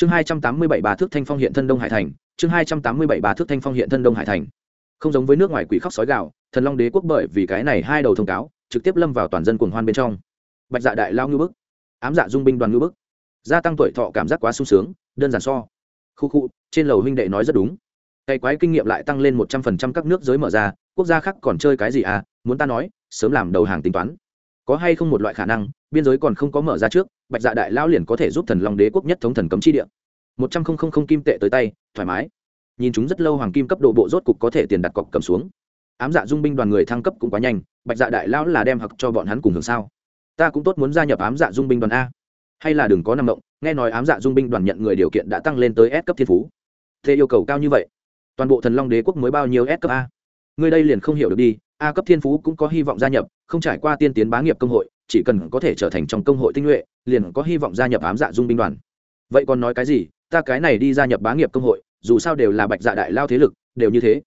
chương hai trăm tám mươi bảy bà thước thanh phong hiện thân đông hải thành, chương hai trăm tám mươi bảy bà thước thanh phong hiện thân đông hải thành. Không giống với nước ngoài quỷ khóc sói gạo thần long đế quốc bởi vì cái này hai đầu thông cáo, trực tiếp lâm vào toàn dân cuồng hoan bên trong. Bạch dạ đại lao ngư bức, ám dạ dung binh đoàn ngư bức. Gia tăng tuổi thọ cảm giác quá sung sướng, đơn giản so. Khu khu, trên lầu huynh đệ nói rất đúng. Cày quái kinh nghiệm lại tăng lên một trăm phần trăm các nước giới mở ra, quốc gia khác còn chơi cái gì à? Muốn ta nói, sớm làm đầu hàng tính toán. Có hay không một loại khả năng biên giới còn không có mở ra trước, bạch dạ đại lao liền có thể giúp thần long đế quốc nhất thống thần cấm chi địa. Một trăm không không không kim tệ tới tay, thoải mái. Nhìn chúng rất lâu hoàng kim cấp độ bộ rốt cục có thể tiền đặt cọc cầm xuống. Ám dạ dung binh đoàn người thăng cấp cũng quá nhanh, bạch dạ đại lão là đem học cho bọn hắn cùng hưởng sao? Ta cũng tốt muốn gia nhập ám dạ dung binh đoàn a. Hay là đừng có nằm động, nghe nói ám dạ dung binh đoàn nhận người điều kiện đã tăng lên tới S cấp thiên phú. Thế yêu cầu cao như vậy? Toàn bộ thần long đế quốc mới bao nhiêu S cấp a? Người đây liền không hiểu được đi, a cấp thiên phú cũng có hy vọng gia nhập, không trải qua tiên tiến bá nghiệp công hội chỉ cần có thể trở thành trong công hội tinh nhuệ, liền có hy vọng gia nhập ám dạ dung binh đoàn. Vậy còn nói cái gì? Ta cái này đi gia nhập bá nghiệp công hội, dù sao đều là bạch dạ đại lao thế lực, đều như thế.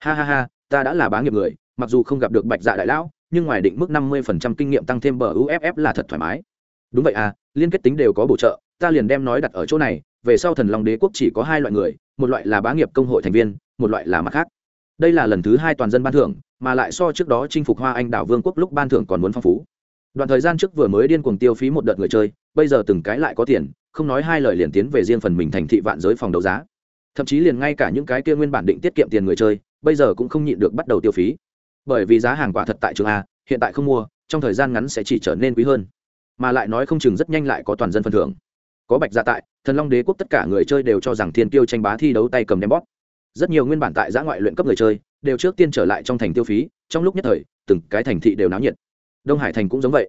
Ha ha ha, ta đã là bá nghiệp người, mặc dù không gặp được bạch dạ đại lão nhưng ngoài định mức năm mươi phần trăm kinh nghiệm tăng thêm bờ uff là thật thoải mái. Đúng vậy à liên kết tính đều có bổ trợ, ta liền đem nói đặt ở chỗ này, về sau thần long đế quốc chỉ có hai loại người, một loại là bá nghiệp công hội thành viên, một loại là mặt khác. Đây là lần thứ hai toàn dân ban thưởng, mà lại so trước đó chinh phục hoa anh đảo vương quốc lúc ban thưởng còn muốn phong phú đoạn thời gian trước vừa mới điên cuồng tiêu phí một đợt người chơi, bây giờ từng cái lại có tiền, không nói hai lời liền tiến về riêng phần mình thành thị vạn giới phòng đấu giá. Thậm chí liền ngay cả những cái kia nguyên bản định tiết kiệm tiền người chơi, bây giờ cũng không nhịn được bắt đầu tiêu phí. Bởi vì giá hàng quả thật tại trường a, hiện tại không mua, trong thời gian ngắn sẽ chỉ trở nên quý hơn. Mà lại nói không chừng rất nhanh lại có toàn dân phần thưởng. Có bạch gia tại, thần long đế quốc tất cả người chơi đều cho rằng thiên tiêu tranh bá thi đấu tay cầm đem bóp. Rất nhiều nguyên bản tại giã ngoại luyện cấp người chơi, đều trước tiên trở lại trong thành tiêu phí, trong lúc nhất thời, từng cái thành thị đều náo nhiệt đông hải thành cũng giống vậy.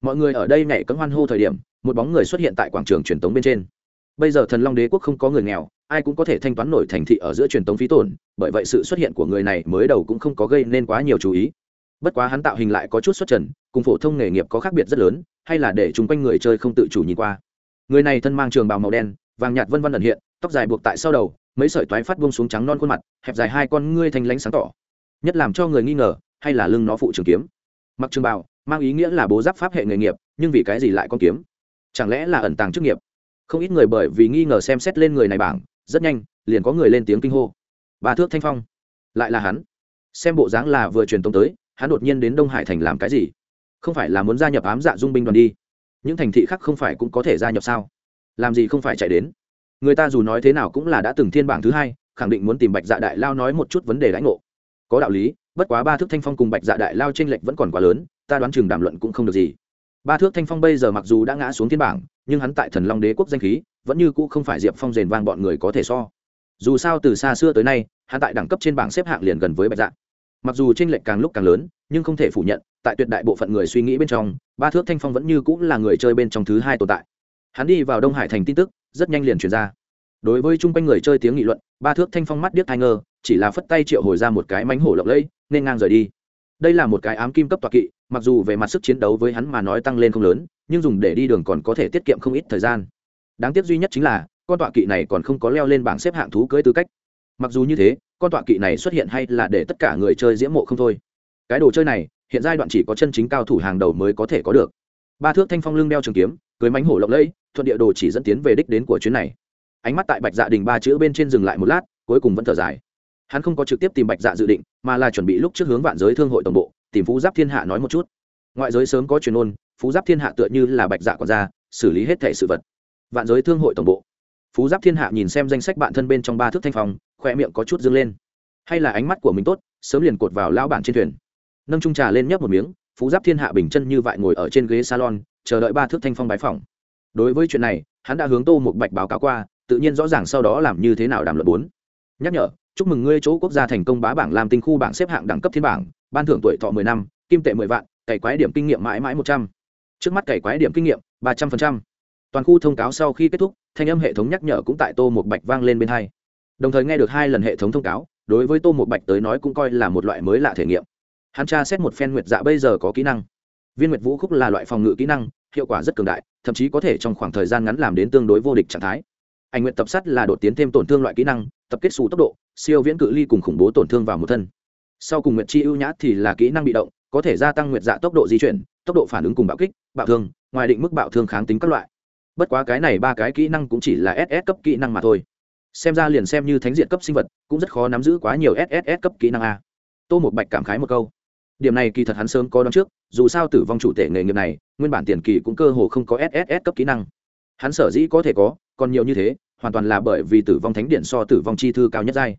Mọi người ở đây nhảy cấm hoan hô thời điểm, một bóng người xuất hiện tại quảng trường truyền tống bên trên. Bây giờ thần long đế quốc không có người nghèo, ai cũng có thể thanh toán nổi thành thị ở giữa truyền tống phí tổn, bởi vậy sự xuất hiện của người này mới đầu cũng không có gây nên quá nhiều chú ý. Bất quá hắn tạo hình lại có chút xuất trần, cùng phổ thông nghề nghiệp có khác biệt rất lớn, hay là để chung quanh người chơi không tự chủ nhìn qua. Người này thân mang trường bào màu đen, vàng nhạt vân vân ẩn hiện, tóc dài buộc tại sau đầu, mấy sợi toái phát buông xuống trắng non khuôn mặt, hẹp dài hai con ngươi thanh lãnh sáng tỏ. Nhất làm cho người nghi ngờ, hay là lưng nó phụ trường kiếm. Mặc trường bào mang ý nghĩa là bố giáp pháp hệ nghề nghiệp, nhưng vì cái gì lại con kiếm? Chẳng lẽ là ẩn tàng chức nghiệp? Không ít người bởi vì nghi ngờ xem xét lên người này bảng, rất nhanh, liền có người lên tiếng kinh hô. Ba thước thanh phong. Lại là hắn. Xem bộ dáng là vừa truyền tống tới, hắn đột nhiên đến đông hải thành làm cái gì? Không phải là muốn gia nhập ám dạ dung binh đoàn đi? Những thành thị khác không phải cũng có thể gia nhập sao? Làm gì không phải chạy đến? Người ta dù nói thế nào cũng là đã từng thiên bảng thứ hai, khẳng định muốn tìm bạch dạ đại lao nói một chút vấn đề lãnh ngộ. Có đạo lý, bất quá ba thước thanh phong cùng bạch dạ đại lao t r ê n lệch vẫn còn quá lớn ta đoán chừng đàm luận cũng không được gì. Ba thước thanh phong bây giờ mặc dù đã ngã xuống thiên bảng, nhưng hắn tại thần long đế quốc danh khí, vẫn như cũ không phải diệp phong rền vang bọn người có thể so. Dù sao từ xa xưa tới nay, hắn tại đẳng cấp trên bảng xếp hạng liền gần với bạch dạ. Mặc dù t r lệch càng lúc càng lớn, nhưng không thể phủ nhận, tại tuyệt đại bộ phận người suy nghĩ bên trong, ba thước thanh phong vẫn như cũng là người chơi bên trong thứ hai tồn tại. Hắn đi vào đông hải thành tin tức, rất nhanh liền truyền ra. Đối với chung quanh người chơi tiếng nghị luận, ba thước thanh phong mắt điếc thai ngơ chỉ là phất tay triệu hồi ra một cái mánh hổ lộng lẫy, nên ngang rời đi đây là một cái ám kim cấp tọa kỵ, mặc dù về mặt sức chiến đấu với hắn mà nói tăng lên không lớn, nhưng dùng để đi đường còn có thể tiết kiệm không ít thời gian. Đáng tiếc duy nhất chính là, con tọa kỵ này còn không có leo lên bảng xếp hạng thú cưới tư cách. Mặc dù như thế, con tọa kỵ này xuất hiện hay là để tất cả người chơi diễm mộ không thôi. Cái đồ chơi này, hiện giai đoạn chỉ có chân chính cao thủ hàng đầu mới có thể có được. Ba thước thanh phong lưng đeo trường kiếm, cưới mánh hổ lộng lẫy, thuận địa đồ chỉ dẫn tiến về đích đến của chuyến này. Ánh mắt tại bạch dạ đình ba chữ bên trên dừng lại một lát, cuối cùng vẫn thở dài hắn không có trực tiếp tìm bạch dạ dự định, mà là chuẩn bị lúc trước hướng vạn giới thương hội tổng bộ, tìm phú giáp thiên hạ nói một chút. Ngoại giới sớm có truyền ôn phú giáp thiên hạ tựa như là bạch dạ còn ra xử lý hết thể sự vật. Vạn giới thương hội tổng bộ. Phú giáp thiên hạ nhìn xem danh sách bạn thân bên trong ba thước thanh phòng khoe miệng có chút dâng lên. Hay là ánh mắt của mình tốt, sớm liền cột vào lao bản trên thuyền. Nâng trung trà lên nhấp một miếng, phú giáp thiên hạ bình chân như vậy ngồi ở trên ghế salon, chờ đợi ba thước thanh phong bái phòng đối với chuyện này, hắn đã hướng tô một bạch báo cáo qua, tự nhiên rõ ràng sau đó làm như thế nào đàm luận bốn. Nhắc nhở chúc mừng ngươi chỗ quốc gia thành công bá bảng làm tinh khu bảng xếp hạng đẳng cấp thiên bảng, ban thưởng tuổi thọ mười năm, kim tệ mười vạn, cày quái điểm kinh nghiệm mãi mãi một trăm. Trước mắt cày quái điểm kinh nghiệm, ba trăm phần trăm. Toàn khu thông cáo sau khi kết thúc, thanh âm hệ thống nhắc nhở cũng tại tô một bạch vang lên bên hai. Đồng thời nghe được hai lần hệ thống thông cáo, đối với tô một bạch tới nói cũng coi là một loại mới lạ thể nghiệm. Hắn tra xét một phen nguyệt dạ bây giờ có kỹ năng. Viên nguyệt vũ khúc là loại phòng ngự kỹ năng, hiệu quả rất cường đại, thậm chí có thể trong khoảng thời gian ngắn làm đến tương đối vô địch trạng thái. Ảnh nguyện tập sắt là đột tiến thêm tổn thương loại kỹ năng, tập kết xù tốc độ siêu viễn cự ly cùng khủng bố tổn thương vào một thân. Sau cùng nguyệt chi ưu nhã thì là kỹ năng bị động, có thể gia tăng nguyệt dạ tốc độ di chuyển, tốc độ phản ứng cùng bạo kích, bạo thương, ngoài định mức bạo thương kháng tính các loại. Bất quá cái này ba cái kỹ năng cũng chỉ là ss cấp kỹ năng mà thôi. Xem ra liền xem như thánh diện cấp sinh vật, cũng rất khó nắm giữ quá nhiều ss cấp kỹ năng a. Tô một bạch cảm khái một câu. Điểm này kỳ thật hắn sớm có đón trước, dù sao tử vong chủ thể nghề nghiệp này, nguyên bản tiền kỳ cũng cơ hồ không có ss cấp kỹ năng. Hắn sở dĩ có thể có, còn nhiều như thế, hoàn toàn là bởi vì tử vong thánh điện so tử vong chi thư cao nhất giai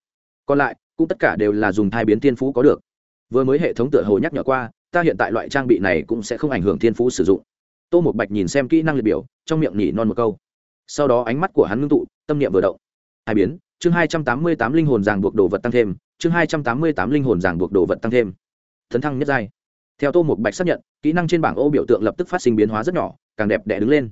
còn lại, cũng tất cả đều là dùng thai biến thiên phú có được. Vừa mới hệ thống tựa hồ nhắc nhở qua, ta hiện tại loại trang bị này cũng sẽ không ảnh hưởng thiên phú sử dụng. Tô một bạch nhìn xem kỹ năng liệt biểu, trong miệng nhỉ non một câu. Sau đó ánh mắt của hắn ngưng tụ, tâm niệm vừa động. Hai biến, chương hai trăm tám mươi tám linh hồn ràng buộc đồ vật tăng thêm, chương hai trăm tám mươi tám linh hồn ràng buộc đồ vật tăng thêm. Thấn thăng nhất giai. Theo tô một bạch xác nhận, kỹ năng trên bảng ô biểu tượng lập tức phát sinh biến hóa rất nhỏ, càng đẹp đẽ đứng lên.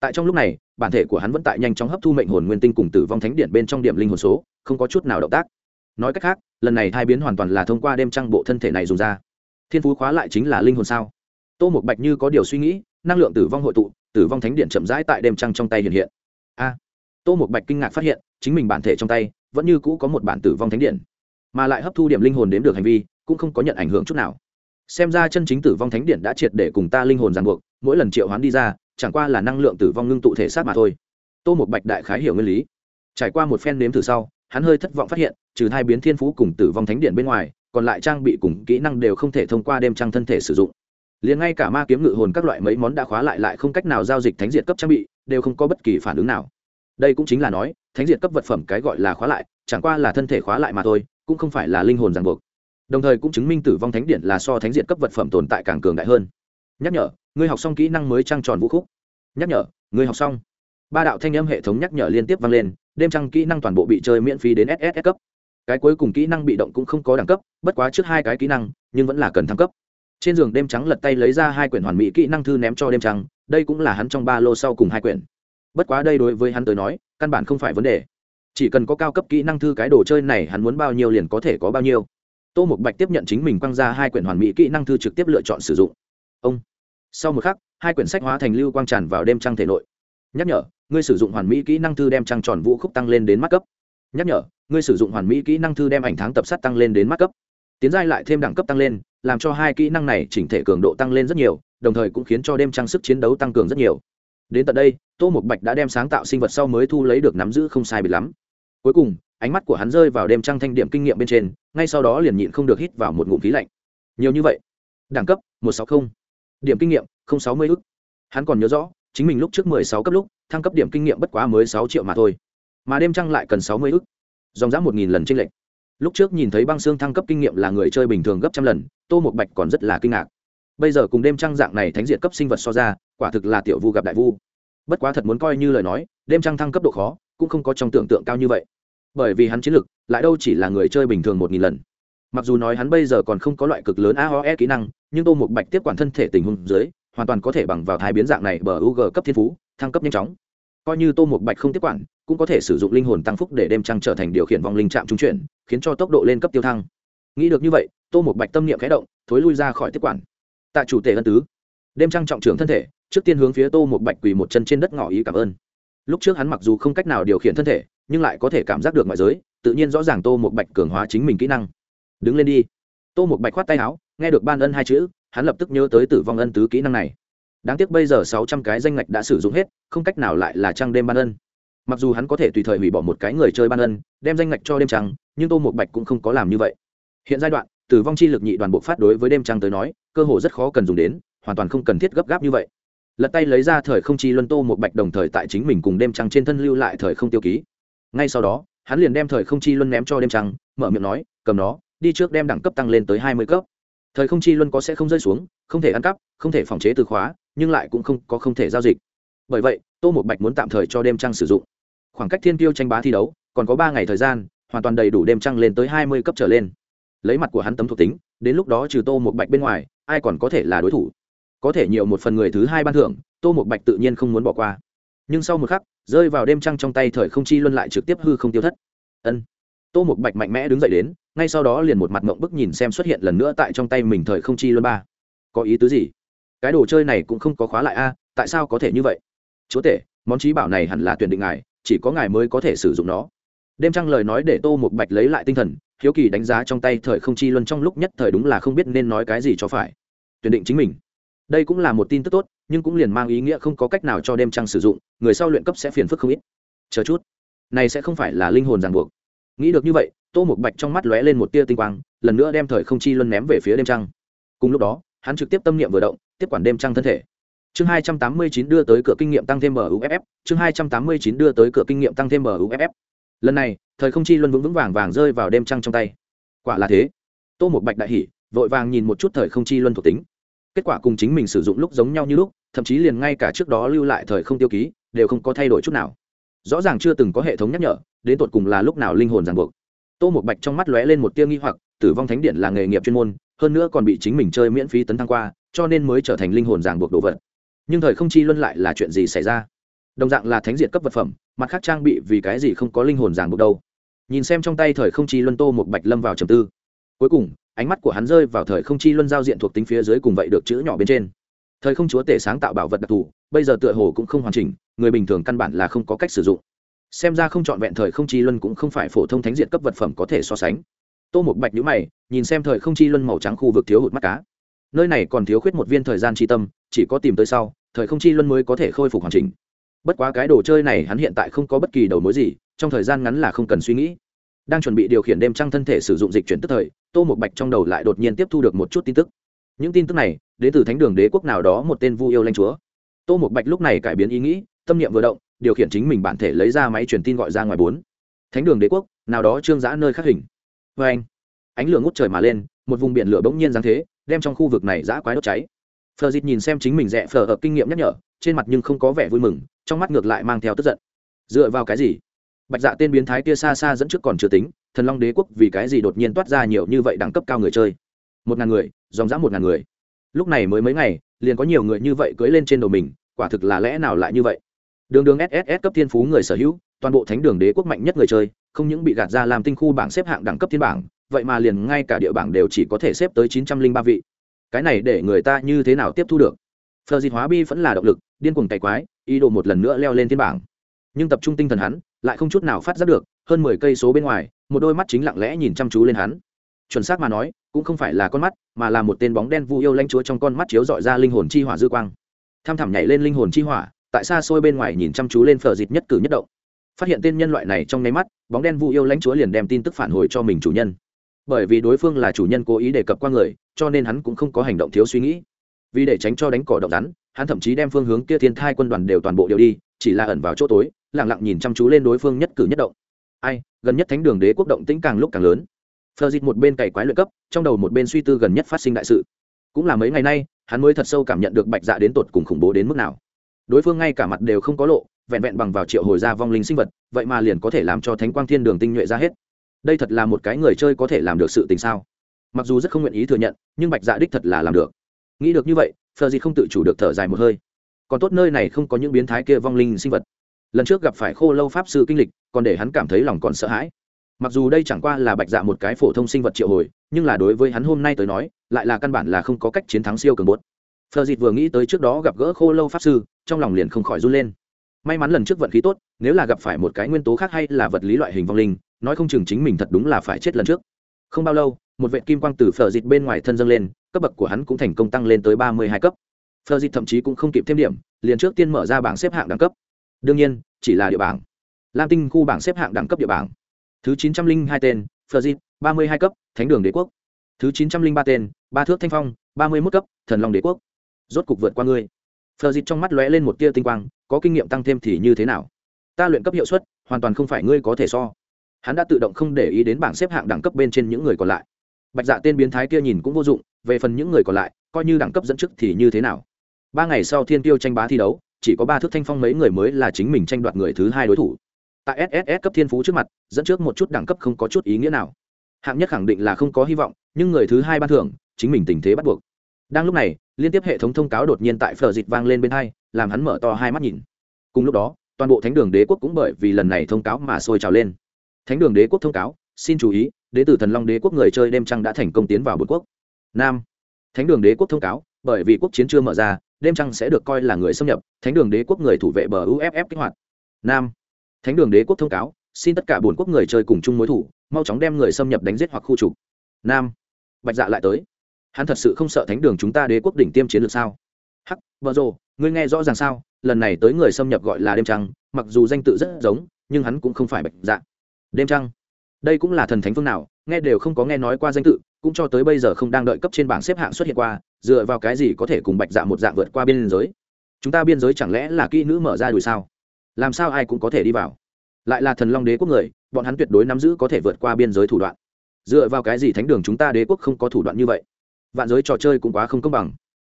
Tại trong lúc này, bản thể của hắn vẫn tại nhanh chóng hấp thu mệnh hồn nguyên tinh cùng tử vong thánh điện bên trong điểm linh hồn số, không có chút nào động tác nói cách khác, lần này thai biến hoàn toàn là thông qua đêm trăng bộ thân thể này dùng ra. Thiên phú khóa lại chính là linh hồn sao? Tô một bạch như có điều suy nghĩ, năng lượng tử vong hội tụ, tử vong thánh điện chậm rãi tại đêm trăng trong tay hiện hiện. A! Tô một bạch kinh ngạc phát hiện, chính mình bản thể trong tay, vẫn như cũ có một bản tử vong thánh điện, mà lại hấp thu điểm linh hồn đếm được hành vi, cũng không có nhận ảnh hưởng chút nào. Xem ra chân chính tử vong thánh điện đã triệt để cùng ta linh hồn ràng buộc, mỗi lần triệu hoán đi ra, chẳng qua là năng lượng tử vong ngưng tụ thể sát mà thôi. Tô một bạch đại khái hiểu nguyên lý. Trải qua một phen nếm thử sau, hắn hơi thất vọng phát hiện trừ hai biến thiên phú cùng tử vong thánh điện bên ngoài, còn lại trang bị cùng kỹ năng đều không thể thông qua đêm trăng thân thể sử dụng. Liền ngay cả ma kiếm ngự hồn các loại mấy món đã khóa lại lại không cách nào giao dịch thánh diệt cấp trang bị, đều không có bất kỳ phản ứng nào. Đây cũng chính là nói, thánh diệt cấp vật phẩm cái gọi là khóa lại, chẳng qua là thân thể khóa lại mà thôi, cũng không phải là linh hồn ràng buộc. Đồng thời cũng chứng minh tử vong thánh điện là so thánh diệt cấp vật phẩm tồn tại càng cường đại hơn. Nhắc nhở, ngươi học xong kỹ năng mới trăng tròn vũ khúc. Nhắc nhở, ngươi học xong. Ba đạo thanh âm hệ thống nhắc nhở liên tiếp vang lên, đêm trăng kỹ năng toàn bộ bị chơi miễn phí đến ss cấp cái cuối cùng kỹ năng bị động cũng không có đẳng cấp, bất quá trước hai cái kỹ năng, nhưng vẫn là cần thăng cấp. Trên giường đêm trắng lật tay lấy ra hai quyển hoàn mỹ kỹ năng thư ném cho đêm trắng, đây cũng là hắn trong ba lô sau cùng hai quyển. Bất quá đây đối với hắn tới nói, căn bản không phải vấn đề. Chỉ cần có cao cấp kỹ năng thư cái đồ chơi này hắn muốn bao nhiêu liền có thể có bao nhiêu. Tô mục bạch tiếp nhận chính mình quăng ra hai quyển hoàn mỹ kỹ năng thư trực tiếp lựa chọn sử dụng. Ông. Sau một khắc, hai quyển sách hóa thành lưu quang tràn vào đêm trăng thể nội. Nhắc nhở ngươi sử dụng hoàn mỹ kỹ năng thư đem trăng tròn vũ khúc tăng lên đến mắt cấp nhắc nhở, ngươi sử dụng hoàn mỹ kỹ năng thư đem ảnh tháng tập sát tăng lên đến mắt cấp. Tiến giai lại thêm đẳng cấp tăng lên, làm cho hai kỹ năng này chỉnh thể cường độ tăng lên rất nhiều, đồng thời cũng khiến cho đêm trang sức chiến đấu tăng cường rất nhiều. Đến tận đây, tô một bạch đã đem sáng tạo sinh vật sau mới thu lấy được nắm giữ không sai biệt lắm. Cuối cùng, ánh mắt của hắn rơi vào đêm trăng thanh điểm kinh nghiệm bên trên, ngay sau đó liền nhịn không được hít vào một ngụm khí lạnh. Nhiều như vậy. Đẳng cấp, một sáu mươi điểm kinh nghiệm sáu mươi ức. Hắn còn nhớ rõ, chính mình lúc trước mười sáu cấp lúc, thăng cấp điểm kinh nghiệm bất quá mới sáu triệu mà thôi mà đêm trăng lại cần sáu mươi ức. Dòng giá một nghìn lần tranh lệch. Lúc trước nhìn thấy băng xương thăng cấp kinh nghiệm là người chơi bình thường gấp trăm lần, tô một bạch còn rất là kinh ngạc. Bây giờ cùng đêm trăng dạng này thánh diện cấp sinh vật so ra, quả thực là tiểu vu gặp đại vu. Bất quá thật muốn coi như lời nói, đêm trăng thăng cấp độ khó, cũng không có trong tưởng tượng cao như vậy. Bởi vì hắn chiến lực, lại đâu chỉ là người chơi bình thường một nghìn lần. Mặc dù nói hắn bây giờ còn không có loại cực lớn aoe kỹ năng, nhưng tô một bạch tiếp quản thân thể tình huống dưới, hoàn toàn có thể bằng vào thái biến dạng này bờ u cấp thiên phú, thăng cấp nhanh chóng coi như tô một bạch không tiếp quản, cũng có thể sử dụng linh hồn tăng phúc để đem trăng trở thành điều khiển vòng linh trạm trung chuyển, khiến cho tốc độ lên cấp tiêu thăng. Nghĩ được như vậy, tô một bạch tâm niệm khẽ động, thối lui ra khỏi tiếp quản. Tạ chủ tể ân tứ. Đêm trăng trọng trưởng thân thể, trước tiên hướng phía tô một bạch quỳ một chân trên đất ngỏ ý cảm ơn. Lúc trước hắn mặc dù không cách nào điều khiển thân thể, nhưng lại có thể cảm giác được ngoại giới, tự nhiên rõ ràng tô một bạch cường hóa chính mình kỹ năng. Đứng lên đi. Tô một bạch khoát tay áo, nghe được ban ân hai chữ, hắn lập tức nhớ tới tử vong ân tứ kỹ năng này đáng tiếc bây giờ sáu trăm cái danh ngạch đã sử dụng hết, không cách nào lại là trăng đêm ban ân. Mặc dù hắn có thể tùy thời hủy bỏ một cái người chơi ban ân, đem danh ngạch cho đêm trăng, nhưng tô một bạch cũng không có làm như vậy. Hiện giai đoạn, tử vong chi lực nhị đoàn bộ phát đối với đêm trăng tới nói, cơ hồ rất khó cần dùng đến, hoàn toàn không cần thiết gấp gáp như vậy. Lật tay lấy ra thời không chi luân tô một bạch đồng thời tại chính mình cùng đêm trăng trên thân lưu lại thời không tiêu ký. Ngay sau đó, hắn liền đem thời không chi luân ném cho đêm trăng, mở miệng nói, cầm nó, đi trước đem đẳng cấp tăng lên tới hai mươi cấp. Thời không chi luân có sẽ không rơi xuống, không thể ăn cắp, không thể phòng chế từ khóa nhưng lại cũng không có không thể giao dịch. Bởi vậy, tô một bạch muốn tạm thời cho đêm trăng sử dụng. Khoảng cách thiên tiêu tranh bá thi đấu, còn có ba ngày thời gian, hoàn toàn đầy đủ đêm trăng lên tới hai mươi cấp trở lên. Lấy mặt của hắn tấm thuộc tính, đến lúc đó trừ tô một bạch bên ngoài, ai còn có thể là đối thủ? Có thể nhiều một phần người thứ hai ban thưởng, tô một bạch tự nhiên không muốn bỏ qua. Nhưng sau một khắc, rơi vào đêm trăng trong tay thời không chi luân lại trực tiếp hư không tiêu thất. Ân. Tô một bạch mạnh mẽ đứng dậy đến, ngay sau đó liền một mặt mộng bức nhìn xem xuất hiện lần nữa tại trong tay mình thời không chi luân ba. Có ý tứ gì? Cái đồ chơi này cũng không có khóa lại a, tại sao có thể như vậy? Chúa tể, món trí bảo này hẳn là tuyển định ngài, chỉ có ngài mới có thể sử dụng nó. Đêm trăng lời nói để tô một bạch lấy lại tinh thần, hiếu kỳ đánh giá trong tay thời không chi luân trong lúc nhất thời đúng là không biết nên nói cái gì cho phải. Tuyển định chính mình. Đây cũng là một tin tức tốt, nhưng cũng liền mang ý nghĩa không có cách nào cho đêm trăng sử dụng, người sau luyện cấp sẽ phiền phức không ít. Chờ chút. Này sẽ không phải là linh hồn ràng buộc. Nghĩ được như vậy, tô một bạch trong mắt lóe lên một tia tinh quang, lần nữa đem thời không chi luân ném về phía đêm trăng. Cùng lúc đó hắn trực tiếp tâm niệm vừa động, tiếp quản đêm trăng thân thể. Chương hai trăm tám mươi chín đưa tới cửa kinh nghiệm tăng thêm muff chương hai trăm tám mươi chín đưa tới cửa kinh nghiệm tăng thêm muff lần này, thời không chi luân vững vững vàng vàng rơi vào đêm trăng trong tay. Quả là thế. Tô một bạch đại hỉ, vội vàng nhìn một chút thời không chi luân thuộc tính. Kết quả cùng chính mình sử dụng lúc giống nhau như lúc, thậm chí liền ngay cả trước đó lưu lại thời không tiêu ký, đều không có thay đổi chút nào. Rõ ràng chưa từng có hệ thống nhắc nhở, đến tột cùng là lúc nào linh hồn ràng buộc. Tô một bạch trong mắt lóe lên một tia nghi hoặc, tử vong thánh điện là nghề nghiệp chuyên môn hơn nữa còn bị chính mình chơi miễn phí tấn thăng qua, cho nên mới trở thành linh hồn ràng buộc đồ vật. Nhưng thời không chi luân lại là chuyện gì xảy ra? Đồng dạng là thánh diệt cấp vật phẩm, mặt khác trang bị vì cái gì không có linh hồn ràng buộc đâu? Nhìn xem trong tay thời không chi luân tô một bạch lâm vào trầm tư. Cuối cùng, ánh mắt của hắn rơi vào thời không chi luân giao diện thuộc tính phía dưới cùng vậy được chữ nhỏ bên trên. Thời không chúa tể sáng tạo bảo vật đặc thù, bây giờ tựa hồ cũng không hoàn chỉnh, người bình thường căn bản là không có cách sử dụng. Xem ra không trọn vẹn thời không chi luân cũng không phải phổ thông thánh diện cấp vật phẩm có thể so sánh tô một bạch nhữ mày, nhìn xem thời không chi luân màu trắng khu vực thiếu hụt mắt cá. Nơi này còn thiếu khuyết một viên thời gian tri tâm, chỉ có tìm tới sau, thời không chi luân mới có thể khôi phục hoàn chỉnh. Bất quá cái đồ chơi này hắn hiện tại không có bất kỳ đầu mối gì, trong thời gian ngắn là không cần suy nghĩ. Đang chuẩn bị điều khiển đêm trăng thân thể sử dụng dịch chuyển tức thời, tô một bạch trong đầu lại đột nhiên tiếp thu được một chút tin tức. Những tin tức này, đến từ thánh đường đế quốc nào đó một tên vu yêu lanh chúa. Tô một bạch lúc này cải biến ý nghĩ, tâm niệm vừa động, điều khiển chính mình bản thể lấy ra máy truyền tin gọi ra ngoài bốn. Thánh đường đế quốc, nào đó trương giã nơi khắc hình vê anh. Ánh lửa ngút trời mà lên, một vùng biển lửa bỗng nhiên giáng thế, đem trong khu vực này giã quái đốt cháy. Phờ dịt nhìn xem chính mình rẽ phờ hợp kinh nghiệm nhắc nhở, trên mặt nhưng không có vẻ vui mừng, trong mắt ngược lại mang theo tức giận. Dựa vào cái gì? Bạch dạ tên biến thái kia xa xa dẫn trước còn chưa tính, thần long đế quốc vì cái gì đột nhiên toát ra nhiều như vậy đẳng cấp cao người chơi? Một ngàn người, dòng dã một ngàn người. Lúc này mới mấy ngày, liền có nhiều người như vậy cưỡi lên trên đầu mình, quả thực là lẽ nào lại như vậy? Đường đường sss cấp thiên phú người sở hữu toàn bộ thánh đường đế quốc mạnh nhất người chơi, không những bị gạt ra làm tinh khu bảng xếp hạng đẳng cấp thiên bảng, vậy mà liền ngay cả địa bảng đều chỉ có thể xếp tới chín trăm linh ba vị. Cái này để người ta như thế nào tiếp thu được? Phờ dịt hóa bi vẫn là động lực, điên cuồng cày quái, ý đồ một lần nữa leo lên thiên bảng. Nhưng tập trung tinh thần hắn, lại không chút nào phát giác được, hơn mười cây số bên ngoài, một đôi mắt chính lặng lẽ nhìn chăm chú lên hắn. Chuẩn xác mà nói, cũng không phải là con mắt, mà là một tên bóng đen vu yêu lanh chúa trong con mắt chiếu dọi ra linh hồn chi hỏa dư quang. Tham thảm nhảy lên linh hồn chi hỏa, tại xa xôi bên ngoài nhìn chăm chú lên phở dịt nhất cử nhất động phát hiện tên nhân loại này trong nháy mắt, bóng đen vu yêu lãnh chúa liền đem tin tức phản hồi cho mình chủ nhân. Bởi vì đối phương là chủ nhân cố ý đề cập qua người, cho nên hắn cũng không có hành động thiếu suy nghĩ. Vì để tránh cho đánh cỏ động rắn, hắn thậm chí đem phương hướng kia thiên thai quân đoàn đều toàn bộ đều đi, chỉ là ẩn vào chỗ tối lẳng lặng nhìn chăm chú lên đối phương nhất cử nhất động. Ai, gần nhất thánh đường đế quốc động tĩnh càng lúc càng lớn. Phờ dịt một bên cày quái luyện cấp, trong đầu một bên suy tư gần nhất phát sinh đại sự. Cũng là mấy ngày nay, hắn mới thật sâu cảm nhận được bạch dạ đến tột cùng khủng bố đến mức nào. Đối phương ngay cả mặt đều không có lộ vẹn vẹn bằng vào triệu hồi ra vong linh sinh vật, vậy mà liền có thể làm cho thánh quang thiên đường tinh nhuệ ra hết. Đây thật là một cái người chơi có thể làm được sự tình sao? Mặc dù rất không nguyện ý thừa nhận, nhưng bạch dạ đích thật là làm được. Nghĩ được như vậy, phờ gì không tự chủ được thở dài một hơi. Còn tốt nơi này không có những biến thái kia vong linh sinh vật. Lần trước gặp phải khô lâu pháp sư kinh lịch, còn để hắn cảm thấy lòng còn sợ hãi. Mặc dù đây chẳng qua là bạch dạ một cái phổ thông sinh vật triệu hồi, nhưng là đối với hắn hôm nay tới nói, lại là căn bản là không có cách chiến thắng siêu cường bốt phờ dịt vừa nghĩ tới trước đó gặp gỡ khô lâu pháp sư, trong lòng liền không khỏi run lên may mắn lần trước vận khí tốt, nếu là gặp phải một cái nguyên tố khác hay là vật lý loại hình vong linh, nói không chừng chính mình thật đúng là phải chết lần trước. Không bao lâu, một vệ kim quang từ phờ dịt bên ngoài thân dâng lên, cấp bậc của hắn cũng thành công tăng lên tới ba mươi hai cấp. Phờ dịt thậm chí cũng không kịp thêm điểm, liền trước tiên mở ra bảng xếp hạng đẳng cấp. Đương nhiên, chỉ là địa bảng. Lam tinh khu bảng xếp hạng đẳng cấp địa bảng. Thứ chín trăm linh hai tên phờ dịt, ba mươi hai cấp, thánh đường đế quốc. Thứ chín trăm linh ba tên, ba thước thanh phong, ba mươi mốt cấp, thần long đế quốc. Rốt cục vượt qua ngươi phờ dịt trong mắt lóe lên một tia tinh quang, có kinh nghiệm tăng thêm thì như thế nào? Ta luyện cấp hiệu suất, hoàn toàn không phải ngươi có thể so. Hắn đã tự động không để ý đến bảng xếp hạng đẳng cấp bên trên những người còn lại. Bạch dạ tên biến thái kia nhìn cũng vô dụng, về phần những người còn lại, coi như đẳng cấp dẫn trước thì như thế nào? Ba ngày sau thiên tiêu tranh bá thi đấu, chỉ có ba thước thanh phong mấy người mới là chính mình tranh đoạt người thứ hai đối thủ. Tại sss cấp thiên phú trước mặt, dẫn trước một chút đẳng cấp không có chút ý nghĩa nào. Hạng nhất khẳng định là không có hy vọng, nhưng người thứ hai ban thưởng, chính mình tình thế bắt buộc. Đang lúc này liên tiếp hệ thống thông cáo đột nhiên tại phở dịch vang lên bên hai, làm hắn mở to hai mắt nhìn. Cùng lúc đó, toàn bộ thánh đường đế quốc cũng bởi vì lần này thông cáo mà sôi trào lên. Thánh đường đế quốc thông cáo, xin chú ý, đế tử thần long đế quốc người chơi đêm trăng đã thành công tiến vào bột quốc. Nam. Thánh đường đế quốc thông cáo, bởi vì quốc chiến chưa mở ra, đêm trăng sẽ được coi là người xâm nhập, thánh đường đế quốc người thủ vệ bờ uff kích hoạt. Nam. Thánh đường đế quốc thông cáo, xin tất cả bốn quốc người chơi cùng chung mối thủ, mau chóng đem người xâm nhập đánh giết hoặc khu trục. Nam. Bạch dạ lại tới hắn thật sự không sợ thánh đường chúng ta đế quốc đỉnh tiêm chiến lược sao? Hắc, vợ rồ, ngươi nghe rõ ràng sao? Lần này tới người xâm nhập gọi là đêm trăng, mặc dù danh tự rất giống, nhưng hắn cũng không phải bạch dạ. Đêm trăng? Đây cũng là thần thánh phương nào, nghe đều không có nghe nói qua danh tự, cũng cho tới bây giờ không đang đợi cấp trên bảng xếp hạng xuất hiện qua, dựa vào cái gì có thể cùng bạch dạ một dạng vượt qua biên giới? Chúng ta biên giới chẳng lẽ là kỹ nữ mở ra đùi sao? Làm sao ai cũng có thể đi vào? Lại là thần long đế quốc người, bọn hắn tuyệt đối nắm giữ có thể vượt qua biên giới thủ đoạn. Dựa vào cái gì thánh đường chúng ta đế quốc không có thủ đoạn như vậy? Vạn giới trò chơi cũng quá không công bằng.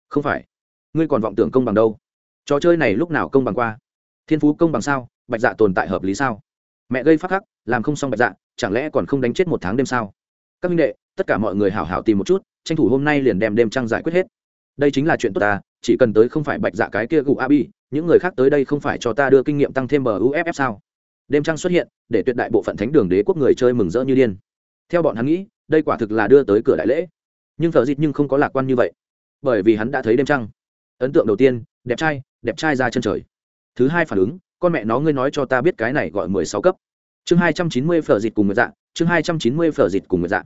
Không phải. Ngươi còn vọng tưởng công bằng đâu? Trò chơi này lúc nào công bằng qua? Thiên phú công bằng sao? Bạch dạ tồn tại hợp lý sao? Mẹ gây phát khắc, làm không xong bạch dạ chẳng lẽ còn không đánh chết một tháng đêm sao? Các minh đệ, tất cả mọi người hảo hảo tìm một chút, tranh thủ hôm nay liền đem đêm trăng giải quyết hết. Đây chính là chuyện tốt ta, chỉ cần tới không phải bạch dạ cái kia gụ abi những người khác tới đây không phải cho ta đưa kinh nghiệm tăng thêm bờ uff sao? Đêm trăng xuất hiện, để tuyệt đại bộ phận thánh đường đế quốc người chơi mừng rỡ như điên. Theo bọn hắn nghĩ, đây quả thực là đưa tới cửa đại lễ nhưng thợ dịt nhưng không có lạc quan như vậy, bởi vì hắn đã thấy đêm trăng. Ấn tượng đầu tiên, đẹp trai đẹp trai ra chân trời. Thứ hai phản ứng, con mẹ nó ngươi nói cho ta biết cái này gọi mười sáu cấp. Chương hai trăm chín mươi phở dịt cùng nguyệt dạ chương hai trăm chín mươi phở dịt cùng nguyệt dạ.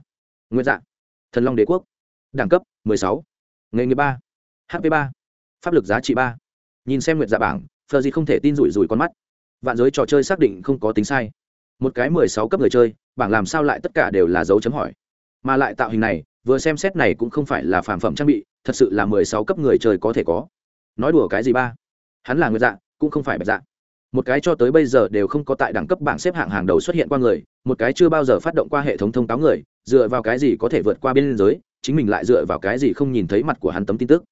Nguyệt dạ. Thần long đế quốc. Đẳng cấp, mười sáu. Nghề nghiệp ba. Hp ba. Pháp lực giá trị ba. Nhìn xem nguyệt dạ bảng, phở dịt không thể tin rủi rủi con mắt. Vạn giới trò chơi xác định không có tính sai. Một cái mười sáu cấp người chơi, bảng làm sao lại tất cả đều là dấu chấm hỏi. Mà lại tạo hình này vừa xem xét này cũng không phải là phản phẩm trang bị, thật sự là mười sáu cấp người chơi có thể có. Nói đùa cái gì ba? Hắn là người dạ cũng không phải bạch dạ. Một cái cho tới bây giờ đều không có tại đẳng cấp bảng xếp hạng hàng đầu xuất hiện qua người, một cái chưa bao giờ phát động qua hệ thống thông cáo người, dựa vào cái gì có thể vượt qua biên giới, chính mình lại dựa vào cái gì không nhìn thấy mặt của hắn tấm tin tức?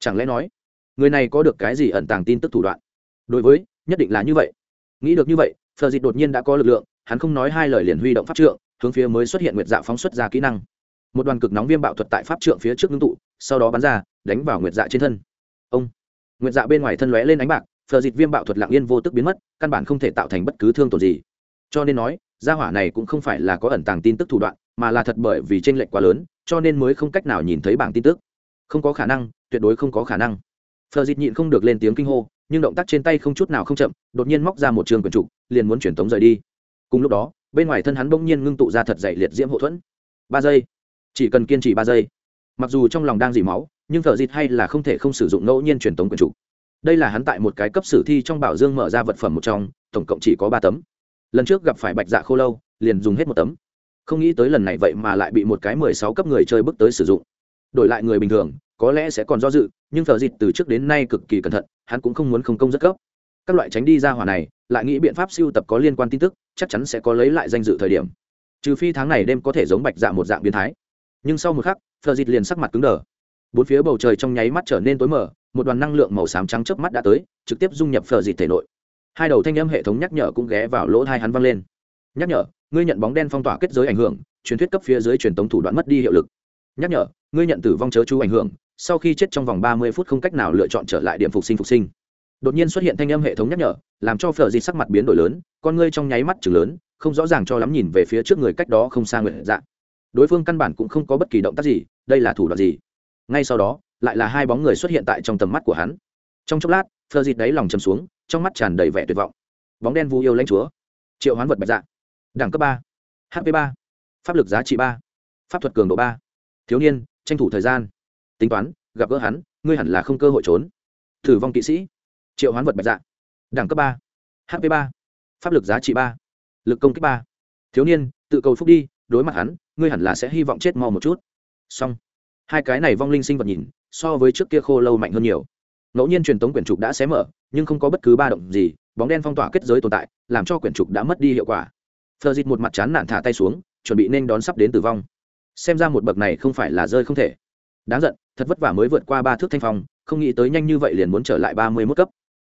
Chẳng lẽ nói, người này có được cái gì ẩn tàng tin tức thủ đoạn? Đối với, nhất định là như vậy. Nghĩ được như vậy, phờ dịt đột nhiên đã có lực lượng, hắn không nói hai lời liền huy động pháp trượng, hướng phía mới xuất hiện nguyệt dạ phóng xuất ra kỹ năng một đoàn cực nóng viêm bạo thuật tại pháp trượng phía trước ngưng tụ, sau đó bắn ra, đánh vào nguyệt dạ trên thân. Ông! Nguyệt dạ bên ngoài thân lóe lên ánh bạc, phờ dịt viêm bạo thuật lặng yên vô tức biến mất, căn bản không thể tạo thành bất cứ thương tổn gì. Cho nên nói, gia hỏa này cũng không phải là có ẩn tàng tin tức thủ đoạn, mà là thật bởi vì tranh lệch quá lớn, cho nên mới không cách nào nhìn thấy bảng tin tức. Không có khả năng, tuyệt đối không có khả năng. Phờ dịt nhịn không được lên tiếng kinh hô, nhưng động tác trên tay không chút nào không chậm, đột nhiên móc ra một trường quyển trục liền muốn chuyển tống rời đi. Cùng lúc đó, bên ngoài thân hắn bỗng nhiên ngưng tụ ra thật dày liệt diễm hậu thuẫn. Ba giây chỉ cần kiên trì ba giây. Mặc dù trong lòng đang dỉ máu, nhưng thợ dịt hay là không thể không sử dụng ngẫu nhiên truyền tống quyền trục đây là hắn tại một cái cấp sử thi trong bảo dương mở ra vật phẩm một trong, tổng cộng chỉ có ba tấm. Lần trước gặp phải bạch dạ khô lâu, liền dùng hết một tấm. Không nghĩ tới lần này vậy mà lại bị một cái mười sáu cấp người chơi bước tới sử dụng. Đổi lại người bình thường, có lẽ sẽ còn do dự, nhưng thợ dịt từ trước đến nay cực kỳ cẩn thận, hắn cũng không muốn không công rất cấp các loại tránh đi ra hỏa này, lại nghĩ biện pháp siêu tập có liên quan tin tức, chắc chắn sẽ có lấy lại danh dự thời điểm. Trừ phi tháng này đêm có thể giống bạch dạ một dạng biến thái nhưng sau một khắc phờ dịt liền sắc mặt cứng đờ. Bốn phía bầu trời trong nháy mắt trở nên tối mờ, một đoàn năng lượng màu xám trắng chớp mắt đã tới trực tiếp dung nhập phờ dịt thể nội. Hai đầu thanh âm hệ thống nhắc nhở cũng ghé vào lỗ hai hắn văng lên. Nhắc nhở ngươi nhận bóng đen phong tỏa kết giới ảnh hưởng truyền thuyết cấp phía dưới truyền tống thủ đoạn mất đi hiệu lực. Nhắc nhở ngươi nhận tử vong chớ chú ảnh hưởng sau khi chết trong vòng ba mươi phút không cách nào lựa chọn trở lại điểm phục sinh phục sinh. Đột nhiên xuất hiện thanh âm hệ thống nhắc nhở làm cho phở dịt sắc mặt biến đổi lớn con ngươi trong nháy mắt chừng lớn không rõ ràng cho lắm nhìn về phía trước người cách đó không xa nguyện dạ đối phương căn bản cũng không có bất kỳ động tác gì, đây là thủ đoạn gì? Ngay sau đó, lại là hai bóng người xuất hiện tại trong tầm mắt của hắn. Trong chốc lát phờ dịt đáy lòng chầm xuống, trong mắt tràn đầy vẻ tuyệt vọng. Bóng đen vu yêu lãnh chúa. Triệu hoán vật bạch dạ. Đẳng cấp ba. Hp ba. Pháp lực giá trị ba. Pháp thuật cường độ ba. Thiếu niên, tranh thủ thời gian. Tính toán, gặp gỡ hắn, ngươi hẳn là không cơ hội trốn. Thử vong kỵ sĩ. Triệu hoán vật bạch dạ. Đẳng cấp ba. Hp ba. Pháp lực giá trị ba. Lực công kích ba. Thiếu niên, tự cầu phúc đi đối mặt hắn, ngươi hẳn là sẽ hy vọng chết mau một chút. Xong. Hai cái này vong linh sinh vật nhìn, so với trước kia khô lâu mạnh hơn nhiều. Ngẫu nhiên truyền tống quyển trục đã xé mở, nhưng không có bất cứ ba động gì, bóng đen phong tỏa kết giới tồn tại, làm cho quyển trục đã mất đi hiệu quả. Phờ dịt một mặt chán nản thả tay xuống, chuẩn bị nên đón sắp đến tử vong. Xem ra một bậc này không phải là rơi không thể. Đáng giận, thật vất vả mới vượt qua ba thước thanh phong, không nghĩ tới nhanh như vậy liền muốn trở lại ba mươi mốt cấp.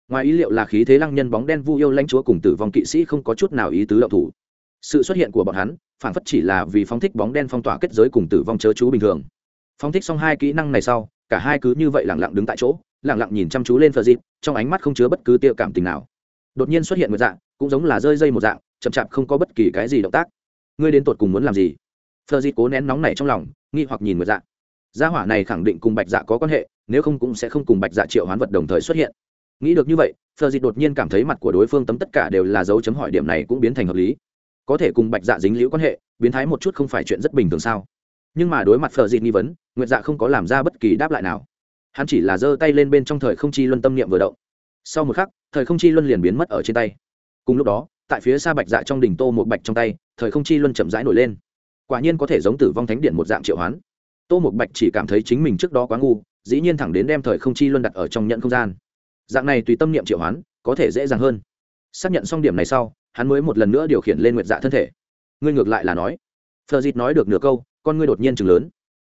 Ngoài ý liệu là khí thế lăng nhân bóng đen vu yêu lãnh chúa cùng tử vong kỵ sĩ không có chút nào ý tứ đậu thủ sự xuất hiện của bọn hắn phản phất chỉ là vì phóng thích bóng đen phong tỏa kết giới cùng tử vong chớ chú bình thường. Phóng thích xong hai kỹ năng này sau, cả hai cứ như vậy lẳng lặng đứng tại chỗ lẳng lặng nhìn chăm chú lên phờ dịp trong ánh mắt không chứa bất cứ tiêu cảm tình nào. Đột nhiên xuất hiện một dạng, cũng giống là rơi dây một dạng, chậm chạp không có bất kỳ cái gì động tác. Ngươi đến tột cùng muốn làm gì? Phờ dịp cố nén nóng này trong lòng, nghi hoặc nhìn một dạng. Gia hỏa này khẳng định cùng bạch dạ có quan hệ, nếu không cũng sẽ không cùng bạch dạ triệu hoán vật đồng thời xuất hiện. Nghĩ được như vậy phờ dịp đột nhiên cảm thấy mặt của đối phương tấm tất cả đều là dấu chấm hỏi điểm này cũng biến thành hợp lý có thể cùng bạch dạ dính liễu quan hệ, biến thái một chút không phải chuyện rất bình thường sao? Nhưng mà đối mặt phờ dịt nghi vấn, nguyệt dạ không có làm ra bất kỳ đáp lại nào. Hắn chỉ là giơ tay lên bên trong thời không chi luân tâm niệm vừa động. Sau một khắc, thời không chi luân liền biến mất ở trên tay. Cùng lúc đó, tại phía xa bạch dạ trong đỉnh tô một bạch trong tay, thời không chi luân chậm rãi nổi lên. Quả nhiên có thể giống tử vong thánh điện một dạng triệu hoán. Tô một bạch chỉ cảm thấy chính mình trước đó quá ngu, dĩ nhiên thẳng đến đem thời không chi luân đặt ở trong nhận không gian. Dạng này tùy tâm niệm triệu hoán, có thể dễ dàng hơn. Xác nhận xong điểm này sau hắn mới một lần nữa điều khiển lên nguyệt dạ thân thể. Ngươi ngược lại là nói. Thờ dịt nói được nửa câu, con ngươi đột nhiên chừng lớn.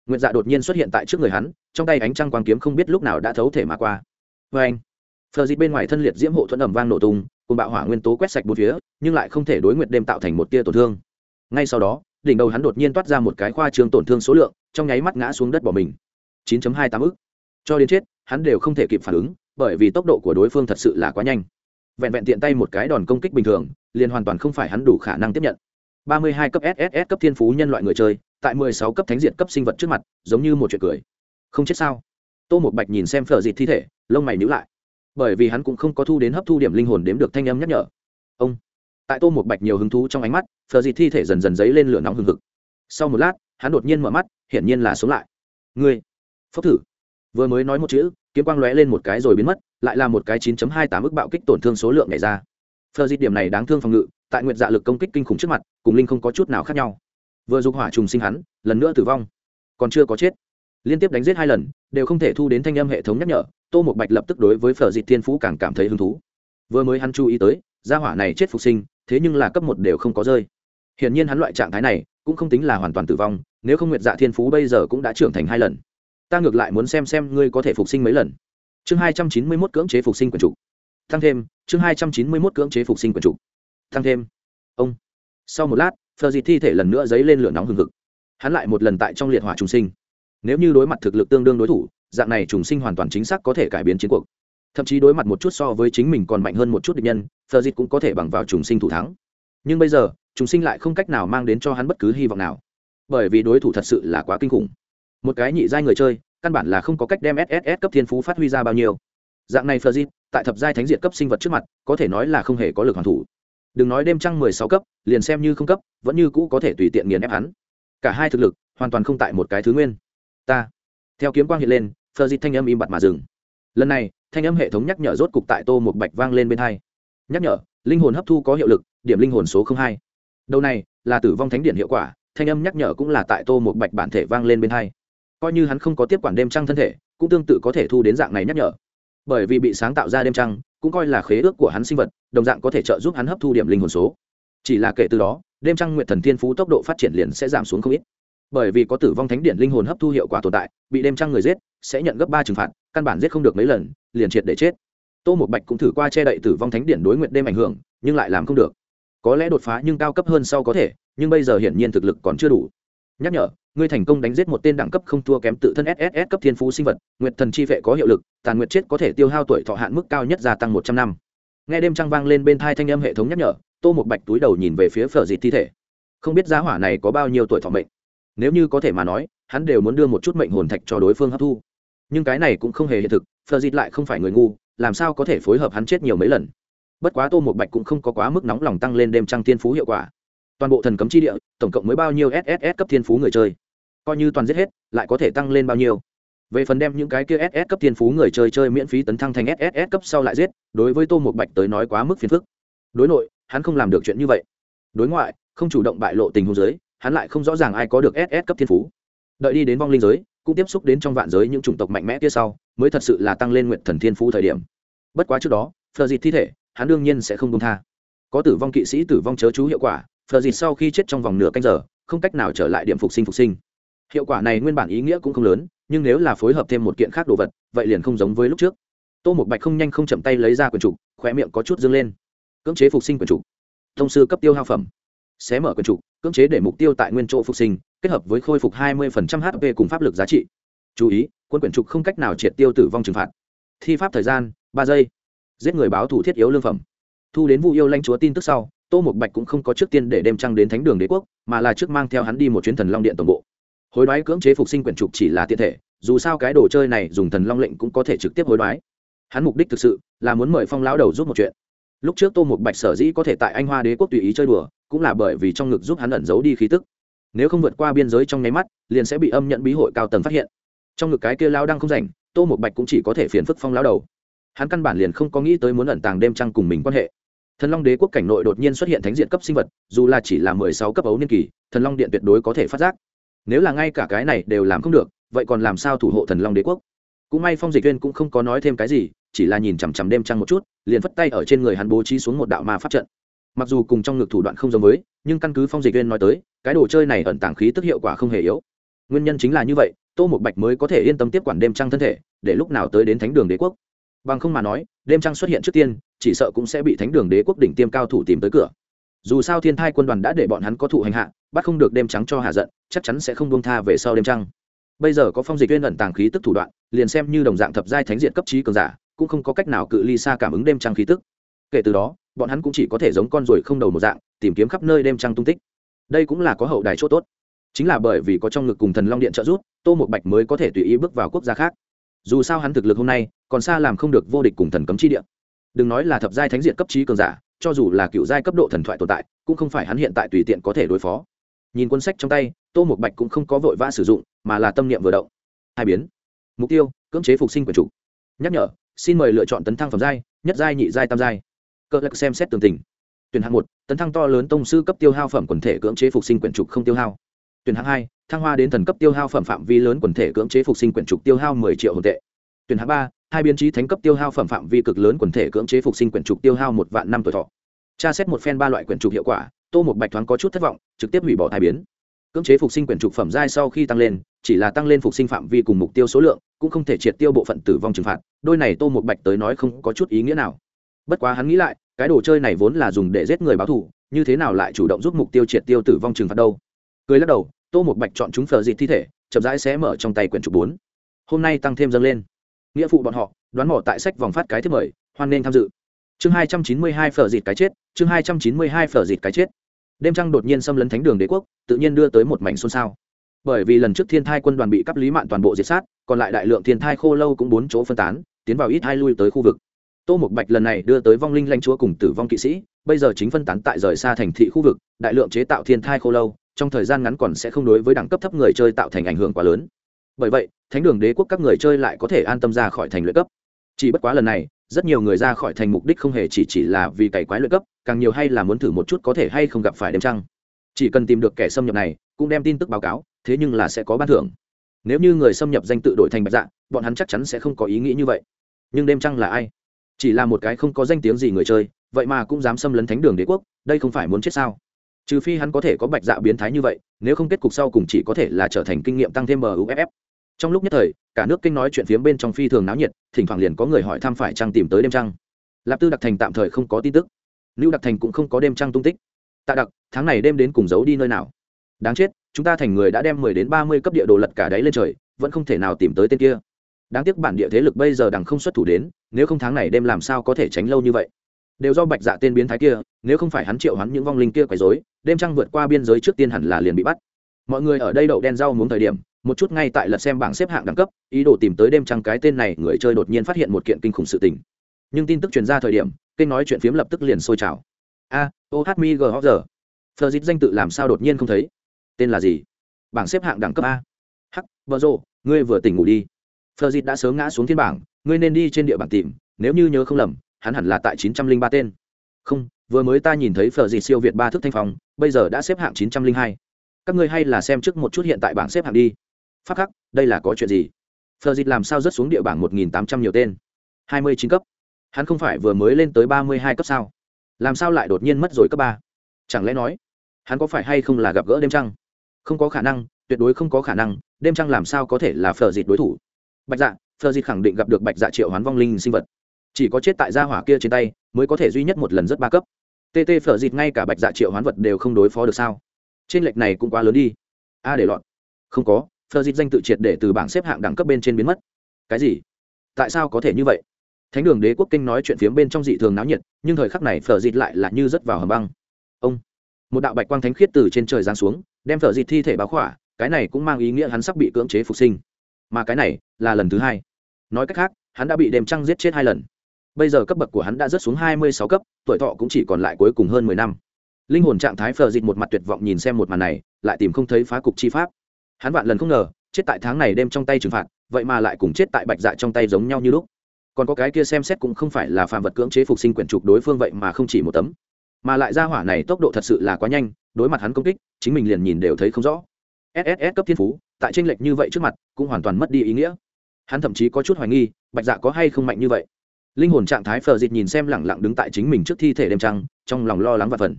Nguyệt dạ đột nhiên xuất hiện tại trước người hắn, trong tay ánh trăng quang kiếm không biết lúc nào đã thấu thể mà qua. Vê anh thờ dịt bên ngoài thân liệt diễm hộ thuẫn ẩm vang nổ tung, cùng bạo hỏa nguyên tố quét sạch bốn phía, nhưng lại không thể đối nguyệt đêm tạo thành một tia tổn thương. Ngay sau đó, đỉnh đầu hắn đột nhiên toát ra một cái khoa trương tổn thương số lượng, trong nháy mắt ngã xuống đất bỏ mình. 9.28 ức. Cho đến chết, hắn đều không thể kịp phản ứng, bởi vì tốc độ của đối phương thật sự là quá nhanh vẹn vẹn tiện tay một cái đòn công kích bình thường, liền hoàn toàn không phải hắn đủ khả năng tiếp nhận. 32 cấp sss cấp thiên phú nhân loại người chơi, tại 16 cấp thánh diệt cấp sinh vật trước mặt, giống như một chuyện cười. Không chết sao? Tô một bạch nhìn xem phở dịt thi thể, lông mày nhíu lại. Bởi vì hắn cũng không có thu đến hấp thu điểm linh hồn đếm được thanh âm nhắc nhở. Ông. Tại tô một bạch nhiều hứng thú trong ánh mắt, phở dịt thi thể dần dần dấy lên lửa nóng hừng hực. Sau một lát, hắn đột nhiên mở mắt, hiển nhiên là sống lại. Ngươi. Phốc thử. Vừa mới nói một chữ kiếm quang lóe lên một cái rồi biến mất, lại là một cái 9.28 ức bạo kích tổn thương số lượng nhảy ra. Phờ dịt điểm này đáng thương phòng ngự, tại nguyện dạ lực công kích kinh khủng trước mặt, cùng linh không có chút nào khác nhau. Vừa dục hỏa trùng sinh hắn, lần nữa tử vong. Còn chưa có chết. Liên tiếp đánh giết hai lần, đều không thể thu đến thanh âm hệ thống nhắc nhở, tô một bạch lập tức đối với phở dịt thiên phú càng cảm thấy hứng thú. Vừa mới hắn chú ý tới, gia hỏa này chết phục sinh, thế nhưng là cấp một đều không có rơi. Hiển nhiên hắn loại trạng thái này, cũng không tính là hoàn toàn tử vong, nếu không nguyệt dạ thiên phú bây giờ cũng đã trưởng thành hai lần ta ngược lại muốn xem xem ngươi có thể phục sinh mấy lần. Chương hai trăm chín mươi mốt cưỡng chế phục sinh quần chủ. Tăng thêm, chương hai trăm chín mươi mốt cưỡng chế phục sinh quần chủ. Tăng thêm. Ông. Sau một lát, phờ dịt thi thể lần nữa dấy lên lửa nóng hừng hực. Hắn lại một lần tại trong liệt hỏa trùng sinh. Nếu như đối mặt thực lực tương đương đối thủ, dạng này trùng sinh hoàn toàn chính xác có thể cải biến chiến cuộc. Thậm chí đối mặt một chút so với chính mình còn mạnh hơn một chút địch nhân, phờ dịt cũng có thể bằng vào trùng sinh thủ thắng. Nhưng bây giờ, trùng sinh lại không cách nào mang đến cho hắn bất cứ hy vọng nào. Bởi vì đối thủ thật sự là quá kinh khủng một cái nhị giai người chơi, căn bản là không có cách đem sss cấp thiên phú phát huy ra bao nhiêu. Dạng này phờ di tại thập giai thánh diệt cấp sinh vật trước mặt, có thể nói là không hề có lực hoàn thủ. Đừng nói đêm trăng mười sáu cấp, liền xem như không cấp, vẫn như cũ có thể tùy tiện nghiền ép hắn. Cả hai thực lực, hoàn toàn không tại một cái thứ nguyên. Ta, theo kiếm quang hiện lên phờ di thanh âm im bặt mà dừng. Lần này, thanh âm hệ thống nhắc nhở rốt cục tại tô một bạch vang lên bên hai. Nhắc nhở, linh hồn hấp thu có hiệu lực, điểm linh hồn số hai. Đầu này, là tử vong thánh điện hiệu quả, thanh âm nhắc nhở cũng là tại tô một bạch bản thể vang lên bên hai coi như hắn không có tiếp quản đêm trăng thân thể, cũng tương tự có thể thu đến dạng này nhắc nhở. Bởi vì bị sáng tạo ra đêm trăng, cũng coi là khế ước của hắn sinh vật, đồng dạng có thể trợ giúp hắn hấp thu điểm linh hồn số. Chỉ là kể từ đó, đêm trăng nguyện thần thiên phú tốc độ phát triển liền sẽ giảm xuống không ít. Bởi vì có tử vong thánh điện linh hồn hấp thu hiệu quả tồn tại, bị đêm trăng người giết, sẽ nhận gấp ba trừng phạt, căn bản giết không được mấy lần, liền triệt để chết. Tô một bạch cũng thử qua che đậy tử vong thánh điện đối nguyện đêm ảnh hưởng, nhưng lại làm không được. Có lẽ đột phá nhưng cao cấp hơn sau có thể, nhưng bây giờ hiển nhiên thực lực còn chưa đủ. Nhắc nhở ngươi thành công đánh giết một tên đẳng cấp không thua kém tự thân sss cấp thiên phú sinh vật, nguyệt thần chi vệ có hiệu lực, tàn nguyệt chết có thể tiêu hao tuổi thọ hạn mức cao nhất gia tăng một trăm năm. Nghe đêm trăng vang lên bên thai thanh âm hệ thống nhắc nhở, tô một bạch túi đầu nhìn về phía phở dịt thi thể. Không biết giá hỏa này có bao nhiêu tuổi thọ mệnh. Nếu như có thể mà nói, hắn đều muốn đưa một chút mệnh hồn thạch cho đối phương hấp thu. Nhưng cái này cũng không hề hiện thực, phở dịt lại không phải người ngu, làm sao có thể phối hợp hắn chết nhiều mấy lần. Bất quá tô một bạch cũng không có quá mức nóng lòng tăng lên đêm trăng tiên phú hiệu quả. Toàn bộ thần cấm chi địa, tổng cộng mới bao nhiêu sss cấp thiên phú người chơi? Coi như toàn giết hết, lại có thể tăng lên bao nhiêu. Về phần đem những cái kia ss cấp thiên phú người chơi chơi miễn phí tấn thăng thành ss cấp sau lại giết, đối với tô một bạch tới nói quá mức phiền phức. Đối nội, hắn không làm được chuyện như vậy. Đối ngoại, không chủ động bại lộ tình huống giới, hắn lại không rõ ràng ai có được ss cấp thiên phú. Đợi đi đến vong linh giới, cũng tiếp xúc đến trong vạn giới những chủng tộc mạnh mẽ kia sau, mới thật sự là tăng lên nguyện thần thiên phú thời điểm. Bất quá trước đó, phờ dịt thi thể, hắn đương nhiên sẽ không công tha. Có tử vong kỵ sĩ tử vong chớ chú hiệu quả, phờ dịt sau khi chết trong vòng nửa canh giờ, không cách nào trở lại điểm phục sinh phục sinh hiệu quả này nguyên bản ý nghĩa cũng không lớn, nhưng nếu là phối hợp thêm một kiện khác đồ vật, vậy liền không giống với lúc trước. Tô một bạch không nhanh không chậm tay lấy ra quyển trục, khóe miệng có chút dâng lên. Cưỡng chế phục sinh quyển trục. Thông sư cấp tiêu hao phẩm. Xé mở quyển trục, cưỡng chế để mục tiêu tại nguyên chỗ phục sinh, kết hợp với khôi phục hai mươi hp cùng pháp lực giá trị. Chú ý quân quyển trục không cách nào triệt tiêu tử vong trừng phạt. Thi pháp thời gian, ba giây. Giết người báo thủ thiết yếu lương phẩm. Thu đến vụ yêu lãnh chúa tin tức sau, tô một bạch cũng không có trước tiên để đem trăng đến thánh đường đế quốc, mà là trước mang theo hắn đi một chuyến thần long điện tổng bộ hối đoái cưỡng chế phục sinh quyển trục chỉ là tiện thể, dù sao cái đồ chơi này dùng thần long lệnh cũng có thể trực tiếp hối đoái. Hắn mục đích thực sự là muốn mời phong lão đầu giúp một chuyện. Lúc trước tô một bạch sở dĩ có thể tại anh hoa đế quốc tùy ý chơi đùa, cũng là bởi vì trong ngực giúp hắn ẩn giấu đi khí tức. Nếu không vượt qua biên giới trong nháy mắt, liền sẽ bị âm nhận bí hội cao tầng phát hiện. Trong ngực cái kia lao đang không rảnh, tô một bạch cũng chỉ có thể phiền phức phong lao đầu. Hắn căn bản liền không có nghĩ tới muốn ẩn tàng đêm trăng cùng mình quan hệ. Thần long đế quốc cảnh nội đột nhiên xuất hiện thánh diện cấp sinh vật, dù là chỉ là mười sáu cấp ấu niên kỳ, thần long điện tuyệt đối có thể phát giác nếu là ngay cả cái này đều làm không được, vậy còn làm sao thủ hộ thần long đế quốc? Cũng may phong dịch viên cũng không có nói thêm cái gì, chỉ là nhìn chằm chằm đêm trăng một chút, liền phất tay ở trên người hắn bố trí xuống một đạo ma pháp trận. Mặc dù cùng trong ngực thủ đoạn không giống với, nhưng căn cứ phong dịch viên nói tới, cái đồ chơi này ẩn tàng khí tức hiệu quả không hề yếu. Nguyên nhân chính là như vậy, tô một bạch mới có thể yên tâm tiếp quản đêm trăng thân thể, để lúc nào tới đến thánh đường đế quốc. Bằng không mà nói, đêm trăng xuất hiện trước tiên, chỉ sợ cũng sẽ bị thánh đường đế quốc đỉnh tiêm cao thủ tìm tới cửa. Dù sao thiên thai quân đoàn đã để bọn hắn có thụ hành hạ bắt không được đêm trắng cho hạ giận, chắc chắn sẽ không buông tha về sau đêm trăng. Bây giờ có phong dịch viên ẩn tàng khí tức thủ đoạn, liền xem như đồng dạng thập giai thánh diện cấp trí cường giả, cũng không có cách nào cự ly xa cảm ứng đêm trăng khí tức. Kể từ đó, bọn hắn cũng chỉ có thể giống con ruồi không đầu một dạng, tìm kiếm khắp nơi đêm trăng tung tích. Đây cũng là có hậu đài chỗ tốt. Chính là bởi vì có trong ngực cùng thần long điện trợ giúp, tô một bạch mới có thể tùy ý bước vào quốc gia khác. Dù sao hắn thực lực hôm nay, còn xa làm không được vô địch cùng thần cấm chi điện đừng nói là thập giai thánh diện cấp trí cường giả, cho dù là cựu giai cấp độ thần thoại tồn tại, cũng không phải hắn hiện tại tùy tiện có thể đối phó nhìn cuốn sách trong tay, tô một bạch cũng không có vội vã sử dụng, mà là tâm niệm vừa động. Hai biến. Mục tiêu, cưỡng chế phục sinh quyền chủ. Nhắc nhở, xin mời lựa chọn tấn thăng phẩm giai, nhất giai, nhị giai, tam giai. Cơ lạc xem xét tường tình. Tuyển hạng một, tấn thăng to lớn tông sư cấp tiêu hao phẩm quần thể cưỡng chế phục sinh quyển trục không tiêu hao. Tuyển hạng hai, thăng hoa đến thần cấp tiêu hao phẩm phạm vi lớn quần thể cưỡng chế phục sinh quyển trục tiêu hao mười triệu hồn tệ. Tuyển hạng ba, hai biến trí thánh cấp tiêu hao phẩm phạm vi cực lớn quần thể cưỡng chế phục sinh quyển trục tiêu hao một vạn năm tuổi thọ. Tra xét một phen ba loại quyển trục hiệu quả tô một bạch thoáng có chút thất vọng, trực tiếp hủy bỏ thai biến. Cưỡng chế phục sinh quyển trục phẩm giai sau khi tăng lên, chỉ là tăng lên phục sinh phạm vi cùng mục tiêu số lượng, cũng không thể triệt tiêu bộ phận tử vong trừng phạt, đôi này tô một bạch tới nói không có chút ý nghĩa nào. Bất quá hắn nghĩ lại, cái đồ chơi này vốn là dùng để giết người báo thù, như thế nào lại chủ động giúp mục tiêu triệt tiêu tử vong trừng phạt đâu? Cười lắc đầu, tô một bạch chọn chúng phờ dịt thi thể, chậm rãi sẽ mở trong tay quyển trục bốn. Hôm nay tăng thêm dâng lên. Nghĩa phụ bọn họ, đoán mỏ tại sách vòng phát cái thứ mời hoan nên tham dự. Chương hai trăm chín mươi hai phở dịt cái chết, chương hai trăm chín mươi hai phở dịt cái chết đêm trăng đột nhiên xâm lấn thánh đường đế quốc, tự nhiên đưa tới một mảnh xôn xao. Bởi vì lần trước thiên thai quân đoàn bị cắp lý mạng toàn bộ diệt sát, còn lại đại lượng thiên thai khô lâu cũng bốn chỗ phân tán, tiến vào ít hai lui tới khu vực. Tô mục bạch lần này đưa tới vong linh lanh chúa cùng tử vong kỵ sĩ, bây giờ chính phân tán tại rời xa thành thị khu vực, đại lượng chế tạo thiên thai khô lâu, trong thời gian ngắn còn sẽ không đối với đẳng cấp thấp người chơi tạo thành ảnh hưởng quá lớn. Bởi vậy, thánh đường đế quốc các người chơi lại có thể an tâm ra khỏi thành luyện cấp. Chỉ bất quá lần này rất nhiều người ra khỏi thành mục đích không hề chỉ chỉ là vì cày quái luyện cấp, càng nhiều hay là muốn thử một chút có thể hay không gặp phải đêm trăng. Chỉ cần tìm được kẻ xâm nhập này, cũng đem tin tức báo cáo, thế nhưng là sẽ có ban thưởng. Nếu như người xâm nhập danh tự đổi thành bạch dạ bọn hắn chắc chắn sẽ không có ý nghĩ như vậy. Nhưng đêm trăng là ai? Chỉ là một cái không có danh tiếng gì người chơi, vậy mà cũng dám xâm lấn thánh đường đế quốc, đây không phải muốn chết sao? Trừ phi hắn có thể có bạch dạ biến thái như vậy, nếu không kết cục sau cùng chỉ có thể là trở thành kinh nghiệm tăng thêm muff trong lúc nhất thời, cả nước kinh nói chuyện phiếm bên trong phi thường náo nhiệt, thỉnh thoảng liền có người hỏi thăm phải trăng tìm tới đêm trăng. Lạp tư đặc thành tạm thời không có tin tức. Lưu đặc thành cũng không có đêm trăng tung tích. Tạ đặc, tháng này đêm đến cùng giấu đi nơi nào? Đáng chết, chúng ta thành người đã đem mười đến ba mươi cấp địa đồ lật cả đáy lên trời, vẫn không thể nào tìm tới tên kia. Đáng tiếc bản địa thế lực bây giờ đằng không xuất thủ đến, nếu không tháng này đêm làm sao có thể tránh lâu như vậy? Đều do bạch dạ tên biến thái kia, nếu không phải hắn triệu hắn những vong linh kia quấy dối đêm trăng vượt qua biên giới trước tiên hẳn là liền bị bắt. Mọi người ở đây đậu đen rau muốn thời điểm một chút ngay tại lật xem bảng xếp hạng đẳng cấp, ý đồ tìm tới đêm trăng cái tên này, người chơi đột nhiên phát hiện một kiện kinh khủng sự tình. Nhưng tin tức truyền ra thời điểm, kênh nói chuyện phiếm lập tức liền sôi trào. A o h g h giờ. Phờ dịp danh tự làm sao đột nhiên không thấy? Tên là gì? Bảng xếp hạng đẳng cấp a. Hắc vợ rộ ngươi vừa tỉnh ngủ đi. Phờ dịp đã sớm ngã xuống thiên bảng, ngươi nên đi trên địa bảng tìm, nếu như nhớ không lầm, hắn hẳn là tại chín trăm linh ba tên. Không, vừa mới ta nhìn thấy phờ dịp siêu việt ba thức thanh phong, bây giờ đã xếp hạng chín trăm linh hai. Các ngươi hay là xem trước một chút hiện tại bảng xếp hạng đi phát khắc, đây là có chuyện gì? Phờ dịt làm sao rớt xuống địa bảng một nghìn tám trăm nhiều tên? Hai mươi chín cấp. Hắn không phải vừa mới lên tới ba mươi hai cấp sao? Làm sao lại đột nhiên mất rồi cấp ba? Chẳng lẽ nói, hắn có phải hay không là gặp gỡ đêm trăng? Không có khả năng, tuyệt đối không có khả năng, đêm trăng làm sao có thể là phờ dịt đối thủ? Bạch dạ phờ dịt khẳng định gặp được bạch dạ triệu hoán vong linh sinh vật. Chỉ có chết tại gia hỏa kia trên tay, mới có thể duy nhất một lần rất ba cấp. Tt phở dịt ngay cả bạch dạ triệu hoán vật đều không đối phó được sao? Trên lệch này cũng quá lớn đi. A để lọt. Không có phờ dịt danh tự triệt để từ bảng xếp hạng đẳng cấp bên trên biến mất. Cái gì? Tại sao có thể như vậy? Thánh đường đế quốc kinh nói chuyện phiếm bên trong dị thường náo nhiệt, nhưng thời khắc này phờ dịt lại là như rớt vào hầm băng. Ông! Một đạo bạch quang thánh khiết từ trên trời giáng xuống, đem phở dịt thi thể báo khỏa, cái này cũng mang ý nghĩa hắn sắp bị cưỡng chế phục sinh. Mà cái này là lần thứ hai. Nói cách khác, hắn đã bị đêm trăng giết chết hai lần. Bây giờ cấp bậc của hắn đã rớt xuống hai mươi sáu cấp, tuổi thọ cũng chỉ còn lại cuối cùng hơn mười năm. Linh hồn trạng thái phờ dịt một mặt tuyệt vọng nhìn xem một màn này, lại tìm không thấy phá cục chi pháp hắn vạn lần không ngờ, chết tại tháng này đem trong tay trừng phạt, vậy mà lại cùng chết tại bạch dạ trong tay giống nhau như lúc. Còn có cái kia xem xét cũng không phải là phàm vật cưỡng chế phục sinh quyển trục đối phương vậy mà không chỉ một tấm. Mà lại ra hỏa này tốc độ thật sự là quá nhanh, đối mặt hắn công kích, chính mình liền nhìn đều thấy không rõ. Sss cấp thiên phú, tại tranh lệch như vậy trước mặt, cũng hoàn toàn mất đi ý nghĩa. Hắn thậm chí có chút hoài nghi, bạch dạ có hay không mạnh như vậy. Linh hồn trạng thái phờ dịt nhìn xem lẳng lặng đứng tại chính mình trước thi thể đêm trăng, trong lòng lo lắng và phần.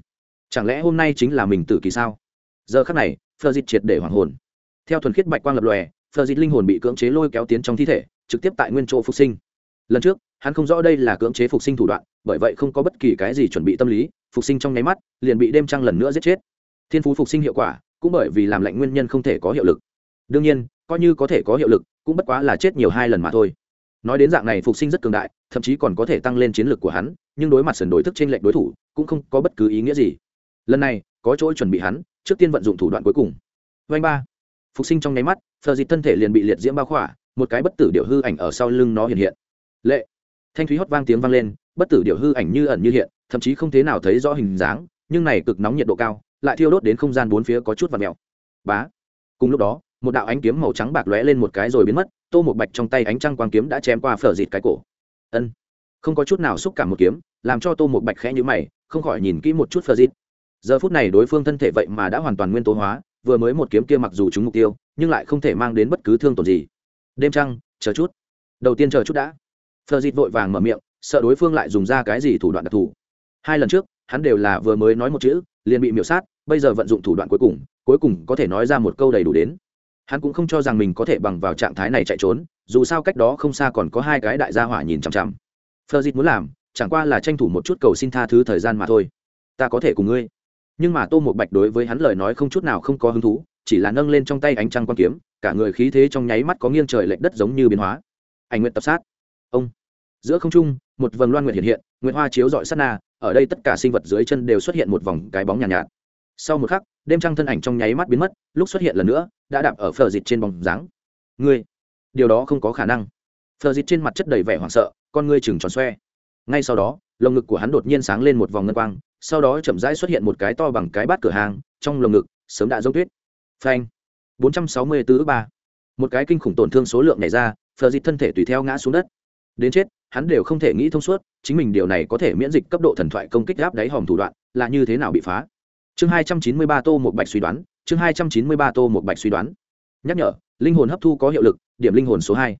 Chẳng lẽ hôm nay chính là mình tử kỳ sao? Giờ khắc này, phờ dịt triệt để hoàng hồn theo thuần khiết bạch quang lập lòe, phờ dịt linh hồn bị cưỡng chế lôi kéo tiến trong thi thể, trực tiếp tại nguyên chỗ phục sinh. Lần trước, hắn không rõ đây là cưỡng chế phục sinh thủ đoạn, bởi vậy không có bất kỳ cái gì chuẩn bị tâm lý, phục sinh trong nháy mắt, liền bị đêm trăng lần nữa giết chết. Thiên phú phục sinh hiệu quả, cũng bởi vì làm lạnh nguyên nhân không thể có hiệu lực. Đương nhiên, coi như có thể có hiệu lực, cũng bất quá là chết nhiều hai lần mà thôi. Nói đến dạng này phục sinh rất cường đại, thậm chí còn có thể tăng lên chiến lược của hắn, nhưng đối mặt sần đối thức trên lệnh đối thủ, cũng không có bất cứ ý nghĩa gì. Lần này, có chỗ chuẩn bị hắn, trước tiên vận dụng thủ đoạn cuối cùng. Vanh ba phục sinh trong nháy mắt, phờ dịt thân thể liền bị liệt diễm bao khỏa, một cái bất tử điệu hư ảnh ở sau lưng nó hiện hiện. Lệ! Thanh thúy hót vang tiếng vang lên, bất tử điệu hư ảnh như ẩn như hiện, thậm chí không thế nào thấy rõ hình dáng, nhưng này cực nóng nhiệt độ cao, lại thiêu đốt đến không gian bốn phía có chút và mèo. Bá! Cùng lúc đó, một đạo ánh kiếm màu trắng bạc lóe lên một cái rồi biến mất, tô một bạch trong tay ánh trăng quang kiếm đã chém qua phở dịt cái cổ. Ân! Không có chút nào xúc cảm một kiếm, làm cho tô một bạch khẽ nhữ mày, không khỏi nhìn kỹ một chút phở dịt. Giờ phút này đối phương thân thể vậy mà đã hoàn toàn nguyên tố hóa vừa mới một kiếm kia mặc dù trúng mục tiêu, nhưng lại không thể mang đến bất cứ thương tổn gì. Đêm trăng, chờ chút. Đầu tiên chờ chút đã. Phờ dịt vội vàng mở miệng, sợ đối phương lại dùng ra cái gì thủ đoạn đặc thù. Hai lần trước, hắn đều là vừa mới nói một chữ, liền bị miểu sát, bây giờ vận dụng thủ đoạn cuối cùng cuối cùng có thể nói ra một câu đầy đủ đến. Hắn cũng không cho rằng mình có thể bằng vào trạng thái này chạy trốn, dù sao cách đó không xa còn có hai cái đại gia hỏa nhìn chằm chằm. Phờ dịt muốn làm, chẳng qua là tranh thủ một chút cầu xin tha thứ thời gian mà thôi. Ta có thể cùng ngươi nhưng mà tô một bạch đối với hắn lời nói không chút nào không có hứng thú chỉ là nâng lên trong tay ánh trăng quan kiếm cả người khí thế trong nháy mắt có nghiêng trời lệch đất giống như biến hóa. Ảnh nguyện tập sát. Ông. Giữa không trung một vầng loan nguyện hiện hiện nguyện hoa chiếu dọi sát na ở đây tất cả sinh vật dưới chân đều xuất hiện một vòng cái bóng nhàn nhạt, nhạt. Sau một khắc đêm trăng thân ảnh trong nháy mắt biến mất lúc xuất hiện lần nữa đã đạp ở phờ dịt trên bóng dáng. Ngươi. Điều đó không có khả năng. Phờ dịt trên mặt chất đầy vẻ hoảng sợ con ngươi chừng tròn xoe. Ngay sau đó lồng ngực của hắn đột nhiên sáng lên một vòng ngân quang sau đó chậm rãi xuất hiện một cái to bằng cái bát cửa hàng, trong lồng ngực, sớm đã giống tuyết. Phanh. bốn trăm sáu mươi tứ ba. Một cái kinh khủng tổn thương số lượng này ra, phờ dịt thân thể tùy theo ngã xuống đất. Đến chết, hắn đều không thể nghĩ thông suốt, chính mình điều này có thể miễn dịch cấp độ thần thoại công kích gáp đáy hòm thủ đoạn, là như thế nào bị phá? Chương hai trăm chín mươi ba tô một bạch suy đoán, chương hai trăm chín mươi ba tô một bạch suy đoán. Nhắc nhở, linh hồn hấp thu có hiệu lực, điểm linh hồn số hai.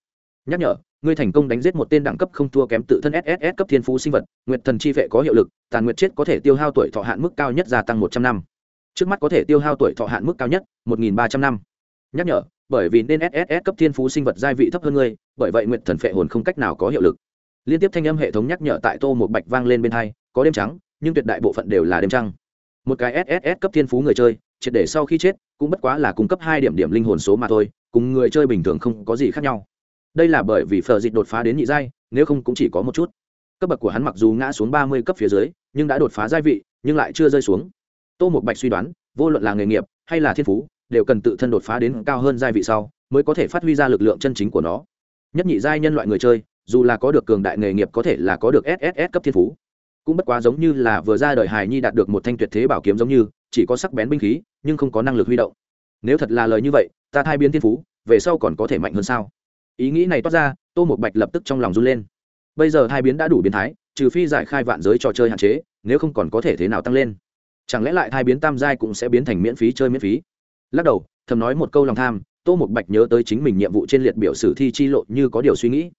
Nhắc nhở ngươi thành công đánh giết một tên đẳng cấp không thua kém tự thân sss cấp thiên phú sinh vật, nguyệt thần chi vệ có hiệu lực, tàn nguyệt chết có thể tiêu hao tuổi thọ hạn mức cao nhất gia tăng một trăm năm. Trước mắt có thể tiêu hao tuổi thọ hạn mức cao nhất, một nghìn ba trăm năm. Nhắc nhở, bởi vì nên sss cấp thiên phú sinh vật giai vị thấp hơn ngươi, bởi vậy nguyệt thần phệ hồn không cách nào có hiệu lực. Liên tiếp thanh âm hệ thống nhắc nhở tại tô một bạch vang lên bên hai, có đêm trắng, nhưng tuyệt đại bộ phận đều là đêm trăng. Một cái sss cấp thiên phú người chơi, triệt để sau khi chết, cũng bất quá là cung cấp hai điểm điểm linh hồn số mà thôi, cùng người chơi bình thường không có gì khác nhau đây là bởi vì phờ dịch đột phá đến nhị giai, nếu không cũng chỉ có một chút. Cấp bậc của hắn mặc dù ngã xuống ba mươi cấp phía dưới, nhưng đã đột phá giai vị, nhưng lại chưa rơi xuống. Tô một bạch suy đoán, vô luận là nghề nghiệp hay là thiên phú, đều cần tự thân đột phá đến cao hơn giai vị sau mới có thể phát huy ra lực lượng chân chính của nó. Nhất nhị giai nhân loại người chơi, dù là có được cường đại nghề nghiệp có thể là có được sss cấp thiên phú. Cũng bất quá giống như là vừa ra đời hài nhi đạt được một thanh tuyệt thế bảo kiếm giống như, chỉ có sắc bén binh khí, nhưng không có năng lực huy động. Nếu thật là lời như vậy, ta thai biến thiên phú, về sau còn có thể mạnh hơn sao? Ý nghĩ này toát ra, tô một bạch lập tức trong lòng run lên. Bây giờ hai biến đã đủ biến thái, trừ phi giải khai vạn giới trò chơi hạn chế, nếu không còn có thể thế nào tăng lên. Chẳng lẽ lại hai biến tam giai cũng sẽ biến thành miễn phí chơi miễn phí? Lắc đầu, thầm nói một câu lòng tham, tô một bạch nhớ tới chính mình nhiệm vụ trên liệt biểu sử thi chi lộ như có điều suy nghĩ.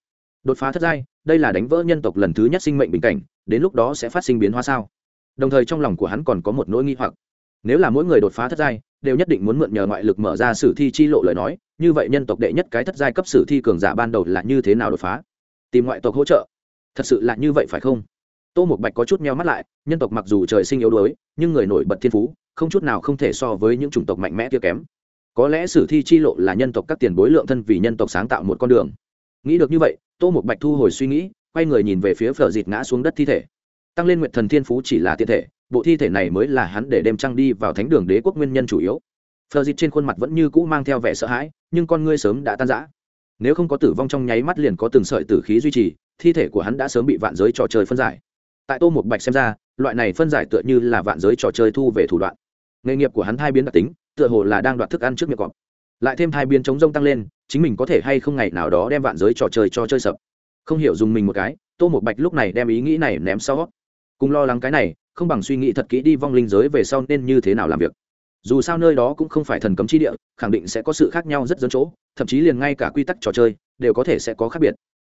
Đột phá thất giai, đây là đánh vỡ nhân tộc lần thứ nhất sinh mệnh bình cảnh, đến lúc đó sẽ phát sinh biến hóa sao? Đồng thời trong lòng của hắn còn có một nỗi nghi hoặc. Nếu là mỗi người đột phá thất giai đều nhất định muốn mượn nhờ ngoại lực mở ra sử thi chi lộ lời nói, như vậy nhân tộc đệ nhất cái thất giai cấp sử thi cường giả ban đầu là như thế nào đột phá? Tìm ngoại tộc hỗ trợ. Thật sự là như vậy phải không? Tô một bạch có chút meo mắt lại, nhân tộc mặc dù trời sinh yếu đuối, nhưng người nổi bật thiên phú, không chút nào không thể so với những chủng tộc mạnh mẽ kia kém. Có lẽ sử thi chi lộ là nhân tộc các tiền bối lượng thân vì nhân tộc sáng tạo một con đường. Nghĩ được như vậy, tô một bạch thu hồi suy nghĩ, quay người nhìn về phía phở dịt ngã xuống đất thi thể. Tăng lên nguyện thần thiên phú chỉ là tiện thể bộ thi thể này mới là hắn để đem trăng đi vào thánh đường đế quốc nguyên nhân chủ yếu. Phờ dịt trên khuôn mặt vẫn như cũ mang theo vẻ sợ hãi, nhưng con ngươi sớm đã tan rã. Nếu không có tử vong trong nháy mắt liền có từng sợi tử khí duy trì, thi thể của hắn đã sớm bị vạn giới trò chơi phân giải. Tại tô một bạch xem ra, loại này phân giải tựa như là vạn giới trò chơi thu về thủ đoạn. Nghề nghiệp của hắn thai biến đặc tính, tựa hồ là đang đoạt thức ăn trước miệng cọp. Lại thêm thai biến chống rông tăng lên, chính mình có thể hay không ngày nào đó đem vạn giới trò chơi cho chơi sập. Không hiểu dùng mình một cái, tô một bạch lúc này đem ý nghĩ này ném sau cùng lo lắng cái này, không bằng suy nghĩ thật kỹ đi vong linh giới về sau nên như thế nào làm việc. Dù sao nơi đó cũng không phải thần cấm chi địa, khẳng định sẽ có sự khác nhau rất dân chỗ, thậm chí liền ngay cả quy tắc trò chơi đều có thể sẽ có khác biệt.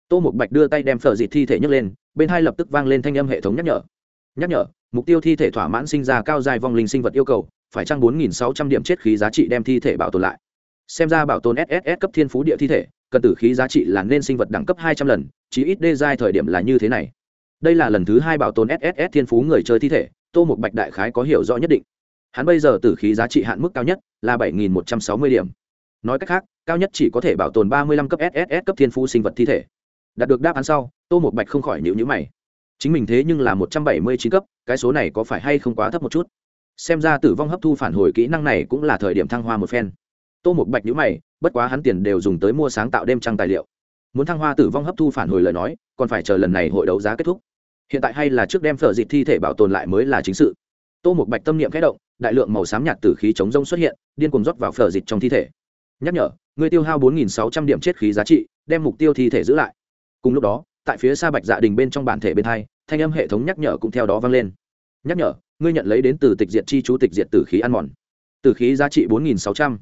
Tô một bạch đưa tay đem phở dịt thi thể nhấc lên, bên hai lập tức vang lên thanh âm hệ thống nhắc nhở. Nhắc nhở, mục tiêu thi thể thỏa mãn sinh ra cao dài vong linh sinh vật yêu cầu, phải trăng bốn nghìn sáu trăm điểm chết khí giá trị đem thi thể bảo tồn lại? Xem ra bảo tồn sss cấp thiên phú địa thi thể, cần tử khí giá trị là nên sinh vật đẳng cấp hai trăm lần, chí ít đê giai thời điểm là như thế này đây là lần thứ hai bảo tồn sss thiên phú người chơi thi thể, tô một bạch đại khái có hiểu rõ nhất định. Hắn bây giờ tử khí giá trị hạn mức cao nhất là bảy nghìn một trăm sáu mươi điểm. Nói cách khác, cao nhất chỉ có thể bảo tồn ba mươi lăm cấp sss cấp thiên phú sinh vật thi thể. Đạt được đáp án sau, tô một bạch không khỏi nhịu nhữ mày. Chính mình thế nhưng là một trăm bảy mươi chín cấp, cái số này có phải hay không quá thấp một chút? Xem ra tử vong hấp thu phản hồi kỹ năng này cũng là thời điểm thăng hoa một phen. Tô một bạch nhữ mày, bất quá hắn tiền đều dùng tới mua sáng tạo đêm trăng tài liệu. Muốn thăng hoa tử vong hấp thu phản hồi lời nói, còn phải chờ lần này hội đấu giá kết thúc hiện tại hay là trước đem phở dịt thi thể bảo tồn lại mới là chính sự. Tô một bạch tâm niệm khẽ động, đại lượng màu xám nhạt tử khí chống rông xuất hiện, điên cuồng rót vào phở dịt trong thi thể. Nhắc nhở, người tiêu hao bốn nghìn sáu trăm điểm chết khí giá trị, đem mục tiêu thi thể giữ lại. Cùng lúc đó, tại phía xa bạch dạ đình bên trong bản thể bên hai, thanh âm hệ thống nhắc nhở cũng theo đó vang lên. Nhắc nhở, ngươi nhận lấy đến từ tịch diệt chi chú tịch diệt tử khí ăn mòn. Tử khí giá trị bốn nghìn sáu trăm.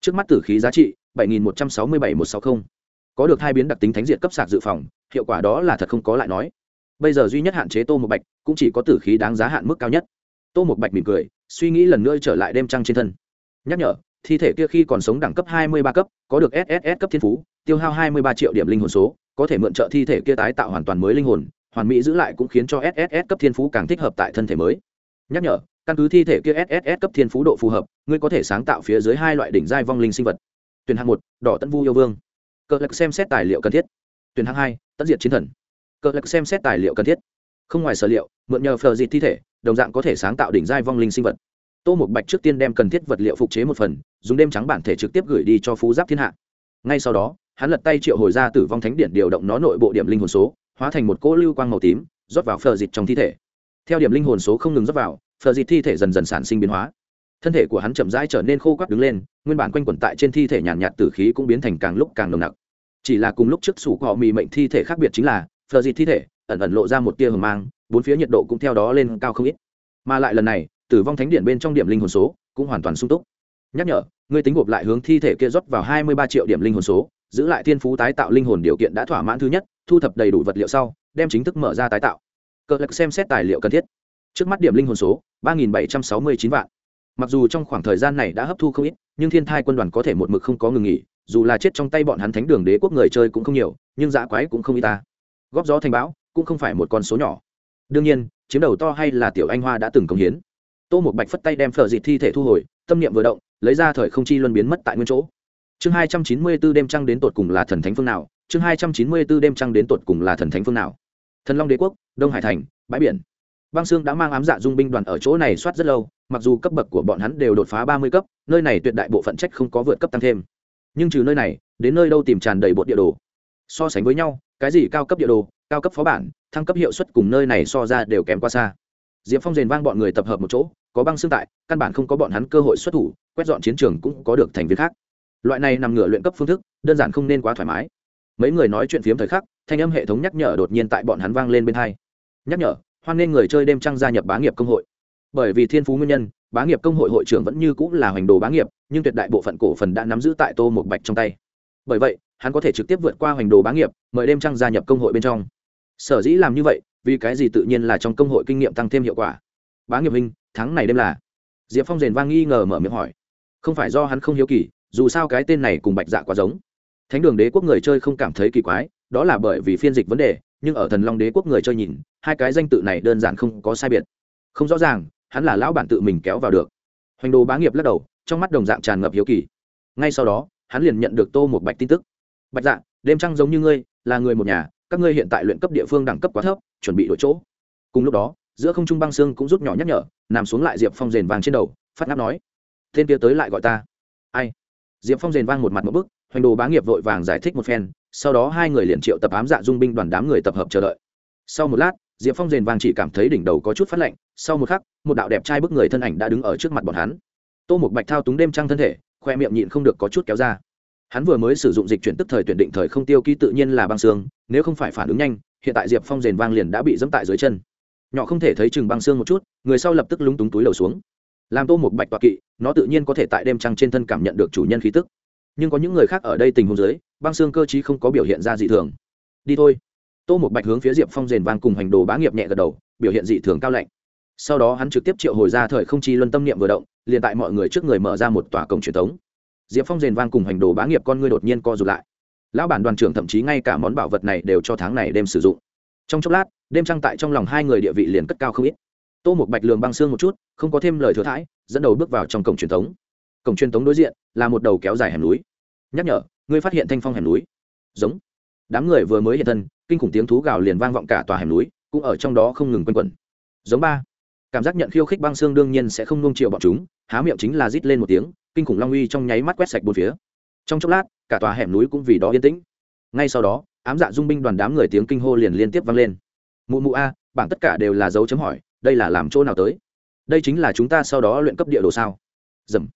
Trước mắt tử khí giá trị, bảy nghìn một trăm sáu mươi bảy một sáu mươi có được hai biến đặc tính thánh diệt cấp sạc dự phòng, hiệu quả đó là thật không có lại nói bây giờ duy nhất hạn chế tô một bạch cũng chỉ có tử khí đáng giá hạn mức cao nhất tô một bạch mỉm cười suy nghĩ lần nữa trở lại đêm trăng trên thân nhắc nhở thi thể kia khi còn sống đẳng cấp hai mươi ba cấp có được sss cấp thiên phú tiêu hao hai mươi ba triệu điểm linh hồn số có thể mượn trợ thi thể kia tái tạo hoàn toàn mới linh hồn hoàn mỹ giữ lại cũng khiến cho sss cấp thiên phú càng thích hợp tại thân thể mới nhắc nhở căn cứ thi thể kia sss cấp thiên phú độ phù hợp ngươi có thể sáng tạo phía dưới hai loại đỉnh giai vong linh sinh vật tuyển hạng một đỏ tân vu yêu vương cờ lạc xem xét tài liệu cần thiết tuyển hạng hai tất diệt chiến thần cờ lạc xem xét tài liệu cần thiết. Không ngoài sở liệu, mượn nhờ phờ dịt thi thể, đồng dạng có thể sáng tạo đỉnh giai vong linh sinh vật. Tô một bạch trước tiên đem cần thiết vật liệu phục chế một phần, dùng đêm trắng bản thể trực tiếp gửi đi cho phú giáp thiên hạ. Ngay sau đó, hắn lật tay triệu hồi ra tử vong thánh điện điều động nó nội bộ điểm linh hồn số, hóa thành một cỗ lưu quang màu tím, rót vào phờ dịt trong thi thể. Theo điểm linh hồn số không ngừng rót vào, phờ dịt thi thể dần dần sản sinh biến hóa. Thân thể của hắn chậm rãi trở nên khô quắc đứng lên, nguyên bản quanh quẩn tại trên thi thể nhàn nhạt tử khí cũng biến thành càng lúc càng nồng nặc. Chỉ là cùng lúc trước sủ cọ mì mệnh thi thể khác biệt chính là phờ dịt thi thể, ẩn ẩn lộ ra một tia hờ mang, bốn phía nhiệt độ cũng theo đó lên cao không ít. Mà lại lần này, tử vong thánh điện bên trong điểm linh hồn số cũng hoàn toàn sung túc. Nhắc nhở người tính gộp lại hướng thi thể kia rót vào hai mươi ba triệu điểm linh hồn số, giữ lại thiên phú tái tạo linh hồn điều kiện đã thỏa mãn thứ nhất, thu thập đầy đủ vật liệu sau, đem chính thức mở ra tái tạo. Cờ lạc xem xét tài liệu cần thiết. Trước mắt điểm linh hồn số, ba nghìn bảy trăm sáu mươi chín vạn. Mặc dù trong khoảng thời gian này đã hấp thu không ít, nhưng thiên thai quân đoàn có thể một mực không có ngừng nghỉ, dù là chết trong tay bọn hắn thánh đường đế quốc người chơi cũng không nhiều, nhưng dã quái cũng không y ta góp gió thành bão, cũng không phải một con số nhỏ. Đương nhiên, chiếm đầu to hay là tiểu anh hoa đã từng công hiến. Tô một bạch phất tay đem phở dịt thi thể thu hồi, tâm niệm vừa động, lấy ra thời không chi luân biến mất tại nguyên chỗ. Chương hai trăm chín mươi b ố đêm trăng đến tột cùng là thần thánh phương nào? Chương hai trăm chín mươi b ố đêm trăng đến tột cùng là thần thánh phương nào? Thần long đế quốc, đông hải thành, bãi biển. Băng sương đã mang ám dạ dung binh đoàn ở chỗ này soát rất lâu, mặc dù cấp bậc của bọn hắn đều đột phá ba mươi cấp, nơi này tuyệt đại bộ phận trách không có vượt cấp tăng thêm. Nhưng trừ nơi này, đến nơi đâu tìm tràn đầy bột địa đồ. So sánh với nhau cái gì cao cấp địa đồ, cao cấp phó bản, thăng cấp hiệu suất cùng nơi này so ra đều kém qua xa. Diệp phong rền vang bọn người tập hợp một chỗ, có băng xương tại, căn bản không có bọn hắn cơ hội xuất thủ, quét dọn chiến trường cũng có được thành viên khác. Loại này nằm ngửa luyện cấp phương thức, đơn giản không nên quá thoải mái. Mấy người nói chuyện phiếm thời khắc, thanh âm hệ thống nhắc nhở đột nhiên tại bọn hắn vang lên bên hai. Nhắc nhở, hoan nên người chơi đêm trăng gia nhập bá nghiệp công hội. Bởi vì thiên phú nguyên nhân, bá nghiệp công hội hội trưởng vẫn như cũng là hoành đồ bá nghiệp, nhưng tuyệt đại bộ phận cổ phần đã nắm giữ tại tô một bạch trong tay. Bởi vậy hắn có thể trực tiếp vượt qua hoành đồ bá nghiệp, mời đêm trăng gia nhập công hội bên trong. Sở dĩ làm như vậy, vì cái gì tự nhiên là trong công hội kinh nghiệm tăng thêm hiệu quả. Bá nghiệp hình tháng này đêm là? Diệp phong rền vang nghi ngờ mở miệng hỏi. Không phải do hắn không hiếu kỳ, dù sao cái tên này cùng bạch dạ quá giống. Thánh đường đế quốc người chơi không cảm thấy kỳ quái, đó là bởi vì phiên dịch vấn đề, nhưng ở thần long đế quốc người chơi nhìn, hai cái danh tự này đơn giản không có sai biệt. Không rõ ràng, hắn là lão bản tự mình kéo vào được. Hoành đồ bá nghiệp lắc đầu, trong mắt đồng dạng tràn ngập hiếu kỳ. Ngay sau đó, hắn liền nhận được tô một bạch tin tức bạch dạ đêm trăng giống như ngươi, là người một nhà, các ngươi hiện tại luyện cấp địa phương đẳng cấp quá thấp, chuẩn bị đổi chỗ. Cùng lúc đó, giữa không trung băng xương cũng rút nhỏ nhắc nhở, nằm xuống lại diệp phong rền vàng trên đầu, phát ngáp nói, tên kia tới lại gọi ta. Ai? Diệp phong rền vang một mặt một bức, hoành đồ bá nghiệp vội vàng giải thích một phen, sau đó hai người liền triệu tập ám dạ dung binh đoàn đám người tập hợp chờ đợi. Sau một lát, diệp phong rền vàng chỉ cảm thấy đỉnh đầu có chút phát lạnh, sau một khắc, một đạo đẹp trai bức người thân ảnh đã đứng ở trước mặt bọn hắn. Tô một bạch thao túng đêm trăng thân thể, khoe miệng nhịn không được có chút kéo ra hắn vừa mới sử dụng dịch chuyển tức thời tuyển định thời không tiêu ký tự nhiên là băng xương, nếu không phải phản ứng nhanh, hiện tại diệp phong rền vang liền đã bị dẫm tại dưới chân. Nhỏ không thể thấy chừng băng xương một chút, người sau lập tức lúng túng túi đầu xuống. Làm tô một bạch toạ kỵ, nó tự nhiên có thể tại đêm trăng trên thân cảm nhận được chủ nhân khí tức. Nhưng có những người khác ở đây tình huống dưới, băng xương cơ chí không có biểu hiện ra dị thường. Đi thôi. Tô một bạch hướng phía diệp phong rền vang cùng hành đồ bá nghiệp nhẹ gật đầu, biểu hiện dị thường cao lạnh. Sau đó hắn trực tiếp triệu hồi ra thời không chi luân tâm niệm vừa động, liền tại mọi người trước người mở ra một tòa cổng truyền thống diệp phong rền vang cùng hành đồ bá nghiệp con ngươi đột nhiên co rụt lại. Lão bản đoàn trưởng thậm chí ngay cả món bảo vật này đều cho tháng này đêm sử dụng. Trong chốc lát, đêm trăng tại trong lòng hai người địa vị liền cất cao không ít. Tô một bạch lường băng xương một chút, không có thêm lời thừa thãi, dẫn đầu bước vào trong cổng truyền thống. Cổng truyền thống đối diện là một đầu kéo dài hẻm núi. Nhắc nhở, ngươi phát hiện thanh phong hẻm núi. Giống. Đám người vừa mới hiện thân, kinh khủng tiếng thú gào liền vang vọng cả tòa hẻm núi, cũng ở trong đó không ngừng quanh quẩn. Giống ba cảm giác nhận khiêu khích băng xương đương nhiên sẽ không nung chiều bọn chúng, há miệng chính là rít lên một tiếng, kinh khủng long uy trong nháy mắt quét sạch bốn phía. Trong chốc lát, cả tòa hẻm núi cũng vì đó yên tĩnh. Ngay sau đó, ám dạ dung binh đoàn đám người tiếng kinh hô liền liên tiếp vang lên. Mụ mụ a, bảng tất cả đều là dấu chấm hỏi, đây là làm chỗ nào tới? Đây chính là chúng ta sau đó luyện cấp địa đồ sao? Dầm,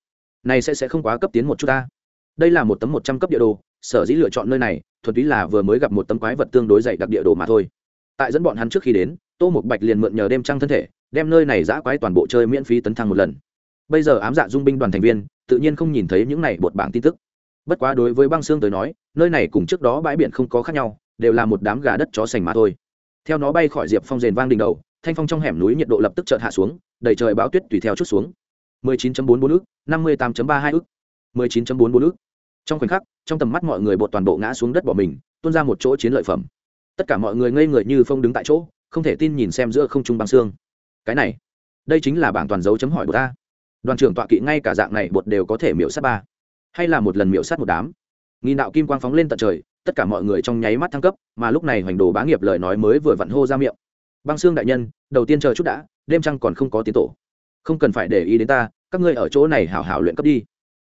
này sẽ sẽ không quá cấp tiến một chút ta. Đây là một tấm một trăm cấp địa đồ, sở dĩ lựa chọn nơi này, thuần túy là vừa mới gặp một tấm quái vật tương đối dày đặc địa đồ mà thôi. Tại dẫn bọn hắn trước khi đến, tô một bạch liền mượn nhờ đêm trăng thân thể đem nơi này giã quái toàn bộ chơi miễn phí tấn thăng một lần. Bây giờ ám dạ dung binh đoàn thành viên, tự nhiên không nhìn thấy những này bột bảng tin tức. Bất quá đối với băng xương tới nói, nơi này cùng trước đó bãi biển không có khác nhau, đều là một đám gà đất chó sành mà thôi. Theo nó bay khỏi diệp phong rền vang đỉnh đầu, thanh phong trong hẻm núi nhiệt độ lập tức chợt hạ xuống, đầy trời báo tuyết tùy theo chút xuống. 19.44 ức 58.32 ức. 19.44 ức. Trong khoảnh khắc, trong tầm mắt mọi người bột toàn bộ ngã xuống đất bỏ mình, tuôn ra một chỗ chiến lợi phẩm. Tất cả mọi người ngây người như phong đứng tại chỗ, không thể tin nhìn xem giữa không trung băng xương cái này, đây chính là bảng toàn dấu chấm hỏi của ta. Đoàn trưởng tọa kỵ ngay cả dạng này bột đều có thể miễu sát ba, hay là một lần miễu sát một đám. Nghìn đạo kim quang phóng lên tận trời, tất cả mọi người trong nháy mắt thăng cấp, mà lúc này hoành đồ bá nghiệp lời nói mới vừa vặn hô ra miệng. Băng xương đại nhân, đầu tiên chờ chút đã, đêm trăng còn không có tiến tổ. Không cần phải để ý đến ta, các ngươi ở chỗ này hảo hảo luyện cấp đi.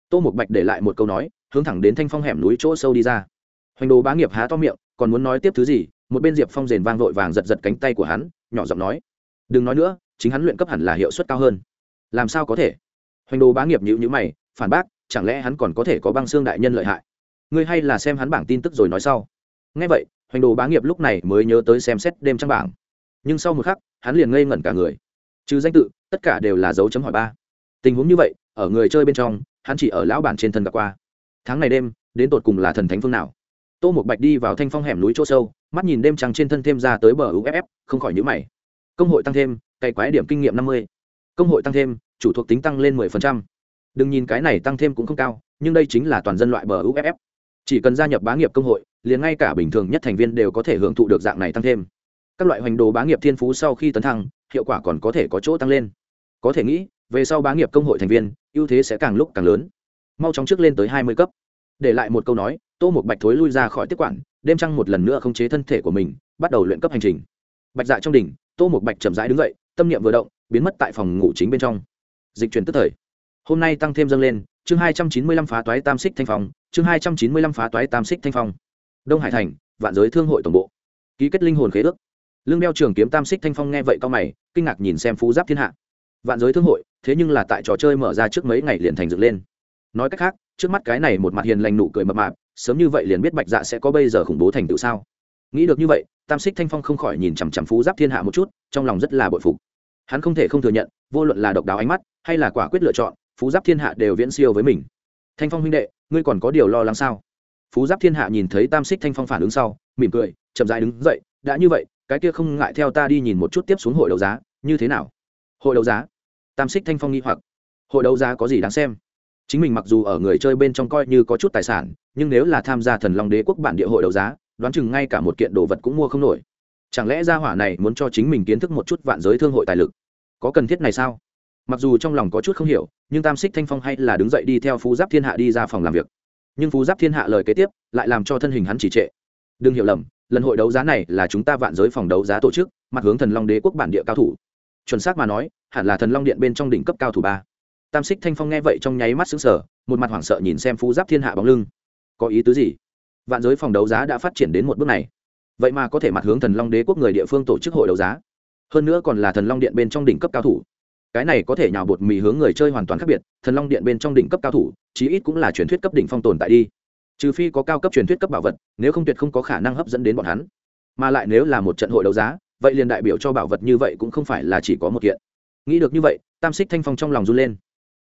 Tô một bạch để lại một câu nói, hướng thẳng đến thanh phong hẻm núi chỗ sâu đi ra. Hoành đồ bá nghiệp há to miệng, còn muốn nói tiếp thứ gì, một bên diệp phong rền vang vội vàng giật giật cánh tay của hắn, nhỏ giọng nói, đừng nói nữa chính hắn luyện cấp hẳn là hiệu suất cao hơn. Làm sao có thể? Hoành đồ bá nghiệp nhữ nhữ mày, phản bác, chẳng lẽ hắn còn có thể có băng xương đại nhân lợi hại? Ngươi hay là xem hắn bảng tin tức rồi nói sau. Ngay vậy, hoành đồ bá nghiệp lúc này mới nhớ tới xem xét đêm trăng bảng. Nhưng sau một khắc, hắn liền ngây ngẩn cả người. Trừ danh tự, tất cả đều là dấu chấm hỏi ba. Tình huống như vậy, ở người chơi bên trong, hắn chỉ ở lão bản trên thân gặp qua. Tháng này đêm, đến tột cùng là thần thánh phương nào? Tô một bạch đi vào thanh phong hẻm núi chỗ sâu, mắt nhìn đêm trăng trên thân thêm ra tới bờ uff không khỏi nhữ mày. Công hội tăng thêm cày quái điểm kinh nghiệm năm mươi. Công hội tăng thêm, chủ thuộc tính tăng lên mười phần trăm. Đừng nhìn cái này tăng thêm cũng không cao, nhưng đây chính là toàn dân loại bờ uff chỉ cần gia nhập bá nghiệp công hội, liền ngay cả bình thường nhất thành viên đều có thể hưởng thụ được dạng này tăng thêm. Các loại hoành đồ bá nghiệp thiên phú sau khi tấn thăng, hiệu quả còn có thể có chỗ tăng lên. Có thể nghĩ, về sau bá nghiệp công hội thành viên, ưu thế sẽ càng lúc càng lớn. Mau chóng trước lên tới hai mươi cấp. Để lại một câu nói, tô một bạch thối lui ra khỏi tiếp quản, đêm trăng một lần nữa không chế thân thể của mình, bắt đầu luyện cấp hành trình. Bạch dạ trong đỉnh, tô một bạch chậm rãi đứng dậy tâm niệm vừa động, biến mất tại phòng ngủ chính bên trong. Dịch chuyển tức thời. Hôm nay tăng thêm dâng lên, chương hai trăm chín mươi lăm phá toái tam xích thanh phong, chương hai trăm chín mươi lăm phá toái tam xích thanh phong. Đông hải thành, vạn giới thương hội tổng bộ. Ký kết linh hồn khế ước. Lương đeo trường kiếm tam xích thanh phong nghe vậy cao mày, kinh ngạc nhìn xem phú giáp thiên hạ. Vạn giới thương hội, thế nhưng là tại trò chơi mở ra trước mấy ngày liền thành dựng lên. Nói cách khác, trước mắt cái này một mặt hiền lành nụ cười mập mạp, sớm như vậy liền biết bạch dạ sẽ có bây giờ khủng bố thành tựu sao? Nghĩ được như vậy tam xích thanh phong không khỏi nhìn chằm chằm phú giáp thiên hạ một chút, trong lòng rất là bội phục. Hắn không thể không thừa nhận, vô luận là độc đáo ánh mắt, hay là quả quyết lựa chọn, phú giáp thiên hạ đều viễn siêu với mình. Thanh phong huynh đệ, ngươi còn có điều lo lắng sao? Phú giáp thiên hạ nhìn thấy tam xích thanh phong phản ứng sau, mỉm cười, chậm dại đứng dậy, đã như vậy, cái kia không ngại theo ta đi nhìn một chút tiếp xuống hội đấu giá, như thế nào? Hội đấu giá? Tam xích thanh phong nghi hoặc. Hội đấu giá có gì đáng xem? Chính mình mặc dù ở người chơi bên trong coi như có chút tài sản, nhưng nếu là tham gia thần long đế quốc bản địa hội đấu giá đoán chừng ngay cả một kiện đồ vật cũng mua không nổi. Chẳng lẽ gia hỏa này muốn cho chính mình kiến thức một chút vạn giới thương hội tài lực? Có cần thiết này sao? Mặc dù trong lòng có chút không hiểu, nhưng tam xích thanh phong hay là đứng dậy đi theo phú giáp thiên hạ đi ra phòng làm việc. Nhưng phú giáp thiên hạ lời kế tiếp lại làm cho thân hình hắn chỉ trệ. Đừng hiểu lầm, lần hội đấu giá này là chúng ta vạn giới phòng đấu giá tổ chức, mặt hướng thần long đế quốc bản địa cao thủ. Chuẩn xác mà nói, hẳn là thần long điện bên trong đỉnh cấp cao thủ ba. Tam xích thanh phong nghe vậy trong nháy mắt xứng sở một mặt hoảng sợ nhìn xem phú giáp thiên hạ bóng lưng. Có ý tứ gì? Vạn giới phòng đấu giá đã phát triển đến một bước này. Vậy mà có thể mặt hướng thần long đế quốc người địa phương tổ chức hội đấu giá. Hơn nữa còn là thần long điện bên trong đỉnh cấp cao thủ. Cái này có thể nhào bột mì hướng người chơi hoàn toàn khác biệt, thần long điện bên trong đỉnh cấp cao thủ, chí ít cũng là truyền thuyết cấp đỉnh phong tồn tại đi. Trừ phi có cao cấp truyền thuyết cấp bảo vật, nếu không tuyệt không có khả năng hấp dẫn đến bọn hắn. Mà lại nếu là một trận hội đấu giá, vậy liền đại biểu cho bảo vật như vậy cũng không phải là chỉ có một kiện. Nghĩ được như vậy, tam xích thanh phong trong lòng run lên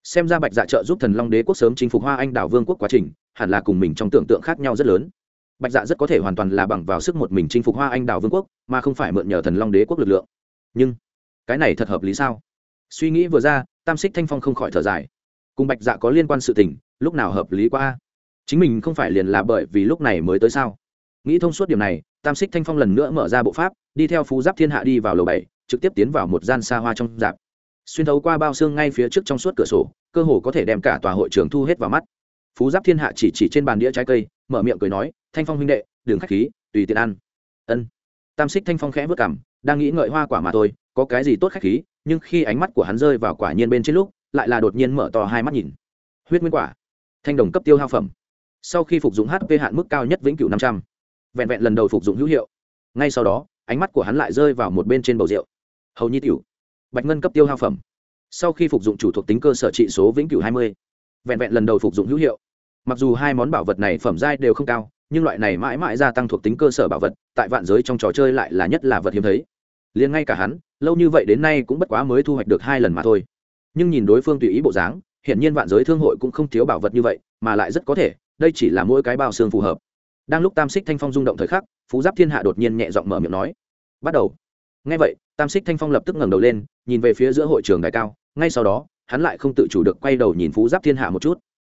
xem ra bạch dạ trợ giúp thần long đế quốc sớm chinh phục hoa anh đảo vương quốc quá trình, hẳn là cùng mình trong tưởng tượng khác nhau rất lớn. Bạch dạ rất có thể hoàn toàn là bằng vào sức một mình chinh phục hoa anh đảo vương quốc, mà không phải mượn nhờ thần long đế quốc lực lượng. Nhưng, cái này thật hợp lý sao? Suy nghĩ vừa ra, tam xích thanh phong không khỏi thở dài. Cùng bạch dạ có liên quan sự tình, lúc nào hợp lý quá? Chính mình không phải liền là bởi vì lúc này mới tới sao? Nghĩ thông suốt điểm này, tam xích thanh phong lần nữa mở ra bộ pháp, đi theo phú giáp thiên hạ đi vào lầu bảy, trực tiếp tiến vào một gian xa hoa trong dạp xuyên thấu qua bao xương ngay phía trước trong suốt cửa sổ, cơ hồ có thể đem cả tòa hội trường thu hết vào mắt. Phú giáp thiên hạ chỉ chỉ trên bàn đĩa trái cây, mở miệng cười nói, thanh phong huynh đệ đường khách khí, tùy tiện ăn. Ân. Tam xích thanh phong khẽ vất cảm đang nghĩ ngợi hoa quả mà thôi, có cái gì tốt khách khí? Nhưng khi ánh mắt của hắn rơi vào quả nhiên bên trên lúc, lại là đột nhiên mở to hai mắt nhìn. Huyết nguyên quả, thanh đồng cấp tiêu hao phẩm. Sau khi phục dụng hp hạn mức cao nhất vĩnh cửu năm trăm, vẹn vẹn lần đầu phục dụng hữu hiệu. Ngay sau đó, ánh mắt của hắn lại rơi vào một bên trên bầu rượu. Hầu nhi tiểu bạch ngân cấp tiêu hao phẩm. Sau khi phục dụng chủ thuộc tính cơ sở trị số vĩnh cửu hai mươi, vẹn vẹn lần đầu phục dụng hữu hiệu. Mặc dù hai món bảo vật này phẩm giai đều không cao, nhưng loại này mãi mãi gia tăng thuộc tính cơ sở bảo vật, tại vạn giới trong trò chơi lại là nhất là vật hiếm thấy. Liền ngay cả hắn, lâu như vậy đến nay cũng bất quá mới thu hoạch được hai lần mà thôi. Nhưng nhìn đối phương tùy ý bộ dáng hiện nhiên vạn giới thương hội cũng không thiếu bảo vật như vậy, mà lại rất có thể, đây chỉ là mỗi cái bao xương phù hợp. Đang lúc tam xích thanh phong rung động thời khắc, phú giáp thiên hạ đột nhiên nhẹ giọng mở miệng nói, bắt đầu. Ngay vậy tam xích thanh phong lập tức ngẩng đầu lên, nhìn về phía giữa hội trường đài cao, ngay sau đó, hắn lại không tự chủ được quay đầu nhìn phú giáp thiên hạ một chút.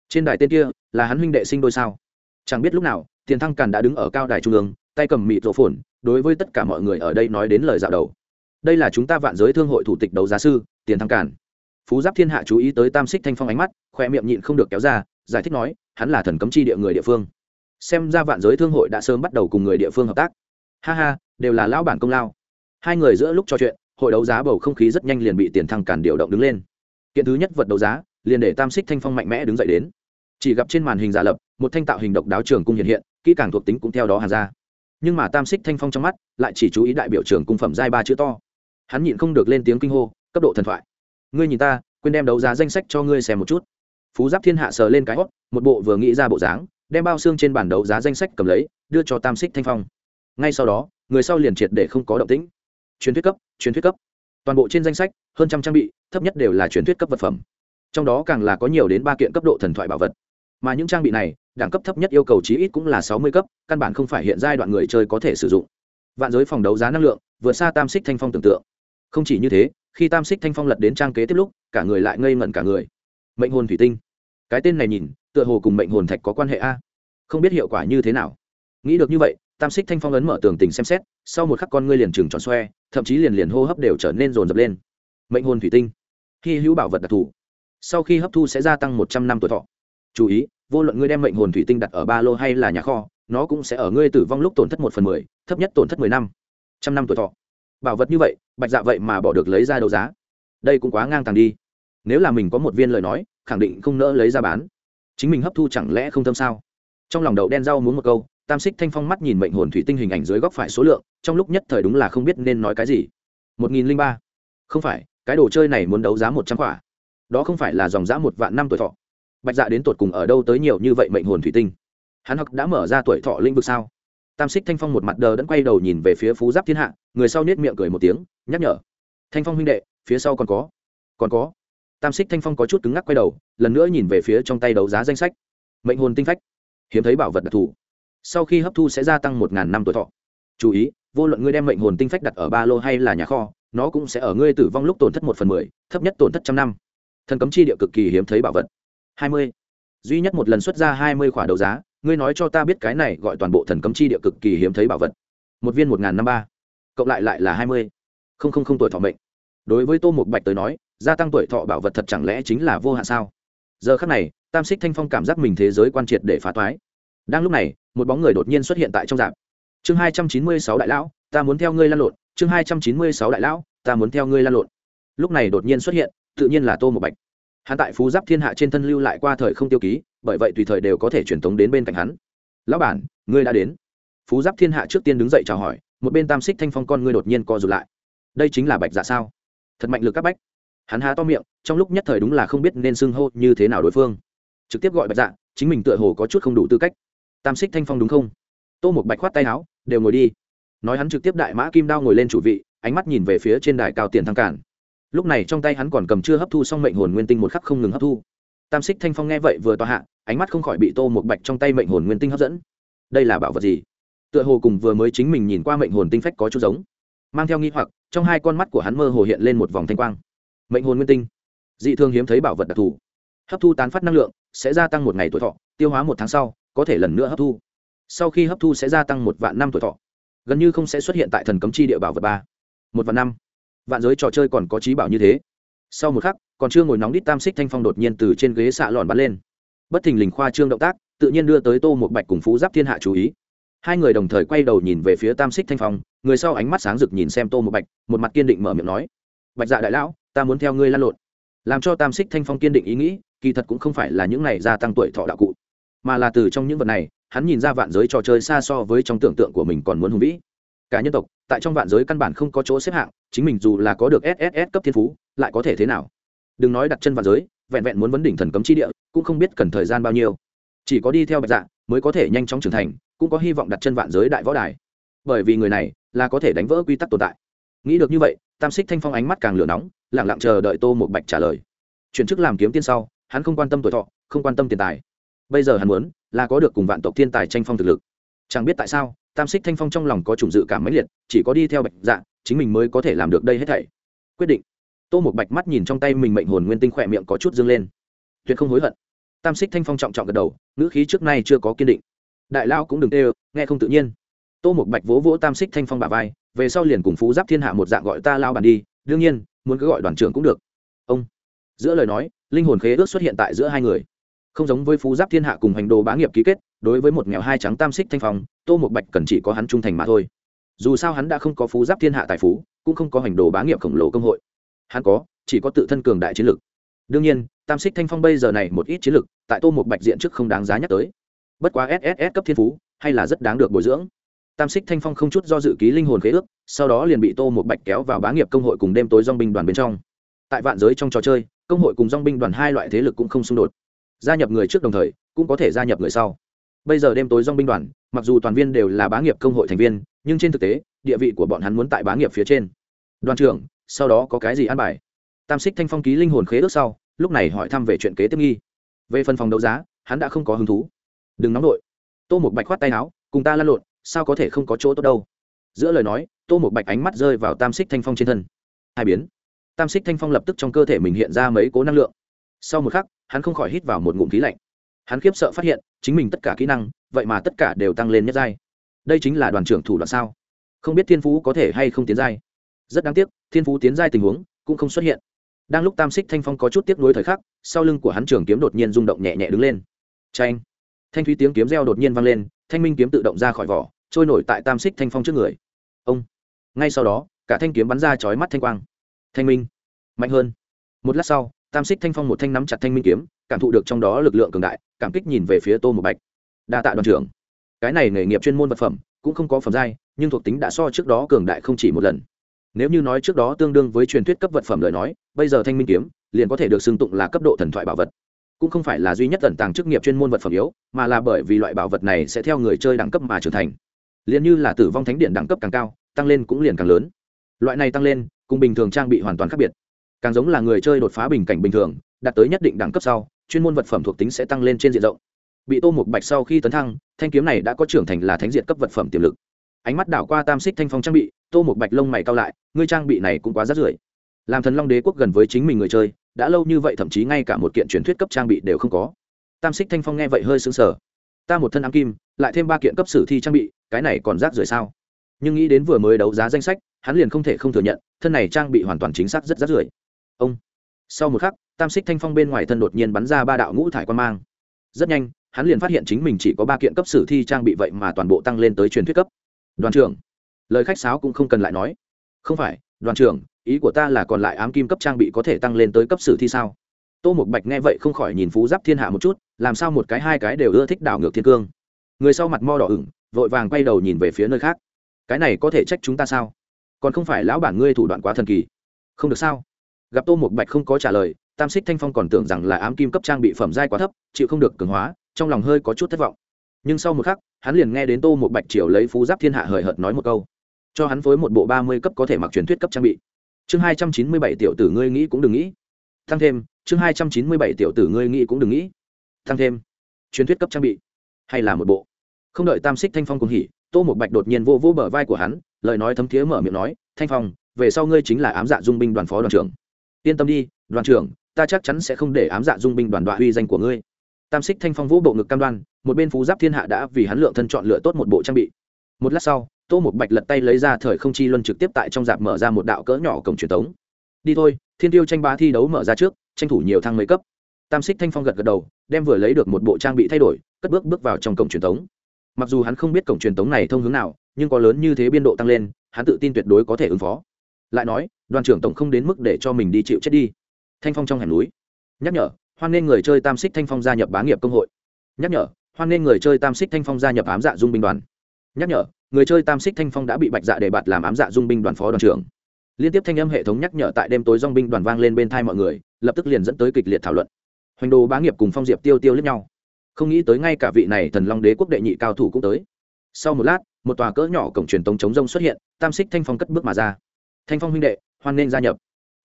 Trên đài tên kia, là hắn huynh đệ sinh đôi sao? Chẳng biết lúc nào, tiền thăng càn đã đứng ở cao đài trung ương, tay cầm mịt rổ phồn, đối với tất cả mọi người ở đây nói đến lời dạo đầu. Đây là chúng ta vạn giới thương hội thủ tịch đấu giá sư, tiền thăng càn. Phú giáp thiên hạ chú ý tới tam xích thanh phong ánh mắt, khoe miệng nhịn không được kéo ra, giải thích nói, hắn là thần cấm chi địa người địa phương. Xem ra vạn giới thương hội đã sớm bắt đầu cùng người địa phương hợp tác. Ha ha, đều là lão bản công lao hai người giữa lúc trò chuyện, hội đấu giá bầu không khí rất nhanh liền bị tiền thăng cản điều động đứng lên. Kiện thứ nhất vật đấu giá, liền để tam xích thanh phong mạnh mẽ đứng dậy đến. Chỉ gặp trên màn hình giả lập, một thanh tạo hình độc đáo trường cung hiện hiện, kỹ càng thuộc tính cũng theo đó hàn ra. Nhưng mà tam xích thanh phong trong mắt, lại chỉ chú ý đại biểu trường cung phẩm giai ba chữ to. Hắn nhịn không được lên tiếng kinh hô, cấp độ thần thoại. Ngươi nhìn ta, quên đem đấu giá danh sách cho ngươi xem một chút. Phú giáp thiên hạ sờ lên cái hót một bộ vừa nghĩ ra bộ dáng, đem bao xương trên bản đấu giá danh sách cầm lấy, đưa cho tam xích thanh phong. Ngay sau đó, người sau liền triệt để không có động tĩnh truyền thuyết cấp, truyền thuyết cấp. Toàn bộ trên danh sách, hơn trăm trang bị, thấp nhất đều là truyền thuyết cấp vật phẩm. Trong đó càng là có nhiều đến ba kiện cấp độ thần thoại bảo vật. Mà những trang bị này, đẳng cấp thấp nhất yêu cầu chí ít cũng là sáu mươi cấp, căn bản không phải hiện giai đoạn người chơi có thể sử dụng. Vạn giới phòng đấu giá năng lượng, vượt xa tam xích thanh phong tưởng tượng. Không chỉ như thế, khi tam xích thanh phong lật đến trang kế tiếp lúc, cả người lại ngây ngẩn cả người. Mệnh hồn thủy tinh. Cái tên này nhìn, tựa hồ cùng mệnh hồn thạch có quan hệ a. Không biết hiệu quả như thế nào. Nghĩ được như vậy tam xích thanh phong ấn mở tường tình xem xét, sau một khắc con ngươi liền trừng tròn xoe, thậm chí liền liền hô hấp đều trở nên rồn rập lên. Mệnh hồn thủy tinh khi hữu bảo vật đặc thù. Sau khi hấp thu sẽ gia tăng một trăm năm tuổi thọ. Chú ý, vô luận ngươi đem mệnh hồn thủy tinh đặt ở ba lô hay là nhà kho, nó cũng sẽ ở ngươi tử vong lúc tổn thất một phần mười, thấp nhất tổn thất mười năm. Trăm năm tuổi thọ. Bảo vật như vậy, bạch dạ vậy mà bỏ được lấy ra đấu giá. Đây cũng quá ngang tàng đi. Nếu là mình có một viên lời nói, khẳng định không nỡ lấy ra bán. Chính mình hấp thu chẳng lẽ không thâm sao? Trong lòng đậu đen rau muốn một câu tam xích thanh phong mắt nhìn mệnh hồn thủy tinh hình ảnh dưới góc phải số lượng, trong lúc nhất thời đúng là không biết nên nói cái gì. Một nghìn linh ba. Không phải, cái đồ chơi này muốn đấu giá một trăm quả. Đó không phải là dòng giá một vạn năm tuổi thọ. Bạch dạ đến tột cùng ở đâu tới nhiều như vậy mệnh hồn thủy tinh? Hắn học đã mở ra tuổi thọ lĩnh vực sao? Tam xích thanh phong một mặt đờ đẫn quay đầu nhìn về phía phú giáp thiên hạ, người sau nết miệng cười một tiếng, nhắc nhở. Thanh phong huynh đệ, phía sau còn có. Còn có. Tam xích thanh phong có chút cứng ngắc quay đầu, lần nữa nhìn về phía trong tay đấu giá danh sách. Mệnh hồn tinh phách. Hiếm thấy bảo vật đặc thù sau khi hấp thu sẽ gia tăng một ngàn năm tuổi thọ. Chú ý, vô luận ngươi đem mệnh hồn tinh phách đặt ở ba lô hay là nhà kho, nó cũng sẽ ở ngươi tử vong lúc tổn thất một phần mười, thấp nhất tổn thất trăm năm. Thần cấm chi địa cực kỳ hiếm thấy bảo vật. Hai mươi. Duy nhất một lần xuất ra hai mươi khỏa đấu giá, ngươi nói cho ta biết cái này gọi toàn bộ thần cấm chi địa cực kỳ hiếm thấy bảo vật. Một viên một n g h n năm ba. Cộng lại lại là hai mươi. Không không không tuổi thọ mệnh. Đối với tô một bạch tới nói, gia tăng tuổi thọ bảo vật thật chẳng lẽ chính là vô hạn sao? Giờ khắc này, tam xích thanh phong cảm giác mình thế giới quan triệt để phá toái đang lúc này, một bóng người đột nhiên xuất hiện tại trong dạp. Chương hai trăm chín mươi sáu đại lão, ta muốn theo ngươi lan lộn. Chương hai trăm chín mươi sáu đại lão, ta muốn theo ngươi lan lộn. Lúc này đột nhiên xuất hiện, tự nhiên là tô một bạch. Hắn tại phú giáp thiên hạ trên thân lưu lại qua thời không tiêu ký, bởi vậy tùy thời đều có thể truyền tống đến bên cạnh hắn. Lão bản, ngươi đã đến. Phú giáp thiên hạ trước tiên đứng dậy chào hỏi, một bên tam xích thanh phong con ngươi đột nhiên co rụt lại. Đây chính là bạch dạ sao? Thật mạnh lực các bách. Hắn há to miệng, trong lúc nhất thời đúng là không biết nên xưng hô như thế nào đối phương. Trực tiếp gọi bạch dạ chính mình tựa hồ có chút không đủ tư cách tam xích thanh phong đúng không? Tô một bạch khoát tay áo, đều ngồi đi. Nói hắn trực tiếp đại mã kim đao ngồi lên chủ vị, ánh mắt nhìn về phía trên đài cao tiền thăng cản. Lúc này trong tay hắn còn cầm chưa hấp thu xong mệnh hồn nguyên tinh một khắc không ngừng hấp thu. Tam xích thanh phong nghe vậy vừa tòa hạ, ánh mắt không khỏi bị tô một bạch trong tay mệnh hồn nguyên tinh hấp dẫn. Đây là bảo vật gì? Tựa hồ cùng vừa mới chính mình nhìn qua mệnh hồn tinh phách có chút giống. Mang theo nghi hoặc, trong hai con mắt của hắn mơ hồ hiện lên một vòng thanh quang. Mệnh hồn nguyên tinh. Dị thường hiếm thấy bảo vật đặc thù. Hấp thu tán phát năng lượng, sẽ gia tăng một ngày tuổi thọ, tiêu hóa một tháng sau có thể lần nữa hấp thu. Sau khi hấp thu sẽ gia tăng một vạn năm tuổi thọ. Gần như không sẽ xuất hiện tại thần cấm chi địa bảo vật ba. Một vạn năm. Vạn giới trò chơi còn có trí bảo như thế. Sau một khắc, còn chưa ngồi nóng đít tam xích thanh phong đột nhiên từ trên ghế xạ lòn bắn lên. Bất thình lình khoa trương động tác, tự nhiên đưa tới tô một bạch cùng phú giáp thiên hạ chú ý. Hai người đồng thời quay đầu nhìn về phía tam xích thanh phong, người sau ánh mắt sáng rực nhìn xem tô một bạch, một mặt kiên định mở miệng nói, bạch dạ đại lão, ta muốn theo ngươi lan lộn, làm cho tam xích thanh phong kiên định ý nghĩ, kỳ thật cũng không phải là những này gia tăng tuổi thọ đạo cụ mà là từ trong những vật này, hắn nhìn ra vạn giới trò chơi xa so với trong tưởng tượng của mình còn muốn hùng vĩ. Cả nhân tộc, tại trong vạn giới căn bản không có chỗ xếp hạng, chính mình dù là có được sss cấp thiên phú, lại có thể thế nào? Đừng nói đặt chân vạn giới, vẹn vẹn muốn vấn đỉnh thần cấm chi địa, cũng không biết cần thời gian bao nhiêu. Chỉ có đi theo bạch dạ mới có thể nhanh chóng trưởng thành, cũng có hy vọng đặt chân vạn giới đại võ đài. Bởi vì người này là có thể đánh vỡ quy tắc tồn tại. Nghĩ được như vậy, tam xích thanh phong ánh mắt càng lửa nóng lẳng lặng chờ đợi tô một bạch trả lời. Chuyển chức làm kiếm tiên sau, hắn không quan tâm tuổi thọ, không quan tâm tiền tài bây giờ hắn muốn là có được cùng vạn tộc thiên tài tranh phong thực lực. Chẳng biết tại sao, tam xích thanh phong trong lòng có chủng dự cảm mãnh liệt, chỉ có đi theo bạch dạ chính mình mới có thể làm được đây hết thảy. Quyết định. Tô một bạch mắt nhìn trong tay mình mệnh hồn nguyên tinh khỏe miệng có chút dâng lên. Tuyệt không hối hận. Tam xích thanh phong trọng trọng gật đầu, ngữ khí trước nay chưa có kiên định. Đại lao cũng đừng tê nghe không tự nhiên. Tô một bạch vỗ vỗ tam xích thanh phong bà vai, về sau liền cùng phú giáp thiên hạ một dạng gọi ta lao bàn đi, đương nhiên, muốn cứ gọi đoàn trưởng cũng được. Ông. Giữa lời nói, linh hồn khế ước xuất hiện tại giữa hai người không giống với phú giáp thiên hạ cùng hành đồ bá nghiệp ký kết, đối với một nghèo hai trắng tam xích thanh phong, tô một bạch cần chỉ có hắn trung thành mà thôi. Dù sao hắn đã không có phú giáp thiên hạ tài phú, cũng không có hành đồ bá nghiệp khổng lồ công hội. Hắn có, chỉ có tự thân cường đại chiến lực. Đương nhiên, tam xích thanh phong bây giờ này một ít chiến lực, tại tô một bạch diện trước không đáng giá nhắc tới. Bất quá sss cấp thiên phú, hay là rất đáng được bồi dưỡng. Tam xích thanh phong không chút do dự ký linh hồn khế ước, sau đó liền bị tô một bạch kéo vào bá nghiệp công hội cùng đêm tối dong binh đoàn bên trong. Tại vạn giới trong trò chơi, công hội cùng dong binh đoàn hai loại thế lực cũng không xung đột gia nhập người trước đồng thời, cũng có thể gia nhập người sau. Bây giờ đêm tối dong binh đoàn, mặc dù toàn viên đều là bá nghiệp công hội thành viên, nhưng trên thực tế, địa vị của bọn hắn muốn tại bá nghiệp phía trên. Đoàn trưởng, sau đó có cái gì an bài? Tam xích thanh phong ký linh hồn khế ước sau, lúc này hỏi thăm về chuyện kế tiếp nghi. Về phần phòng đấu giá, hắn đã không có hứng thú. Đừng nóng đội tô một bạch khoát tay áo, cùng ta lăn lộn, sao có thể không có chỗ tốt đâu? Giữa lời nói, tô một bạch ánh mắt rơi vào tam xích thanh phong trên thân. Hai biến. Tam xích thanh phong lập tức trong cơ thể mình hiện ra mấy cố năng lượng. Sau một khắc hắn không khỏi hít vào một ngụm khí lạnh. Hắn khiếp sợ phát hiện, chính mình tất cả kỹ năng, vậy mà tất cả đều tăng lên nhất giai. Đây chính là đoàn trưởng thủ đoạn sao? Không biết thiên phú có thể hay không tiến giai. Rất đáng tiếc, thiên phú tiến giai tình huống cũng không xuất hiện. Đang lúc tam xích thanh phong có chút tiếc nuối thời khắc, sau lưng của hắn trường kiếm đột nhiên rung động nhẹ nhẹ đứng lên. Tranh thanh thúy tiếng kiếm reo đột nhiên vang lên, thanh minh kiếm tự động ra khỏi vỏ, trôi nổi tại tam xích thanh phong trước người. Ông! Ngay sau đó, cả thanh kiếm bắn ra chói mắt thanh quang. Thanh minh! Mạnh hơn. Một lát sau tam xích thanh phong một thanh nắm chặt thanh minh kiếm, cảm thụ được trong đó lực lượng cường đại, cảm kích nhìn về phía tô một bạch. Đa tạ đoàn trưởng. Cái này nghề nghiệp chuyên môn vật phẩm, cũng không có phẩm giai, nhưng thuộc tính đã so trước đó cường đại không chỉ một lần. Nếu như nói trước đó tương đương với truyền thuyết cấp vật phẩm lời nói, bây giờ thanh minh kiếm, liền có thể được xưng tụng là cấp độ thần thoại bảo vật. Cũng không phải là duy nhất tận tàng chức nghiệp chuyên môn vật phẩm yếu, mà là bởi vì loại bảo vật này sẽ theo người chơi đẳng cấp mà trưởng thành. Liền như là tử vong thánh điện đẳng cấp càng cao, tăng lên cũng liền càng lớn. Loại này tăng lên, cùng bình thường trang bị hoàn toàn khác biệt càng giống là người chơi đột phá bình cảnh bình thường, đạt tới nhất định đẳng cấp sau, chuyên môn vật phẩm thuộc tính sẽ tăng lên trên diện rộng. Bị tô một bạch sau khi tấn thăng, thanh kiếm này đã có trưởng thành là thánh diện cấp vật phẩm tiềm lực. Ánh mắt đảo qua tam xích thanh phong trang bị, tô một bạch lông mày cao lại, ngươi trang bị này cũng quá rát rưởi. Làm thần long đế quốc gần với chính mình người chơi, đã lâu như vậy thậm chí ngay cả một kiện truyền thuyết cấp trang bị đều không có. Tam xích thanh phong nghe vậy hơi sững sờ. Ta một thân ám kim, lại thêm ba kiện cấp sử thi trang bị, cái này còn rác rưởi sao? Nhưng nghĩ đến vừa mới đấu giá danh sách, hắn liền không thể không thừa nhận, thân này trang bị hoàn toàn chính xác rất rác rưởi ông. Sau một khắc, tam xích thanh phong bên ngoài thân đột nhiên bắn ra ba đạo ngũ thải quan mang. Rất nhanh, hắn liền phát hiện chính mình chỉ có ba kiện cấp sử thi trang bị vậy mà toàn bộ tăng lên tới truyền thuyết cấp. Đoàn trưởng. Lời khách sáo cũng không cần lại nói. Không phải, đoàn trưởng, ý của ta là còn lại ám kim cấp trang bị có thể tăng lên tới cấp sử thi sao? Tô một bạch nghe vậy không khỏi nhìn phú giáp thiên hạ một chút, làm sao một cái hai cái đều ưa thích đảo ngược thiên cương. Người sau mặt mo đỏ ửng, vội vàng quay đầu nhìn về phía nơi khác. Cái này có thể trách chúng ta sao? Còn không phải lão bản ngươi thủ đoạn quá thần kỳ. Không được sao? Gặp tô một bạch không có trả lời, tam xích thanh phong còn tưởng rằng là ám kim cấp trang bị phẩm giai quá thấp, chịu không được cường hóa, trong lòng hơi có chút thất vọng. Nhưng sau một khắc, hắn liền nghe đến tô một bạch triều lấy phú giáp thiên hạ hời hợt nói một câu. Cho hắn phối một bộ ba mươi cấp có thể mặc truyền thuyết cấp trang bị. Chương hai trăm chín mươi bảy tiểu tử ngươi nghĩ cũng đừng nghĩ. Tăng thêm, chương hai trăm chín mươi bảy tiểu tử ngươi nghĩ cũng đừng nghĩ. Tăng thêm, truyền thuyết cấp trang bị. Hay là một bộ. Không đợi tam xích thanh phong cùng hỉ, tô một bạch đột nhiên vô vô bờ vai của hắn, lời nói thấm thiế mở miệng nói, thanh phong, về sau ngươi chính là ám dạ dung binh đoàn phó đoàn trưởng yên tâm đi, đoàn trưởng, ta chắc chắn sẽ không để ám dạ dung binh đoàn đoạ uy danh của ngươi. Tam xích thanh phong vũ bộ ngực cam đoan, một bên phú giáp thiên hạ đã vì hắn lượng thân chọn lựa tốt một bộ trang bị. Một lát sau, tô một bạch lật tay lấy ra thời không chi luân trực tiếp tại trong dạp mở ra một đạo cỡ nhỏ cổng truyền thống đi thôi, thiên tiêu tranh bá thi đấu mở ra trước, tranh thủ nhiều thang mấy cấp. Tam xích thanh phong gật gật đầu, đem vừa lấy được một bộ trang bị thay đổi, cất bước bước vào trong cổng truyền thống mặc dù hắn không biết cổng truyền thống này thông hướng nào, nhưng có lớn như thế biên độ tăng lên, hắn tự tin tuyệt đối có thể ứng phó. Lại nói đoàn trưởng tổng không đến mức để cho mình đi chịu chết đi. Thanh phong trong hẻm núi. Nhắc nhở, hoan nên người chơi tam xích thanh phong gia nhập bá nghiệp công hội. Nhắc nhở, hoan nên người chơi tam xích thanh phong gia nhập ám dạ dung binh đoàn. Nhắc nhở, người chơi tam xích thanh phong đã bị bạch dạ để bạt làm ám dạ dung binh đoàn phó đoàn trưởng. Liên tiếp thanh âm hệ thống nhắc nhở tại đêm tối dong binh đoàn vang lên bên thai mọi người, lập tức liền dẫn tới kịch liệt thảo luận. Hoành đồ bá nghiệp cùng phong diệp tiêu tiêu lẫn nhau. Không nghĩ tới ngay cả vị này thần long đế quốc đệ nhị cao thủ cũng tới. Sau một lát, một tòa cỡ nhỏ cổng truyền tống chống rông xuất hiện, tam xích thanh phong cất bước mà ra. Thanh phong huynh đệ hoan nên gia nhập.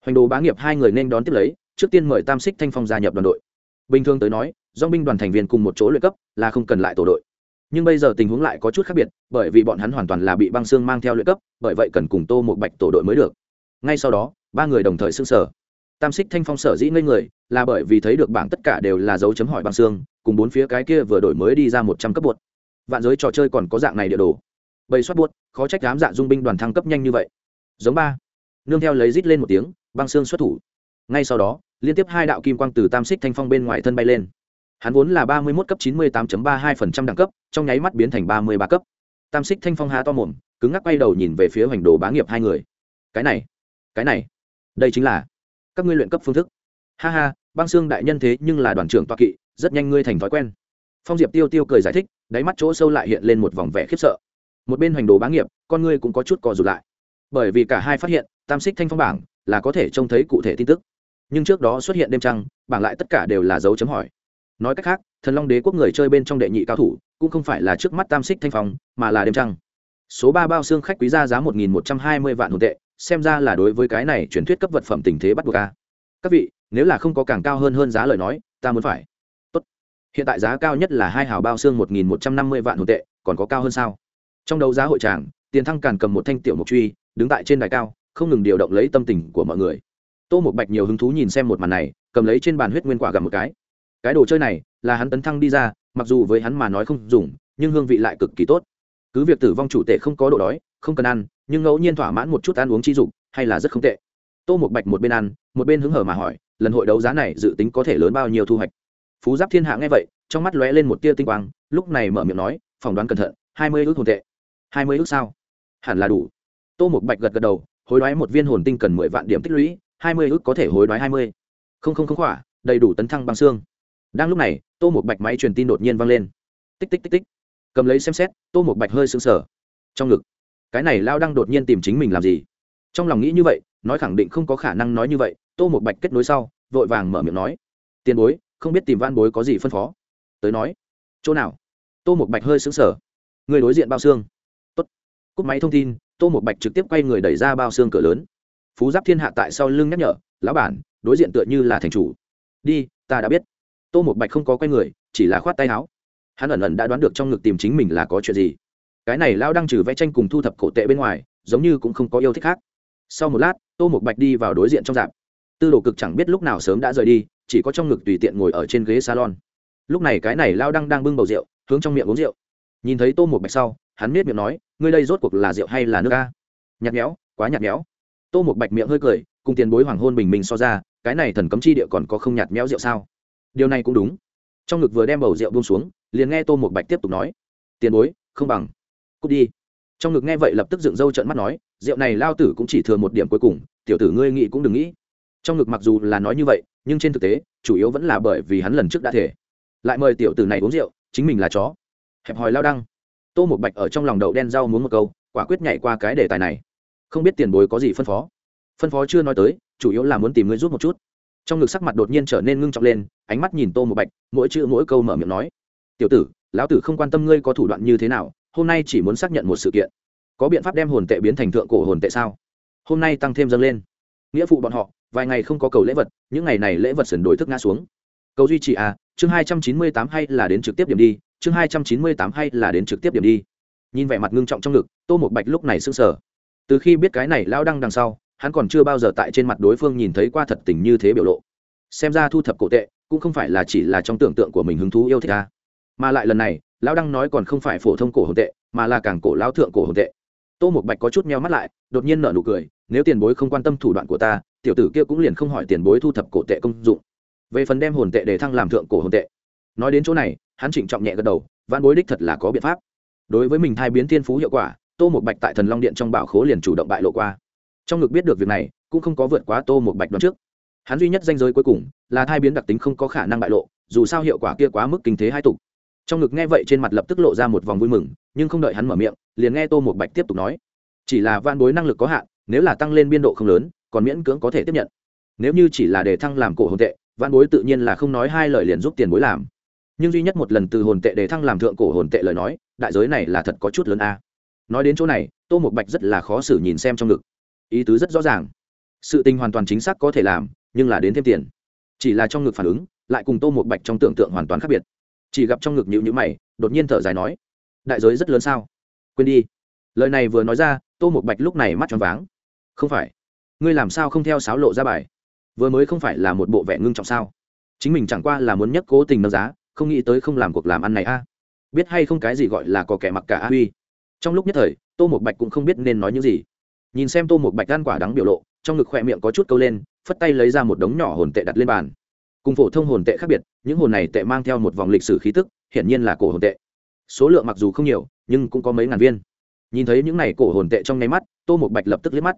Hoành đồ bá nghiệp hai người nên đón tiếp lấy, trước tiên mời tam xích thanh phong gia nhập đoàn đội. Bình thường tới nói, do binh đoàn thành viên cùng một chỗ luyện cấp là không cần lại tổ đội. Nhưng bây giờ tình huống lại có chút khác biệt, bởi vì bọn hắn hoàn toàn là bị băng xương mang theo luyện cấp, bởi vậy cần cùng tô một bạch tổ đội mới được. Ngay sau đó, ba người đồng thời xưng sở. Tam xích thanh phong sở dĩ ngây người, là bởi vì thấy được bảng tất cả đều là dấu chấm hỏi băng xương, cùng bốn phía cái kia vừa đổi mới đi ra một trăm cấp bột vạn giới trò chơi còn có dạng này địa đồ. Bầy soát buốt khó trách đám dạ dung binh đoàn thăng cấp nhanh như vậy. Giống ba nương theo lấy rít lên một tiếng, băng xương xuất thủ. Ngay sau đó, liên tiếp hai đạo kim quang từ tam xích thanh phong bên ngoài thân bay lên. Hắn vốn là ba mươi một cấp chín mươi tám ba hai phần trăm đẳng cấp, trong nháy mắt biến thành ba mươi ba cấp. Tam xích thanh phong há to mồm, cứng ngắc quay đầu nhìn về phía hoành đồ bá nghiệp hai người. Cái này cái này, đây chính là các ngươi luyện cấp phương thức. Ha ha, băng xương đại nhân thế nhưng là đoàn trưởng toa kỵ, rất nhanh ngươi thành thói quen. Phong diệp tiêu tiêu cười giải thích, đáy mắt chỗ sâu lại hiện lên một vòng vẻ khiếp sợ. Một bên hoành đồ bá nghiệp, con ngươi cũng có chút cò rụt lại. Bởi vì cả hai phát hiện tam xích thanh phong bảng là có thể trông thấy cụ thể tin tức. Nhưng trước đó xuất hiện đêm trăng, bảng lại tất cả đều là dấu chấm hỏi. Nói cách khác, thần long đế quốc người chơi bên trong đệ nhị cao thủ, cũng không phải là trước mắt tam xích thanh phong, mà là đêm trăng. Số ba bao xương khách quý ra giá một nghìn một trăm hai mươi vạn hồn tệ, xem ra là đối với cái này truyền thuyết cấp vật phẩm tình thế bắt buộc ca các vị, nếu là không có càng cao hơn hơn giá lời nói, ta muốn phải. Tốt. hiện tại giá cao nhất là hai hào bao xương một nghìn một trăm năm mươi vạn hồn tệ, còn có cao hơn sao? Trong đấu giá hội tràng, tiền thăng càn cầm một thanh tiểu mục truy, đứng tại trên đài cao không ngừng điều động lấy tâm tình của mọi người. Tô một bạch nhiều hứng thú nhìn xem một màn này, cầm lấy trên bàn huyết nguyên quả gặp một cái. Cái đồ chơi này là hắn tấn thăng đi ra, mặc dù với hắn mà nói không dùng, nhưng hương vị lại cực kỳ tốt. Cứ việc tử vong chủ tệ không có độ đói, không cần ăn, nhưng ngẫu nhiên thỏa mãn một chút ăn uống chi dục hay là rất không tệ. Tô một bạch một bên ăn, một bên hứng hở mà hỏi, lần hội đấu giá này dự tính có thể lớn bao nhiêu thu hoạch? Phú giáp thiên hạ nghe vậy, trong mắt lóe lên một tia tinh quang, lúc này mở miệng nói, phỏng đoán cẩn thận, hai mươi ước hồn tệ. Hai mươi ước sao? Hẳn là đủ. Tô một bạch gật gật đầu hối đoái một viên hồn tinh cần mười vạn điểm tích lũy, hai mươi ước có thể hối đoái hai mươi. Không không không khỏa, đầy đủ tấn thăng bằng xương. Đang lúc này, tô một bạch máy truyền tin đột nhiên vang lên. Tích tích tích tích. Cầm lấy xem xét, tô một bạch hơi sững sờ. Trong ngực, cái này lao đang đột nhiên tìm chính mình làm gì? Trong lòng nghĩ như vậy, nói khẳng định không có khả năng nói như vậy, tô một bạch kết nối sau, vội vàng mở miệng nói. Tiền bối, không biết tìm van bối có gì phân phó? Tới nói. Chỗ nào? Tô một bạch hơi sững sờ. Người đối diện bao xương. Tốt. Cúp máy thông tin tô một bạch trực tiếp quay người đẩy ra bao xương cửa lớn. Phú giáp thiên hạ tại sau lưng nhắc nhở, lão bản, đối diện tựa như là thành chủ. Đi, ta đã biết. Tô một bạch không có quay người, chỉ là khoát tay áo. Hắn ẩn ẩn đã đoán được trong ngực tìm chính mình là có chuyện gì. Cái này lao đang trừ vẽ tranh cùng thu thập cổ tệ bên ngoài, giống như cũng không có yêu thích khác. Sau một lát, tô một bạch đi vào đối diện trong dạp. Tư đồ cực chẳng biết lúc nào sớm đã rời đi, chỉ có trong ngực tùy tiện ngồi ở trên ghế salon. Lúc này cái này lao đang đang bưng bầu rượu, hướng trong miệng uống rượu. Nhìn thấy tô một bạch sau hắn miết miệng nói, ngươi đây rốt cuộc là rượu hay là nước ca nhạt nhẽo, quá nhạt nhẽo. Tô một bạch miệng hơi cười, cùng tiền bối hoàng hôn bình minh so ra, cái này thần cấm chi địa còn có không nhạt nhẽo rượu sao? Điều này cũng đúng. Trong ngực vừa đem bầu rượu buông xuống, liền nghe tô một bạch tiếp tục nói, tiền bối, không bằng. Cút đi. Trong ngực nghe vậy lập tức dựng râu trợn mắt nói, rượu này lao tử cũng chỉ thừa một điểm cuối cùng, tiểu tử ngươi nghĩ cũng đừng nghĩ. Trong ngực mặc dù là nói như vậy, nhưng trên thực tế, chủ yếu vẫn là bởi vì hắn lần trước đã thể lại mời tiểu tử này uống rượu, chính mình là chó. Hẹp hòi lao đăng tô một bạch ở trong lòng đậu đen rau muốn một câu, quả quyết nhảy qua cái đề tài này. Không biết tiền bối có gì phân phó? Phân phó chưa nói tới, chủ yếu là muốn tìm ngươi rút một chút. Trong ngực sắc mặt đột nhiên trở nên ngưng trọng lên, ánh mắt nhìn tô một bạch, mỗi chữ mỗi câu mở miệng nói, tiểu tử, lão tử không quan tâm ngươi có thủ đoạn như thế nào, hôm nay chỉ muốn xác nhận một sự kiện. Có biện pháp đem hồn tệ biến thành thượng cổ hồn tệ sao? Hôm nay tăng thêm dâng lên. Nghĩa phụ bọn họ, vài ngày không có cầu lễ vật, những ngày này lễ vật sần đổi thức ngã xuống. Cầu duy trì à chương hai trăm chín mươi tám hay là đến trực tiếp điểm đi chương hai trăm chín mươi tám hay là đến trực tiếp điểm đi. Nhìn vẻ mặt ngưng trọng trong ngực, tô một bạch lúc này sưng sờ. Từ khi biết cái này lao đăng đằng sau, hắn còn chưa bao giờ tại trên mặt đối phương nhìn thấy qua thật tình như thế biểu lộ. Xem ra thu thập cổ tệ, cũng không phải là chỉ là trong tưởng tượng của mình hứng thú yêu thích ta. Mà lại lần này, lão đăng nói còn không phải phổ thông cổ hồn tệ, mà là càng cổ lão thượng cổ hồn tệ. Tô một bạch có chút meo mắt lại, đột nhiên nở nụ cười, nếu tiền bối không quan tâm thủ đoạn của ta, tiểu tử kia cũng liền không hỏi tiền bối thu thập cổ tệ công dụng. Về phần đem hồn tệ để thăng làm thượng cổ hồn tệ. Nói đến chỗ này hắn trịnh trọng nhẹ gật đầu văn bối đích thật là có biện pháp. Đối với mình thai biến thiên phú hiệu quả, tô một bạch tại thần long điện trong bảo khố liền chủ động bại lộ qua. Trong ngực biết được việc này, cũng không có vượt quá tô một bạch đoạn trước. Hắn duy nhất danh giới cuối cùng, là thai biến đặc tính không có khả năng bại lộ, dù sao hiệu quả kia quá mức kinh thế hai tục. Trong ngực nghe vậy trên mặt lập tức lộ ra một vòng vui mừng, nhưng không đợi hắn mở miệng, liền nghe tô một bạch tiếp tục nói. Chỉ là van bối năng lực có hạn, nếu là tăng lên biên độ không lớn, còn miễn cưỡng có thể tiếp nhận. Nếu như chỉ là để thăng làm cổ hồn tệ van bối tự nhiên là không nói hai lời liền giúp tiền bối làm nhưng duy nhất một lần từ hồn tệ để thăng làm thượng cổ hồn tệ lời nói, đại giới này là thật có chút lớn a. Nói đến chỗ này, tô một bạch rất là khó xử nhìn xem trong ngực. Ý tứ rất rõ ràng. Sự tình hoàn toàn chính xác có thể làm, nhưng là đến thêm tiền. Chỉ là trong ngực phản ứng, lại cùng tô một bạch trong tưởng tượng hoàn toàn khác biệt. Chỉ gặp trong ngực nhịu nhữ mày, đột nhiên thở dài nói, đại giới rất lớn sao? Quên đi. Lời này vừa nói ra, tô một bạch lúc này mắt tròn váng. Không phải. Ngươi làm sao không theo sáo lộ ra bài? Vừa mới không phải là một bộ vẻ ngưng trọng sao? Chính mình chẳng qua là muốn nhất cố tình nâng giá không nghĩ tới không làm cuộc làm ăn này a. Biết hay không cái gì gọi là có kẻ mặc cả a huy. Trong lúc nhất thời, tô một bạch cũng không biết nên nói những gì. Nhìn xem tô một bạch gan quả đắng biểu lộ, trong ngực khoe miệng có chút câu lên, phất tay lấy ra một đống nhỏ hồn tệ đặt lên bàn. Cùng phổ thông hồn tệ khác biệt, những hồn này tệ mang theo một vòng lịch sử khí tức, hiển nhiên là cổ hồn tệ. Số lượng mặc dù không nhiều, nhưng cũng có mấy ngàn viên. Nhìn thấy những này cổ hồn tệ trong nháy mắt, tô một bạch lập tức liếc mắt.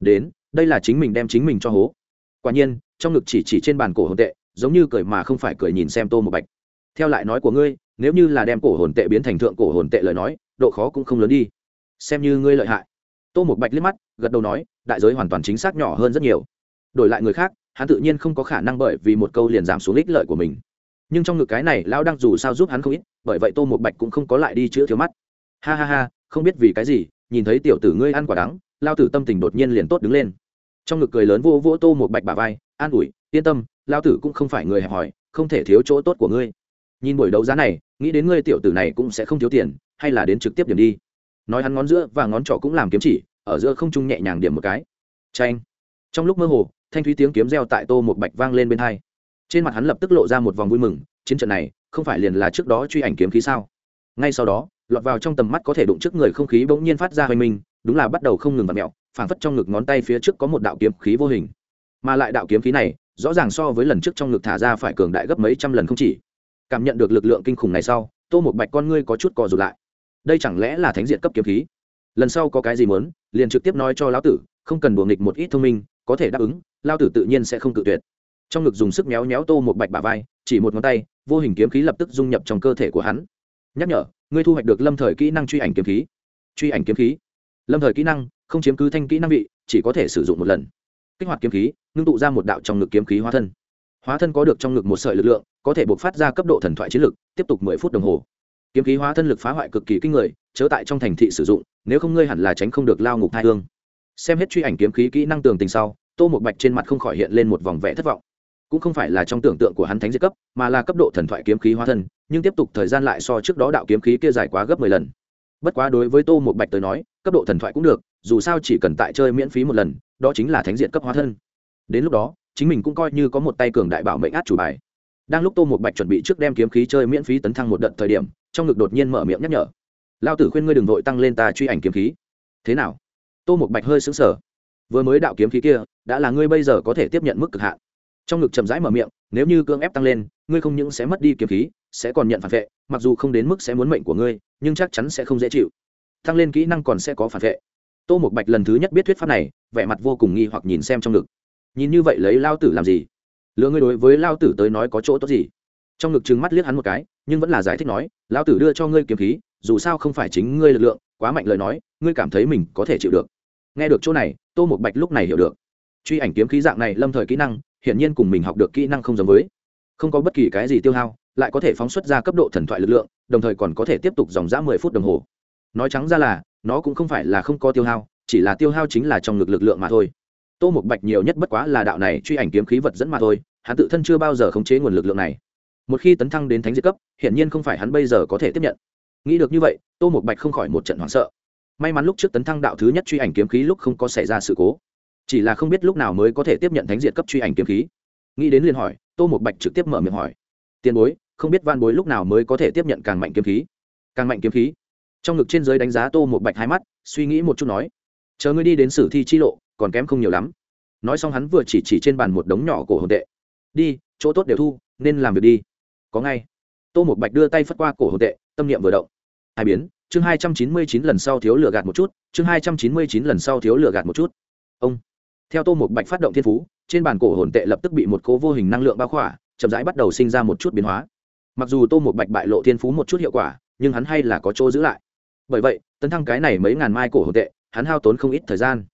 Đến, đây là chính mình đem chính mình cho hố. Quả nhiên, trong ngực chỉ chỉ trên bàn cổ hồn tệ, giống như cười mà không phải cười nhìn xem tô một bạch theo lại nói của ngươi, nếu như là đem cổ hồn tệ biến thành thượng cổ hồn tệ lời nói, độ khó cũng không lớn đi. Xem như ngươi lợi hại. Tô một bạch liếc mắt, gật đầu nói, đại giới hoàn toàn chính xác nhỏ hơn rất nhiều. Đổi lại người khác, hắn tự nhiên không có khả năng bởi vì một câu liền giảm xuống ích lợi của mình. Nhưng trong ngực cái này, lão đang dù sao giúp hắn không ít, bởi vậy tô một bạch cũng không có lại đi chữa thiếu mắt. Ha ha ha, không biết vì cái gì, nhìn thấy tiểu tử ngươi ăn quả đắng lao tử tâm tình đột nhiên liền tốt đứng lên. Trong ngực cười lớn vô vỗ tô một bạch bà vai, an ủi, yên tâm lao tử cũng không phải người hẹp hòi, không thể thiếu chỗ tốt của ngươi nhìn buổi đấu giá này, nghĩ đến ngươi tiểu tử này cũng sẽ không thiếu tiền, hay là đến trực tiếp điểm đi. Nói hắn ngón giữa và ngón trỏ cũng làm kiếm chỉ, ở giữa không trung nhẹ nhàng điểm một cái. Tranh trong lúc mơ hồ, thanh thúy tiếng kiếm reo tại tô một bạch vang lên bên hai. Trên mặt hắn lập tức lộ ra một vòng vui mừng, chiến trận này, không phải liền là trước đó truy ảnh kiếm khí sao? Ngay sau đó, lọt vào trong tầm mắt có thể đụng trước người không khí bỗng nhiên phát ra hoành minh, đúng là bắt đầu không ngừng vặt mẹo, phảng phất trong ngực ngón tay phía trước có một đạo kiếm khí vô hình. Mà lại đạo kiếm khí này, rõ ràng so với lần trước trong ngực thả ra phải cường đại gấp mấy trăm lần không chỉ cảm nhận được lực lượng kinh khủng này sau, tô một bạch con ngươi có chút cò rụt lại. Đây chẳng lẽ là thánh diện cấp kiếm khí? Lần sau có cái gì muốn, liền trực tiếp nói cho lão tử, không cần đùa nghịch một ít thông minh, có thể đáp ứng lao tử tự nhiên sẽ không tự tuyệt. Trong ngực dùng sức méo méo tô một bạch bả vai, chỉ một ngón tay, vô hình kiếm khí lập tức dung nhập trong cơ thể của hắn. Nhắc nhở, ngươi thu hoạch được lâm thời kỹ năng truy ảnh kiếm khí. Truy ảnh kiếm khí. Lâm thời kỹ năng, không chiếm cứ thanh kỹ năng vị, chỉ có thể sử dụng một lần. Kích hoạt kiếm khí, ngưng tụ ra một đạo trong ngực kiếm khí hóa thân hóa thân có được trong ngực một sợi lực lượng, có thể buộc phát ra cấp độ thần thoại chiến lực, tiếp tục mười phút đồng hồ. Kiếm khí hóa thân lực phá hoại cực kỳ kinh người, chớ tại trong thành thị sử dụng, nếu không ngươi hẳn là tránh không được lao ngục thai hương. Xem hết truy ảnh kiếm khí kỹ năng tường tình sau, tô một bạch trên mặt không khỏi hiện lên một vòng vẽ thất vọng. Cũng không phải là trong tưởng tượng của hắn thánh diệt cấp, mà là cấp độ thần thoại kiếm khí hóa thân, nhưng tiếp tục thời gian lại so trước đó đạo kiếm khí kia dài quá gấp mười lần. Bất quá đối với tô một bạch tới nói, cấp độ thần thoại cũng được, dù sao chỉ cần tại chơi miễn phí một lần, đó chính là thánh diện cấp hóa thân. Đến lúc đó chính mình cũng coi như có một tay cường đại bảo mệnh át chủ bài. Đang lúc tô một bạch chuẩn bị trước đem kiếm khí chơi miễn phí tấn thăng một đợt thời điểm, trong ngực đột nhiên mở miệng nhắc nhở. Lao tử khuyên ngươi đừng vội tăng lên ta truy ảnh kiếm khí. Thế nào? Tô một bạch hơi xứng sở vừa mới đạo kiếm khí kia, đã là ngươi bây giờ có thể tiếp nhận mức cực hạn. Trong ngực chậm rãi mở miệng, nếu như cưỡng ép tăng lên, ngươi không những sẽ mất đi kiếm khí, sẽ còn nhận phản vệ, mặc dù không đến mức sẽ muốn mệnh của ngươi, nhưng chắc chắn sẽ không dễ chịu. Tăng lên kỹ năng còn sẽ có phản vệ. Tô một bạch lần thứ nhất biết thuyết pháp này, vẻ mặt vô cùng nghi hoặc nhìn xem trong ngực nhìn như vậy lấy lao tử làm gì? Lựa ngươi đối với lao tử tới nói có chỗ tốt gì? Trong ngực trừng mắt liếc hắn một cái, nhưng vẫn là giải thích nói, lao tử đưa cho ngươi kiếm khí, dù sao không phải chính ngươi lực lượng, quá mạnh lời nói, ngươi cảm thấy mình có thể chịu được. Nghe được chỗ này, tô một bạch lúc này hiểu được. Truy ảnh kiếm khí dạng này lâm thời kỹ năng, hiển nhiên cùng mình học được kỹ năng không giống với. Không có bất kỳ cái gì tiêu hao, lại có thể phóng xuất ra cấp độ thần thoại lực lượng, đồng thời còn có thể tiếp tục dòng dã mười phút đồng hồ. Nói trắng ra là, nó cũng không phải là không có tiêu hao, chỉ là tiêu hao chính là trong ngực lực lượng mà thôi tô một bạch nhiều nhất bất quá là đạo này truy ảnh kiếm khí vật dẫn mà thôi, hắn tự thân chưa bao giờ khống chế nguồn lực lượng này. Một khi tấn thăng đến thánh diệt cấp, hiển nhiên không phải hắn bây giờ có thể tiếp nhận. Nghĩ được như vậy, tô một bạch không khỏi một trận hoảng sợ. May mắn lúc trước tấn thăng đạo thứ nhất truy ảnh kiếm khí lúc không có xảy ra sự cố. Chỉ là không biết lúc nào mới có thể tiếp nhận thánh diệt cấp truy ảnh kiếm khí. Nghĩ đến liền hỏi, tô một bạch trực tiếp mở miệng hỏi. Tiền bối, không biết van bối lúc nào mới có thể tiếp nhận càng mạnh kiếm khí? Càng mạnh kiếm khí? Trong ngực trên giới đánh giá tô một bạch hai mắt, suy nghĩ một chút nói. Chờ ngươi đi đến sử thi chi lộ còn kém không nhiều lắm. Nói xong hắn vừa chỉ chỉ trên bàn một đống nhỏ cổ hồn tệ. Đi, chỗ tốt đều thu, nên làm việc đi. Có ngay. Tô một bạch đưa tay phất qua cổ hồn tệ, tâm niệm vừa động. Hai biến, chương hai trăm chín mươi chín lần sau thiếu lửa gạt một chút, chương hai trăm chín mươi chín lần sau thiếu lửa gạt một chút. Ông. Theo tô một bạch phát động thiên phú, trên bàn cổ hồn tệ lập tức bị một cố vô hình năng lượng bao khỏa, chậm rãi bắt đầu sinh ra một chút biến hóa. Mặc dù tô một bạch bại lộ thiên phú một chút hiệu quả, nhưng hắn hay là có chỗ giữ lại. Bởi vậy, tấn thăng cái này mấy ngàn mai cổ hồn tệ, hắn hao tốn không ít thời gian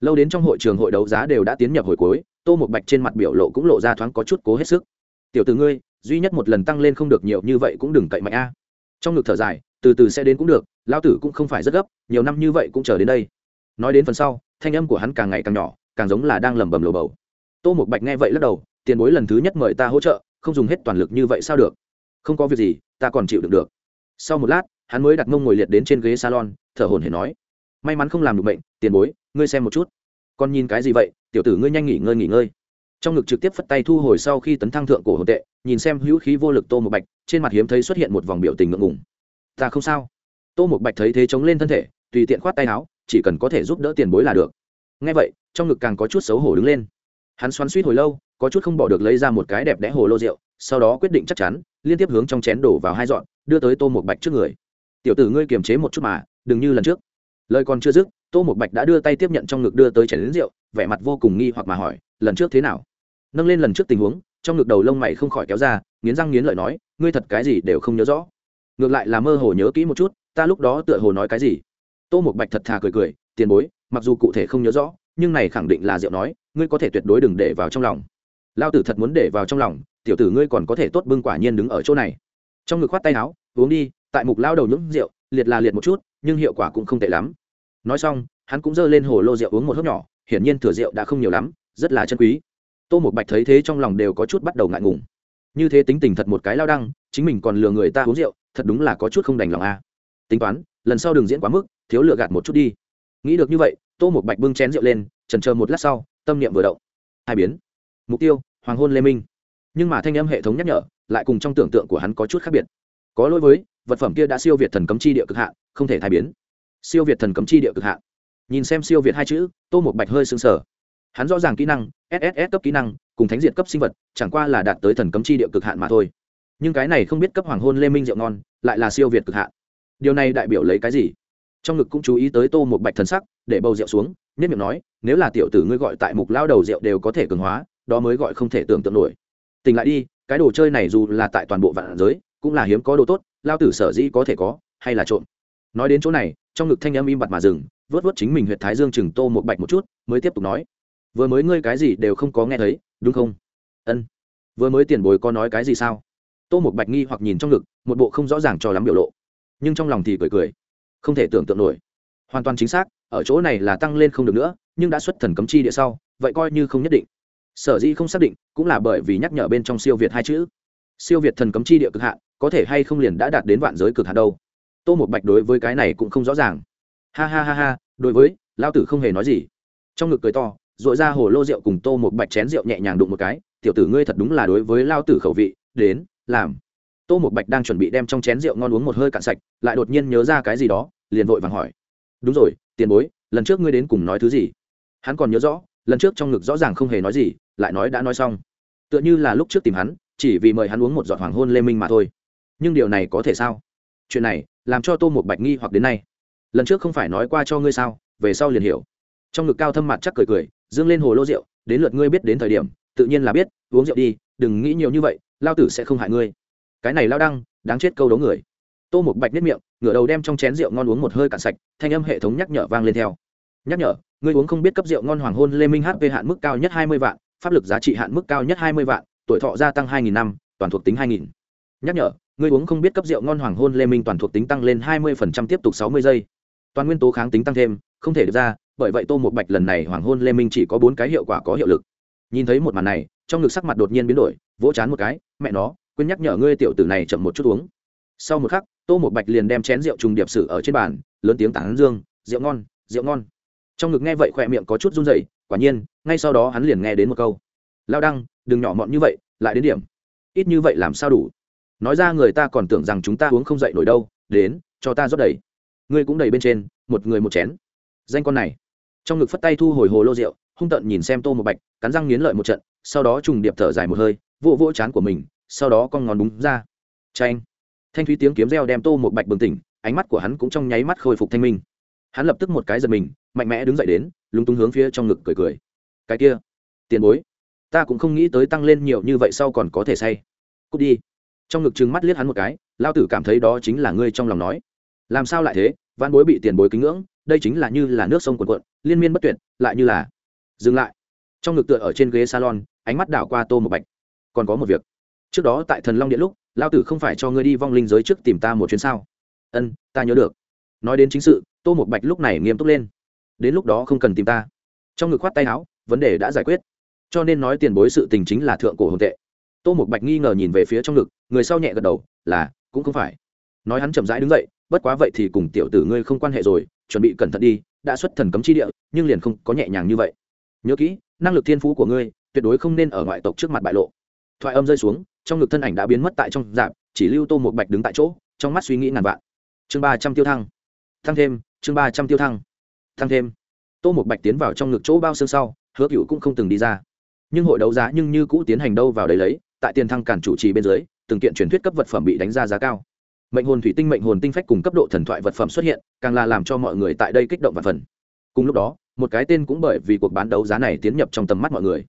lâu đến trong hội trường hội đấu giá đều đã tiến nhập hồi cuối, tô một bạch trên mặt biểu lộ cũng lộ ra thoáng có chút cố hết sức. Tiểu từ ngươi, duy nhất một lần tăng lên không được nhiều như vậy cũng đừng cậy mạnh a. Trong ngực thở dài, từ từ sẽ đến cũng được lao tử cũng không phải rất gấp, nhiều năm như vậy cũng chờ đến đây. Nói đến phần sau, thanh âm của hắn càng ngày càng nhỏ, càng giống là đang lẩm bẩm lồ bầu. Tô một bạch nghe vậy lắc đầu, tiền bối lần thứ nhất mời ta hỗ trợ, không dùng hết toàn lực như vậy sao được? Không có việc gì, ta còn chịu được được. Sau một lát, hắn mới đặt mông ngồi liệt đến trên ghế salon, thở hồn hển nói may mắn không làm được bệnh, tiền bối, ngươi xem một chút. Con nhìn cái gì vậy, tiểu tử ngươi nhanh nghỉ ngơi nghỉ ngơi. Trong ngực trực tiếp phất tay thu hồi sau khi tấn thăng thượng cổ hồn tệ, nhìn xem hữu khí vô lực tô một bạch, trên mặt hiếm thấy xuất hiện một vòng biểu tình ngượng ngùng. Ta không sao. Tô một bạch thấy thế chống lên thân thể, tùy tiện khoát tay áo, chỉ cần có thể giúp đỡ tiền bối là được. Ngay vậy, trong ngực càng có chút xấu hổ đứng lên. Hắn xoắn suýt hồi lâu, có chút không bỏ được lấy ra một cái đẹp đẽ hồ lô rượu, sau đó quyết định chắc chắn, liên tiếp hướng trong chén đổ vào hai dọn, đưa tới tô một bạch trước người. Tiểu tử ngươi kiềm chế một chút mà, đừng như lần trước lời còn chưa dứt, tô một bạch đã đưa tay tiếp nhận trong ngực đưa tới chén đến rượu, vẻ mặt vô cùng nghi hoặc mà hỏi, lần trước thế nào? Nâng lên lần trước tình huống, trong ngực đầu lông mày không khỏi kéo ra, nghiến răng nghiến lợi nói, ngươi thật cái gì đều không nhớ rõ. Ngược lại là mơ hồ nhớ kỹ một chút, ta lúc đó tựa hồ nói cái gì? Tô một bạch thật thà cười cười, tiền bối, mặc dù cụ thể không nhớ rõ, nhưng này khẳng định là diệu nói, ngươi có thể tuyệt đối đừng để vào trong lòng. Lao tử thật muốn để vào trong lòng, tiểu tử ngươi còn có thể tốt bưng quả nhiên đứng ở chỗ này. Trong ngực khoát tay áo, uống đi, tại mục lao đầu những rượu, liệt là liệt một chút nhưng hiệu quả cũng không tệ lắm. Nói xong, hắn cũng giơ lên hồ lô rượu uống một hớp nhỏ, hiển nhiên thừa rượu đã không nhiều lắm, rất là chân quý. Tô một bạch thấy thế trong lòng đều có chút bắt đầu ngại ngùng. Như thế tính tình thật một cái lao đăng, chính mình còn lừa người ta uống rượu, thật đúng là có chút không đành lòng a. À. Tính toán, lần sau đừng diễn quá mức, thiếu lựa gạt một chút đi. Nghĩ được như vậy, tô một bạch bưng chén rượu lên trần chờ một lát sau, tâm niệm vừa động. Hai biến. Mục tiêu, hoàng hôn lê minh. Nhưng mà thanh âm hệ thống nhắc nhở, lại cùng trong tưởng tượng của hắn có chút khác biệt có lỗi với, vật phẩm kia đã siêu việt thần cấm chi địa cực hạn, không thể thay biến. Siêu việt thần cấm chi địa cực hạn. Nhìn xem siêu việt hai chữ, tô một bạch hơi sưng sở hắn rõ ràng kỹ năng sss cấp kỹ năng, cùng thánh diệt cấp sinh vật, chẳng qua là đạt tới thần cấm chi địa cực hạn mà thôi. Nhưng cái này không biết cấp hoàng hôn lê minh rượu ngon, lại là siêu việt cực hạn. Điều này đại biểu lấy cái gì? Trong ngực cũng chú ý tới tô một bạch thần sắc, để bầu rượu xuống, nhất miệng nói, nếu là tiểu tử ngươi gọi tại mục lao đầu rượu đều có thể cường hóa, đó mới gọi không thể tưởng tượng nổi. Tỉnh lại đi, cái đồ chơi này dù là tại toàn bộ vạn giới cũng là hiếm có đồ tốt, lao tử sở dĩ có thể có, hay là trộm. Nói đến chỗ này, trong ngực thanh âm im bặt mà dừng, vớt vớt chính mình huyện thái dương chừng tô một bạch một chút, mới tiếp tục nói. Vừa mới ngươi cái gì đều không có nghe thấy, đúng không? Ân. Vừa mới tiền bối có nói cái gì sao? Tô một bạch nghi hoặc nhìn trong ngực, một bộ không rõ ràng cho lắm biểu lộ. Nhưng trong lòng thì cười cười. Không thể tưởng tượng nổi. Hoàn toàn chính xác, ở chỗ này là tăng lên không được nữa, nhưng đã xuất thần cấm chi địa sau, vậy coi như không nhất định. Sở dĩ không xác định, cũng là bởi vì nhắc nhở bên trong siêu việt hai chữ. Siêu việt thần cấm chi địa cực hạn có thể hay không liền đã đạt đến vạn giới cực hạn đâu. Tô một bạch đối với cái này cũng không rõ ràng. Ha ha ha ha, đối với lao tử không hề nói gì. Trong ngực cười to dội ra hồ lô rượu cùng tô một bạch chén rượu nhẹ nhàng đụng một cái, tiểu tử ngươi thật đúng là đối với lao tử khẩu vị, đến, làm. Tô một bạch đang chuẩn bị đem trong chén rượu ngon uống một hơi cạn sạch, lại đột nhiên nhớ ra cái gì đó, liền vội vàng hỏi. Đúng rồi, tiền bối, lần trước ngươi đến cùng nói thứ gì? Hắn còn nhớ rõ, lần trước trong ngực rõ ràng không hề nói gì, lại nói đã nói xong. Tựa như là lúc trước tìm hắn, chỉ vì mời hắn uống một giọt hoàng hôn lê minh mà thôi nhưng điều này có thể sao? Chuyện này, làm cho tô một bạch nghi hoặc đến nay. Lần trước không phải nói qua cho ngươi sao? Về sau liền hiểu. Trong ngực cao thâm mặt chắc cười cười, dương lên hồ lô rượu, đến lượt ngươi biết đến thời điểm, tự nhiên là biết, uống rượu đi, đừng nghĩ nhiều như vậy, lao tử sẽ không hại ngươi. Cái này lao đăng, đáng chết câu đấu người. Tô một bạch nếp miệng, ngửa đầu đem trong chén rượu ngon uống một hơi cạn sạch, thanh âm hệ thống nhắc nhở vang lên theo. Nhắc nhở, ngươi uống không biết cấp rượu ngon hoàng hôn lê minh hp hạn mức cao nhất hai mươi vạn, pháp lực giá trị hạn mức cao nhất hai mươi vạn, tuổi thọ gia tăng hai nghìn năm, toàn thuộc tính hai nghìn. Nhắc nhở ngươi uống không biết cấp rượu ngon hoàng hôn lê minh toàn thuộc tính tăng lên hai mươi phần trăm tiếp tục sáu mươi giây. Toàn nguyên tố kháng tính tăng thêm, không thể được ra, bởi vậy tô một bạch lần này hoàng hôn lê minh chỉ có bốn cái hiệu quả có hiệu lực. Nhìn thấy một màn này, trong ngực sắc mặt đột nhiên biến đổi, vỗ chán một cái, mẹ nó, quên nhắc nhở ngươi tiểu tử này chậm một chút uống. Sau một khắc, tô một bạch liền đem chén rượu trùng điệp sử ở trên bàn, lớn tiếng tán dương, rượu ngon rượu ngon. Trong ngực nghe vậy khỏe miệng có chút run dậy quả nhiên, ngay sau đó hắn liền nghe đến một câu. Lao đăng, đừng nhỏ mọn như vậy, lại đến điểm. Ít như vậy làm sao đủ? Nói ra người ta còn tưởng rằng chúng ta uống không dậy nổi đâu, đến, cho ta rót đầy. Ngươi cũng đầy bên trên, một người một chén. Danh con này. Trong ngực phất tay thu hồi hồ lô rượu, hung tợn nhìn xem tô một bạch, cắn răng nghiến lợi một trận, sau đó trùng điệp thở dài một hơi, vỗ vỗ chán của mình, sau đó con ngón búng ra. Tranh thanh thúy tiếng kiếm reo đem tô một bạch bừng tỉnh, ánh mắt của hắn cũng trong nháy mắt khôi phục thanh minh. Hắn lập tức một cái giật mình, mạnh mẽ đứng dậy đến, lúng túng hướng phía trong ngực cười cười. Cái kia, tiền bối, ta cũng không nghĩ tới tăng lên nhiều như vậy sau còn có thể say. Cút đi trong ngực trừng mắt liếc hắn một cái, lao tử cảm thấy đó chính là ngươi trong lòng nói. Làm sao lại thế? Văn bối bị tiền bối kính ngưỡng, đây chính là như là nước sông cuồn cuộn, liên miên bất tuyệt, lại như là dừng lại. Trong ngực tựa ở trên ghế salon, ánh mắt đảo qua tô một bạch. Còn có một việc. Trước đó tại thần long điện lúc, lao tử không phải cho ngươi đi vong linh giới trước tìm ta một chuyến sao? Ân, ta nhớ được. Nói đến chính sự, tô một bạch lúc này nghiêm túc lên. Đến lúc đó không cần tìm ta. Trong ngực khoát tay áo, vấn đề đã giải quyết. Cho nên nói tiền bối sự tình chính là thượng cổ hồn tệ tô một bạch nghi ngờ nhìn về phía trong ngực, người sau nhẹ gật đầu, là, cũng không phải. Nói hắn chậm rãi đứng dậy, bất quá vậy thì cùng tiểu tử ngươi không quan hệ rồi, chuẩn bị cẩn thận đi, đã xuất thần cấm chi địa, nhưng liền không có nhẹ nhàng như vậy. Nhớ kỹ, năng lực thiên phú của ngươi, tuyệt đối không nên ở ngoại tộc trước mặt bại lộ. Thoại âm rơi xuống, trong ngực thân ảnh đã biến mất tại trong dạp chỉ lưu tô một bạch đứng tại chỗ, trong mắt suy nghĩ ngàn vạn. Chương ba trăm tiêu thăng. Thăng thêm, chương ba trăm tiêu thăng. Thăng thêm. Tô một bạch tiến vào trong ngực chỗ bao xương sau, hứa cựu cũng không từng đi ra. Nhưng hội đấu giá nhưng như cũ tiến hành đâu vào đấy lấy tại tiền thăng cản chủ trì bên dưới, từng kiện truyền thuyết cấp vật phẩm bị đánh ra giá cao. Mệnh hồn thủy tinh, mệnh hồn tinh phách cùng cấp độ thần thoại vật phẩm xuất hiện, càng là làm cho mọi người tại đây kích động và phần cùng lúc đó, một cái tên cũng bởi vì cuộc bán đấu giá này tiến nhập trong tầm mắt mọi người.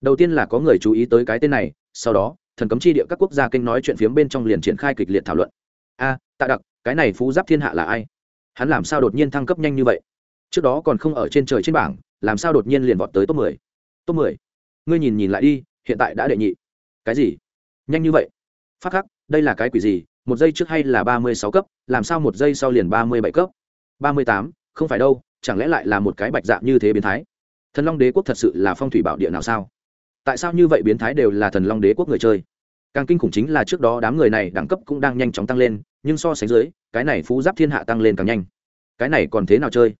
Đầu tiên là có người chú ý tới cái tên này, sau đó, thần cấm chi địa các quốc gia kênh nói chuyện phiếm bên trong liền triển khai kịch liệt thảo luận. A, tạ đặc, cái này phú giáp thiên hạ là ai? Hắn làm sao đột nhiên thăng cấp nhanh như vậy? Trước đó còn không ở trên trời trên bảng, làm sao đột nhiên liền vọt tới top mười? Top mười? Ngươi nhìn nhìn lại đi, hiện tại đã đệ nhị cái gì? Nhanh như vậy? Phát khắc, đây là cái quỷ gì? Một giây trước hay là ba mươi sáu cấp? Làm sao một giây sau liền ba mươi bảy cấp? Ba mươi tám, không phải đâu, chẳng lẽ lại là một cái bạch dạng như thế biến thái? Thần long đế quốc thật sự là phong thủy bảo địa nào sao? Tại sao như vậy biến thái đều là thần long đế quốc người chơi? Càng kinh khủng chính là trước đó đám người này đẳng cấp cũng đang nhanh chóng tăng lên, nhưng so sánh dưới, cái này phú giáp thiên hạ tăng lên càng nhanh. Cái này còn thế nào chơi?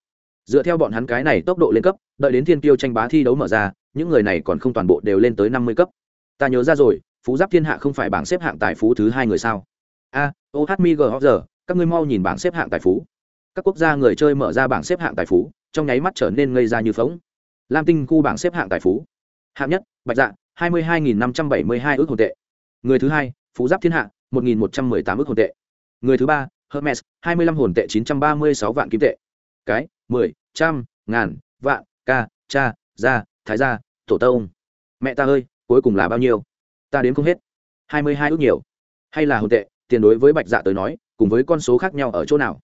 Dựa theo bọn hắn cái này tốc độ lên cấp, đợi đến thiên tiêu tranh bá thi đấu mở ra, những người này còn không toàn bộ đều lên tới năm mươi cấp ta nhớ ra rồi, phú giáp thiên hạ không phải bảng xếp hạng tài phú thứ hai người sao? A, ô hát mi g giờ, các ngươi mau nhìn bảng xếp hạng tài phú. Các quốc gia người chơi mở ra bảng xếp hạng tài phú, trong nháy mắt trở nên ngây ra như phóng lam tinh khu bảng xếp hạng tài phú. Hạng nhất, bạch dạ hai mươi hai năm trăm bảy mươi hai ước hồn tệ. Người thứ hai, phú giáp thiên hạ, một nghìn một trăm mười tám ước hồn tệ. Người thứ ba, hermes, hai mươi lăm hồn tệ chín trăm ba mươi sáu vạn kim tệ. Cái, mười, trăm, ngàn, vạn, ca, cha, gia, thái gia, tổ tông. Mẹ ta ơi cuối cùng là bao nhiêu? Ta đến không hết. Hai mươi hai ước nhiều. Hay là hồn tệ, tiền đối với bạch dạ tới nói, cùng với con số khác nhau ở chỗ nào?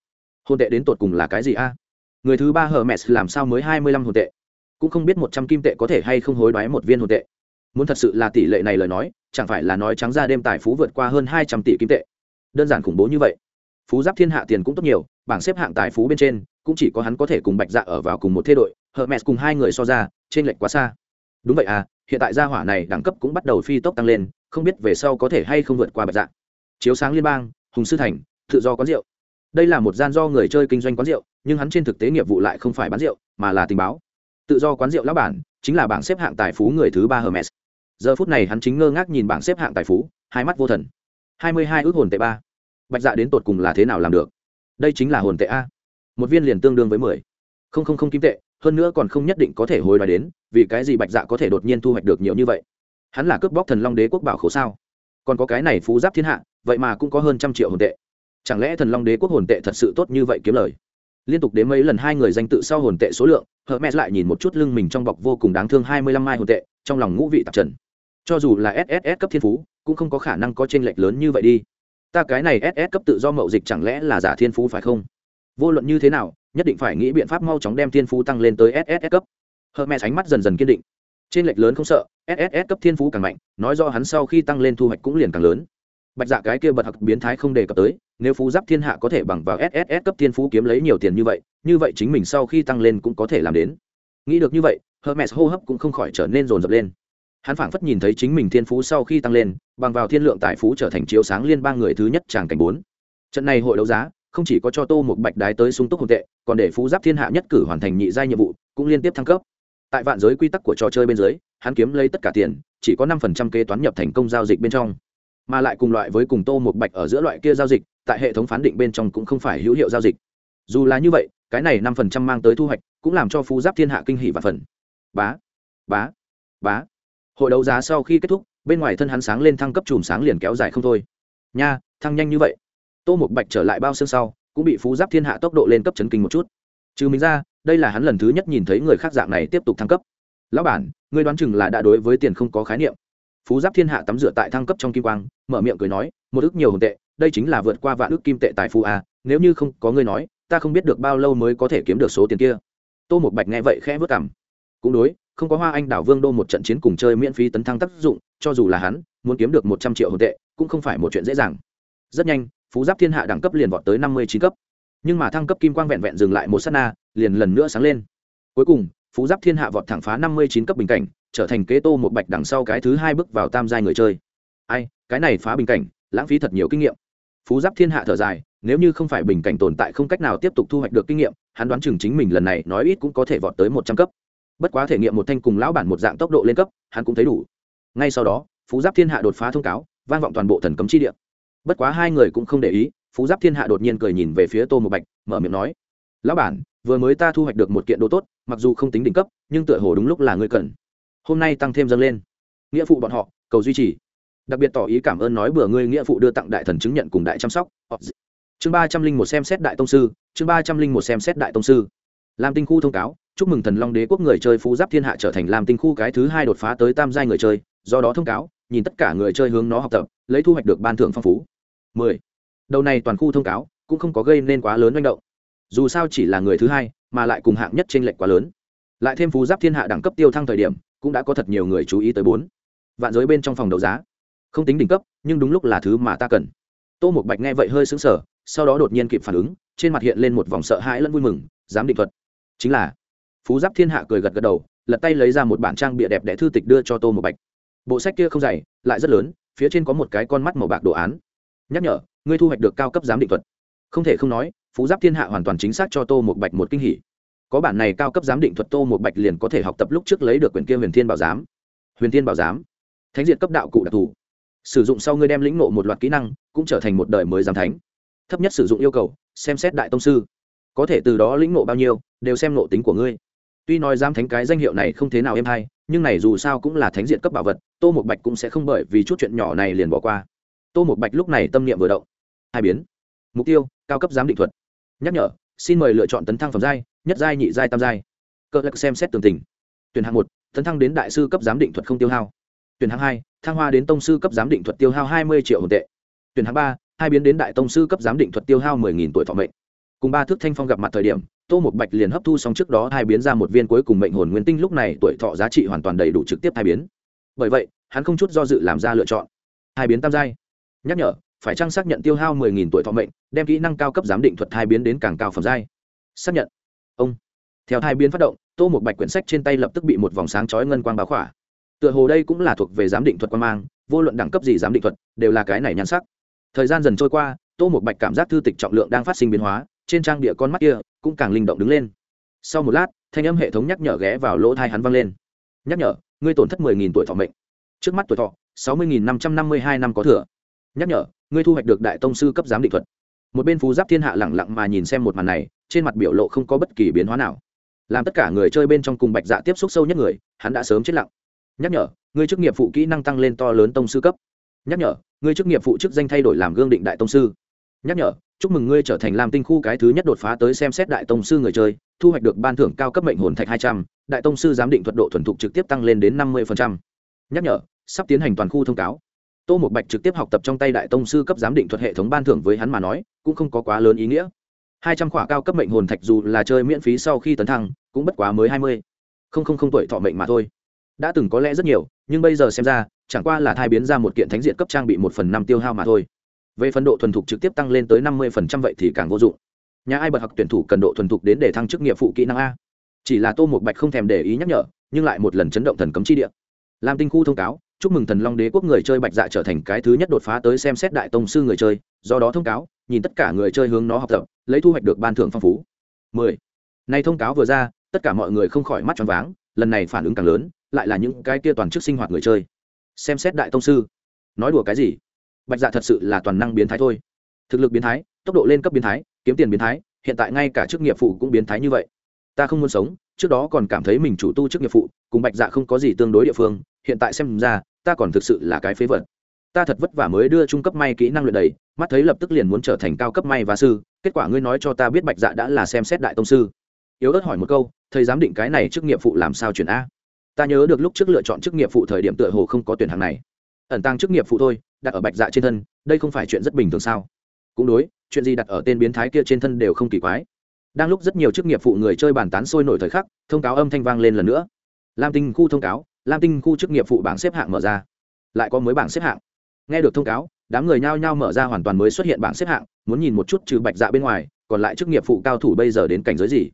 Hồn tệ đến tột cùng là cái gì a? Người thứ ba hờ mẹ làm sao mới hai mươi lăm hồn tệ? Cũng không biết một trăm kim tệ có thể hay không hối đoái một viên hồn tệ. Muốn thật sự là tỷ lệ này lời nói, chẳng phải là nói trắng ra đêm tài phú vượt qua hơn hai trăm tỷ kim tệ? Đơn giản khủng bố như vậy. Phú giáp thiên hạ tiền cũng tốt nhiều, bảng xếp hạng tài phú bên trên, cũng chỉ có hắn có thể cùng bạch dạ ở vào cùng một thế đội Hờ hermes cùng hai người so ra trên lệch quá xa. Đúng vậy à hiện tại gia hỏa này đẳng cấp cũng bắt đầu phi tốc tăng lên, không biết về sau có thể hay không vượt qua bạch dạ. Chiếu sáng liên bang, hùng sư thành, tự do quán rượu. Đây là một gian do người chơi kinh doanh quán rượu, nhưng hắn trên thực tế nghiệp vụ lại không phải bán rượu, mà là tình báo. Tự do quán rượu lão bản chính là bảng xếp hạng tài phú người thứ ba hermes. Giờ phút này hắn chính ngơ ngác nhìn bảng xếp hạng tài phú, hai mắt vô thần. Hai mươi hai ước hồn tệ ba. Bạch dạ đến tột cùng là thế nào làm được? Đây chính là hồn tệ a. Một viên liền tương đương với mười. Không không không kim tệ, hơn nữa còn không nhất định có thể hồi đoái đến vì cái gì bạch dạ có thể đột nhiên thu hoạch được nhiều như vậy? Hắn là cướp bóc thần long đế quốc bảo khổ sao? Còn có cái này phú giáp thiên hạ, vậy mà cũng có hơn trăm triệu hồn tệ. Chẳng lẽ thần long đế quốc hồn tệ thật sự tốt như vậy kiếm lời? Liên tục đến mấy lần hai người danh tự sau hồn tệ số lượng hờ mẹ lại nhìn một chút lưng mình trong bọc vô cùng đáng thương hai mươi lăm mai hồn tệ, trong lòng ngũ vị tạp trần. Cho dù là sss cấp thiên phú, cũng không có khả năng có t r ê n lệch lớn như vậy đi. Ta cái này ss cấp tự do mậu dịch chẳng lẽ là giả thiên phú phải không? Vô luận như thế nào, nhất định phải nghĩ biện pháp mau chóng đem thiên phú tăng lên tới ss cấp hermes ánh mắt dần dần kiên định. Trên lệch lớn không sợ sss cấp thiên phú càng mạnh, nói do hắn sau khi tăng lên thu hoạch cũng liền càng lớn. Bạch dạ cái kia bật học biến thái không đề cập tới, nếu phú giáp thiên hạ có thể bằng vào sss cấp thiên phú kiếm lấy nhiều tiền như vậy như vậy chính mình sau khi tăng lên cũng có thể làm đến. Nghĩ được như vậy, hermes hô hấp cũng không khỏi trở nên rồn rập lên. Hắn phảng phất nhìn thấy chính mình thiên phú sau khi tăng lên, bằng vào thiên lượng tài phú trở thành chiếu sáng liên bang người thứ nhất tràng cảnh bốn. Trận này hội đấu giá, không chỉ có cho tô một bạch đái tới sung túc hồn tệ, còn để phú giáp thiên hạ nhất cử hoàn thành nhị giai nhiệm vụ, cũng liên tiếp thăng cấp tại vạn giới quy tắc của trò chơi bên dưới, hắn kiếm lấy tất cả tiền, chỉ có năm phần trăm kế toán nhập thành công giao dịch bên trong. Mà lại cùng loại với cùng tô một bạch ở giữa loại kia giao dịch, tại hệ thống phán định bên trong cũng không phải hữu hiệu giao dịch. Dù là như vậy, cái này năm phần trăm mang tới thu hoạch, cũng làm cho phú giáp thiên hạ kinh hỷ và phần. Bá bá bá. Hội đấu giá sau khi kết thúc, bên ngoài thân hắn sáng lên thăng cấp chùm sáng liền kéo dài không thôi. Nha, thăng nhanh như vậy. Tô một bạch trở lại bao xương sau, cũng bị phú giáp thiên hạ tốc độ lên cấp chấn kinh một chút. Trừ mình ra đây là hắn lần thứ nhất nhìn thấy người khác dạng này tiếp tục thăng cấp. Lão bản, ngươi đoán chừng là đã đối với tiền không có khái niệm. Phú giáp thiên hạ tắm rửa tại thăng cấp trong kim quang, mở miệng cười nói, một ước nhiều hồn tệ, đây chính là vượt qua vạn ước kim tệ tại phú a, nếu như không có ngươi nói, ta không biết được bao lâu mới có thể kiếm được số tiền kia. Tô một bạch nghe vậy khẽ vất cảm cũng đối, không có hoa anh đảo vương đô một trận chiến cùng chơi miễn phí tấn thăng tác dụng, cho dù là hắn, muốn kiếm được một trăm triệu hồn tệ, cũng không phải một chuyện dễ dàng. Rất nhanh, phú giáp thiên hạ đẳng cấp liền vọt tới năm mươi chín cấp nhưng mà thăng cấp kim quang vẹn vẹn dừng lại một s á t na, liền lần nữa sáng lên. Cuối cùng, phú giáp thiên hạ vọt thẳng phá năm mươi chín cấp bình cảnh, trở thành kế tô một bạch đằng sau cái thứ hai bước vào tam giai người chơi. Ai, cái này phá bình cảnh, lãng phí thật nhiều kinh nghiệm. Phú giáp thiên hạ thở dài, nếu như không phải bình cảnh tồn tại không cách nào tiếp tục thu hoạch được kinh nghiệm, hắn đoán chừng chính mình lần này nói ít cũng có thể vọt tới một trăm cấp. Bất quá thể nghiệm một thanh cùng lão bản một dạng tốc độ lên cấp, hắn cũng thấy đủ. Ngay sau đó, phú giáp thiên hạ đột phá thông cáo, vang vọng toàn bộ thần cấm chi địa. Bất quá hai người cũng không để ý phú giáp thiên hạ đột nhiên cười nhìn về phía tô một bạch, mở miệng nói, lão bản, vừa mới ta thu hoạch được một kiện đồ tốt, mặc dù không tính đỉnh cấp, nhưng tựa hồ đúng lúc là ngươi cần. Hôm nay tăng thêm dâng lên. Nghĩa phụ bọn họ, cầu duy trì. Đặc biệt tỏ ý cảm ơn nói bừa ngươi nghĩa phụ đưa tặng đại thần chứng nhận cùng đại chăm sóc. Chương ba trăm linh một xem xét đại tông sư, chương ba trăm linh một xem xét đại tông sư. Làm tinh khu thông cáo, chúc mừng thần long đế quốc người chơi phú giáp thiên hạ trở thành làm tinh khu cái thứ hai đột phá tới tam giai người chơi, do đó thông cáo, nhìn tất cả người chơi hướng nó học tập, lấy thu hoạch được ban thưởng phong phú. 10 đầu này toàn khu thông cáo cũng không có gây nên quá lớn manh động. Dù sao chỉ là người thứ hai, mà lại cùng hạng nhất trên lệnh quá lớn. Lại thêm phú giáp thiên hạ đẳng cấp tiêu thăng thời điểm, cũng đã có thật nhiều người chú ý tới bốn. Vạn giới bên trong phòng đấu giá. Không tính đỉnh cấp, nhưng đúng lúc là thứ mà ta cần. Tô một bạch nghe vậy hơi xứng sở sau đó đột nhiên kịp phản ứng, trên mặt hiện lên một vòng sợ hãi lẫn vui mừng, dám định thuật. Chính là, phú giáp thiên hạ cười gật gật đầu, lật tay lấy ra một bản trang bịa đẹp đẽ thư tịch đưa cho tô một bạch. Bộ sách kia không dày, lại rất lớn, phía trên có một cái con mắt màu bạc đồ án. Nhắc nhở ngươi thu hoạch được cao cấp giám định thuật. Không thể không nói, phú giáp thiên hạ hoàn toàn chính xác cho tô một bạch một kinh hỉ. Có bản này cao cấp giám định thuật, tô một bạch liền có thể học tập lúc trước lấy được quyền kia huyền thiên bảo giám. Huyền thiên bảo giám, thánh diện cấp đạo cụ đặc thù. Sử dụng sau ngươi đem lĩnh nộ một loạt kỹ năng, cũng trở thành một đời mới giám thánh. Thấp nhất sử dụng yêu cầu, xem xét đại tông sư. Có thể từ đó lĩnh nộ bao nhiêu, đều xem nộ tính của ngươi. Tuy nói giám thánh cái danh hiệu này không thế nào êm hay, nhưng này dù sao cũng là thánh diện cấp bảo vật, tô một bạch cũng sẽ không bởi vì chút chuyện nhỏ này liền bỏ qua. Tô một bạch lúc này tâm niệm vừa động hai biến. Mục tiêu, cao cấp giám định thuật. Nhắc nhở, xin mời lựa chọn tấn thăng phẩm giai, nhất giai, nhị giai, tam giai. Cơ lạc xem xét tường tình. Tuyển hạng một, tấn thăng đến đại sư cấp giám định thuật không tiêu hao. Tuyển hạng hai, thăng hoa đến tông sư cấp giám định thuật tiêu hao hai mươi triệu hồn tệ. Tuyển hạng ba, hai biến đến đại tông sư cấp giám định thuật tiêu hao mười nghìn tuổi thọ mệnh. Cùng ba thước thanh phong gặp mặt thời điểm, tô một bạch liền hấp thu xong trước đó hai biến ra một viên cuối cùng mệnh hồn nguyên tinh lúc này tuổi thọ giá trị hoàn toàn đầy đủ trực tiếp hai biến. Bởi vậy, hắn không chút do dự làm ra lựa chọn. Hai biến tam giai. Nhắc nhở phải chăng xác nhận tiêu hao mười nghìn tuổi thọ mệnh, đem kỹ năng cao cấp giám định thuật thai biến đến càng cao phẩm giai? Xác nhận. Ông. Theo thai biến phát động, tô một bạch quyển sách trên tay lập tức bị một vòng sáng chói ngân quang báo khỏa. Tựa hồ đây cũng là thuộc về giám định thuật quan mang, vô luận đẳng cấp gì giám định thuật, đều là cái này nhan sắc. Thời gian dần trôi qua, tô một bạch cảm giác thư tịch trọng lượng đang phát sinh biến hóa, trên trang địa con mắt kia cũng càng linh động đứng lên. Sau một lát, thanh âm hệ thống nhắc nhở ghé vào lỗ thai hắn vang lên. Nhắc nhở, ngươi tổn thất mười nghìn tuổi thọ mệnh. Trước mắt tuổi thọ, sáu mươi nghìn năm trăm năm mươi hai năm có thừa. Nhắc nhở ngươi thu hoạch được đại tông sư cấp giám định thuật. Một bên phú giáp thiên hạ lẳng lặng mà nhìn xem một màn này, trên mặt biểu lộ không có bất kỳ biến hóa nào. Làm tất cả người chơi bên trong cùng bạch dạ tiếp xúc sâu nhất người, hắn đã sớm chết lặng. Nhắc nhở, ngươi chức nghiệp phụ kỹ năng tăng lên to lớn tông sư cấp. Nhắc nhở, ngươi chức nghiệp phụ chức danh thay đổi làm gương định đại tông sư. Nhắc nhở, chúc mừng ngươi trở thành làm tinh khu cái thứ nhất đột phá tới xem xét đại tông sư người chơi, thu hoạch được ban thưởng cao cấp mệnh hồn thạch hai trăm, đại tông sư giám định thuật độ thuần thục trực tiếp tăng lên đến năm mươi nhắc nhở, sắp tiến hành toàn khu thông cáo tô một bạch trực tiếp học tập trong tay đại tông sư cấp giám định thuật hệ thống ban thưởng với hắn mà nói, cũng không có quá lớn ý nghĩa. Hai trăm khỏa cao cấp mệnh hồn thạch dù là chơi miễn phí sau khi tấn thăng, cũng bất quá mới hai mươi. Không không không tuổi thọ mệnh mà thôi. Đã từng có lẽ rất nhiều, nhưng bây giờ xem ra, chẳng qua là thai biến ra một kiện thánh diện cấp trang bị một phần năm tiêu hao mà thôi. Về phần độ thuần thục trực tiếp tăng lên tới năm mươi phần trăm vậy thì càng vô dụng. Nhà ai bật học tuyển thủ cần độ thuần thục đến để thăng chức nghiệp phụ kỹ năng a. Chỉ là tô một bạch không thèm để ý nhắc nhở, nhưng lại một lần chấn động thần cấm chi địa. Làm tinh khu thông cáo chúc mừng thần long đế quốc người chơi bạch dạ trở thành cái thứ nhất đột phá tới xem xét đại tông sư người chơi, do đó thông cáo, nhìn tất cả người chơi hướng nó học tập, lấy thu hoạch được ban thưởng phong phú. 10. nay thông cáo vừa ra, tất cả mọi người không khỏi mắt tròn váng, lần này phản ứng càng lớn, lại là những cái kia toàn chức sinh hoạt người chơi. Xem xét đại tông sư. Nói đùa cái gì? Bạch dạ thật sự là toàn năng biến thái thôi. Thực lực biến thái, tốc độ lên cấp biến thái, kiếm tiền biến thái, hiện tại ngay cả chức nghiệp phụ cũng biến thái như vậy. Ta không muốn sống, trước đó còn cảm thấy mình chủ tu chức nghiệp phụ, cùng bạch dạ không có gì tương đối địa phương, hiện tại xem ra ta còn thực sự là cái phế vật. Ta thật vất vả mới đưa trung cấp may kỹ năng luyện đầy, mắt thấy lập tức liền muốn trở thành cao cấp may và sư, kết quả ngươi nói cho ta biết bạch dạ đã là xem xét đại tông sư. Yếu ớt hỏi một câu, thầy giám định cái này chức nghiệp phụ làm sao chuyển a? Ta nhớ được lúc trước lựa chọn chức nghiệp phụ thời điểm tựa hồ không có tuyển hàng này. Ẩn tăng chức nghiệp phụ thôi, đặt ở bạch dạ trên thân, đây không phải chuyện rất bình thường sao? Cũng đối, chuyện gì đặt ở tên biến thái kia trên thân đều không kỳ quái. Đang lúc rất nhiều chức nghiệp phụ người chơi bàn tán sôi nổi thời khắc, thông cáo âm thanh vang lên lần nữa. Lam tinh khu thông cáo lam tinh khu chức nghiệp phụ bảng xếp hạng mở ra. Lại có mới bảng xếp hạng. Nghe được thông cáo, đám người nhao nhao mở ra hoàn toàn mới xuất hiện bảng xếp hạng, muốn nhìn một chút trừ bạch dạ bên ngoài, còn lại chức nghiệp phụ cao thủ bây giờ đến cảnh giới gì.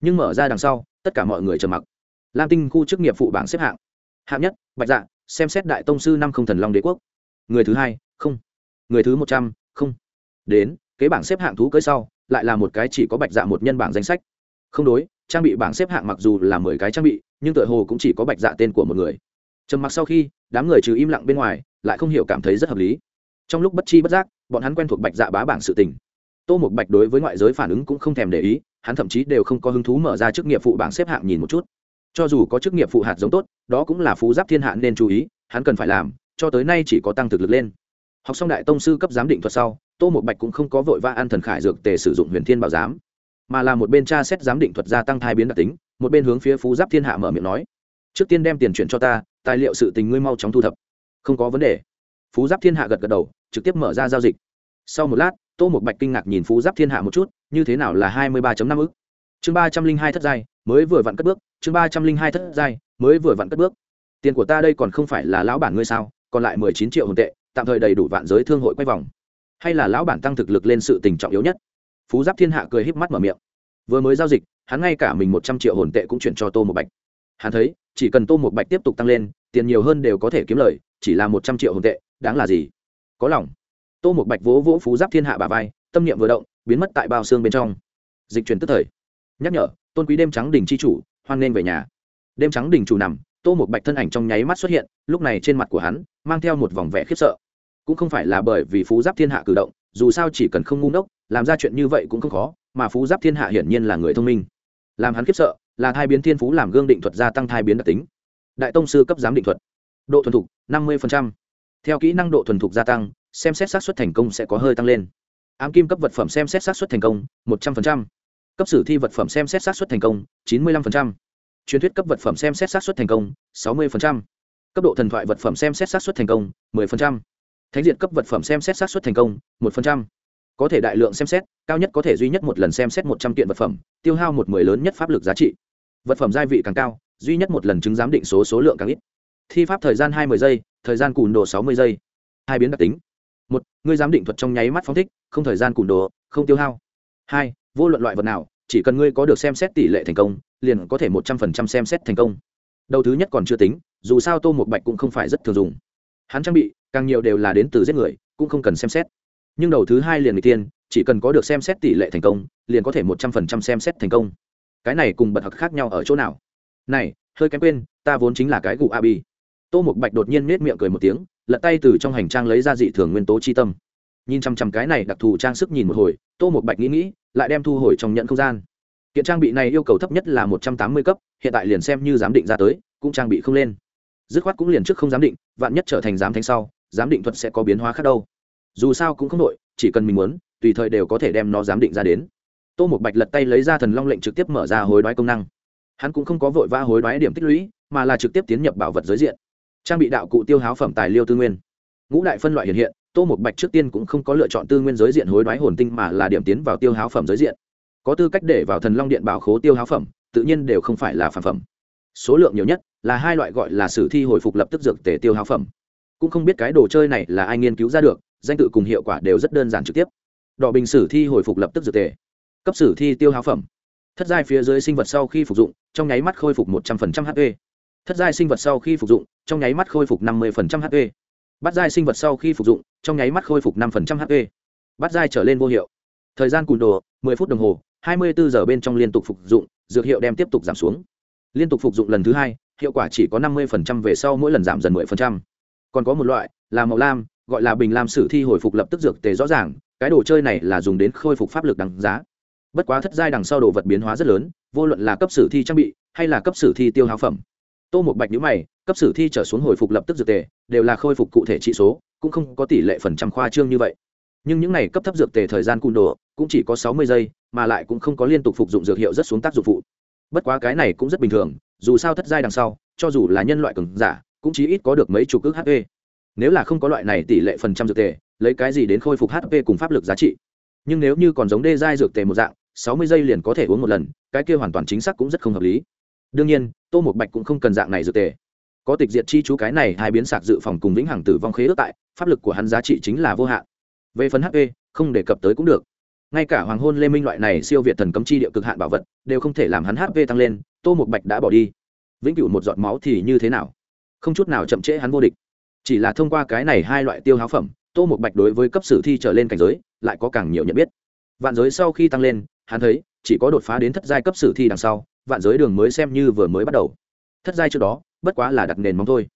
Nhưng mở ra đằng sau, tất cả mọi người trầm mặc. Lam tinh khu chức nghiệp phụ bảng xếp hạng. Hạng nhất, bạch dạ xem xét đại tông sư năm không thần long đế quốc. Người thứ hai, không. Người thứ một trăm, không. Đến, kế bảng xếp hạng thú cưới sau, lại là một cái chỉ có bạch dạ một nhân bảng danh sách. Không đối trang bị bảng xếp hạng mặc dù là mười cái trang bị, nhưng tựa hồ cũng chỉ có bạch dạ tên của một người. Trầm mặc sau khi, đám người trừ im lặng bên ngoài, lại không hiểu cảm thấy rất hợp lý. Trong lúc bất chi bất giác, bọn hắn quen thuộc bạch dạ bá bảng sự tình. Tô một bạch đối với ngoại giới phản ứng cũng không thèm để ý, hắn thậm chí đều không có hứng thú mở ra chức nghiệp phụ bảng xếp hạng nhìn một chút. Cho dù có chức nghiệp phụ hạt giống tốt, đó cũng là phú giáp thiên hạ nên chú ý, hắn cần phải làm, cho tới nay chỉ có tăng thực lực lên. Học xong đại tông sư cấp giám định thuật sau, tô một bạch cũng không có vội vã ăn thần khải dược tề sử dụng huyền thiên bảo giám mà là một bên tra xét giám định thuật gia tăng thai biến đặc tính, một bên hướng phía phú giáp thiên hạ mở miệng nói, trước tiên đem tiền chuyển cho ta, tài liệu sự tình ngươi mau chóng thu thập. Không có vấn đề. Phú giáp thiên hạ gật gật đầu, trực tiếp mở ra giao dịch. Sau một lát, tô một bạch kinh ngạc nhìn phú giáp thiên hạ một chút, như thế nào là hai mươi ba năm ức? Chương ba trăm linh hai thất giai, mới vừa vặn cất bước. Chương ba trăm linh hai thất giai, mới vừa vặn cất bước. Tiền của ta đây còn không phải là lão bản ngươi sao, còn lại mười chín triệu hồn tệ, tạm thời đầy đủ vạn giới thương hội quay vòng. Hay là lão bản tăng thực lực lên sự tình trọng yếu nhất? Phú giáp thiên hạ cười híp mắt mở miệng. Vừa mới giao dịch, hắn ngay cả mình một trăm triệu hồn tệ cũng chuyển cho tô một bạch. Hắn thấy, chỉ cần tô một bạch tiếp tục tăng lên, tiền nhiều hơn đều có thể kiếm lời, chỉ là một trăm triệu hồn tệ, đáng là gì? Có lòng. Tô một bạch vỗ vỗ phú giáp thiên hạ bà vai, tâm niệm vừa động, biến mất tại bao xương bên trong. Dịch chuyển tức thời. Nhắc nhở, tôn quý đêm trắng đình chi chủ, hoan nên về nhà. Đêm trắng đình chủ nằm, tô một bạch thân ảnh trong nháy mắt xuất hiện, lúc này trên mặt của hắn, mang theo một vòng vẻ khiếp sợ. Cũng không phải là bởi vì phú giáp thiên hạ cử động, dù sao chỉ cần không ngu ngốc làm ra chuyện như vậy cũng không khó, mà phú giáp thiên hạ hiển nhiên là người thông minh. Làm hắn khiếp sợ, là thai biến thiên phú làm gương định thuật gia tăng thai biến đặc tính. Đại tông sư cấp giám định thuật. Độ thuần thục, năm mươi theo kỹ năng độ thuần thục gia tăng, xem xét xác suất thành công sẽ có hơi tăng lên. Ám kim cấp vật phẩm xem xét xác suất thành công, một trăm linh cấp sử thi vật phẩm xem xét xác suất thành công, chín mươi năm truyền thuyết cấp vật phẩm xem xét xác suất thành công, sáu mươi cấp độ thần thoại vật phẩm xem xét xác suất thành công 10%. thánh diện cấp vật phẩm xem xét xác suất thành công 1% có thể đại lượng xem xét, cao nhất có thể duy nhất một lần xem xét một trăm kiện vật phẩm, tiêu hao một mười lớn nhất pháp lực giá trị. Vật phẩm gia vị càng cao, duy nhất một lần chứng giám định số số lượng càng ít. Thi pháp thời gian hai mươi giây, thời gian cùn đồ sáu mươi giây. Hai biến đặc tính. Một ngươi giám định thuật trong nháy mắt phóng thích, không thời gian cùn đồ, không tiêu hao. Hai, vô luận loại vật nào, chỉ cần ngươi có được xem xét tỷ lệ thành công, liền có thể một trăm phần trăm xem xét thành công. Đầu thứ nhất còn chưa tính, dù sao tô một bạch cũng không phải rất thường dùng. Hắn trang bị, càng nhiều đều là đến từ giết người, cũng không cần xem xét nhưng đầu thứ hai liền người tiên, chỉ cần có được xem xét tỷ lệ thành công, liền có thể một trăm phần trăm xem xét thành công. Cái này cùng bật hặc khác nhau ở chỗ nào? Này, hơi kém quên, ta vốn chính là cái gụ abi. Tô một bạch đột nhiên nết miệng cười một tiếng, lật tay từ trong hành trang lấy ra dị thường nguyên tố chi tâm. Nhìn chăm chăm cái này đặc thù trang sức nhìn một hồi, tô một bạch nghĩ nghĩ, lại đem thu hồi trong nhận không gian. Kiện trang bị này yêu cầu thấp nhất là một trăm tám mươi cấp, hiện tại liền xem như giám định ra tới, cũng trang bị không lên. Dứt khoát cũng liền trước không giám định, vạn nhất trở thành giám thánh sau, giám định thuật sẽ có biến hóa khác đâu dù sao cũng không đội, chỉ cần mình muốn, tùy thời đều có thể đem nó giám định ra đến. Tô một bạch lật tay lấy ra thần long lệnh trực tiếp mở ra hối đoái công năng. Hắn cũng không có vội vã hối đoái điểm tích lũy, mà là trực tiếp tiến nhập bảo vật giới diện. Trang bị đạo cụ tiêu háo phẩm tài liêu tư nguyên. Ngũ đại phân loại hiện hiện, tô một bạch trước tiên cũng không có lựa chọn tư nguyên giới diện hối đoái hồn tinh mà là điểm tiến vào tiêu háo phẩm giới diện. Có tư cách để vào thần long điện bảo khố tiêu háo phẩm, tự nhiên đều không phải là phản phẩm. Số lượng nhiều nhất là hai loại gọi là sử thi hồi phục lập tức dược tể tiêu hao phẩm. Cũng không biết cái đồ chơi này là ai nghiên cứu ra được danh tự cùng hiệu quả đều rất đơn giản trực tiếp. Đỏ bình sử thi hồi phục lập tức dược tề. Cấp sử thi tiêu hao phẩm. Thất giai phía dưới sinh vật sau khi phục dụng, trong nháy mắt khôi phục một trăm linh hp thất giai sinh vật sau khi phục dụng, trong nháy mắt khôi phục năm mươi hp bắt giai sinh vật sau khi phục dụng, trong nháy mắt khôi phục năm hp bắt giai trở lên vô hiệu. Thời gian cùn đồ 10 phút đồng hồ 24 giờ bên trong liên tục phục dụng, dược hiệu đem tiếp tục giảm xuống. Liên tục phục dụng lần thứ hai, hiệu quả chỉ có 50% về sau mỗi lần giảm dần 10%. còn có một loại là màu lam gọi là bình lam sử thi hồi phục lập tức dược tề rõ ràng, cái đồ chơi này là dùng đến khôi phục pháp lực đằng giá. Bất quá thất giai đằng sau đồ vật biến hóa rất lớn, vô luận là cấp sử thi trang bị, hay là cấp sử thi tiêu hao phẩm. Tô một bạch nhữ mày, cấp sử thi trở xuống hồi phục lập tức dược tề, đều là khôi phục cụ thể trị số, cũng không có tỷ lệ phần trăm khoa trương như vậy. Nhưng những này cấp thấp dược tề thời gian cung đồ, cũng chỉ có sáu mươi giây, mà lại cũng không có liên tục phục dụng dược hiệu rất xuống tác dụng phụ. Bất quá cái này cũng rất bình thường, dù sao thất giai đằng sau, cho dù là nhân loại cường giả, cũng chỉ ít có được mấy chục ước hp nếu là không có loại này tỷ lệ phần trăm dược tề, lấy cái gì đến khôi phục hp cùng pháp lực giá trị? Nhưng nếu như còn giống đê giai dược tề một dạng, sáu mươi giây liền có thể uống một lần, cái kia hoàn toàn chính xác cũng rất không hợp lý. Đương nhiên, tô một bạch cũng không cần dạng này dược tề. Có tịch diệt chi chú cái này hai biến sạc dự phòng cùng vĩnh hằng tử vong khế ước tại, pháp lực của hắn giá trị chính là vô hạn. Về phần hp không đề cập tới cũng được. Ngay cả hoàng hôn lê minh loại này siêu việt thần cấm chi địa cực hạn bảo vật, đều không thể làm hắn hp tăng lên, tô một bạch đã bỏ đi. Vĩnh cửu một giọt máu thì như thế nào? Không chút nào chậm trễ hắn vô địch chỉ là thông qua cái này hai loại tiêu háo phẩm, tô một bạch đối với cấp sử thi trở lên cảnh giới, lại có càng nhiều nhận biết. Vạn giới sau khi tăng lên, hắn thấy, chỉ có đột phá đến thất giai cấp sử thi đằng sau, vạn giới đường mới xem như vừa mới bắt đầu. Thất giai trước đó, bất quá là đặt nền móng thôi.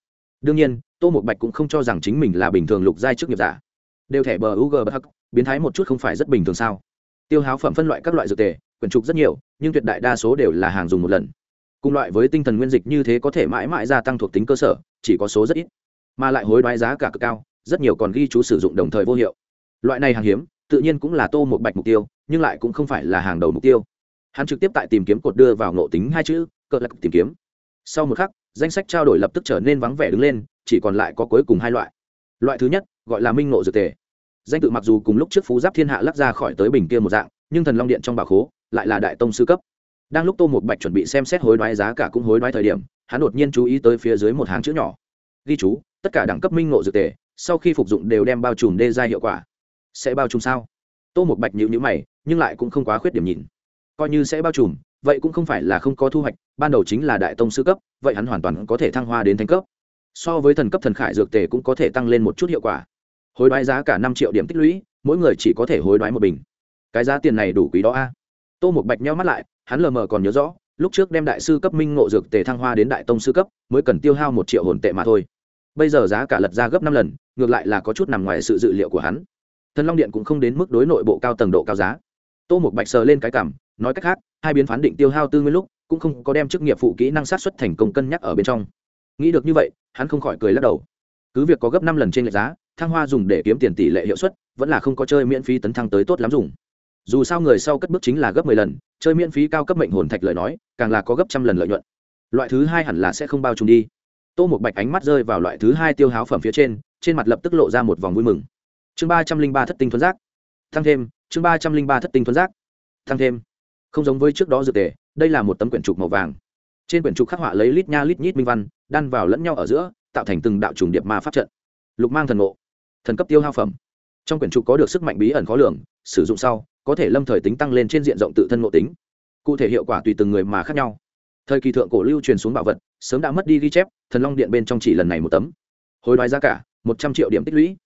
Đương nhiên, tô một bạch cũng không cho rằng chính mình là bình thường lục giai trước nghiệp giả. Đều thẻ bờ u bất hắc, biến thái một chút không phải rất bình thường sao? Tiêu háo phẩm phân loại các loại dược tề, quyển trục rất nhiều, nhưng tuyệt đại đa số đều là hàng dùng một lần. Cùng loại với tinh thần nguyên dịch như thế có thể mãi mãi gia tăng thuộc tính cơ sở, chỉ có số rất ít mà lại hối đoái giá cả cực cao, rất nhiều còn ghi chú sử dụng đồng thời vô hiệu. Loại này hàng hiếm, tự nhiên cũng là tô một bạch mục tiêu, nhưng lại cũng không phải là hàng đầu mục tiêu. Hắn trực tiếp tại tìm kiếm cột đưa vào ngộ tính hai chữ cỡ lạc tìm kiếm. Sau một khắc, danh sách trao đổi lập tức trở nên vắng vẻ đứng lên, chỉ còn lại có cuối cùng hai loại. Loại thứ nhất, gọi là minh ngộ dược tề. Danh tự mặc dù cùng lúc trước phú giáp thiên hạ lắc ra khỏi tới bình kia một dạng, nhưng thần long điện trong bà khố lại là đại tông sư cấp. Đang lúc tô một bạch chuẩn bị xem xét hối đoái giá cả cũng hối đoái thời điểm, hắn đột nhiên chú ý tới phía dưới một hàng chữ nhỏ. Ghi chú tất cả đẳng cấp minh ngộ dược tề, sau khi phục dụng đều đem bao trùm đê ra hiệu quả. Sẽ bao trùm sao? Tô một bạch nhữ nhữ mày, nhưng lại cũng không quá khuyết điểm nhìn. Coi như sẽ bao trùm, vậy cũng không phải là không có thu hoạch, ban đầu chính là đại tông sư cấp, vậy hắn hoàn toàn có thể thăng hoa đến thành cấp. So với thần cấp thần khải dược tề cũng có thể tăng lên một chút hiệu quả. Hối đoái giá cả năm triệu điểm tích lũy, mỗi người chỉ có thể hối đoái một bình. Cái giá tiền này đủ quý đó a. Tô một bạch nhau mắt lại, hắn lờ mờ còn nhớ rõ, lúc trước đem đại sư cấp minh ngộ dược tề thăng hoa đến đại tông sư cấp, mới cần tiêu hao một triệu hồn tệ mà thôi bây giờ giá cả lật ra gấp năm lần, ngược lại là có chút nằm ngoài sự dự liệu của hắn. Thần long điện cũng không đến mức đối nội bộ cao tầng độ cao giá. Tô một bạch sờ lên cái cảm, nói cách khác, hai biến phán định tiêu hao tư nguyên lúc, cũng không có đem chức nghiệp phụ kỹ năng sát xuất thành công cân nhắc ở bên trong. Nghĩ được như vậy, hắn không khỏi cười lắc đầu. Cứ việc có gấp năm lần trên lệ giá, thăng hoa dùng để kiếm tiền tỷ lệ hiệu suất, vẫn là không có chơi miễn phí tấn thăng tới tốt lắm dùng. Dù sao người sau cất bước chính là gấp mười lần, chơi miễn phí cao cấp mệnh hồn thạch lời nói, càng là có gấp trăm lần lợi nhuận. Loại thứ hai hẳn là sẽ không bao trùm đi tô một bạch ánh mắt rơi vào loại thứ hai tiêu háo phẩm phía trên trên mặt lập tức lộ ra một vòng vui mừng. Chương ba trăm linh ba thất tinh thuấn giác. Thăng thêm, chương ba trăm linh ba thất tinh thuấn giác. Thăng thêm. Không giống với trước đó dự tề, đây là một tấm quyển trục màu vàng. Trên quyển trục khắc họa lấy lít nha lít nhít minh văn, đan vào lẫn nhau ở giữa, tạo thành từng đạo trùng điệp ma pháp trận. Lục mang thần ngộ. Thần cấp tiêu hao phẩm. Trong quyển trục có được sức mạnh bí ẩn khó lường, sử dụng sau, có thể lâm thời tính tăng lên trên diện rộng tự thân ngộ tính. Cụ thể hiệu quả tùy từng người mà khác nhau thời kỳ thượng cổ lưu truyền xuống bảo vật, sớm đã mất đi ghi chép, thần long điện bên trong chỉ lần này một tấm. Hối đoái giá cả, một trăm triệu điểm tích lũy.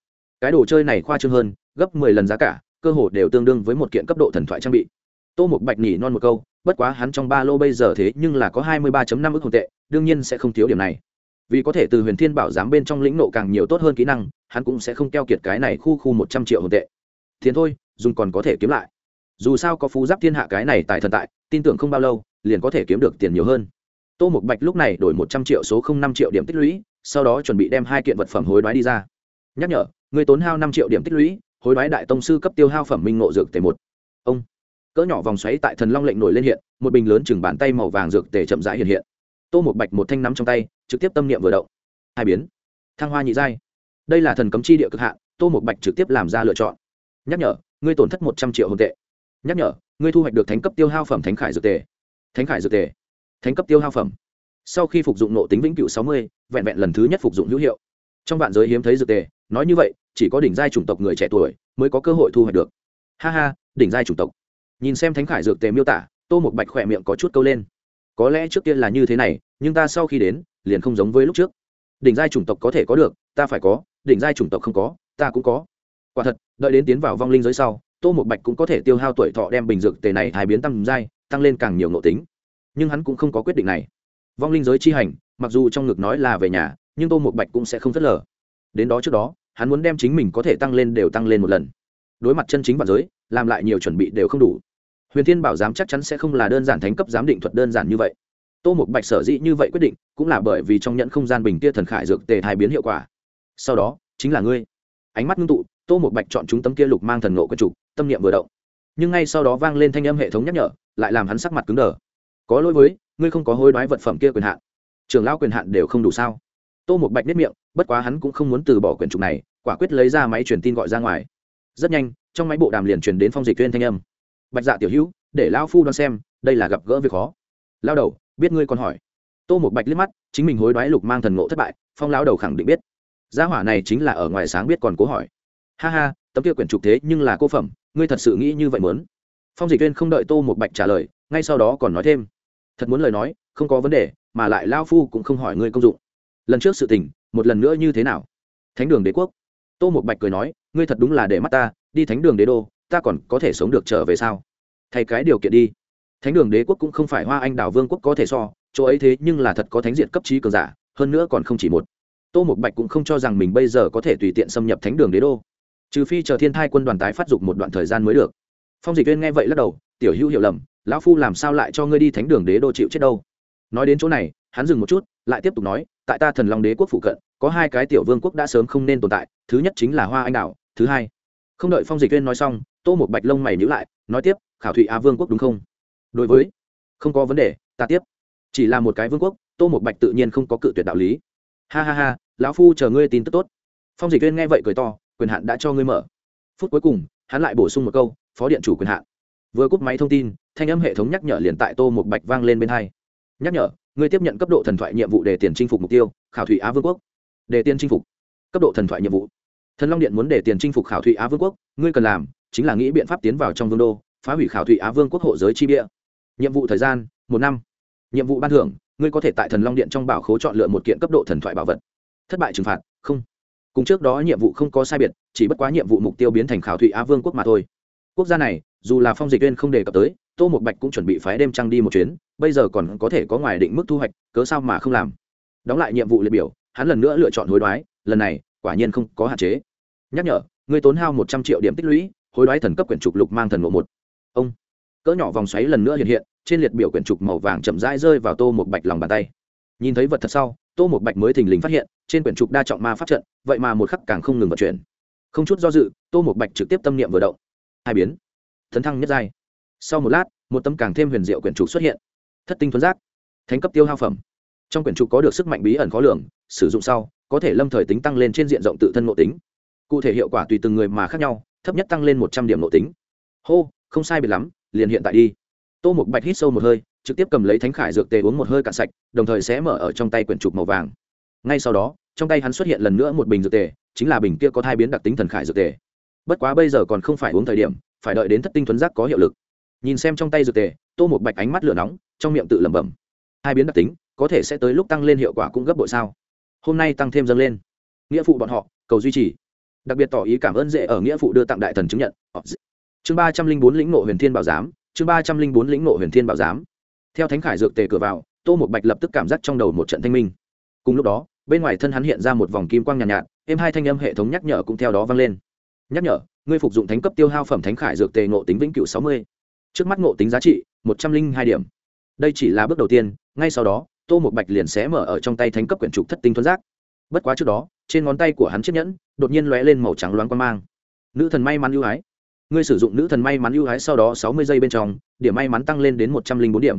Cái đồ chơi này khoa trương hơn, gấp mười lần giá cả, cơ hồ đều tương đương với một kiện cấp độ thần thoại trang bị. Tô một bạch nhỉ non một câu, bất quá hắn trong ba lô bây giờ thế nhưng là có hai mươi ba năm ức hồn tệ, đương nhiên sẽ không thiếu điểm này. Vì có thể từ huyền thiên bảo giám bên trong lĩnh nộ càng nhiều tốt hơn kỹ năng, hắn cũng sẽ không keo kiệt cái này khu khu một trăm triệu hồn tệ. Thiền thôi, dùng còn có thể kiếm lại. Dù sao có phú giáp thiên hạ cái này tại thần tại, tin tưởng không bao lâu liền có thể kiếm được tiền nhiều hơn. Tô Mục bạch lúc này đổi một trăm triệu số không năm triệu điểm tích lũy, sau đó chuẩn bị đem hai kiện vật phẩm hối đoái đi ra. Nhắc nhở, người tốn hao năm triệu điểm tích lũy, hối đoái đại tông sư cấp tiêu hao phẩm minh ngộ dược tề một. Ông, cỡ nhỏ vòng xoáy tại thần long lệnh nổi lên hiện, một bình lớn chừng bàn tay màu vàng dược tề chậm rãi hiện hiện. Tô một bạch một thanh nắm trong tay, trực tiếp tâm niệm vừa động. Hai biến. Thăng hoa nhị giai. Đây là thần cấm chi địa cực hạn, tô một bạch trực tiếp làm ra lựa chọn. Nhắc nhở, ngươi tổn thất một trăm triệu hồn tệ. Nhắc nhở, ngươi thu hoạch được thánh cấp tiêu hao phẩm thánh khải dược tề thánh khải dược tề. Thánh cấp tiêu hao phẩm. Sau khi phục dụng nộ tính vĩnh cửu sáu mươi, vẹn vẹn lần thứ nhất phục dụng hữu hiệu. Trong vạn giới hiếm thấy dược tề, nói như vậy, chỉ có đỉnh giai chủng tộc người trẻ tuổi mới có cơ hội thu hoạch được. Ha ha, đỉnh giai chủng tộc. Nhìn xem thánh khải dược tề miêu tả, tô một bạch khỏe miệng có chút câu lên. Có lẽ trước tiên là như thế này, nhưng ta sau khi đến, liền không giống với lúc trước. Đỉnh giai chủng tộc có thể có được, ta phải có, đỉnh giai chủng tộc không có, ta cũng có. Quả thật, đợi đến tiến vào vong linh giới sau, tô một bạch cũng có thể tiêu hao tuổi thọ đem bình dược tề này hai biến tăng giai tăng lên càng nhiều ngộ tính. Nhưng hắn cũng không có quyết định này. Vong linh giới chi hành, mặc dù trong ngực nói là về nhà, nhưng tô một bạch cũng sẽ không phớt lờ. Đến đó trước đó, hắn muốn đem chính mình có thể tăng lên đều tăng lên một lần. Đối mặt chân chính và giới, làm lại nhiều chuẩn bị đều không đủ. Huyền thiên bảo giám chắc chắn sẽ không là đơn giản thánh cấp giám định thuật đơn giản như vậy. Tô một bạch sở dĩ như vậy quyết định, cũng là bởi vì trong nhận không gian bình kia thần khải dược tề thai biến hiệu quả. Sau đó, chính là ngươi. Ánh mắt ngưng tụ, tô một bạch chọn chúng tấm kia lục mang thần nộ quân trục tâm niệm vừa động. Nhưng ngay sau đó vang lên thanh âm hệ thống nhắc nhở lại làm hắn sắc mặt cứng đờ. Có lỗi với, ngươi không có hối đoái vật phẩm kia quyền hạn. Trường lao quyền hạn đều không đủ sao? Tô một bạch nếp miệng, bất quá hắn cũng không muốn từ bỏ quyền trục này, quả quyết lấy ra máy truyền tin gọi ra ngoài. Rất nhanh, trong máy bộ đàm liền truyền đến phong dịch tuyên thanh âm. Bạch dạ tiểu hữu, để lao phu đoan xem, đây là gặp gỡ việc khó. Lao đầu, biết ngươi còn hỏi. Tô một bạch liếc mắt, chính mình hối đoái lục mang thần ngộ thất bại, phong lao đầu khẳng định biết. Gia hỏa này chính là ở ngoài sáng biết còn cố hỏi. Ha ha, tấm kia quyển trục thế nhưng là cô phẩm, ngươi thật sự nghĩ như vậy muốn? Phong dịch tuyên không đợi tô một bạch trả lời, ngay sau đó còn nói thêm. Thật muốn lời nói, không có vấn đề, mà lại lao phu cũng không hỏi ngươi công dụng. Lần trước sự tình, một lần nữa như thế nào? Thánh đường đế quốc. Tô một bạch cười nói, ngươi thật đúng là để mắt ta, đi thánh đường đế đô, ta còn có thể sống được trở về sao? Thay cái điều kiện đi. Thánh đường đế quốc cũng không phải hoa anh đào vương quốc có thể so, chỗ ấy thế nhưng là thật có thánh diện cấp trí cường giả, hơn nữa còn không chỉ một. Tô một bạch cũng không cho rằng mình bây giờ có thể tùy tiện xâm nhập thánh đường đế đô. Trừ phi chờ thiên thai quân đoàn tái phát dục một đoạn thời gian mới được phong dịch viên nghe vậy lắc đầu, tiểu hữu hiểu lầm, lão phu làm sao lại cho ngươi đi thánh đường đế đô chịu chết đâu? Nói đến chỗ này, hắn dừng một chút, lại tiếp tục nói, tại ta thần long đế quốc phụ cận, có hai cái tiểu vương quốc đã sớm không nên tồn tại, thứ nhất chính là hoa anh đảo, thứ hai không đợi phong dịch viên nói xong, tô một bạch lông mày nhữ lại, nói tiếp, khảo thụy á vương quốc đúng không? Đối với, không có vấn đề, ta tiếp. Chỉ là một cái vương quốc, tô một bạch tự nhiên không có cự tuyệt đạo lý. Ha ha ha, lão phu chờ ngươi tin tức tốt. Phong dịch viên nghe vậy cười to, quyền hạn đã cho ngươi mở. Phút cuối cùng, hắn lại bổ sung một câu phó điện chủ quyền hạn. Vừa cúp máy thông tin, thanh âm hệ thống nhắc nhở liền tại tô một bạch vang lên bên hai. Nhắc nhở ngươi tiếp nhận cấp độ thần thoại nhiệm vụ để tiền chinh phục mục tiêu, khảo thụy á vương quốc. Để tiền chinh phục. Cấp độ thần thoại nhiệm vụ. Thần long điện muốn để tiền chinh phục khảo thụy á vương quốc, ngươi cần làm chính là nghĩ biện pháp tiến vào trong vương đô, phá hủy khảo thụy á vương quốc hộ giới chi bia. Nhiệm vụ thời gian, một năm. Nhiệm vụ ban thưởng, ngươi có thể tại thần long điện trong bảo khố chọn lựa một kiện cấp độ thần thoại bảo vật. Thất bại trừng phạt, không. Cùng trước đó nhiệm vụ không có sai biệt, chỉ bất quá nhiệm vụ mục tiêu biến thành khảo thụy á vương quốc mà thôi quốc gia này, dù là phong dịch viên không đề cập tới, tô một bạch cũng chuẩn bị phái đêm trăng đi một chuyến, bây giờ còn có thể có ngoài định mức thu hoạch, cớ sao mà không làm. Đóng lại nhiệm vụ liệt biểu, hắn lần nữa lựa chọn hối đoái, lần này, quả nhiên không có hạn chế. Nhắc nhở, người tốn hao một trăm triệu điểm tích lũy, hối đoái thần cấp quyển trục lục mang thần ngộ một. Ông, cỡ nhỏ vòng xoáy lần nữa hiện hiện, trên liệt biểu quyển trục màu vàng chậm rãi rơi vào tô một bạch lòng bàn tay. Nhìn thấy vật thật sau, tô một bạch mới thình lình phát hiện, trên quyển trục đa trọng ma pháp trận, vậy mà một khắc càng không ngừng vận chuyển. Không chút do dự, tô một bạch trực tiếp tâm niệm vừa động hai biến. Thần thăng nhất giai. Sau một lát, một tấm càng thêm huyền diệu quyển trục xuất hiện. Thất tinh thuấn giác. Thánh cấp tiêu hao phẩm. Trong quyển trục có được sức mạnh bí ẩn khó lường, sử dụng sau, có thể lâm thời tính tăng lên trên diện rộng tự thân nội tính. Cụ thể hiệu quả tùy từng người mà khác nhau, thấp nhất tăng lên một trăm điểm nội tính. Hô, không sai biệt lắm, liền hiện tại đi. Tô một bạch hít sâu một hơi, trực tiếp cầm lấy thánh khải dược tề uống một hơi cạn sạch, đồng thời sẽ mở ở trong tay quyển trục màu vàng. Ngay sau đó, trong tay hắn xuất hiện lần nữa một bình dược tề, chính là bình kia có thai biến đặc tính thần khải dược tề bất quá bây giờ còn không phải uống thời điểm phải đợi đến thất tinh thuấn giác có hiệu lực. Nhìn xem trong tay dược tề tô một bạch ánh mắt lửa nóng trong miệng tự lẩm bẩm. Hai biến đặc tính có thể sẽ tới lúc tăng lên hiệu quả cũng gấp bội sao? Hôm nay tăng thêm dâng lên. Nghĩa phụ bọn họ cầu duy trì. Đặc biệt tỏ ý cảm ơn dễ ở nghĩa phụ đưa tặng đại thần chứng nhận. Chương ba trăm linh bốn lĩnh nộ huyền thiên bảo giám chương ba trăm linh bốn lĩnh nộ huyền thiên bảo giám. Theo thánh khải dược tề cửa vào tô một bạch lập tức cảm giác trong đầu một trận thanh minh. Cùng lúc đó bên ngoài thân hắn hiện ra một vòng kim quang nhàn nhạt, nhạt êm hai thanh âm hệ thống nhắc nhở cũng theo đó vang lên nhắc nhở, ngươi phục dụng thánh cấp tiêu hao phẩm thánh khải dược tề ngộ tính vĩnh cửu sáu mươi. Trước mắt ngộ tính giá trị, một trăm linh hai điểm. Đây chỉ là bước đầu tiên, ngay sau đó, tô một bạch liền sẽ mở ở trong tay thánh cấp quyển trục thất tinh thuấn giác. Bất quá trước đó, trên ngón tay của hắn chiếc nhẫn, đột nhiên lóe lên màu trắng loáng quan mang. Nữ thần may mắn ưu ái. Ngươi sử dụng nữ thần may mắn ưu ái sau đó sáu mươi giây bên trong, điểm may mắn tăng lên đến một trăm linh bốn điểm.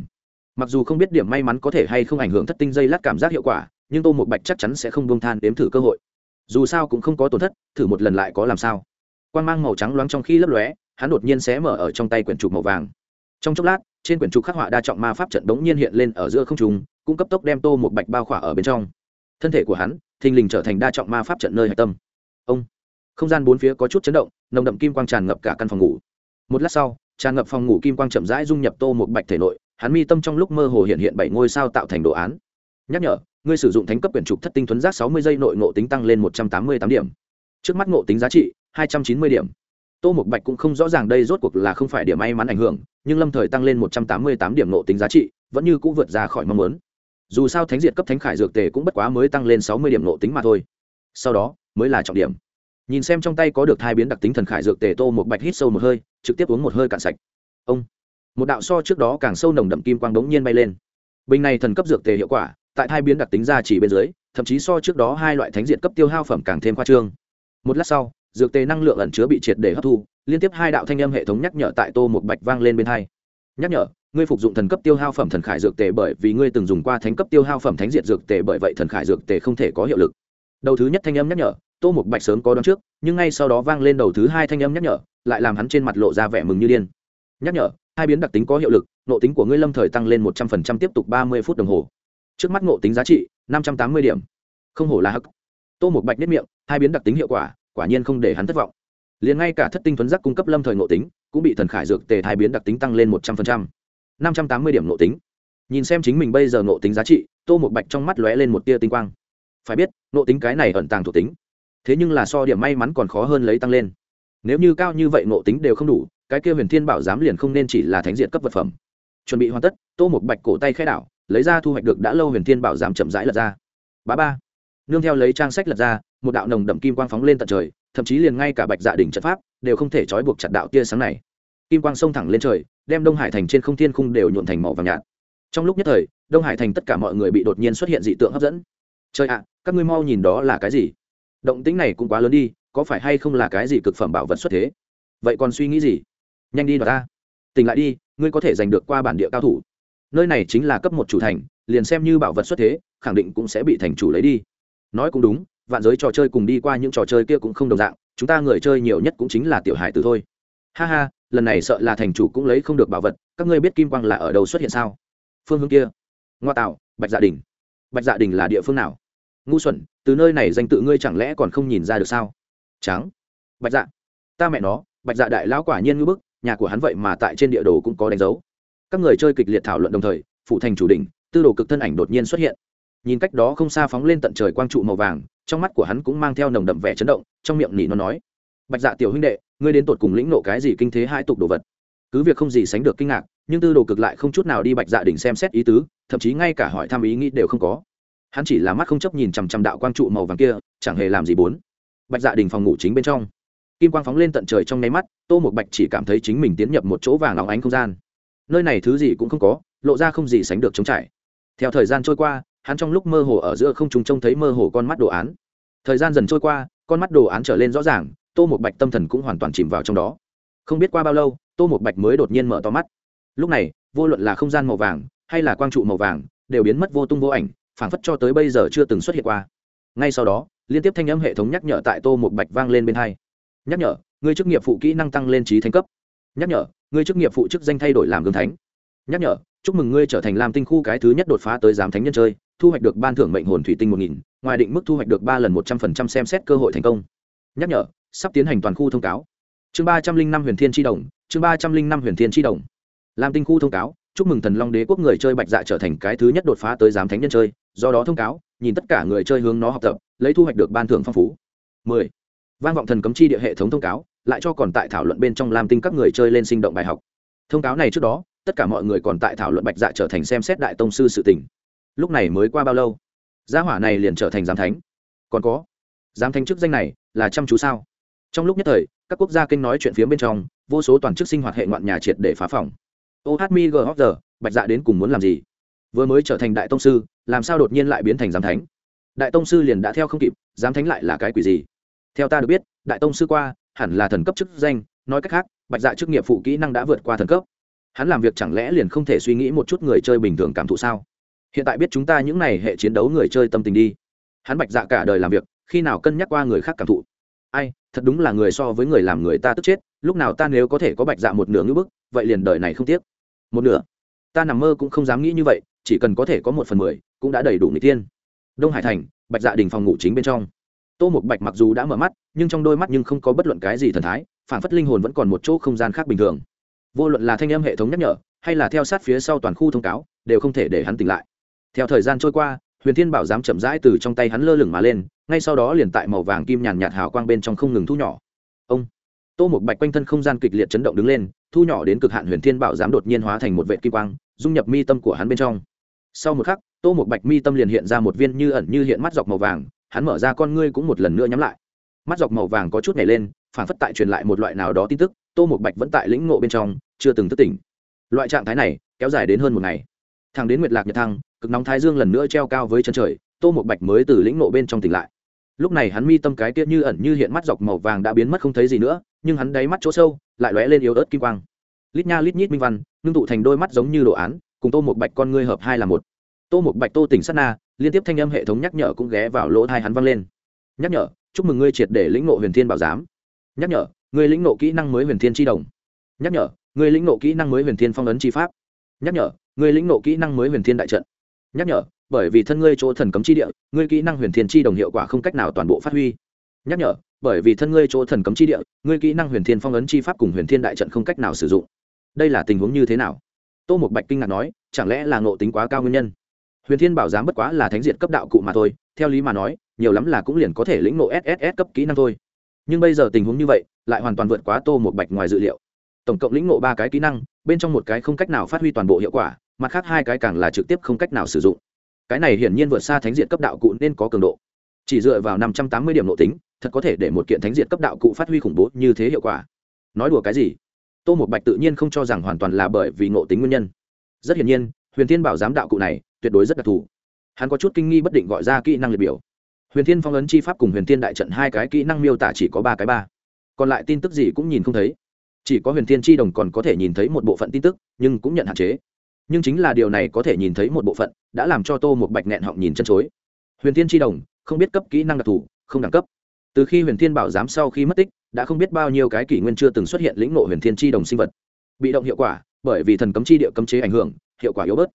Mặc dù không biết điểm may mắn có thể hay không ảnh hưởng thất tinh dây lát cảm giác hiệu quả, nhưng tô một bạch chắc chắn sẽ không buông than đếm thử cơ hội. Dù sao cũng không có tổn thất, thử một lần lại có làm sao? Quan mang màu trắng loáng trong khi lấp lóe, hắn đột nhiên xé mở ở trong tay quyển trục màu vàng. Trong chốc lát, trên quyển trục khắc họa đa trọng ma pháp trận bỗng nhiên hiện lên ở giữa không trung, cũng cấp tốc đem tô một bạch bao khỏa ở bên trong. Thân thể của hắn, thình lình trở thành đa trọng ma pháp trận nơi hạch tâm. Ông! Không gian bốn phía có chút chấn động, nồng đậm kim quang tràn ngập cả căn phòng ngủ. Một lát sau, tràn ngập phòng ngủ kim quang chậm rãi dung nhập tô một bạch thể nội, hắn mi tâm trong lúc mơ hồ hiện hiện bảy ngôi sao tạo thành đồ án. Nhắc nhở, ngươi sử dụng thánh cấp quyển trục thất tinh thuấn giác sáu mươi giây nội ngộ tính tăng lên một trăm tám mươi tám điểm. Trước mắt ngộ tính giá trị hai trăm chín mươi điểm. Tô Mục bạch cũng không rõ ràng đây rốt cuộc là không phải điểm may mắn ảnh hưởng, nhưng lâm thời tăng lên một trăm tám mươi tám điểm nộ tính giá trị, vẫn như cũng vượt ra khỏi mong muốn. Dù sao thánh diệt cấp thánh khải dược tề cũng bất quá mới tăng lên sáu mươi điểm nộ tính mà thôi. Sau đó, mới là trọng điểm. Nhìn xem trong tay có được hai biến đặc tính thần khải dược tề, tô một bạch hít sâu một hơi, trực tiếp uống một hơi cạn sạch. Ông. Một đạo so trước đó càng sâu nồng đậm kim quang đống nhiên bay lên. Bình này thần cấp dược tề hiệu quả, tại hai biến đặc tính ra chỉ bên dưới, thậm chí so trước đó hai loại thánh diện cấp tiêu hao phẩm càng thêm khoa trương. Một lát sau dược tề năng lượng ẩn chứa bị triệt để hấp thu, liên tiếp hai đạo thanh âm hệ thống nhắc nhở tại tô một bạch vang lên bên hai. Nhắc nhở, ngươi phục dụng thần cấp tiêu hao phẩm thần khải dược tề bởi vì ngươi từng dùng qua thánh cấp tiêu hao phẩm thánh diệt dược tề bởi vậy thần khải dược tề không thể có hiệu lực. Đầu thứ nhất thanh âm nhắc nhở, tô một bạch sớm có đón trước, nhưng ngay sau đó vang lên đầu thứ hai thanh âm nhắc nhở, lại làm hắn trên mặt lộ ra vẻ mừng như điên. Nhắc nhở, hai biến đặc tính có hiệu lực nộ tính của ngươi lâm thời tăng lên một trăm phần trăm tiếp tục ba mươi phút đồng hồ. Trước mắt ngộ tính giá trị, năm trăm tám mươi điểm. Không hổ là hắc. Tô một bạch nếp miệng, hai biến đặc tính hiệu quả quả nhiên không để hắn thất vọng. Liền ngay cả thất tinh thuấn giác cung cấp lâm thời ngộ tính, cũng bị thần khải dược tề thai biến đặc tính tăng lên một trăm phần trăm. năm trăm tám mươi điểm ngộ tính. Nhìn xem chính mình bây giờ ngộ tính giá trị, tô một bạch trong mắt lóe lên một tia tinh quang. Phải biết, ngộ tính cái này ẩn tàng thuộc tính. Thế nhưng là so điểm may mắn còn khó hơn lấy tăng lên. Nếu như cao như vậy ngộ tính đều không đủ, cái kia huyền thiên bảo giám liền không nên chỉ là thánh diện cấp vật phẩm. Chuẩn bị hoàn tất, tô một bạch cổ tay khai đảo, lấy ra thu hoạch được đã lâu huyền thiên bảo giám chậm rãi lật ra. Bá ba nương theo lấy trang sách lật ra, một đạo nồng đậm kim quang phóng lên tận trời, thậm chí liền ngay cả bạch dạ đỉnh trận pháp đều không thể trói buộc chặt đạo tia sáng này. Kim quang xông thẳng lên trời, đem đông hải thành trên không thiên khung đều nhuộn thành màu vàng nhạt. Trong lúc nhất thời, đông hải thành tất cả mọi người bị đột nhiên xuất hiện dị tượng hấp dẫn. Trời ạ, các ngươi mau nhìn đó là cái gì? Động tĩnh này cũng quá lớn đi, có phải hay không là cái gì cực phẩm bảo vật xuất thế? Vậy còn suy nghĩ gì? Nhanh đi đoạt ta. Tỉnh lại đi, ngươi có thể giành được qua bản địa cao thủ. Nơi này chính là cấp một chủ thành, liền xem như bảo vật xuất thế, khẳng định cũng sẽ bị thành chủ lấy đi nói cũng đúng, vạn giới trò chơi cùng đi qua những trò chơi kia cũng không đồng dạng, chúng ta người chơi nhiều nhất cũng chính là tiểu hải tử thôi. Ha ha, lần này sợ là thành chủ cũng lấy không được bảo vật, các ngươi biết kim quang là ở đâu xuất hiện sao? Phương hướng kia. Ngoa tạo, bạch dạ đình. Bạch dạ đình là địa phương nào? Ngu xuẩn, từ nơi này danh tự ngươi chẳng lẽ còn không nhìn ra được sao? Trắng. Bạch dạ. Ta mẹ nó, bạch dạ đại lão quả nhiên ngư bức, nhà của hắn vậy mà tại trên địa đồ cũng có đánh dấu. Các người chơi kịch liệt thảo luận đồng thời phụ thành chủ đỉnh, tư đồ cực thân ảnh đột nhiên xuất hiện nhìn cách đó không xa phóng lên tận trời quang trụ màu vàng, trong mắt của hắn cũng mang theo nồng đậm vẻ chấn động, trong miệng nỉ nó nói, bạch dạ tiểu huynh đệ, ngươi đến tột cùng lĩnh nộ cái gì kinh thế hai tục đồ vật? Cứ việc không gì sánh được kinh ngạc, nhưng tư đồ cực lại không chút nào đi bạch dạ đỉnh xem xét ý tứ, thậm chí ngay cả hỏi thăm ý nghĩ đều không có. Hắn chỉ là mắt không chấp nhìn chằm chằm đạo quang trụ màu vàng kia, chẳng hề làm gì bốn. Bạch dạ đỉnh phòng ngủ chính bên trong. Kim quang phóng lên tận trời trong nháy mắt, tô một bạch chỉ cảm thấy chính mình tiến nhập một chỗ vàng óng ánh không gian. Nơi này thứ gì cũng không có, lộ ra không gì sánh được chống trải. Theo thời gian trôi qua hắn trong lúc mơ hồ ở giữa không trùng trông thấy mơ hồ con mắt đồ án. Thời gian dần trôi qua, con mắt đồ án trở lên rõ ràng, tô một bạch tâm thần cũng hoàn toàn chìm vào trong đó. Không biết qua bao lâu, tô một bạch mới đột nhiên mở to mắt. Lúc này, vô luận là không gian màu vàng, hay là quang trụ màu vàng, đều biến mất vô tung vô ảnh, phảng phất cho tới bây giờ chưa từng xuất hiện qua. Ngay sau đó, liên tiếp thanh âm hệ thống nhắc nhở tại tô một bạch vang lên bên hai. Nhắc nhở, người chức nghiệp phụ kỹ năng tăng lên trí thánh cấp. Nhắc nhở, người chức nghiệp phụ chức danh thay đổi làm gương thánh. Nhắc nhở, chúc mừng ngươi trở thành làm tinh khu cái thứ nhất đột phá tới giám thánh nhân chơi thu hoạch được ban thưởng mệnh hồn thủy tinh một nghìn, ngoài định mức thu hoạch được ba lần một trăm phần trăm xem xét cơ hội thành công. Nhắc nhở, sắp tiến hành toàn khu thông cáo. Chương ba trăm linh năm huyền thiên tri đồng, chương ba trăm linh năm huyền thiên tri đồng. Làm tinh khu thông cáo, chúc mừng thần long đế quốc người chơi bạch dạ trở thành cái thứ nhất đột phá tới giám thánh nhân chơi. Do đó thông cáo, nhìn tất cả người chơi hướng nó học tập, lấy thu hoạch được ban thưởng phong phú. Mười, vang vọng thần cấm chi địa hệ thống thông cáo, lại cho còn tại thảo luận bên trong làm tinh các người chơi lên sinh động bài học. Thông cáo này trước đó, tất cả mọi người còn tại thảo luận bạch dạ trở thành xem xét đại tông sư sự tình lúc này mới qua bao lâu? Gia hỏa này liền trở thành giám thánh. Còn có, giám thánh chức danh này là chăm chú sao? Trong lúc nhất thời, các quốc gia kênh nói chuyện phía bên trong, vô số toàn chức sinh hoạt hệ ngoạn nhà triệt để phá phòng. Ô hát mi g hóc giờ, bạch dạ đến cùng muốn làm gì? Vừa mới trở thành đại tông sư, làm sao đột nhiên lại biến thành giám thánh? Đại tông sư liền đã theo không kịp, giám thánh lại là cái quỷ gì? Theo ta được biết, đại tông sư qua, hẳn là thần cấp chức danh, nói cách khác, bạch dạ chức nghiệp phụ kỹ năng đã vượt qua thần cấp. Hắn làm việc chẳng lẽ liền không thể suy nghĩ một chút người chơi bình thường cảm thụ sao? Hiện tại biết chúng ta những n à y hệ chiến đấu người chơi tâm tình đi. Hắn bạch dạ cả đời làm việc, khi nào cân nhắc qua người khác cảm thụ? Ai, thật đúng là người so với người làm người ta tức chết, lúc nào ta nếu có thể có bạch dạ một nửa ngữ bức, vậy liền đời này không tiếc. Một nửa? Ta nằm mơ cũng không dám nghĩ như vậy, chỉ cần có thể có một phần mười, cũng đã đầy đủ người tiên đông hải thành, bạch dạ đình phòng ngủ chính bên trong. Tô một bạch mặc dù đã mở mắt, nhưng trong đôi mắt nhưng không có bất luận cái gì thần thái phản phất linh hồn vẫn còn một chỗ không gian khác bình thường. Vô luận là thanh âm hệ thống nhắc nhở, hay là theo sát phía sau toàn khu thông cáo, đều không thể để hắn tỉnh lại theo thời gian trôi qua, huyền thiên bảo dám chậm rãi từ trong tay hắn lơ lửng mà lên, ngay sau đó liền tại màu vàng kim nhàn nhạt hào quang bên trong không ngừng thu nhỏ. Ông! Tô một bạch quanh thân không gian kịch liệt chấn động đứng lên, thu nhỏ đến cực hạn huyền thiên bảo dám đột nhiên hóa thành một vệ kim quang, dung nhập mi tâm của hắn bên trong. Sau một khắc, tô một bạch mi tâm liền hiện ra một viên như ẩn như hiện mắt dọc màu vàng, hắn mở ra con ngươi cũng một lần nữa nhắm lại. Mắt dọc màu vàng có chút nhảy lên, phản phất tại truyền lại một loại nào đó tin tức, tô một bạch vẫn tại lĩnh ngộ bên trong, chưa từng thức tỉnh. Loại trạng thái này kéo dài đến hơn một ngày. Thằng đến nguyệt lạc nhật thăng cực nóng thái dương lần nữa treo cao với chân trời, tô một bạch mới từ lĩnh nộ bên trong tỉnh lại. Lúc này hắn mi tâm cái tiết như ẩn như hiện mắt dọc màu vàng đã biến mất không thấy gì nữa, nhưng hắn đáy mắt chỗ sâu lại lóe lên yếu ớt kim quang. Lít nha lít nhít minh văn, ngưng tụ thành đôi mắt giống như đồ án, cùng tô một bạch con ngươi hợp hai là một. Tô một bạch tô tỉnh sát na, liên tiếp thanh âm hệ thống nhắc nhở cũng ghé vào lỗ thai hắn vang lên. Nhắc nhở, chúc mừng ngươi triệt để lĩnh nộ huyền thiên bảo giám. Nhắc nhở, ngươi lĩnh nộ kỹ năng mới huyền thiên tri đồng. Nhắc nhở, ngươi lĩnh nộ kỹ năng mới huyền thiên phong ấn tri pháp. Nhắc nhở, ngươi lĩnh nộ kỹ năng mới huyền thiên đại trận nhắc nhở, bởi vì thân ngươi chỗ thần cấm chi địa, ngươi kỹ năng huyền thiên chi đồng hiệu quả không cách nào toàn bộ phát huy. Nhắc nhở, bởi vì thân ngươi chỗ thần cấm chi địa, ngươi kỹ năng huyền thiên phong ấn chi pháp cùng huyền thiên đại trận không cách nào sử dụng. Đây là tình huống như thế nào? Tô một bạch kinh ngạc nói, chẳng lẽ là ngộ tính quá cao nguyên nhân? Huyền thiên bảo giám bất quá là thánh diệt cấp đạo cụ mà thôi, theo lý mà nói, nhiều lắm là cũng liền có thể lĩnh ngộ sss cấp kỹ năng thôi. Nhưng bây giờ tình huống như vậy, lại hoàn toàn vượt quá tô một bạch ngoài dự liệu. Tổng cộng lĩnh ngộ ba cái kỹ năng, bên trong một cái không cách nào phát huy toàn bộ hiệu quả mặt khác hai cái càng là trực tiếp không cách nào sử dụng. Cái này hiển nhiên vượt xa thánh diện cấp đạo cụ nên có cường độ. Chỉ dựa vào năm trăm tám mươi điểm nội tính, thật có thể để một kiện thánh diện cấp đạo cụ phát huy khủng bố như thế hiệu quả. Nói đùa cái gì? Tô một bạch tự nhiên không cho rằng hoàn toàn là bởi vì ngộ tính nguyên nhân. Rất hiển nhiên, huyền thiên bảo giám đạo cụ này tuyệt đối rất đặc thù. Hắn có chút kinh nghi bất định gọi ra kỹ năng liệt biểu. Huyền thiên phong ấn chi pháp cùng huyền thiên đại trận hai cái kỹ năng miêu tả chỉ có ba cái ba. Còn lại tin tức gì cũng nhìn không thấy. Chỉ có huyền thiên chi đồng còn có thể nhìn thấy một bộ phận tin tức, nhưng cũng nhận hạn chế nhưng chính là điều này có thể nhìn thấy một bộ phận đã làm cho tô một bạch nghẹn họng nhìn chân chối. Huyền thiên tri đồng, không biết cấp kỹ năng đặc thù, không đẳng cấp. Từ khi huyền thiên bảo giám sau khi mất tích, đã không biết bao nhiêu cái kỷ nguyên chưa từng xuất hiện lĩnh nộ huyền thiên tri đồng sinh vật. Bị động hiệu quả, bởi vì thần cấm chi địa cấm chế ảnh hưởng, hiệu quả yếu bớt.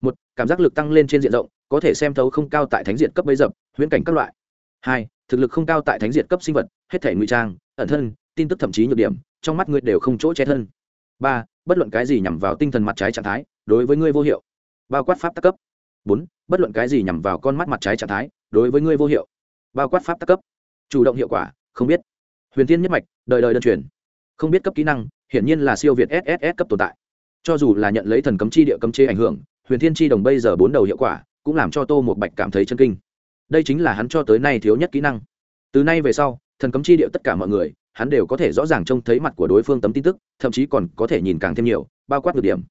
Một, cảm giác lực tăng lên trên diện rộng, có thể xem thấu không cao tại thánh diện cấp bấy dập, huyễn cảnh các loại. Hai, thực lực không cao tại thánh diện cấp sinh vật, hết thể ngụy trang, ẩn thân, tin tức thậm chí nhược điểm, trong mắt ngươi đều không chỗ che thân. Ba bất luận cái gì nhằm vào tinh thần mặt trái trạng thái, đối với ngươi vô hiệu. Bao quát pháp tác cấp. Bốn, bất luận cái gì nhằm vào con mắt mặt trái trạng thái, đối với ngươi vô hiệu. Bao quát pháp tác cấp. Chủ động hiệu quả, không biết. Huyền tiên nhất mạch, đời đời đơn truyền. Không biết cấp kỹ năng, hiển nhiên là siêu việt sss cấp tồn tại. Cho dù là nhận lấy thần cấm chi địa cấm chế ảnh hưởng, huyền thiên chi đồng bây giờ bốn đầu hiệu quả, cũng làm cho tô một bạch cảm thấy chân kinh. Đây chính là hắn cho tới nay thiếu nhất kỹ năng. Từ nay về sau thần cấm chi điệu tất cả mọi người, hắn đều có thể rõ ràng trông thấy mặt của đối phương tấm tin tức, thậm chí còn có thể nhìn càng thêm nhiều, bao quát được điểm.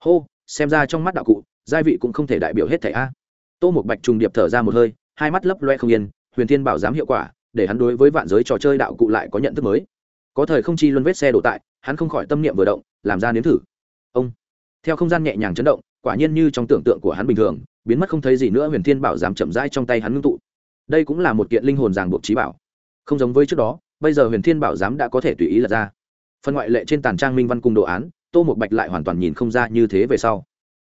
Hô, xem ra trong mắt đạo cụ gia vị cũng không thể đại biểu hết thẻ a. Tô một bạch trùng điệp thở ra một hơi, hai mắt lấp loe không yên, huyền thiên bảo giám hiệu quả, để hắn đối với vạn giới trò chơi đạo cụ lại có nhận thức mới. Có thời không chi luân vết xe đổ tại, hắn không khỏi tâm niệm vừa động, làm ra nếm thử. Ông, theo không gian nhẹ nhàng chấn động, quả nhiên như trong tưởng tượng của hắn bình thường, biến mất không thấy gì nữa, huyền thiên bảo giám chậm rãi trong tay hắn ngưng tụ. Đây cũng là một kiện linh hồn ràng buộc trí bảo không giống với trước đó, bây giờ huyền thiên bảo giám đã có thể tùy ý lật ra. Phần ngoại lệ trên tàn trang minh văn cung đồ án, tô một bạch lại hoàn toàn nhìn không ra như thế về sau.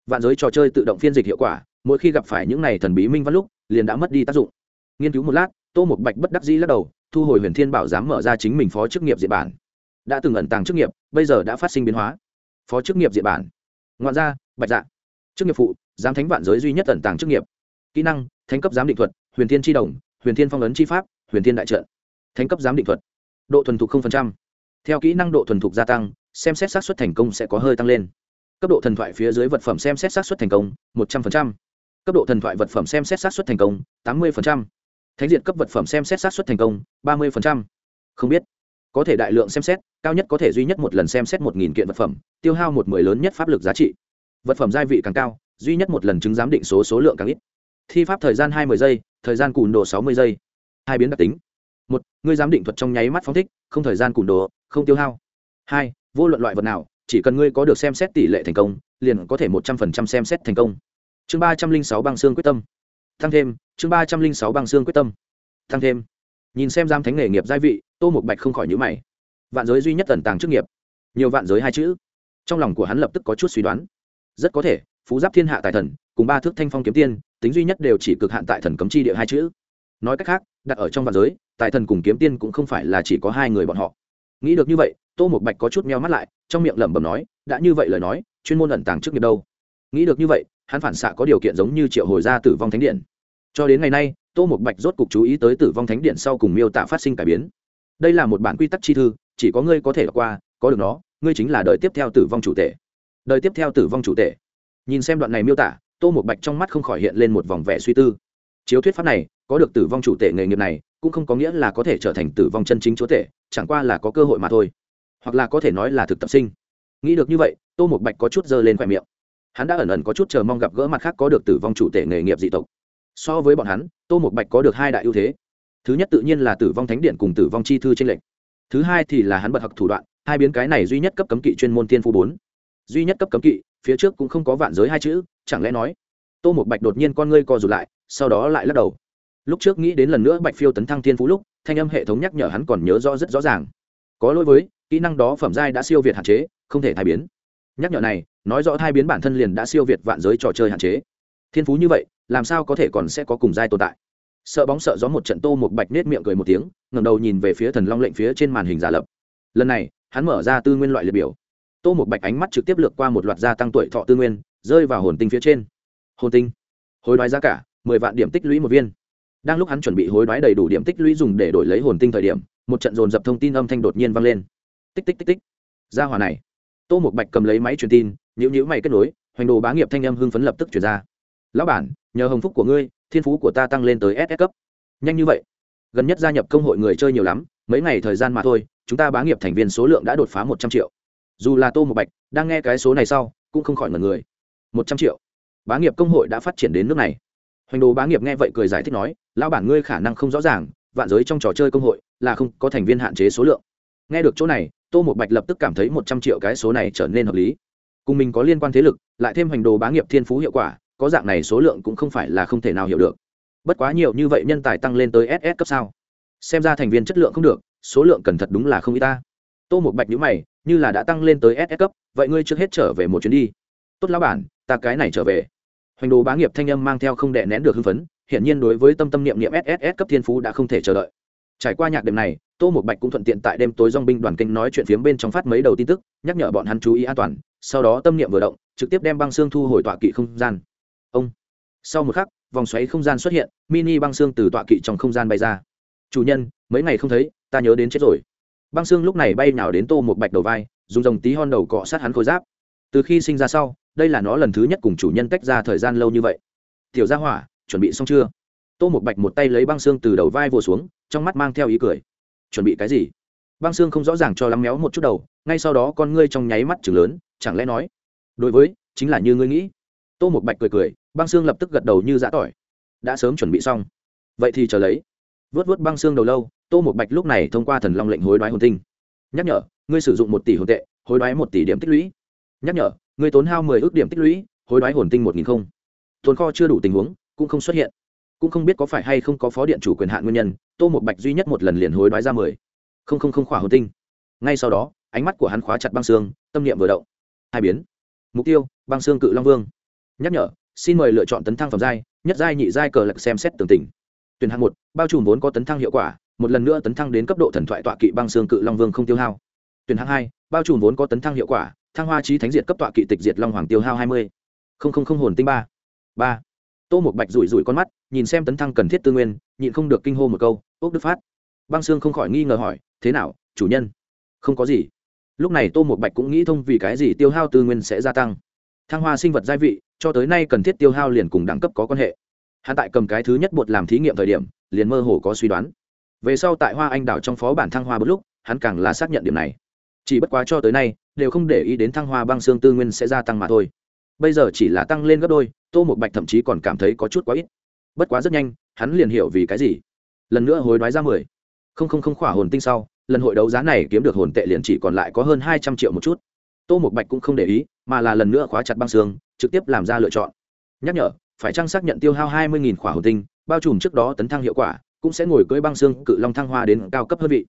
Vạn giới trò chơi tự động phiên dịch hiệu quả, mỗi khi gặp phải những này thần bí minh văn lúc, liền đã mất đi tác dụng. Nghiên cứu một lát, tô một bạch bất đắc dĩ lắc đầu, thu hồi huyền thiên bảo giám mở ra chính mình phó chức nghiệp diện bản. Đã từng ẩn tàng chức nghiệp, bây giờ đã phát sinh biến hóa. Phó chức nghiệp diện bản. Ngoạn ra bạch dạ. Chức nghiệp phụ, giám thánh vạn giới duy nhất ẩn tàng chức nghiệp. Kỹ năng, thánh cấp giám định thuật, huyền thiên tri đồng, huyền thiên phong ấn chi pháp, huyền thiên đại trợ thánh cấp giám định thuật. Độ thuần thục theo kỹ năng độ thuần thục gia tăng, xem xét xác suất thành công sẽ có hơi tăng lên. Cấp độ thần thoại phía dưới vật phẩm xem xét xác suất thành công, một trăm linh cấp độ thần thoại vật phẩm xem xét xác suất thành công, tám mươi thánh diện cấp vật phẩm xem xét xác suất thành công, ba mươi không biết. Có thể đại lượng xem xét, cao nhất có thể duy nhất một lần xem xét một nghìn kiện vật phẩm, tiêu hao một mười lớn nhất pháp lực giá trị. Vật phẩm gia vị càng cao, duy nhất một lần chứng giám định số số lượng càng ít. Thi pháp thời gian hai mươi giây, thời gian cùn độ sáu mươi giây. Hai biến đặc tính một, ngươi giám định thuật trong nháy mắt phóng thích, không thời gian cùn đồ, không tiêu hao. Hai, vô luận loại vật nào, chỉ cần ngươi có được xem xét tỷ lệ thành công, liền có thể một trăm phần trăm xem xét thành công. Chương ba trăm linh sáu băng xương quyết tâm. Tăng thêm, chương ba trăm linh sáu băng xương quyết tâm. Tăng thêm. Nhìn xem giam thánh nghề nghiệp gia vị, tô một bạch không khỏi nhữ mày. Vạn giới duy nhất tần tàng chức nghiệp. Nhiều vạn giới hai chữ. Trong lòng của hắn lập tức có chút suy đoán. Rất có thể, phú giáp thiên hạ tài thần, cùng ba thước thanh phong kiếm tiên, tính duy nhất đều chỉ cực hạn tại thần cấm chi địa hai chữ. Nói cách khác, đặt ở trong vạn giới tài thần cùng kiếm tiên cũng không phải là chỉ có hai người bọn họ. Nghĩ được như vậy, tô một bạch có chút meo mắt lại, trong miệng lẩm bẩm nói, đã như vậy lời nói, chuyên môn ẩn tàng trước nghiệp đâu? Nghĩ được như vậy, hắn phản xạ có điều kiện giống như triệu hồi ra tử vong thánh điện. Cho đến ngày nay, tô một bạch rốt cục chú ý tới tử vong thánh điện sau cùng miêu tả phát sinh cải biến. Đây là một bản quy tắc chi thư, chỉ có ngươi có thể đọc qua, có được nó, ngươi chính là đời tiếp theo tử vong chủ tể. Đời tiếp theo tử vong chủ tể. Nhìn xem đoạn này miêu tả, tô một bạch trong mắt không khỏi hiện lên một vòng vẻ suy tư. Chiếu thuyết pháp này, có được tử vong chủ tể nghề nghiệp này cũng không có nghĩa là có thể trở thành tử vong chân chính chúa tể, chẳng qua là có cơ hội mà thôi. Hoặc là có thể nói là thực tập sinh. Nghĩ được như vậy, tô một bạch có chút dơ lên khoe miệng. Hắn đã ẩn ẩn có chút chờ mong gặp gỡ mặt khác có được tử vong chủ tể nghề nghiệp dị tộc. So với bọn hắn, tô một bạch có được hai đại ưu thế. Thứ nhất tự nhiên là tử vong thánh điện cùng tử vong chi thư trên lệnh thứ hai thì là hắn bật học thủ đoạn, hai biến cái này duy nhất cấp cấm kỵ chuyên môn tiên phu bốn. Duy nhất cấp cấm kỵ, phía trước cũng không có vạn giới hai chữ, chẳng lẽ nói? Tô một bạch đột nhiên con ngươi co rụt lại, sau đó lại lắc đầu lúc trước nghĩ đến lần nữa bạch phiêu tấn thăng thiên phú lúc, thanh âm hệ thống nhắc nhở hắn còn nhớ rõ rất rõ ràng. Có lỗi với, kỹ năng đó phẩm giai đã siêu việt hạn chế, không thể thay biến. Nhắc nhở này, nói rõ thai biến bản thân liền đã siêu việt vạn giới trò chơi hạn chế. Thiên phú như vậy, làm sao có thể còn sẽ có cùng giai tồn tại? Sợ bóng sợ gió một trận tô một bạch nết miệng cười một tiếng ngầm đầu nhìn về phía thần long lệnh phía trên màn hình giả lập. Lần này, hắn mở ra tư nguyên loại liệt biểu. Tô một bạch ánh mắt trực tiếp lược qua một loạt gia tăng tuổi thọ tư nguyên, rơi vào hồn tinh phía trên. Hồn tinh. Hối đoái giá cả, mười vạn điểm tích lũy một viên đang lúc hắn chuẩn bị hối đoái đầy đủ điểm tích lũy dùng để đổi lấy hồn tinh thời điểm, một trận dồn dập thông tin âm thanh đột nhiên vang lên. Tích tích tích tích. Ra hòa này. Tô một bạch cầm lấy máy truyền tin nhữ nhữ mày kết nối, hoành đồ bá nghiệp thanh âm hưng phấn lập tức chuyển ra. Lão bản, nhờ hồng phúc của ngươi, thiên phú của ta tăng lên tới ss cấp. Nhanh như vậy. Gần nhất gia nhập công hội người chơi nhiều lắm, mấy ngày thời gian mà thôi, chúng ta bá nghiệp thành viên số lượng đã đột phá một trăm triệu. Dù là tô một bạch đang nghe cái số này sau, cũng không khỏi ngần người. Một trăm triệu. Bá nghiệp công hội đã phát triển đến nước này. Hoành đồ bá nghiệp nghe vậy cười giải thích nói lão bản ngươi khả năng không rõ ràng, vạn giới trong trò chơi công hội là không có thành viên hạn chế số lượng. Nghe được chỗ này, tô một bạch lập tức cảm thấy một trăm triệu cái số này trở nên hợp lý. Cùng mình có liên quan thế lực, lại thêm hành đồ bá nghiệp thiên phú hiệu quả, có dạng này số lượng cũng không phải là không thể nào hiểu được. Bất quá nhiều như vậy nhân tài tăng lên tới ss cấp sao? Xem ra thành viên chất lượng không được, số lượng cần thật đúng là không y ta. Tô một bạch nhữ mày, như là đã tăng lên tới ss cấp, vậy ngươi trước hết trở về một chuyến đi. Tốt lão bản, ta cái này trở về. Hoành đồ bá nghiệp thanh âm mang theo không đệ nén được hưng phấn hiện nhiên đối với tâm tâm niệm niệm sss cấp thiên phú đã không thể chờ đợi. Trải qua nhạc đêm này, tô một bạch cũng thuận tiện tại đêm tối dong binh đoàn kinh nói chuyện phiếm bên trong phát mấy đầu tin tức, nhắc nhở bọn hắn chú ý an toàn, sau đó tâm niệm vừa động, trực tiếp đem băng xương thu hồi tọa kỵ không gian. Ông! Sau một khắc, vòng xoáy không gian xuất hiện, mini băng xương từ tọa kỵ trong không gian bay ra. Chủ nhân, mấy ngày không thấy, ta nhớ đến chết rồi. Băng xương lúc này bay nào đến tô một bạch đầu vai, dùng dòng tí hon đầu cọ sát hắn khối giáp. Từ khi sinh ra sau, đây là nó lần thứ nhất cùng chủ nhân tách ra thời gian lâu như vậy. Tiểu gia hỏa chuẩn bị xong chưa? Tô một bạch một tay lấy băng xương từ đầu vai vồ xuống, trong mắt mang theo ý cười. Chuẩn bị cái gì? Băng xương không rõ ràng cho lắm méo một chút đầu, ngay sau đó con ngươi trong nháy mắt chừng lớn, chẳng lẽ nói, đối với, chính là như ngươi nghĩ. Tô một bạch cười cười, băng xương lập tức gật đầu như giã tỏi. Đã sớm chuẩn bị xong. Vậy thì chờ lấy. Vớt vớt băng xương đầu lâu, tô một bạch lúc này thông qua thần long lệnh hối đoái hồn tinh. Nhắc nhở, ngươi sử dụng một tỷ hồn tệ, hối đoái một tỷ điểm tích lũy. Nhắc nhở, ngươi tốn hao mười ước điểm tích lũy, hối đoái hồn tinh một nghìn không. Tồn kho chưa đủ tình huống cũng không xuất hiện. Cũng không biết có phải hay không có phó điện chủ quyền hạn nguyên nhân, tô một bạch duy nhất một lần liền hối đoái ra mười. Không không không khỏa hồn tinh. Ngay sau đó, ánh mắt của hắn khóa chặt băng xương, tâm niệm vừa động. Hai biến. Mục tiêu, băng xương cự long vương. Nhắc nhở, xin mời lựa chọn tấn thăng phẩm giai, nhất giai nhị giai cờ lạc xem xét tường tình tuyển hạng một, bao trùm vốn có tấn thăng hiệu quả, một lần nữa tấn thăng đến cấp độ thần thoại tọa kỵ băng xương cự long vương không tiêu hao. Tuyển hạng hai, bao trùm vốn có tấn thăng hiệu quả, thăng hoa trí thánh diệt cấp tọa kỵ tịch diệt long hoàng tiêu hao hai mươi. Không không không hồn tinh ba. Ba tô một bạch rủi rủi con mắt, nhìn xem tấn thăng cần thiết tư nguyên, nhịn không được kinh hô một câu ốc đức phát. Băng sương không khỏi nghi ngờ hỏi, thế nào, chủ nhân? Không có gì. Lúc này tô một bạch cũng nghĩ thông vì cái gì tiêu hao tư nguyên sẽ gia tăng. Thăng hoa sinh vật gia vị, cho tới nay cần thiết tiêu hao liền cùng đẳng cấp có quan hệ. Hạ tại cầm cái thứ nhất bột làm thí nghiệm thời điểm, liền mơ hồ có suy đoán. Về sau tại hoa anh đảo trong phó bản thăng hoa bất lúc, hắn càng là xác nhận điểm này. Chỉ bất quá cho tới nay, đều không để ý đến thăng hoa băng xương tư nguyên sẽ gia tăng mà thôi bây giờ chỉ là tăng lên gấp đôi, tô một bạch thậm chí còn cảm thấy có chút quá ít. Bất quá rất nhanh, hắn liền hiểu vì cái gì. Lần nữa hối đoái ra mười. Không không không khỏa hồn tinh sau, lần hội đấu giá này kiếm được hồn tệ liền chỉ còn lại có hơn hai trăm triệu một chút. Tô một bạch cũng không để ý, mà là lần nữa khóa chặt băng xương, trực tiếp làm ra lựa chọn. Nhắc nhở, phải chăng xác nhận tiêu hao hai mươi khỏa hồn tinh, bao trùm trước đó tấn thăng hiệu quả, cũng sẽ ngồi cưới băng xương cự long thăng hoa đến cao cấp hơn vị.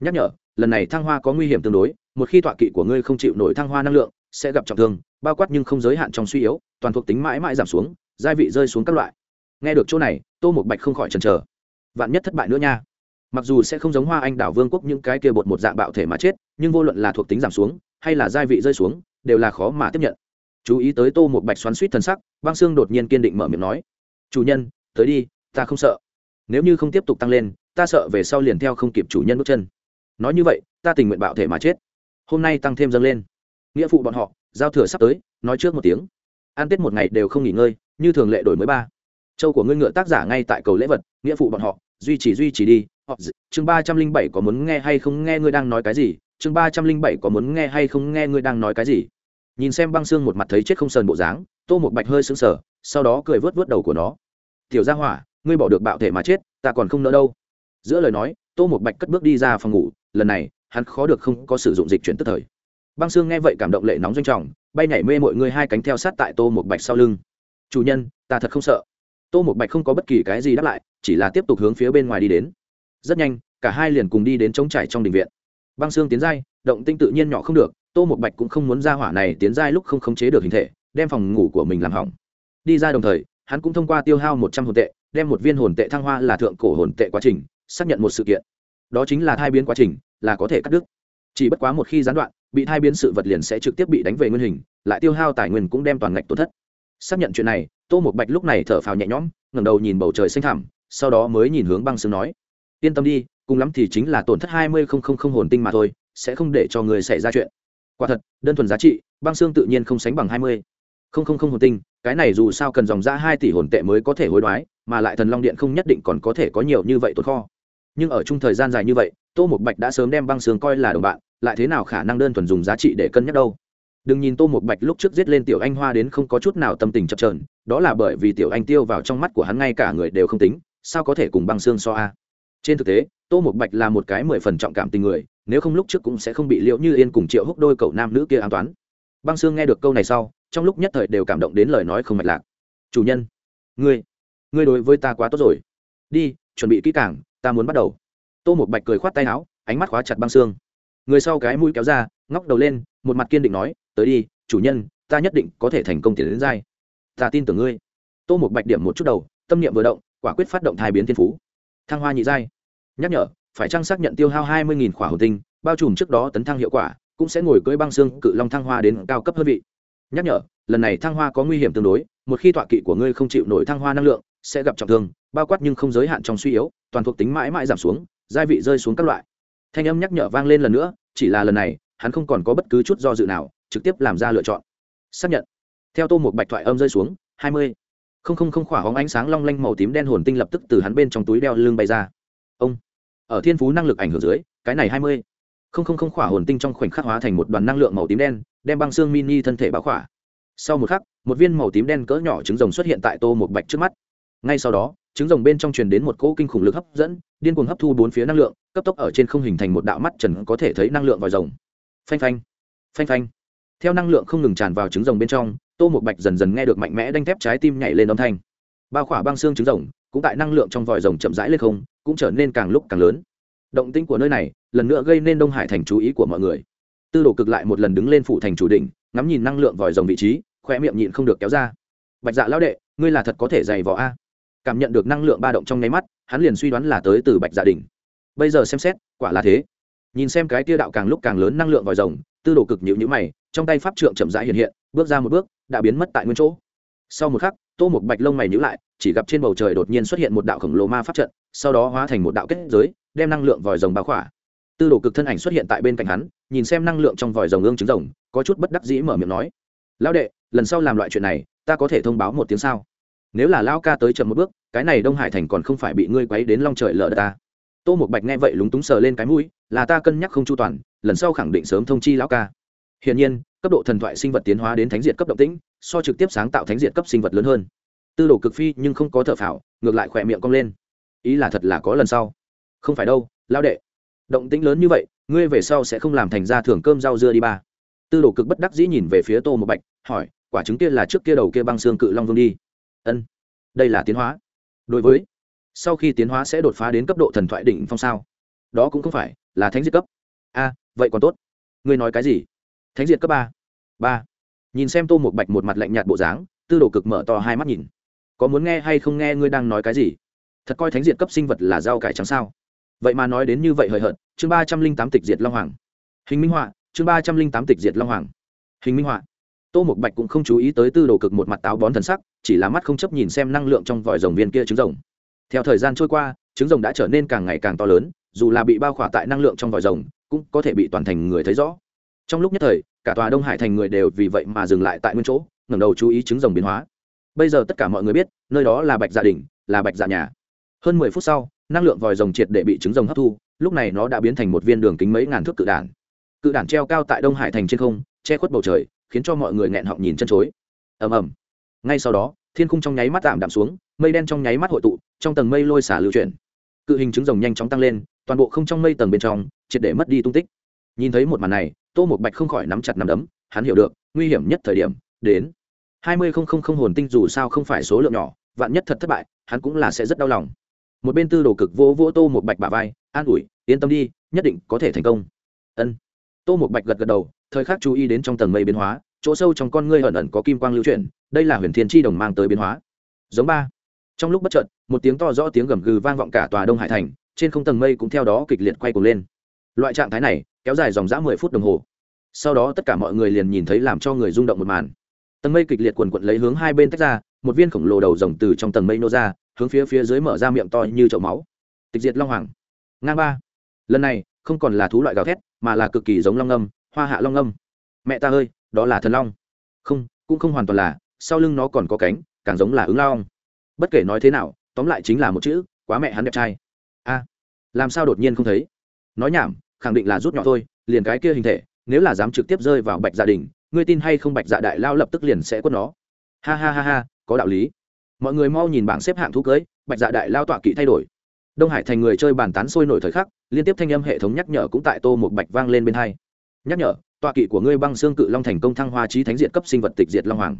Nhắc nhở, lần này thăng hoa có nguy hiểm tương đối, một khi tọa kỵ của ngươi không chịu nổi thăng hoa năng lượng sẽ gặp trọng thương, bao quát nhưng không giới hạn trong suy yếu, toàn thuộc tính mãi mãi giảm xuống gia vị rơi xuống các loại. Nghe được chỗ này, tô một bạch không khỏi chần chờ. Vạn nhất thất bại nữa nha. Mặc dù sẽ không giống hoa anh đảo vương quốc những cái kia bột một dạng bạo thể mà chết, nhưng vô luận là thuộc tính giảm xuống, hay là gia vị rơi xuống, đều là khó mà tiếp nhận. Chú ý tới tô một bạch xoắn suýt thân sắc, băng xương đột nhiên kiên định mở miệng nói, chủ nhân, tới đi, ta không sợ. Nếu như không tiếp tục tăng lên, ta sợ về sau liền theo không kịp chủ nhân bước chân. Nói như vậy, ta tình nguyện bạo thể mà chết. Hôm nay tăng thêm dâng lên nghĩa phụ bọn họ, giao thừa sắp tới, nói trước một tiếng. Ăn tết một ngày đều không nghỉ ngơi, như thường lệ đổi mới ba. Châu của ngươi ngựa tác giả ngay tại cầu lễ vật, nghĩa phụ bọn họ, duy trì duy trì đi. Họ chương ba trăm linh bảy có muốn nghe hay không nghe ngươi đang nói cái gì? Chương ba trăm linh bảy có muốn nghe hay không nghe ngươi đang nói cái gì? Nhìn xem băng xương một mặt thấy chết không sờn bộ dáng, tô một bạch hơi sững sờ, sau đó cười vớt vớt đầu của nó. Tiểu gia hỏa, ngươi bỏ được bạo thể mà chết, ta còn không nỡ đâu. Giữa lời nói, tô một bạch cất bước đi ra phòng ngủ, lần này, hắn khó được không có sử dụng dịch chuyển tức thời băng Sương nghe vậy cảm động lệ nóng doanh trọng, bay nhảy mê mọi người hai cánh theo sát tại tô một bạch sau lưng. Chủ nhân, ta thật không sợ. Tô một bạch không có bất kỳ cái gì đáp lại, chỉ là tiếp tục hướng phía bên ngoài đi đến. Rất nhanh, cả hai liền cùng đi đến trống trải trong đình viện. Băng xương tiến giai, động tinh tự nhiên nhỏ không được, tô một bạch cũng không muốn ra hỏa này tiến giai lúc không khống chế được hình thể, đem phòng ngủ của mình làm hỏng. Đi ra đồng thời, hắn cũng thông qua tiêu hao một trăm hồn tệ, đem một viên hồn tệ thăng hoa là thượng cổ hồn tệ quá trình, xác nhận một sự kiện. Đó chính là thai biến quá trình, là có thể cắt đứt chỉ bất quá một khi gián đoạn, bị thai biến sự vật liền sẽ trực tiếp bị đánh về nguyên hình, lại tiêu hao tài nguyên cũng đem toàn ngạch tổn thất. Xác nhận chuyện này, tô một bạch lúc này thở phào nhẹ nhõm, ngẩng đầu nhìn bầu trời xanh thẳm, sau đó mới nhìn hướng băng sương nói, yên tâm đi, cùng lắm thì chính là tổn thất hai mươi không không không hồn tinh mà thôi, sẽ không để cho người xảy ra chuyện. Quả thật, đơn thuần giá trị, băng xương tự nhiên không sánh bằng hai mươi không không không hồn tinh, cái này dù sao cần dòng ra hai tỷ hồn tệ mới có thể hối đoái, mà lại thần long điện không nhất định còn có thể có nhiều như vậy tồn kho. Nhưng ở chung thời gian dài như vậy, tô một bạch đã sớm đem băng xương coi là đồng bạn lại thế nào khả năng đơn thuần dùng giá trị để cân nhắc đâu? Đừng nhìn tô một bạch lúc trước giết lên tiểu anh hoa đến không có chút nào tâm tình chập trờn đó là bởi vì tiểu anh tiêu vào trong mắt của hắn ngay cả người đều không tính, sao có thể cùng băng xương so a? Trên thực tế, tô một bạch là một cái mười phần trọng cảm tình người, nếu không lúc trước cũng sẽ không bị liệu như yên cùng triệu húc đôi cậu nam nữ kia an toán. Băng xương nghe được câu này sau, trong lúc nhất thời đều cảm động đến lời nói không mạch lạc. Chủ nhân, ngươi ngươi đối với ta quá tốt rồi. Đi, chuẩn bị kỹ càng, ta muốn bắt đầu. Tô một bạch cười khoát tay áo, ánh mắt khóa chặt băng xương người sau cái mũi kéo ra, ngóc đầu lên, một mặt kiên định nói, tới đi, chủ nhân, ta nhất định có thể thành công tiến đến giai. Ta tin tưởng ngươi. Tô một bạch điểm một chút đầu, tâm niệm vừa động, quả quyết phát động thai biến thiên phú. Thăng hoa nhị giai. Nhắc nhở, phải trang xác nhận tiêu hao hai mươi khỏa hồn tinh, bao trùm trước đó tấn thăng hiệu quả, cũng sẽ ngồi cưỡi băng xương cự long thăng hoa đến cao cấp hơn vị. Nhắc nhở, lần này thăng hoa có nguy hiểm tương đối, một khi tọa kỵ của ngươi không chịu nổi thăng hoa năng lượng, sẽ gặp trọng thương, bao quát nhưng không giới hạn trong suy yếu, toàn thuộc tính mãi mãi giảm xuống gia vị rơi xuống các loại thanh âm nhắc nhở vang lên lần nữa, chỉ là lần này, hắn không còn có bất cứ chút do dự nào, trực tiếp làm ra lựa chọn. Xác nhận. Theo tô một bạch thoại âm rơi xuống, hai mươi. Không không không khỏa hóng ánh sáng long lanh màu tím đen hồn tinh lập tức từ hắn bên trong túi đeo lưng bay ra. Ông. Ở thiên phú năng lực ảnh hưởng dưới, cái này hai mươi. Không không không khỏa hồn tinh trong khoảnh khắc hóa thành một đoàn năng lượng màu tím đen, đem băng xương mini thân thể báo khỏa. Sau một khắc, một viên màu tím đen cỡ nhỏ trứng rồng xuất hiện tại tô một bạch trước mắt. Ngay sau đó trứng rồng bên trong truyền đến một cỗ kinh khủng lực hấp dẫn, điên cuồng hấp thu bốn phía năng lượng, cấp tốc ở trên không hình thành một đạo mắt trần có thể thấy năng lượng vòi rồng. Phanh phanh phanh phanh. Theo năng lượng không ngừng tràn vào trứng rồng bên trong, tô một bạch dần dần nghe được mạnh mẽ đanh thép trái tim nhảy lên âm thanh. Bao khỏa băng xương trứng rồng, cũng tại năng lượng trong vòi rồng chậm rãi lên không, cũng trở nên càng lúc càng lớn. Động tĩnh của nơi này, lần nữa gây nên đông hải thành chú ý của mọi người. Tư đồ cực lại một lần đứng lên phủ thành chủ đỉnh, ngắm nhìn năng lượng vòi rồng vị trí khoe miệng nhịn không được kéo ra. Bạch dạ lão đệ, ngươi là thật có thể dày vỏ a? Cảm nhận được năng lượng ba động trong nháy mắt, hắn liền suy đoán là tới từ bạch dạ đỉnh. Bây giờ xem xét, quả là thế. Nhìn xem cái tia đạo càng lúc càng lớn năng lượng vòi rồng, tư đồ cực nhịu nhữ mày, trong tay pháp trượng chậm rãi hiện hiện, bước ra một bước, đã biến mất tại nguyên chỗ. Sau một khắc, tô một bạch lông mày nhữ lại, chỉ gặp trên bầu trời đột nhiên xuất hiện một đạo khổng lồ ma pháp trận, sau đó hóa thành một đạo kết giới, đem năng lượng vòi rồng bao khỏa. Tư đồ cực thân ảnh xuất hiện tại bên cạnh hắn, nhìn xem năng lượng trong vòi rồng ương trứng rồng, có chút bất đắc dĩ mở miệng nói, lão đệ, lần sau làm loại chuyện này, ta có thể thông báo một tiếng sao? Nếu là lao ca tới chậm một bước, cái này đông hải thành còn không phải bị ngươi quấy đến long trời lở đất ta. Tô một bạch nghe vậy lúng túng sờ lên cái mũi, là ta cân nhắc không chu toàn, lần sau khẳng định sớm thông chi lão ca. Hiển nhiên, cấp độ thần thoại sinh vật tiến hóa đến thánh diệt cấp động tĩnh, so trực tiếp sáng tạo thánh diệt cấp sinh vật lớn hơn. Tư đồ cực phi nhưng không có thợ phảo ngược lại khỏe miệng cong lên. Ý là thật là có lần sau. Không phải đâu lao đệ. Động tĩnh lớn như vậy, ngươi về sau sẽ không làm thành ra thưởng cơm rau dưa đi ba. Tư đồ cực bất đắc dĩ nhìn về phía tô một bạch, hỏi, quả trứng kia là trước kia đầu kia băng xương cự long vương đi ân, đây là tiến hóa. Đối với, sau khi tiến hóa sẽ đột phá đến cấp độ thần thoại đỉnh phong sao? Đó cũng không phải là thánh diệt cấp. A, vậy còn tốt. Ngươi nói cái gì? Thánh diệt cấp ba. Ba. Nhìn xem tô một bạch một mặt lạnh nhạt bộ dáng, tư đồ cực mở to hai mắt nhìn. Có muốn nghe hay không nghe ngươi đang nói cái gì? Thật coi thánh diệt cấp sinh vật là rau cải trắng sao? Vậy mà nói đến như vậy hời hợt, chương ba trăm linh tám tịch diệt long hoàng. Hình minh họa, chương ba trăm linh tám tịch diệt long hoàng. Hình minh họa tô một bạch cũng không chú ý tới tư đồ cực một mặt táo bón thần sắc, chỉ là mắt không chấp nhìn xem năng lượng trong vòi rồng viên kia trứng rồng. Theo thời gian trôi qua, trứng rồng đã trở nên càng ngày càng to lớn, dù là bị bao khỏa tại năng lượng trong vòi rồng, cũng có thể bị toàn thành người thấy rõ. Trong lúc nhất thời, cả tòa đông hải thành người đều vì vậy mà dừng lại tại nguyên chỗ, ngẩng đầu chú ý trứng rồng biến hóa. Bây giờ tất cả mọi người biết, nơi đó là bạch dạ gia đình là bạch gia nhà. Hơn mười phút sau, năng lượng vòi rồng triệt để bị trứng rồng hấp thu, lúc này nó đã biến thành một viên đường kính mấy ngàn thước cự đản. Cự đản treo cao tại đông hải thành trên không, che khuất bầu trời khiến cho mọi người nghẹn họng nhìn chân chối. Ầm ầm. Ngay sau đó, thiên khung trong nháy mắt tạm đạm xuống, mây đen trong nháy mắt hội tụ, trong tầng mây lôi xả lưu chuyển. Cự hình trứng rồng nhanh chóng tăng lên, toàn bộ không trong mây tầng bên trong, triệt để mất đi tung tích. Nhìn thấy một màn này, tô một bạch không khỏi nắm chặt nắm đấm, hắn hiểu được, nguy hiểm nhất thời điểm, đến. Hai mươi không không không hồn tinh dù sao không phải số lượng nhỏ, vạn nhất thật thất bại, hắn cũng là sẽ rất đau lòng. Một bên tư đồ cực vô vô tô một bạch bả vai, an ủi, yên tâm đi, nhất định có thể thành công. Ân tô một bạch gật gật đầu, thời khắc chú ý đến trong tầng mây biến hóa, chỗ sâu trong con ngươi ẩn ẩn có kim quang lưu chuyển, đây là huyền thiên tri đồng mang tới biến hóa. Giống ba. Trong lúc bất chợt, một tiếng to rõ tiếng gầm gừ vang vọng cả tòa đông hải thành, trên không tầng mây cũng theo đó kịch liệt quay cuồng lên. Loại trạng thái này, kéo dài dòng dã mười phút đồng hồ. Sau đó tất cả mọi người liền nhìn thấy làm cho người rung động một màn. Tầng mây kịch liệt quần quận lấy hướng hai bên tách ra, một viên khổng lồ đầu rồng từ trong tầng mây nô ra, hướng phía phía dưới mở ra miệng to như chậu máu. Tịch diệt long hoàng. Ngang ba. Lần này, không còn là thú loại gào thét mà là cực kỳ giống long âm, hoa hạ long âm. Mẹ ta ơi, đó là thần long. Không, cũng không hoàn toàn là, sau lưng nó còn có cánh, càng giống là ứng long. Bất kể nói thế nào, tóm lại chính là một chữ, quá mẹ hắn đẹp trai. A, làm sao đột nhiên không thấy? Nói nhảm, khẳng định là rút nhỏ thôi, liền cái kia hình thể, nếu là dám trực tiếp rơi vào bạch gia đình, ngươi tin hay không bạch dạ đại lao lập tức liền sẽ quất nó. Ha ha ha ha, có đạo lý. Mọi người mau nhìn bảng xếp hạng thú cưới, bạch dạ đại lao tọa kỵ thay đổi đông hải thành người chơi bàn tán sôi nổi thời khắc, liên tiếp thanh âm hệ thống nhắc nhở cũng tại tô một bạch vang lên bên hai. Nhắc nhở, tọa kỵ của ngươi băng xương cự long thành công thăng hoa trí thánh diệt cấp sinh vật tịch diệt long hoàng.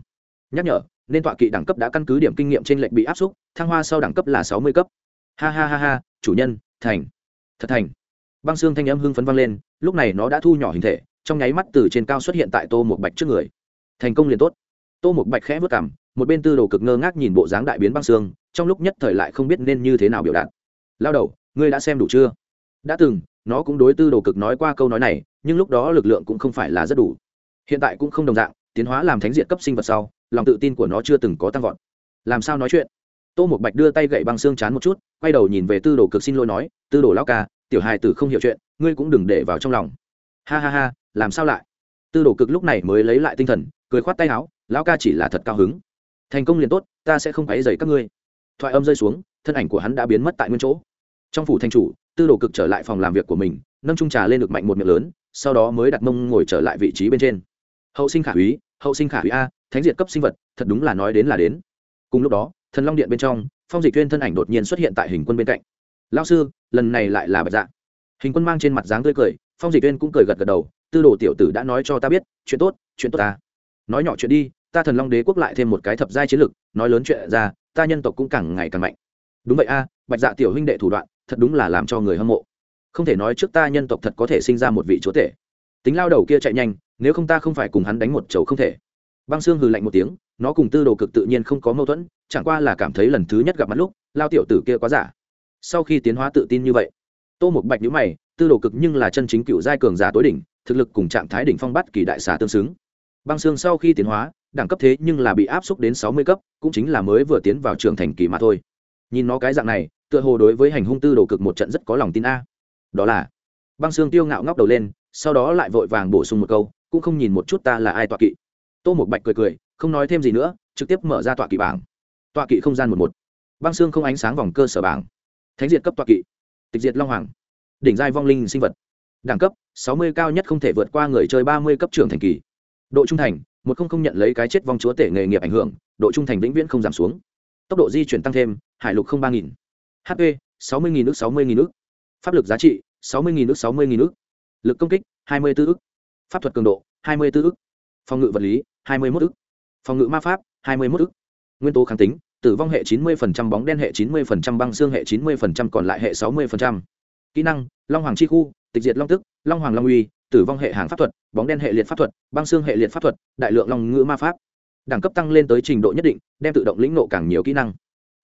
Nhắc nhở, nên tọa kỵ đẳng cấp đã căn cứ điểm kinh nghiệm trên lệnh bị áp xúc, thăng hoa sau đẳng cấp là sáu mươi cấp. Ha ha ha ha, chủ nhân, thành. Thật thành. Băng xương thanh âm hưng phấn vang lên, lúc này nó đã thu nhỏ hình thể, trong nháy mắt từ trên cao xuất hiện tại tô một bạch trước người. Thành công liền tốt. Tô một bạch khẽ vất cảm, một bên tư đồ cực ngơ ngác nhìn bộ dáng đại biến băng xương, trong lúc nhất thời lại không biết nên như thế nào biểu đạt lao đầu, ngươi đã xem đủ chưa? Đã từng, nó cũng đối tư đồ cực nói qua câu nói này, nhưng lúc đó lực lượng cũng không phải là rất đủ. Hiện tại cũng không đồng dạng, tiến hóa làm thánh diện cấp sinh vật sau, lòng tự tin của nó chưa từng có tăng vọt. Làm sao nói chuyện? Tô một bạch đưa tay gậy băng xương chán một chút, quay đầu nhìn về tư đồ cực xin lỗi nói, tư đồ lao ca, tiểu hài tử không hiểu chuyện, ngươi cũng đừng để vào trong lòng. Ha ha ha, làm sao lại? Tư đồ cực lúc này mới lấy lại tinh thần, cười khoát tay áo, lão ca chỉ là thật cao hứng. Thành công liền tốt, ta sẽ không quấy dày các ngươi. Thoại âm rơi xuống thân ảnh của hắn đã biến mất tại nguyên chỗ. Trong phủ thanh chủ, tư đồ cực trở lại phòng làm việc của mình, nâng trung trà lên được mạnh một miệng lớn, sau đó mới đặt mông ngồi trở lại vị trí bên trên. Hậu sinh khả úy, hậu sinh khả úy a, thánh diệt cấp sinh vật, thật đúng là nói đến là đến. Cùng lúc đó, thần long điện bên trong, phong dịch tuyên thân ảnh đột nhiên xuất hiện tại hình quân bên cạnh. Lao sư, lần này lại là bạch dạ. Hình quân mang trên mặt dáng tươi cười, phong dịch tuyên cũng cười gật gật đầu, tư đồ tiểu tử đã nói cho ta biết, chuyện tốt chuyện tốt ta. Nói nhỏ chuyện đi, ta thần long đế quốc lại thêm một cái thập giai chiến lực, nói lớn chuyện ra, ta nhân tộc cũng càng ngày càng mạnh đúng vậy a, bạch dạ tiểu huynh đệ thủ đoạn, thật đúng là làm cho người hâm mộ. Không thể nói trước ta nhân tộc thật có thể sinh ra một vị chúa tể. Tính lao đầu kia chạy nhanh, nếu không ta không phải cùng hắn đánh một chầu không thể. Băng xương hừ lạnh một tiếng, nó cùng tư đồ cực tự nhiên không có mâu thuẫn, chẳng qua là cảm thấy lần thứ nhất gặp mặt lúc, lao tiểu tử kia quá giả. Sau khi tiến hóa tự tin như vậy, tô một bạch nhữ mày, tư đồ cực nhưng là chân chính cựu giai cường giả tối đỉnh, thực lực cùng trạng thái đỉnh phong bắt kỳ đại xà tương xứng. Băng xương sau khi tiến hóa, đẳng cấp thế nhưng là bị áp xúc đến sáu mươi cấp, cũng chính là mới vừa tiến vào trường thành kỳ mà thôi nhìn nó cái dạng này, tựa hồ đối với hành hung tư đồ cực một trận rất có lòng tin a. Đó là, băng xương tiêu ngạo ngóc đầu lên, sau đó lại vội vàng bổ sung một câu, cũng không nhìn một chút ta là ai tọa kỵ. Tô một bạch cười cười, không nói thêm gì nữa, trực tiếp mở ra tọa kỵ bảng. Tọa kỵ không gian một một. Băng xương không ánh sáng vòng cơ sở bảng. Thánh diệt cấp tọa kỵ. Tịch diệt long hoàng. Đỉnh giai vong linh sinh vật. Đẳng cấp, sáu mươi cao nhất không thể vượt qua người chơi ba mươi cấp trưởng thành kỳ. Độ trung thành, một không không nhận lấy cái chết vong chúa tể nghề nghiệp ảnh hưởng, độ trung thành vĩnh viễn không giảm xuống tốc độ di chuyển tăng thêm hải lục không ba nghìn. Hp sáu mươi nghìn ước sáu mươi nghìn ước pháp lực giá trị sáu mươi nghìn ước sáu mươi nghìn ước lực công kích hai mươi 24 ước pháp thuật cường độ hai mươi 24 ước phòng ngự vật lý hai mươi mốt ước phòng ngự ma pháp hai mươi mốt ước nguyên tố kháng tính tử vong hệ chín 90%, bóng đen hệ chín 90%, băng xương hệ chín 90%, còn lại hệ sáu 60%. kỹ năng long hoàng chi khu tịch diệt long tức long hoàng long uy tử vong hệ hàng pháp thuật bóng đen hệ liệt pháp thuật băng xương hệ liệt pháp thuật đại lượng long ngữ ma pháp đẳng cấp tăng lên tới trình độ nhất định, đem tự động lĩnh nộ càng nhiều kỹ năng.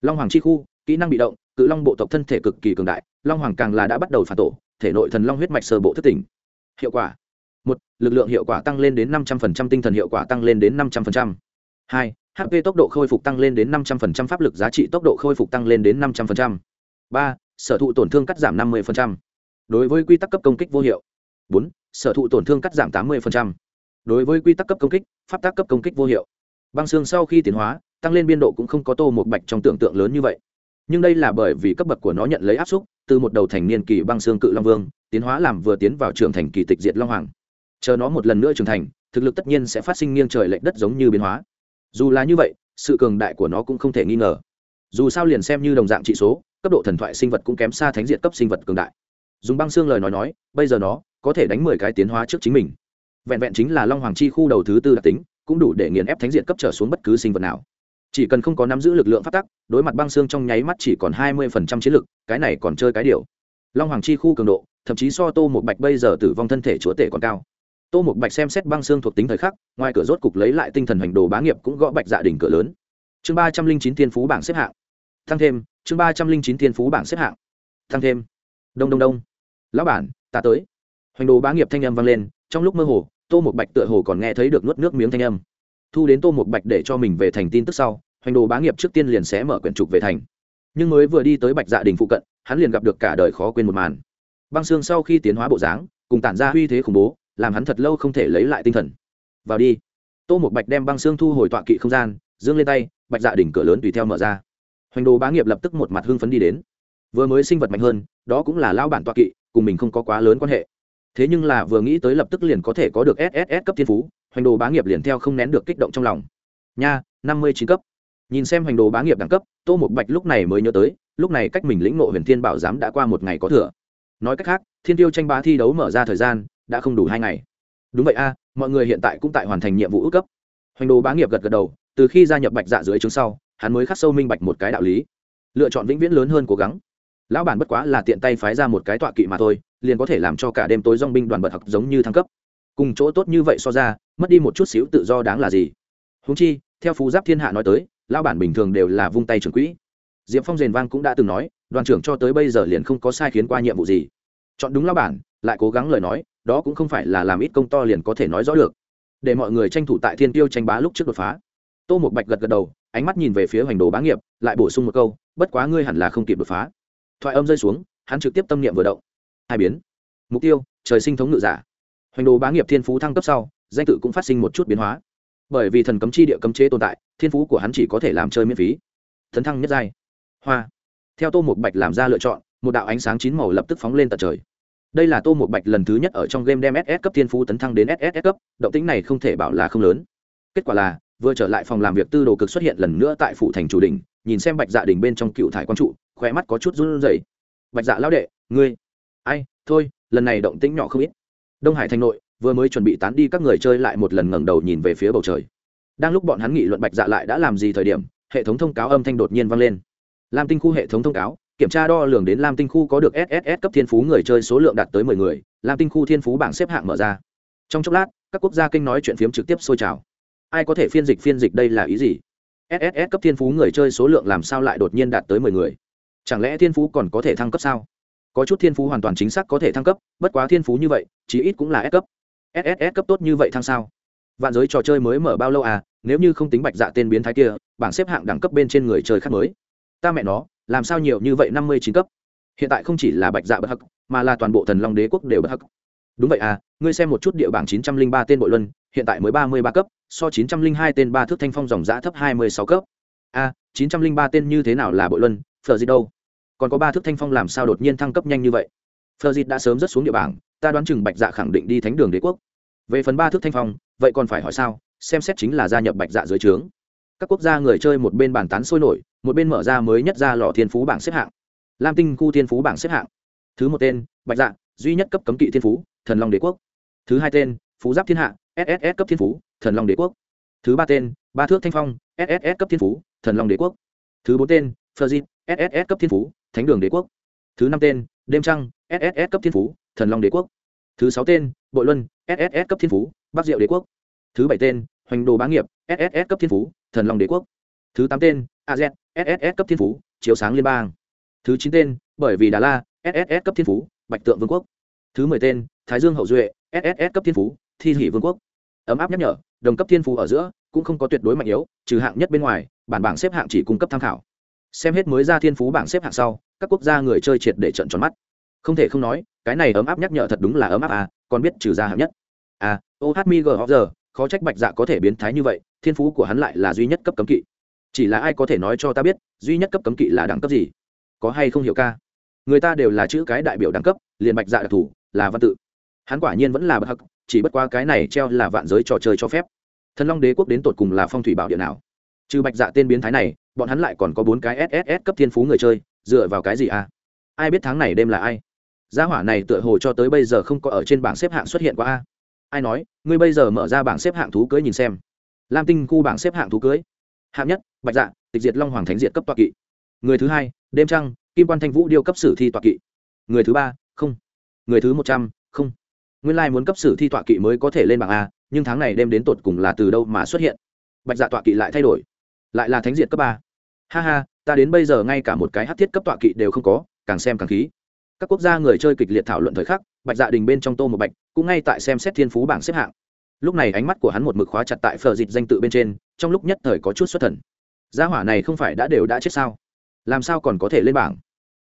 Long hoàng chi khu, kỹ năng bị động, cự long bộ tộc thân thể cực kỳ cường đại, long hoàng càng là đã bắt đầu phản tổ, thể nội thần long huyết mạch sơ bộ thất tỉnh. Hiệu quả. Một, lực lượng hiệu quả tăng lên đến năm trăm linh tinh thần hiệu quả tăng lên đến năm trăm linh hai hp tốc độ khôi phục tăng lên đến năm trăm linh pháp lực giá trị tốc độ khôi phục tăng lên đến năm trăm linh ba, sở thụ tổn thương cắt giảm năm mươi đối với quy tắc cấp công kích vô hiệu. Bốn, sở thụ tổn thương cắt giảm tám mươi đối với quy tắc cấp công kích, pháp tác cấp công kích vô hiệu băng xương sau khi tiến hóa, tăng lên biên độ cũng không có tô một bạch trong tưởng tượng lớn như vậy. Nhưng đây là bởi vì cấp bậc của nó nhận lấy áp xúc, từ một đầu thành niên kỳ băng xương cự long vương, tiến hóa làm vừa tiến vào trường thành kỳ tịch diệt long hoàng. Chờ nó một lần nữa trưởng thành, thực lực tất nhiên sẽ phát sinh nghiêng trời lệch đất giống như biến hóa. Dù là như vậy, sự cường đại của nó cũng không thể nghi ngờ. Dù sao liền xem như đồng dạng trị số, cấp độ thần thoại sinh vật cũng kém xa thánh diệt cấp sinh vật cường đại. Dùng băng xương lời nói nói, bây giờ nó có thể đánh mười cái tiến hóa trước chính mình. Vẹn vẹn chính là long hoàng chi khu đầu thứ tư đặc tính cũng đủ để nghiền ép thánh diện cấp trở xuống bất cứ sinh vật nào. Chỉ cần không có nắm giữ lực lượng phát tắc, đối mặt băng xương trong nháy mắt chỉ còn hai mươi phần trăm chiến lực, cái này còn chơi cái điều. Long hoàng chi khu cường độ, thậm chí so tô một bạch bây giờ tử vong thân thể chúa tể còn cao. Tô một bạch xem xét băng xương thuộc tính thời khắc, ngoài cửa rốt cục lấy lại tinh thần hành đồ bá nghiệp cũng gõ bạch dạ đỉnh cửa lớn. Chương ba trăm linh chín thiên phú bảng xếp hạng. Thăng thêm, chương ba trăm linh chín thiên phú bảng xếp hạng. Thăng thêm. Đông đông đông. Lão bản, ta tới. Hoành đồ bá nghiệp thanh âm vang lên, trong lúc mơ hồ tô một bạch tựa hồ còn nghe thấy được nuốt nước miếng thanh âm. Thu đến tô một bạch để cho mình về thành tin tức sau, hoành đồ bá nghiệp trước tiên liền sẽ mở quyển trục về thành. Nhưng mới vừa đi tới bạch dạ đình phụ cận, hắn liền gặp được cả đời khó quên một màn. Băng xương sau khi tiến hóa bộ dáng, cùng tản ra uy thế khủng bố, làm hắn thật lâu không thể lấy lại tinh thần. Vào đi. Tô một bạch đem băng xương thu hồi tọa kỵ không gian, dương lên tay, bạch dạ đỉnh cửa lớn tùy theo mở ra. Hoành đồ bá nghiệp lập tức một mặt hưng phấn đi đến. Vừa mới sinh vật mạnh hơn, đó cũng là lao bản tọa kỵ, cùng mình không có quá lớn quan hệ thế nhưng là vừa nghĩ tới lập tức liền có thể có được sss cấp thiên phú, hoành đồ bá nghiệp liền theo không nén được kích động trong lòng. Nha, năm mươi chín cấp. Nhìn xem hoành đồ bá nghiệp đẳng cấp, tô một bạch lúc này mới nhớ tới, lúc này cách mình lĩnh ngộ huyền thiên bảo giám đã qua một ngày có thừa. Nói cách khác, thiên tiêu tranh bá thi đấu mở ra thời gian, đã không đủ hai ngày. Đúng vậy a, mọi người hiện tại cũng tại hoàn thành nhiệm vụ ước cấp. Hoành đồ bá nghiệp gật gật đầu, từ khi gia nhập bạch dạ dưới chứng sau, hắn mới khắc sâu minh bạch một cái đạo lý. Lựa chọn vĩnh viễn lớn hơn cố gắng. Lão bản bất quá là tiện tay phái ra một cái tọa kỵ mà thôi liền có thể làm cho cả đêm tối dong binh đoàn bật học giống như thăng cấp. Cùng chỗ tốt như vậy so ra, mất đi một chút xíu tự do đáng là gì? Húng chi, theo phú giáp thiên hạ nói tới, lão bản bình thường đều là vung tay trưởng quỹ. Diệp phong rền vang cũng đã từng nói, đoàn trưởng cho tới bây giờ liền không có sai khiến qua nhiệm vụ gì. Chọn đúng lão bản, lại cố gắng lời nói, đó cũng không phải là làm ít công to liền có thể nói rõ được. Để mọi người tranh thủ tại thiên tiêu tranh bá lúc trước đột phá. Tô một bạch gật gật đầu, ánh mắt nhìn về phía hoành đồ bá nghiệp, lại bổ sung một câu, bất quá ngươi hẳn là không kịp đột phá. Thoại âm rơi xuống, hắn trực tiếp tâm niệm vừa động hai biến. Mục tiêu, trời sinh thống ngự giả. Hoành đồ bá nghiệp thiên phú thăng cấp sau, danh tự cũng phát sinh một chút biến hóa. Bởi vì thần cấm chi địa cấm chế tồn tại, thiên phú của hắn chỉ có thể làm chơi miễn phí. Thần thăng nhất giai. Hoa. Theo tô một bạch làm ra lựa chọn, một đạo ánh sáng chín màu lập tức phóng lên tận trời. Đây là tô một bạch lần thứ nhất ở trong game đem ss cấp thiên phú tấn thăng đến ss cấp, động tính này không thể bảo là không lớn. Kết quả là, vừa trở lại phòng làm việc tư đồ cực xuất hiện lần nữa tại phủ thành chủ đình nhìn xem bạch dạ đình bên trong cựu thải quang trụ, khóe mắt có chút run rẩy. Bạch dạ lão đệ, ngươi ai, thôi, lần này động tĩnh nhỏ không ít. Đông hải thành nội, vừa mới chuẩn bị tán đi các người chơi lại một lần ngẩng đầu nhìn về phía bầu trời. Đang lúc bọn hắn nghị luận bạch dạ lại đã làm gì thời điểm, hệ thống thông cáo âm thanh đột nhiên vang lên. Lam tinh khu hệ thống thông cáo, kiểm tra đo lường đến lam tinh khu có được sss cấp thiên phú người chơi số lượng đạt tới mười người, lam tinh khu thiên phú bảng xếp hạng mở ra. Trong chốc lát, các quốc gia kinh nói chuyện phiếm trực tiếp sôi trào. Ai có thể phiên dịch phiên dịch đây là ý gì? Sss cấp thiên phú người chơi số lượng làm sao lại đột nhiên đạt tới mười người? Chẳng lẽ thiên phú còn có thể thăng cấp sao? Có chút thiên phú hoàn toàn chính xác có thể thăng cấp, bất quá thiên phú như vậy, chí ít cũng là s cấp. Sss cấp tốt như vậy thăng sao? Vạn giới trò chơi mới mở bao lâu à? Nếu như không tính bạch dạ tên biến thái kia, bảng xếp hạng đẳng cấp bên trên người chơi khác mới. Ta mẹ nó, làm sao nhiều như vậy năm mươi chín cấp? Hiện tại không chỉ là bạch dạ bất hắc, mà là toàn bộ thần long đế quốc đều bất hắc. Đúng vậy à ngươi xem một chút địa bảng chín trăm linh ba tên bội luân, hiện tại mới ba mươi ba cấp, so chín trăm linh hai tên ba thước thanh phong dòng giã thấp hai mươi sáu cấp. A chín trăm linh ba tên như thế nào là bội luân? Phờ gì đâu? Còn có ba thước thanh phong làm sao đột nhiên thăng cấp nhanh như vậy? Phờ dịt đã sớm rất xuống địa bảng, ta đoán chừng bạch dạ khẳng định đi thánh đường đế quốc. Về phần ba thước thanh phong, vậy còn phải hỏi sao? Xem xét chính là gia nhập bạch dạ dưới trướng. Các quốc gia người chơi một bên bàn tán sôi nổi, một bên mở ra mới nhất ra lò thiên phú bảng xếp hạng. Lam tinh khu thiên phú bảng xếp hạng. Thứ một tên, bạch dạ duy nhất cấp cấm kỵ thiên phú, thần long đế quốc. Thứ hai tên, phú giáp thiên hạ sss cấp thiên phú, thần long đế quốc. Thứ ba tên, ba thước thanh phong sss cấp thiên phú, thần long đế quốc. Thứ bốn tên Ferjit, sss cấp thiên phú thánh đường đế quốc thứ năm tên đêm trăng sss cấp thiên phú thần long đế quốc thứ sáu tên bội luân sss cấp thiên phú bắc diệu đế quốc thứ bảy tên hoành đồ bá nghiệp sss cấp thiên phú thần long đế quốc thứ tám tên az sss cấp thiên phú chiếu sáng liên bang thứ chín tên bởi vì đà la sss cấp thiên phú bạch tượng vương quốc thứ mười tên thái dương hậu duệ sss cấp thiên phú thi hỷ vương quốc ấm áp nhắc nhở đồng cấp thiên phú ở giữa cũng không có tuyệt đối mạnh yếu trừ hạng nhất bên ngoài bản bảng xếp hạng chỉ cung cấp tham khảo xem hết mới ra thiên phú bảng xếp hạng sau, các quốc gia người chơi triệt để trận tròn mắt. Không thể không nói, cái này ấm áp nhắc nhở thật đúng là ấm áp à còn biết trừ ra hạng nhất. À ô hát mi g giờ khó trách bạch dạ có thể biến thái như vậy, thiên phú của hắn lại là duy nhất cấp cấm kỵ. Chỉ là ai có thể nói cho ta biết, duy nhất cấp cấm kỵ là đẳng cấp gì? Có hay không hiểu ca? Người ta đều là chữ cái đại biểu đẳng cấp, liền bạch dạ đặc thù, là văn tự. Hắn quả nhiên vẫn là bậc hắc, chỉ bất qua cái này treo là vạn giới trò chơi cho phép. Thần long đế quốc đến tột cùng là phong thủy bảo địa nào? Trừ bạch dạ tên biến thái này, bọn hắn lại còn có bốn cái sss cấp thiên phú người chơi, dựa vào cái gì à? Ai biết tháng này đêm là ai? Gia hỏa này tựa hồ cho tới bây giờ không có ở trên bảng xếp hạng xuất hiện qua a. Ai nói, ngươi bây giờ mở ra bảng xếp hạng thú cưới nhìn xem. Lam tinh khu bảng xếp hạng thú cưới. Hạng nhất, bạch dạ tịch diệt long hoàng thánh diệt cấp toa kỵ. Người thứ hai, đêm trăng, kim quan thanh vũ điêu cấp sử thi toa kỵ. Người thứ ba, không. Người thứ một trăm, không. Nguyên lai、like、muốn cấp sử thi toa kỵ mới có thể lên bảng a, nhưng tháng này đem đến tột cùng là từ đâu mà xuất hiện? Bạch dạ toa kỵ lại thay đổi lại là thánh diệt cấp ba. Ha ha, ta đến bây giờ ngay cả một cái hát thiết cấp tọa kỵ đều không có, càng xem càng khí. Các quốc gia người chơi kịch liệt thảo luận thời khắc, bạch dạ đình bên trong tô một bạch cũng ngay tại xem xét thiên phú bảng xếp hạng. Lúc này ánh mắt của hắn một mực khóa chặt tại phờ dịt danh tự bên trên, trong lúc nhất thời có chút xuất thần. Gia hỏa này không phải đã đều đã chết sao? Làm sao còn có thể lên bảng?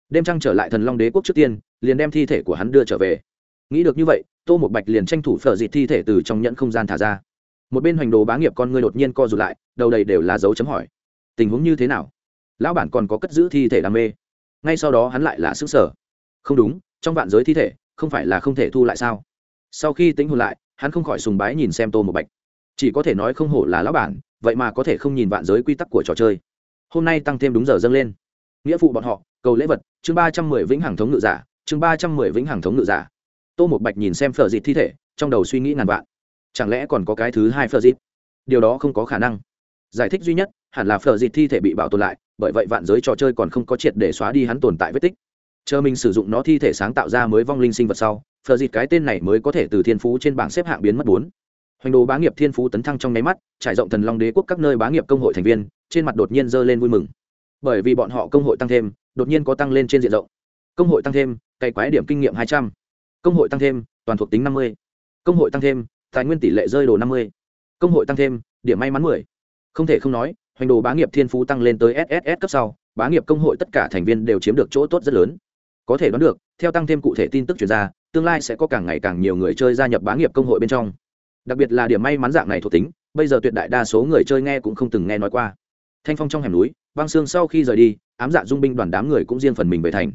Đêm trăng trở lại thần long đế quốc trước tiên, liền đem thi thể của hắn đưa trở về. Nghĩ được như vậy, tô một bạch liền tranh thủ phở dịt thi thể từ trong nhẫn không gian thả ra một bên hoành đồ bá nghiệp con ngươi đột nhiên co rụt lại, đầu đầy đều là dấu chấm hỏi. Tình huống như thế nào? Lão bản còn có cất giữ thi thể đam mê. Ngay sau đó hắn lại là xứ sở không đúng, trong vạn giới thi thể, không phải là không thể thu lại sao? Sau khi tính hồn lại, hắn không khỏi sùng bái nhìn xem tô một bạch. Chỉ có thể nói không hổ là lão bản, vậy mà có thể không nhìn vạn giới quy tắc của trò chơi. Hôm nay tăng thêm đúng giờ dâng lên. Nghĩa vụ bọn họ, cầu lễ vật, chương ba trăm mười vĩnh hằng thống ngự giả, chương ba trăm mười vĩnh hằng thống ngự giả. Tô một bạch nhìn xem phở dịt thi thể, trong đầu suy nghĩ ngàn vạn chẳng lẽ còn có cái thứ hai phở dịt? Điều đó không có khả năng. Giải thích duy nhất, hẳn là phở dịt thi thể bị bảo tồn lại, bởi vậy vạn giới trò chơi còn không có triệt để xóa đi hắn tồn tại vết tích. Chờ mình sử dụng nó thi thể sáng tạo ra mới vong linh sinh vật sau, phở dịt cái tên này mới có thể từ thiên phú trên bảng xếp hạng biến mất bốn. Hoành đồ bá nghiệp thiên phú tấn thăng trong nháy mắt, trải rộng thần long đế quốc các nơi bá nghiệp công hội thành viên, trên mặt đột nhiên dơ lên vui mừng. Bởi vì bọn họ công hội tăng thêm, đột nhiên có tăng lên trên diện rộng. Công hội tăng thêm, cày quái điểm kinh nghiệm hai trăm. Công hội tăng thêm, toàn thuộc tính năm mươi. Công hội tăng thêm tài nguyên tỷ lệ rơi đồ năm mươi. Công hội tăng thêm, điểm may mắn mười. Không thể không nói, hoành đồ bá nghiệp thiên phú tăng lên tới sss cấp sau, bá nghiệp công hội tất cả thành viên đều chiếm được chỗ tốt rất lớn. Có thể đoán được, theo tăng thêm cụ thể tin tức chuyển ra, tương lai sẽ có càng ngày càng nhiều người chơi gia nhập bá nghiệp công hội bên trong. Đặc biệt là điểm may mắn dạng này thuộc tính, bây giờ tuyệt đại đa số người chơi nghe cũng không từng nghe nói qua. Thanh phong trong hẻm núi, băng xương sau khi rời đi, ám dạ dung binh đoàn đám người cũng riêng phần mình về thành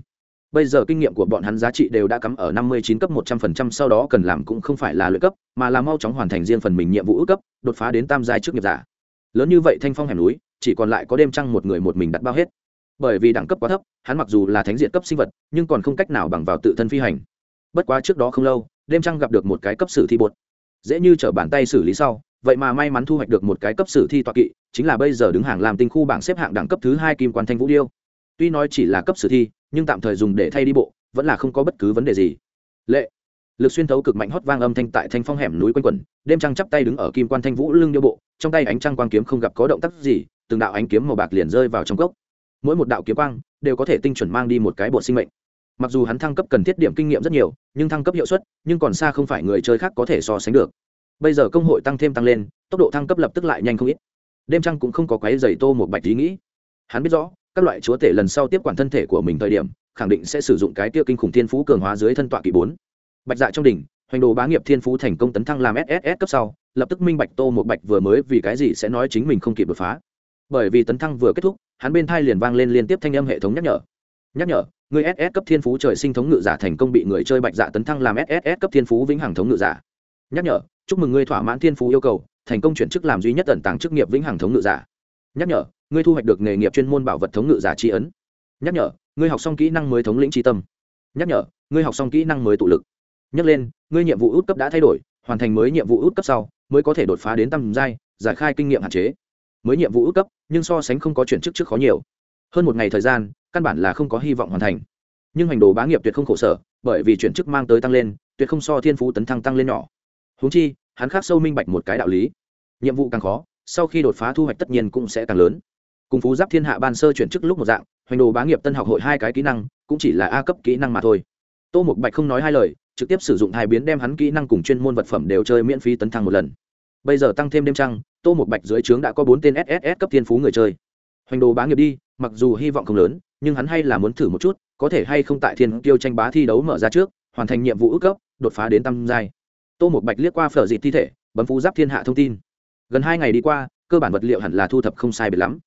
bây giờ kinh nghiệm của bọn hắn giá trị đều đã cắm ở năm mươi chín cấp một trăm phần trăm, sau đó cần làm cũng không phải là luyện cấp, mà là mau chóng hoàn thành riêng phần mình nhiệm vụ ước cấp, đột phá đến tam giai trước nghiệp giả. Lớn như vậy thanh phong hẻm núi, chỉ còn lại có đêm trăng một người một mình đặt bao hết. Bởi vì đẳng cấp quá thấp, hắn mặc dù là thánh diện cấp sinh vật, nhưng còn không cách nào bằng vào tự thân phi hành. Bất quá trước đó không lâu, đêm trăng gặp được một cái cấp sử thi bột. Dễ như t bàn tay xử lý sau, vậy mà may mắn thu hoạch được một cái cấp sử thi toa kỵ, chính là bây giờ đứng hàng làm tinh khu bảng xếp hạng đẳng cấp thứ hai kim quan thanh vũ điêu. Tuy nói chỉ là cấp sử thi nhưng tạm thời dùng để thay đi bộ, vẫn là không có bất cứ vấn đề gì. Lệ. Lực xuyên thấu cực mạnh hót vang âm thanh tại thanh phong hẻm núi quanh quẩn, đêm trăng chắp tay đứng ở kim quan thanh vũ lưng điêu bộ, trong tay ánh trăng quang kiếm không gặp có động tác gì, từng đạo ánh kiếm màu bạc liền rơi vào trong gốc mỗi một đạo kiếm quang đều có thể tinh chuẩn mang đi một cái bộ sinh mệnh. Mặc dù hắn thăng cấp cần thiết điểm kinh nghiệm rất nhiều, nhưng thăng cấp hiệu suất, nhưng còn xa không phải người chơi khác có thể so sánh được. Bây giờ công hội tăng thêm tăng lên, tốc độ thăng cấp lập tức lại nhanh không ít. Đêm trăng cũng không có quái dày tô một bạch ý nghĩ. Hắn biết rõ các loại chúa tể lần sau tiếp quản thân thể của mình thời điểm, khẳng định sẽ sử dụng cái tiêu kinh khủng thiên phú cường hóa dưới thân tọa kỳ bốn. Bạch dạ trong đỉnh, hoành đồ bá nghiệp thiên phú thành công tấn thăng làm sss cấp sau, lập tức minh bạch tô một bạch vừa mới vì cái gì sẽ nói chính mình không kịp đột phá. Bởi vì tấn thăng vừa kết thúc, hắn bên thai liền vang lên liên tiếp thanh âm hệ thống nhắc nhở. Nhắc nhở, người ss cấp thiên phú trời sinh thống ngự giả thành công bị người chơi bạch dạ tấn thăng làm ss cấp thiên phú vĩnh hằng thống ngự giả. Nhắc nhở, chúc mừng ngươi thỏa mãn thiên phú yêu cầu, thành công chuyển chức làm duy nhất tận tàng chức nghiệp vĩnh hằng thống ngự giả. Nhắc nhở ngươi thu hoạch được nghề nghiệp chuyên môn bảo vật thống ngự giả tri ấn. Nhắc nhở, ngươi học xong kỹ năng mới thống lĩnh tri tâm. Nhắc nhở, ngươi học xong kỹ năng mới tụ lực. Nhắc lên, ngươi nhiệm vụ út cấp đã thay đổi, hoàn thành mới nhiệm vụ út cấp sau, mới có thể đột phá đến tầm giai, giải khai kinh nghiệm hạn chế. Mới nhiệm vụ út cấp, nhưng so sánh không có chuyển chức trước khó nhiều. Hơn một ngày thời gian, căn bản là không có hy vọng hoàn thành. Nhưng hành đồ bá nghiệp tuyệt không khổ sở, bởi vì chuyển chức mang tới tăng lên, tuyệt không so thiên phú tấn thăng tăng lên nhỏ. Húng chi, hắn khác sâu minh bạch một cái đạo lý. Nhiệm vụ càng khó, sau khi đột phá thu hoạch tất nhiên cũng sẽ càng lớn cùng phú giáp thiên hạ ban sơ chuyển chức lúc một dạng, hoành đồ bá nghiệp tân học hội hai cái kỹ năng, cũng chỉ là a cấp kỹ năng mà thôi. Tô mục bạch không nói hai lời, trực tiếp sử dụng hai biến đem hắn kỹ năng cùng chuyên môn vật phẩm đều chơi miễn phí tấn thăng một lần. Bây giờ tăng thêm đêm trăng, tô mục bạch dưới trướng đã có bốn tên sss cấp thiên phú người chơi. Hoành đồ bá nghiệp đi, mặc dù hy vọng không lớn, nhưng hắn hay là muốn thử một chút, có thể hay không tại thiên tiêu tranh bá thi đấu mở ra trước, hoàn thành nhiệm vụ ước cấp, đột phá đến tam giai. Tô một bạch liếc qua phở dịt thi thể, bấm phú giáp thiên hạ thông tin. Gần hai ngày đi qua, cơ bản vật liệu hẳn là thu thập không sai biệt lắm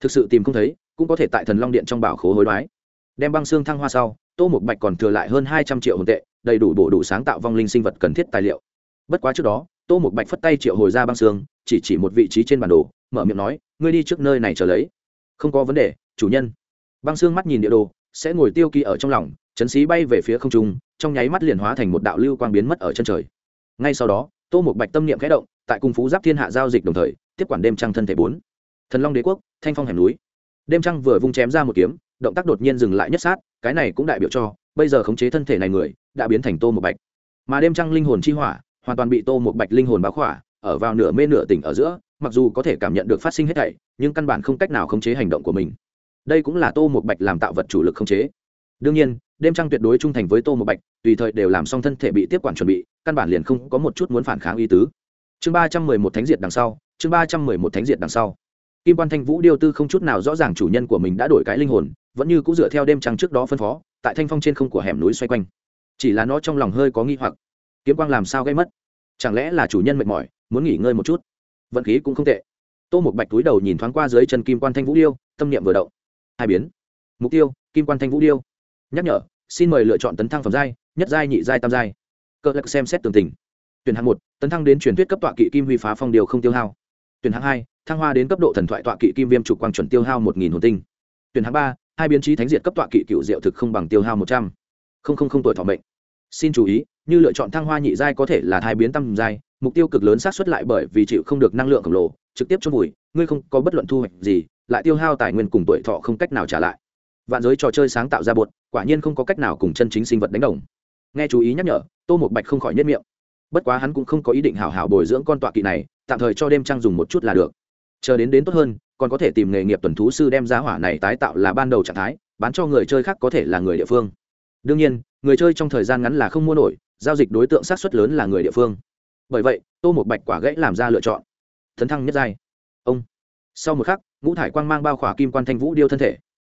thực sự tìm không thấy, cũng có thể tại thần long điện trong bảo khố hối đoái. Đem băng xương thăng hoa sau, tô một bạch còn thừa lại hơn hai trăm triệu hồn tệ, đầy đủ bổ đủ sáng tạo vong linh sinh vật cần thiết tài liệu. Bất quá trước đó, tô một bạch phất tay triệu hồi ra băng xương, chỉ chỉ một vị trí trên bản đồ, mở miệng nói, ngươi đi trước nơi này trở lấy. Không có vấn đề, chủ nhân. Băng xương mắt nhìn địa đồ, sẽ ngồi tiêu kỳ ở trong lòng, chấn xí bay về phía không trung, trong nháy mắt liền hóa thành một đạo lưu quang biến mất ở chân trời. Ngay sau đó, tô một bạch tâm niệm khẽ động, tại cung phú giáp thiên hạ giao dịch đồng thời, tiếp quản đêm trăng thân thể bốn thần long đế quốc, thanh phong hẻm núi. Đêm trăng vừa vung chém ra một kiếm, động tác đột nhiên dừng lại nhất sát, cái này cũng đại biểu cho, bây giờ khống chế thân thể này người, đã biến thành tô một bạch. Mà đêm trăng linh hồn chi hỏa, hoàn toàn bị tô một bạch linh hồn báo khỏa, ở vào nửa mê nửa tỉnh ở giữa, mặc dù có thể cảm nhận được phát sinh hết thảy, nhưng căn bản không cách nào khống chế hành động của mình. Đây cũng là tô một bạch làm tạo vật chủ lực khống chế. Đương nhiên, đêm trăng tuyệt đối trung thành với tô một bạch, tùy thời đều làm xong thân thể bị tiếp quản chuẩn bị, căn bản liền không có một chút muốn phản kháng ý tứ. Chương ba trăm mười một thánh diệt đằng sau, chương ba trăm mười một thánh diệt đằng sau kim quan thanh vũ điêu tư không chút nào rõ ràng chủ nhân của mình đã đổi cái linh hồn, vẫn như cũ dựa theo đêm trăng trước đó phân phó, tại thanh phong trên không của hẻm núi xoay quanh. Chỉ là nó trong lòng hơi có nghi hoặc. Kiếm quang làm sao gây mất? Chẳng lẽ là chủ nhân mệt mỏi, muốn nghỉ ngơi một chút? Vận khí cũng không tệ. Tô một bạch túi đầu nhìn thoáng qua dưới chân kim quan thanh vũ điêu, tâm niệm vừa động. Hai biến. Mục tiêu, kim quan thanh vũ điêu. Nhắc nhở, xin mời lựa chọn tấn thăng phẩm giai, nhất giai, nhị giai, tam giai. Cơ lực xem xét tường tình. Tuyển hạng một, tấn thăng đến truyền thuyết cấp tọa kỵ kim huy phá phong điều không tiêu hao. Tuyển hạng hai thăng hoa đến cấp độ thần thoại tọa kỵ kim viêm trục quang chuẩn tiêu hao một nghìn hồn tinh. Tuyển hạng ba, hai biến trí thánh diệt cấp tọa kỵ cựu diệu thực không bằng tiêu hao một trăm. Linh tuổi thọ mệnh. Xin chú ý, như lựa chọn thăng hoa nhị giai có thể là thai biến tam giai, mục tiêu cực lớn sát xuất lại bởi vì chịu không được năng lượng khổng lồ, trực tiếp chôn vùi, ngươi không có bất luận thu hoạch gì, lại tiêu hao tài nguyên cùng tuổi thọ không cách nào trả lại. Vạn giới trò chơi sáng tạo ra bột, quả nhiên không có cách nào cùng chân chính sinh vật đánh đồng. Nghe chú ý nhắc nhở, tô một bạch không khỏi nhất miệng. Bất quá hắn cũng không có ý định hảo hảo bồi dưỡng con tọa kỵ này, tạm thời cho đêm trăng dùng một chút là được chờ đến đến tốt hơn, còn có thể tìm nghề nghiệp tuần thú sư đem giá hỏa này tái tạo là ban đầu trạng thái, bán cho người chơi khác có thể là người địa phương. Đương nhiên, người chơi trong thời gian ngắn là không mua nổi, giao dịch đối tượng sát xuất lớn là người địa phương. Bởi vậy, tô một bạch quả gãy làm ra lựa chọn. Thấn thăng nhất giai. Ông. Sau một khắc, ngũ thải quang mang bao khỏa kim quan thanh vũ điêu thân thể.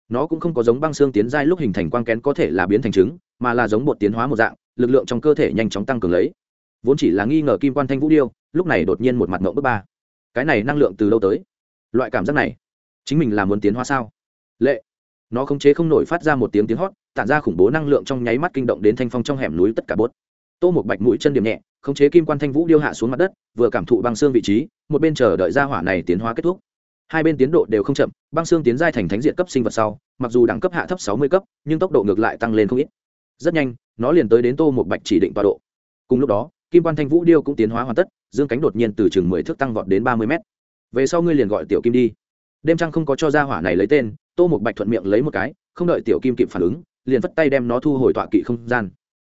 Nó cũng không có giống băng xương tiến giai lúc hình thành quang kén có thể là biến thành trứng, mà là giống bột tiến hóa một dạng, lực lượng trong cơ thể nhanh chóng tăng cường lấy. Vốn chỉ là nghi ngờ kim quan thanh vũ điêu, lúc này đột nhiên một mặt ngộng bước ba cái này năng lượng từ đâu tới? Loại cảm giác này, chính mình là muốn tiến hóa sao? Lệ, nó khống chế không nổi phát ra một tiếng tiếng hót, tản ra khủng bố năng lượng trong nháy mắt kinh động đến thanh phong trong hẻm núi tất cả bốt. Tô một bạch mũi chân điểm nhẹ, khống chế kim quan thanh vũ điêu hạ xuống mặt đất, vừa cảm thụ băng xương vị trí, một bên chờ đợi ra hỏa này tiến hóa kết thúc. Hai bên tiến độ đều không chậm, băng xương tiến giai thành thánh diện cấp sinh vật sau, mặc dù đẳng cấp hạ thấp sáu mươi cấp, nhưng tốc độ ngược lại tăng lên không ít. Rất nhanh, nó liền tới đến tô một bạch chỉ định tọa độ. Cùng lúc đó, kim quan thanh vũ điêu cũng tiến hóa hoàn tất dương cánh đột nhiên từ chừng mười thước tăng vọt đến ba mươi mét. Về sau ngươi liền gọi tiểu kim đi. Đêm trăng không có cho ra hỏa này lấy tên, tô một bạch thuận miệng lấy một cái, không đợi tiểu kim kịp phản ứng, liền vất tay đem nó thu hồi tọa kỵ không gian.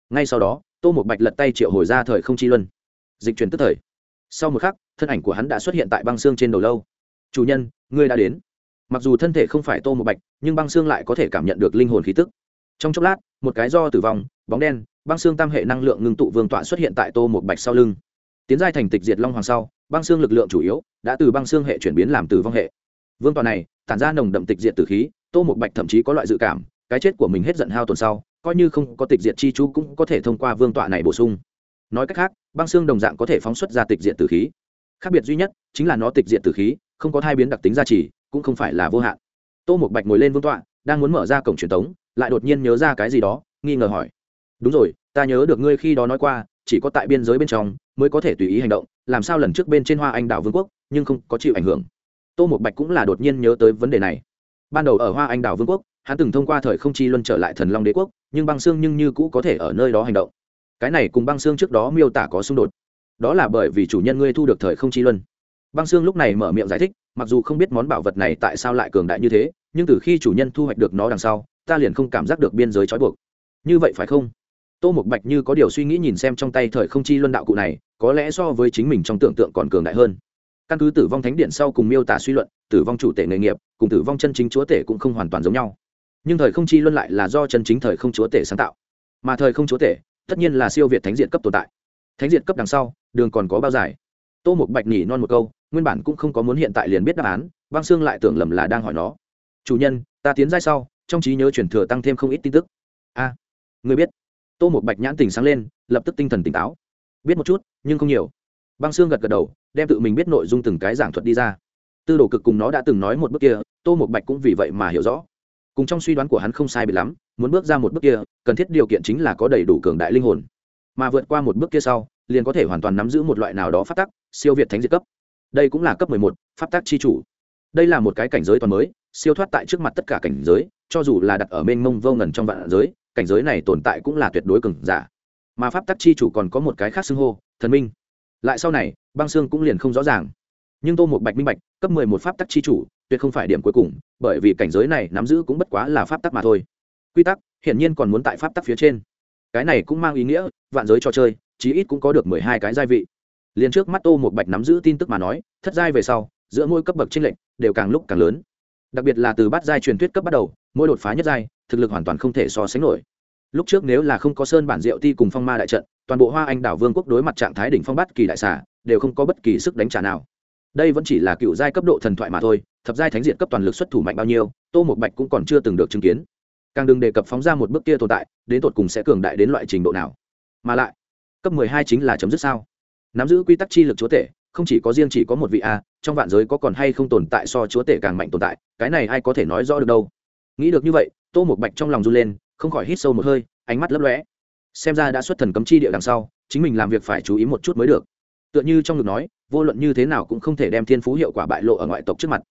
Ngay sau đó, tô một bạch lật tay triệu hồi ra thời không chi luân. Dịch chuyển tức thời. Sau một khắc, thân ảnh của hắn đã xuất hiện tại băng xương trên đầu lâu. Chủ nhân, ngươi đã đến. Mặc dù thân thể không phải tô một bạch, nhưng băng xương lại có thể cảm nhận được linh hồn khí tức. Trong chốc lát, một cái do tử vong, bóng đen, băng xương tam hệ năng lượng ngưng tụ vương tọa xuất hiện tại tô một bạch sau lưng tiến giai thành tịch diệt long hoàng sau, băng xương lực lượng chủ yếu đã từ băng xương hệ chuyển biến làm tử vong hệ. Vương tọa này, tản ra nồng đậm tịch diệt tử khí, tô một bạch thậm chí có loại dự cảm, cái chết của mình hết giận hao tuần sau, coi như không có tịch diệt chi chú cũng có thể thông qua vương tọa này bổ sung. Nói cách khác, băng xương đồng dạng có thể phóng xuất ra tịch diệt tử khí. Khác biệt duy nhất chính là nó tịch diệt tử khí không có thai biến đặc tính gia trì, cũng không phải là vô hạn. Tô một bạch ngồi lên vương tọa, đang muốn mở ra cổng truyền tống, lại đột nhiên nhớ ra cái gì đó, nghi ngờ hỏi. Đúng rồi, ta nhớ được ngươi khi đó nói qua, chỉ có tại biên giới bên trong mới có thể tùy ý hành động, làm sao lần trước bên trên hoa anh đào vương quốc, nhưng không có chịu ảnh hưởng. Tô một bạch cũng là đột nhiên nhớ tới vấn đề này. Ban đầu ở hoa anh đào vương quốc, hắn từng thông qua thời không chi luân trở lại thần long đế quốc, nhưng băng xương nhưng như cũ có thể ở nơi đó hành động. Cái này cùng băng xương trước đó miêu tả có xung đột. Đó là bởi vì chủ nhân ngươi thu được thời không chi luân. Băng xương lúc này mở miệng giải thích, mặc dù không biết món bảo vật này tại sao lại cường đại như thế, nhưng từ khi chủ nhân thu hoạch được nó đằng sau, ta liền không cảm giác được biên giới trói buộc. Như vậy phải không? Tô một bạch như có điều suy nghĩ nhìn xem trong tay thời không chi luân đạo cụ này, có lẽ so với chính mình trong tưởng tượng còn cường đại hơn. Căn cứ tử vong thánh điện sau cùng miêu tả suy luận, tử vong chủ tể nghề nghiệp cùng tử vong chân chính chúa tể cũng không hoàn toàn giống nhau. Nhưng thời không chi luân lại là do chân chính thời không chúa tể sáng tạo. Mà thời không chúa tể, tất nhiên là siêu việt thánh diện cấp tồn tại. Thánh diện cấp đằng sau, đường còn có bao dài. Tô một bạch nhỉ non một câu, nguyên bản cũng không có muốn hiện tại liền biết đáp án, băng xương lại tưởng lầm là đang hỏi nó. Chủ nhân, ta tiến ra sau, trong trí nhớ chuyển thừa tăng thêm không ít tin tức. A, người biết tô một bạch nhãn tình sáng lên, lập tức tinh thần tỉnh táo. Biết một chút, nhưng không nhiều. Băng xương gật gật đầu, đem tự mình biết nội dung từng cái giảng thuật đi ra. Tư đồ cực cùng nó đã từng nói một bước kia, tô một bạch cũng vì vậy mà hiểu rõ. Cùng trong suy đoán của hắn không sai bị lắm, muốn bước ra một bước kia, cần thiết điều kiện chính là có đầy đủ cường đại linh hồn. Mà vượt qua một bước kia sau, liền có thể hoàn toàn nắm giữ một loại nào đó phát tắc, siêu việt thánh diệt cấp. Đây cũng là cấp mười một, pháp tác chi chủ. Đây là một cái cảnh giới toàn mới, siêu thoát tại trước mặt tất cả cảnh giới, cho dù là đặt ở mênh mông vô ngần trong vạn giới cảnh giới này tồn tại cũng là tuyệt đối cường giả. Mà pháp tắc chi chủ còn có một cái khác xưng hô, thần minh. Lại sau này, băng xương cũng liền không rõ ràng. Nhưng tô một bạch minh bạch, cấp mười một pháp tắc chi chủ, tuyệt không phải điểm cuối cùng, bởi vì cảnh giới này nắm giữ cũng bất quá là pháp tắc mà thôi. Quy tắc, hiển nhiên còn muốn tại pháp tắc phía trên. Cái này cũng mang ý nghĩa, vạn giới trò chơi, chí ít cũng có được mười hai cái gia vị. Liền trước mắt tô một bạch nắm giữ tin tức mà nói, thất giai về sau, giữa mỗi cấp bậc tranh lệch đều càng lúc càng lớn. Đặc biệt là từ bát giai truyền thuyết cấp bắt đầu mỗi đột phá nhất giai, thực lực hoàn toàn không thể so sánh nổi. Lúc trước nếu là không có sơn bản diệu ti cùng phong ma đại trận, toàn bộ hoa anh đảo vương quốc đối mặt trạng thái đỉnh phong bát kỳ đại xà, đều không có bất kỳ sức đánh trả nào. Đây vẫn chỉ là cựu giai cấp độ thần thoại mà thôi, thập giai thánh diện cấp toàn lực xuất thủ mạnh bao nhiêu, tô một bạch cũng còn chưa từng được chứng kiến. Càng đừng đề cập phóng ra một bước kia tồn tại, đến tột cùng sẽ cường đại đến loại trình độ nào. Mà lại, cấp mười hai chính là chấm dứt sao? Nắm giữ quy tắc chi lực chúa tể, không chỉ có riêng chỉ có một vị a, trong vạn giới có còn hay không tồn tại so chúa tể càng mạnh tồn tại, cái này ai có thể nói rõ được đâu? Nghĩ được như vậy, tô một bạch trong lòng run lên, không khỏi hít sâu một hơi, ánh mắt lấp lóe. Xem ra đã xuất thần cấm chi địa đằng sau, chính mình làm việc phải chú ý một chút mới được. Tựa như trong ngực nói, vô luận như thế nào cũng không thể đem thiên phú hiệu quả bại lộ ở ngoại tộc trước mặt.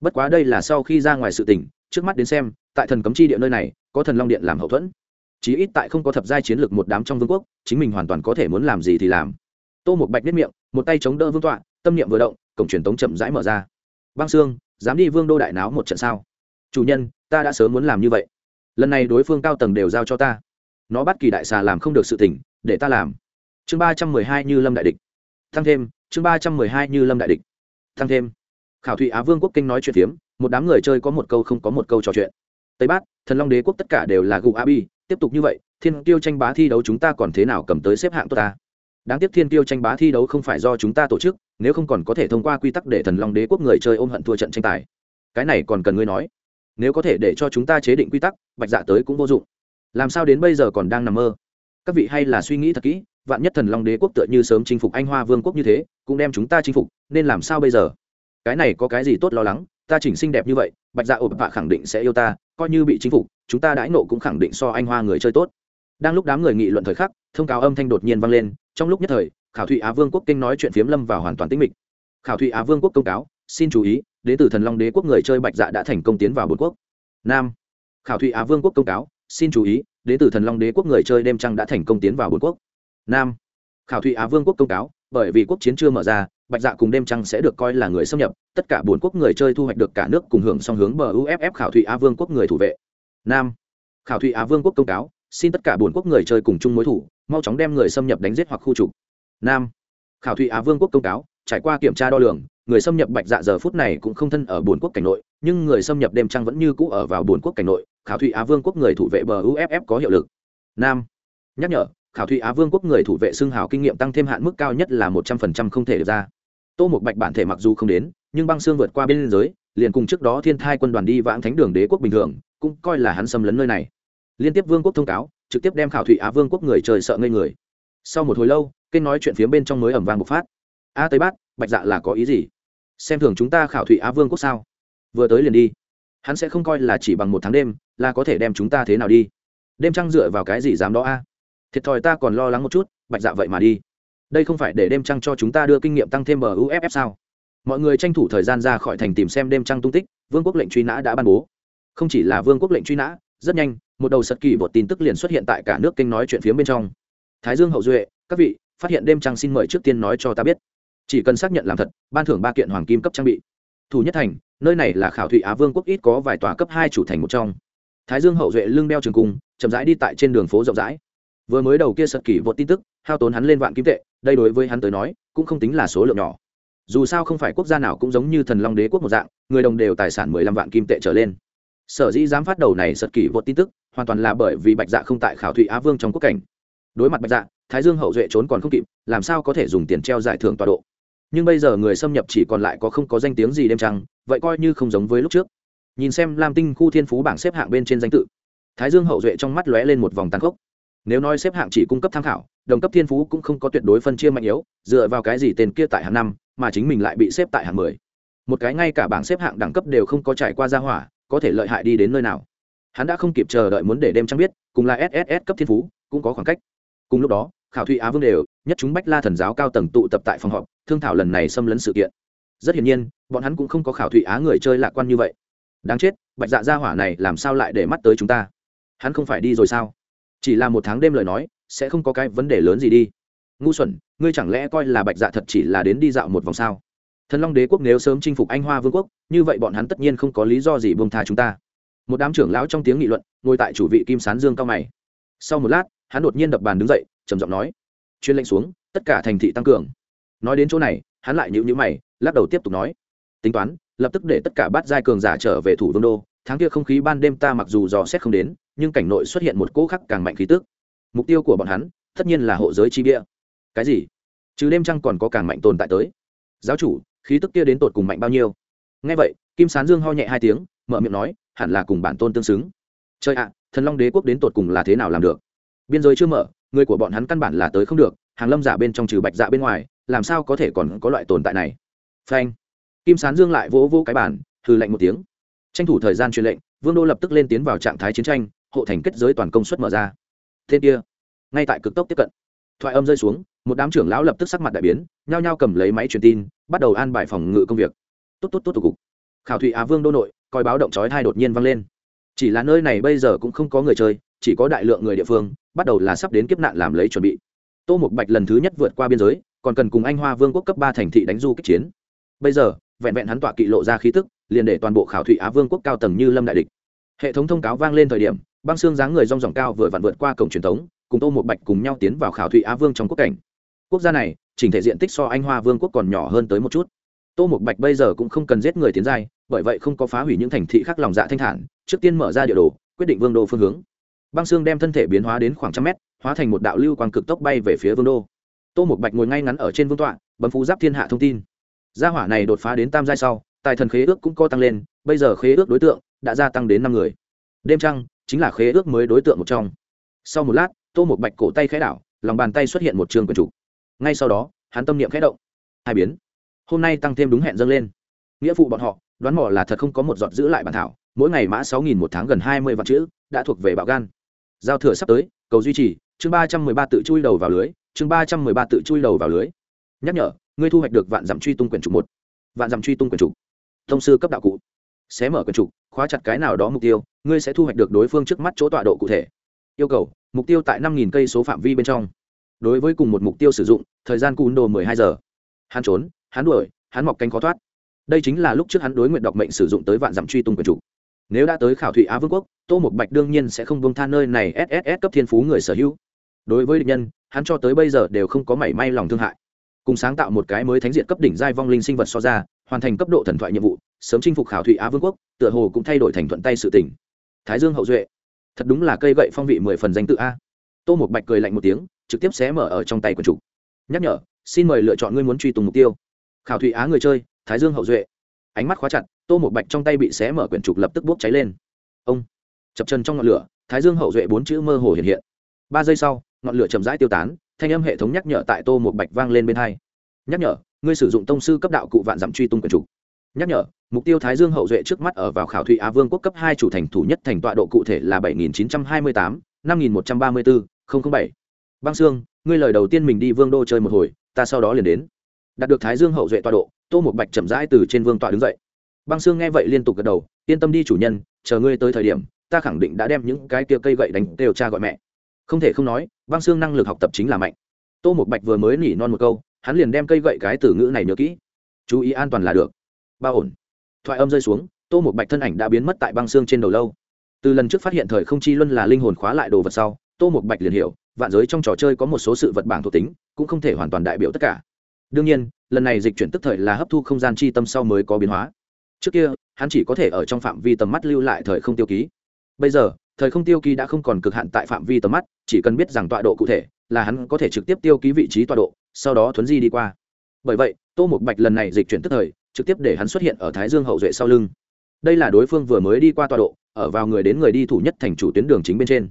Bất quá đây là sau khi ra ngoài sự tình, trước mắt đến xem, tại thần cấm chi địa nơi này, có thần long điện làm hậu thuẫn. Chí ít tại không có thập giai chiến lược một đám trong vương quốc, chính mình hoàn toàn có thể muốn làm gì thì làm. Tô một bạch nếp miệng, một tay chống đỡ vương tọa, tâm niệm vừa động, cổng truyền tống chậm rãi mở ra. Băng xương dám đi vương đô đại náo một trận sao? Chủ nhân, ta đã sớm muốn làm như vậy. Lần này đối phương cao tầng đều giao cho ta. Nó bắt kỳ đại xà làm không được sự tỉnh để ta làm. Chương ba trăm mười hai như lâm đại địch. Thăng thêm, chương ba trăm mười hai như lâm đại địch. Thăng thêm. Khảo thụy á vương quốc kinh nói chuyện phiếm, một đám người chơi có một câu không có một câu trò chuyện. Tây bát thần long đế quốc tất cả đều là gụ a bi tiếp tục như vậy, thiên tiêu tranh bá thi đấu chúng ta còn thế nào cầm tới xếp hạng tốt ta? Đáng tiếc thiên tiêu tranh bá thi đấu không phải do chúng ta tổ chức, nếu không còn có thể thông qua quy tắc để thần long đế quốc người chơi ôm hận thua trận tranh tài. Cái này còn cần ngươi nói nếu có thể để cho chúng ta chế định quy tắc, bạch dạ tới cũng vô dụng. Làm sao đến bây giờ còn đang nằm mơ? Các vị hay là suy nghĩ thật kỹ, vạn nhất thần long đế quốc tựa như sớm chinh phục anh hoa vương quốc như thế, cũng đem chúng ta chinh phục, nên làm sao bây giờ? Cái này có cái gì tốt lo lắng? Ta chỉnh xinh đẹp như vậy, bạch dạ ổ bạ khẳng định sẽ yêu ta, coi như bị chinh phục, chúng ta đãi nộ cũng khẳng định so anh hoa người chơi tốt. Đang lúc đám người nghị luận thời khắc, thông cáo âm thanh đột nhiên vang lên, trong lúc nhất thời, khảo thụy á vương quốc kinh nói chuyện phiếm lâm vào hoàn toàn tĩnh mịch. Khảo thụy á vương quốc công cáo, xin chú ý đến từ thần long đế quốc người chơi bạch dạ đã thành công tiến vào bốn quốc. Nam. Khảo thụy á vương quốc công cáo, xin chú ý đến từ thần long đế quốc người chơi đêm trăng đã thành công tiến vào bốn quốc. Nam. Khảo thụy á vương quốc công cáo, bởi vì quốc chiến chưa mở ra, bạch dạ cùng đêm trăng sẽ được coi là người xâm nhập, tất cả bốn quốc người chơi thu hoạch được cả nước cùng hưởng song hướng bờ uff khảo thụy á vương quốc người thủ vệ. Nam. Khảo thụy á vương quốc công cáo, xin tất cả bốn quốc người chơi cùng chung mối thủ, mau chóng đem người xâm nhập đánh giết hoặc khu trục. Nam. Khảo thụy á vương quốc công cáo, trải qua kiểm tra đo lường người xâm nhập bạch dạ giờ phút này cũng không thân ở buồn quốc cảnh nội, nhưng người xâm nhập đêm trăng vẫn như cũ ở vào buồn quốc cảnh nội, khảo thụy á vương quốc người thủ vệ bờ uff có hiệu lực. Nam. Nhắc nhở, khảo thụy á vương quốc người thủ vệ xưng hào kinh nghiệm tăng thêm hạn mức cao nhất là một trăm phần trăm không thể được ra. Tô một bạch bản thể mặc dù không đến, nhưng băng xương vượt qua bên liên giới, liền cùng trước đó thiên thai quân đoàn đi vãng thánh đường đế quốc bình thường, cũng coi là hắn xâm lấn nơi này. Liên tiếp vương quốc thông cáo, trực tiếp đem khảo thụy á vương quốc người trời sợ ngây người. Sau một hồi lâu, kênh nói chuyện phía bên trong mới ẩm vàng bộc phát a tây bát, bạch dạ là có ý gì? Xem thường chúng ta khảo thụy á vương quốc sao? Vừa tới liền đi. Hắn sẽ không coi là chỉ bằng một tháng đêm, là có thể đem chúng ta thế nào đi? Đêm trăng dựa vào cái gì dám đó a? Thiệt thòi ta còn lo lắng một chút, bạch dạ vậy mà đi. Đây không phải để đêm trăng cho chúng ta đưa kinh nghiệm tăng thêm bờ uff sao? Mọi người tranh thủ thời gian ra khỏi thành tìm xem đêm trăng tung tích, vương quốc lệnh truy nã đã ban bố. Không chỉ là vương quốc lệnh truy nã, rất nhanh, một đầu sật kỳ một tin tức liền xuất hiện tại cả nước kênh nói chuyện phía bên trong. Thái dương hậu duệ, các vị, phát hiện đêm trăng xin mời trước tiên nói cho ta biết chỉ cần xác nhận làm thật, ban thưởng ba kiện hoàng kim cấp trang bị. Thủ nhất thành, nơi này là khảo thụy á vương quốc ít có vài tòa cấp hai chủ thành một trong. Thái dương hậu duệ lưng đeo trường cung, chậm rãi đi tại trên đường phố rộng rãi. Vừa mới đầu kia sật kỷ vượt tin tức, hao tốn hắn lên vạn kim tệ, đây đối với hắn tới nói, cũng không tính là số lượng nhỏ. Dù sao không phải quốc gia nào cũng giống như thần long đế quốc một dạng, người đồng đều tài sản mười lăm vạn kim tệ trở lên. Sở dĩ dám phát đầu này sật kỷ vượt tin tức, hoàn toàn là bởi vì bạch dạ không tại khảo thụy á vương trong quốc cảnh. Đối mặt bạch dạ thái dương hậu duệ trốn còn không kịp, làm sao có thể dùng tiền treo giải thưởng tọa độ? Nhưng bây giờ người xâm nhập chỉ còn lại có không có danh tiếng gì đêm trăng, vậy coi như không giống với lúc trước. Nhìn xem lam tinh khu thiên phú bảng xếp hạng bên trên danh tự. Thái dương hậu duệ trong mắt lóe lên một vòng tàn khốc. Nếu nói xếp hạng chỉ cung cấp tham khảo, đồng cấp thiên phú cũng không có tuyệt đối phân chia mạnh yếu, dựa vào cái gì tên kia tại hạng năm, mà chính mình lại bị xếp tại hạng mười. Một cái ngay cả bảng xếp hạng đẳng cấp đều không có trải qua gia hỏa, có thể lợi hại đi đến nơi nào. Hắn đã không kịp chờ đợi muốn để đêm trăng biết, cùng là sss cấp thiên phú, cũng có khoảng cách. Cùng lúc đó, khảo thụy á vương đều, nhất chúng bách la thần giáo cao tầng tụ tập tại phòng họp thương thảo lần này xâm lấn sự kiện. Rất hiển nhiên, bọn hắn cũng không có khảo thụy á người chơi lạc quan như vậy. Đáng chết, bạch dạ gia hỏa này làm sao lại để mắt tới chúng ta? Hắn không phải đi rồi sao? Chỉ là một tháng đêm lời nói, sẽ không có cái vấn đề lớn gì đi. Ngu xuẩn, ngươi chẳng lẽ coi là bạch dạ thật chỉ là đến đi dạo một vòng sao? Thần long đế quốc nếu sớm chinh phục anh hoa vương quốc, như vậy bọn hắn tất nhiên không có lý do gì buông tha chúng ta. Một đám trưởng lão trong tiếng nghị luận, ngồi tại chủ vị kim sán dương cao mày. Sau một lát, hắn đột nhiên đập bàn đứng dậy, trầm giọng nói, chuyên lệnh xuống, tất cả thành thị tăng cường nói đến chỗ này, hắn lại nhịu nhữ mày, lắc đầu tiếp tục nói. Tính toán, lập tức để tất cả bát giai cường giả trở về thủ vương đô. Tháng kia không khí ban đêm ta mặc dù dò xét không đến, nhưng cảnh nội xuất hiện một cỗ khắc càng mạnh khí tức. Mục tiêu của bọn hắn, tất nhiên là hộ giới chi bia cái gì? Chứ đêm trăng còn có càng mạnh tồn tại tới. Giáo chủ, khí tức kia đến tột cùng mạnh bao nhiêu? Ngay vậy, kim sán dương ho nhẹ hai tiếng, mở miệng nói, hẳn là cùng bản tôn tương xứng. Trời ạ, thần long đế quốc đến tột cùng là thế nào làm được? Biên giới chưa mở, người của bọn hắn căn bản là tới không được, hàng lâm giả bên trong trừ bạch dạ bên ngoài làm sao có thể còn có loại tồn tại này? Phanh. Kim sán dương lại vỗ vỗ cái bản hư lệnh một tiếng. Tranh thủ thời gian truyền lệnh, vương đô lập tức lên tiến vào trạng thái chiến tranh, hộ thành kết giới toàn công suất mở ra. Tên kia, ngay tại cực tốc tiếp cận. Thoại âm rơi xuống, một đám trưởng lão lập tức sắc mặt đại biến, nhao nhao cầm lấy máy truyền tin, bắt đầu an bài phòng ngự công việc. Tốt tốt tốt tục cục. Khảo thụy á vương đô nội, coi báo động chói thai đột nhiên vang lên. Chỉ là nơi này bây giờ cũng không có người chơi, chỉ có đại lượng người địa phương, bắt đầu là sắp đến kiếp nạn làm lấy chuẩn bị. Tô mục bạch lần thứ nhất vượt qua biên giới còn cần cùng anh hoa vương quốc cấp ba thành thị đánh du kích chiến. Bây giờ, vẹn vẹn hắn tọa kỵ lộ ra khí tức, liền để toàn bộ khảo thụy á vương quốc cao tầng như lâm đại địch. Hệ thống thông cáo vang lên thời điểm, băng xương dáng người rong ròng cao vừa vặn vượt qua cổng truyền thống, cùng tô một bạch cùng nhau tiến vào khảo thụy á vương trong quốc cảnh. Quốc gia này, chỉnh thể diện tích so anh hoa vương quốc còn nhỏ hơn tới một chút. Tô một bạch bây giờ cũng không cần giết người tiến giai, bởi vậy không có phá hủy những thành thị khác lòng dạ thanh thản, trước tiên mở ra địa đồ, quyết định vương đô phương hướng. Băng xương đem thân thể biến hóa đến khoảng trăm mét, hóa thành một đạo lưu quang cực tốc bay về phía vương đô tô một bạch ngồi ngay ngắn ở trên vương tọa, bấm phú giáp thiên hạ thông tin. Gia hỏa này đột phá đến tam giai sau, tài thần khế ước cũng co tăng lên, bây giờ khế ước đối tượng đã gia tăng đến năm người. Đêm trăng chính là khế ước mới đối tượng một trong. Sau một lát, tô một bạch cổ tay khẽ đảo, lòng bàn tay xuất hiện một trường quần chủ. ngay sau đó, hắn tâm niệm khẽ động. Hai biến. Hôm nay tăng thêm đúng hẹn dâng lên. Nghĩa vụ bọn họ, đoán mỏ là thật không có một giọt giữ lại bản thảo, mỗi ngày mã sáu nghìn một tháng gần hai mươi vạn chữ, đã thuộc về bạo gan. Giao thừa sắp tới, cầu duy trì, chương ba trăm mười ba tự chui đầu vào lưới chương ba trăm mười ba tự chui đầu vào lưới. Nhắc nhở, ngươi thu hoạch được vạn dặm truy tung quyển trục một, vạn dặm truy tung quyển trục thông sư cấp đạo cụ. Xé mở quyển trục khóa chặt cái nào đó mục tiêu, ngươi sẽ thu hoạch được đối phương trước mắt chỗ tọa độ cụ thể. Yêu cầu, mục tiêu tại năm nghìn cây số phạm vi bên trong. Đối với cùng một mục tiêu sử dụng, thời gian cùn đồ mười hai giờ. Hắn trốn, hắn đuổi, hắn mọc cánh khó thoát. Đây chính là lúc trước hắn đối nguyện đọc mệnh sử dụng tới vạn dặm truy tung quyển trục nếu đã tới khảo thủy á vương quốc, tô một bạch đương nhiên sẽ không bông tha nơi này sss cấp thiên phú người sở hữu. Đối với địch nhân hắn cho tới bây giờ đều không có mảy may lòng thương hại. Cùng sáng tạo một cái mới thánh diện cấp đỉnh giai vong linh sinh vật so ra, hoàn thành cấp độ thần thoại nhiệm vụ, sớm chinh phục khảo thụy á vương quốc, tựa hồ cũng thay đổi thành thuận tay sự tỉnh thái dương hậu duệ. Thật đúng là cây gậy phong vị mười phần danh tự a. Tô một bạch cười lạnh một tiếng, trực tiếp xé mở ở trong tay quần chủ. Nhắc nhở, xin mời lựa chọn ngươi muốn truy tùng mục tiêu. Khảo thụy á người chơi, thái dương hậu duệ. Ánh mắt khóa chặt, tô một bạch trong tay bị xé mở quyển trục lập tức bốc cháy lên. Ông, chập chân trong ngọn lửa, thái dương hậu duệ bốn chữ mơ hồ hiện hiện. Ba giây sau ngọn lửa chậm rãi tiêu tán, thanh âm hệ thống nhắc nhở tại tô một bạch vang lên bên hai. Nhắc nhở, ngươi sử dụng tông sư cấp đạo cụ vạn dặm truy tung quyển trục nhắc nhở, mục tiêu thái dương hậu duệ trước mắt ở vào khảo thụy á vương quốc cấp hai chủ thành thủ nhất thành tọa độ cụ thể là bảy nghìn chín trăm hai mươi tám, năm nghìn một trăm ba mươi bốn bảy. Băng sương, ngươi lời đầu tiên mình đi vương đô chơi một hồi, ta sau đó liền đến. Đạt được thái dương hậu duệ tọa độ, tô một bạch chậm rãi từ trên vương tọa đứng dậy. Băng sương nghe vậy liên tục gật đầu, yên tâm đi chủ nhân, chờ ngươi tới thời điểm, ta khẳng định đã đem những cái kia cây gậy đánh đều cha gọi mẹ không thể không nói, băng xương năng lực học tập chính là mạnh. Tô một bạch vừa mới nỉ non một câu, hắn liền đem cây gậy cái từ ngữ này nhớ kỹ. Chú ý an toàn là được. Ba ổn. Thoại âm rơi xuống, tô một bạch thân ảnh đã biến mất tại băng xương trên đầu lâu. Từ lần trước phát hiện thời không chi luân là linh hồn khóa lại đồ vật sau, tô một bạch liền hiểu, vạn giới trong trò chơi có một số sự vật bảng thuộc tính, cũng không thể hoàn toàn đại biểu tất cả. Đương nhiên, lần này dịch chuyển tức thời là hấp thu không gian chi tâm sau mới có biến hóa. Trước kia, hắn chỉ có thể ở trong phạm vi tầm mắt lưu lại thời không tiêu ký. Bây giờ thời không tiêu ký đã không còn cực hạn tại phạm vi tầm mắt, chỉ cần biết rằng tọa độ cụ thể, là hắn có thể trực tiếp tiêu ký vị trí tọa độ, sau đó thuấn di đi qua. Bởi vậy, tô một bạch lần này dịch chuyển tức thời, trực tiếp để hắn xuất hiện ở thái dương hậu duệ sau lưng. Đây là đối phương vừa mới đi qua tọa độ, ở vào người đến người đi thủ nhất thành chủ tuyến đường chính bên trên.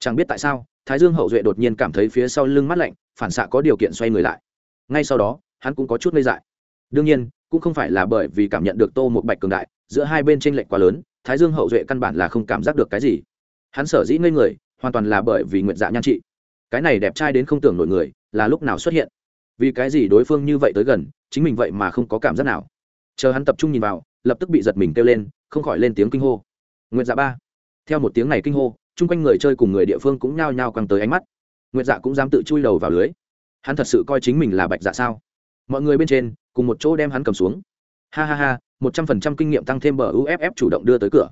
Chẳng biết tại sao, thái dương hậu duệ đột nhiên cảm thấy phía sau lưng mắt lạnh, phản xạ có điều kiện xoay người lại. Ngay sau đó, hắn cũng có chút ngây dại. Đương nhiên, cũng không phải là bởi vì cảm nhận được tô một bạch cường đại, giữa hai bên tranh lệch quá lớn, thái dương hậu duệ căn bản là không cảm giác được cái gì hắn sở dĩ ngây người, hoàn toàn là bởi vì nguyện dạ nhan trị. Cái này đẹp trai đến không tưởng nổi người, là lúc nào xuất hiện? Vì cái gì đối phương như vậy tới gần, chính mình vậy mà không có cảm giác nào? Chờ hắn tập trung nhìn vào, lập tức bị giật mình kêu lên, không khỏi lên tiếng kinh hô. Nguyện dạ ba. Theo một tiếng này kinh hô, chung quanh người chơi cùng người địa phương cũng nhao nhao căng tới ánh mắt. Nguyện dạ cũng dám tự chui đầu vào lưới. Hắn thật sự coi chính mình là bạch dạ sao? Mọi người bên trên, cùng một chỗ đem hắn cầm xuống. Ha ha ha, một trăm phần trăm kinh nghiệm tăng thêm bờ uff chủ động đưa tới cửa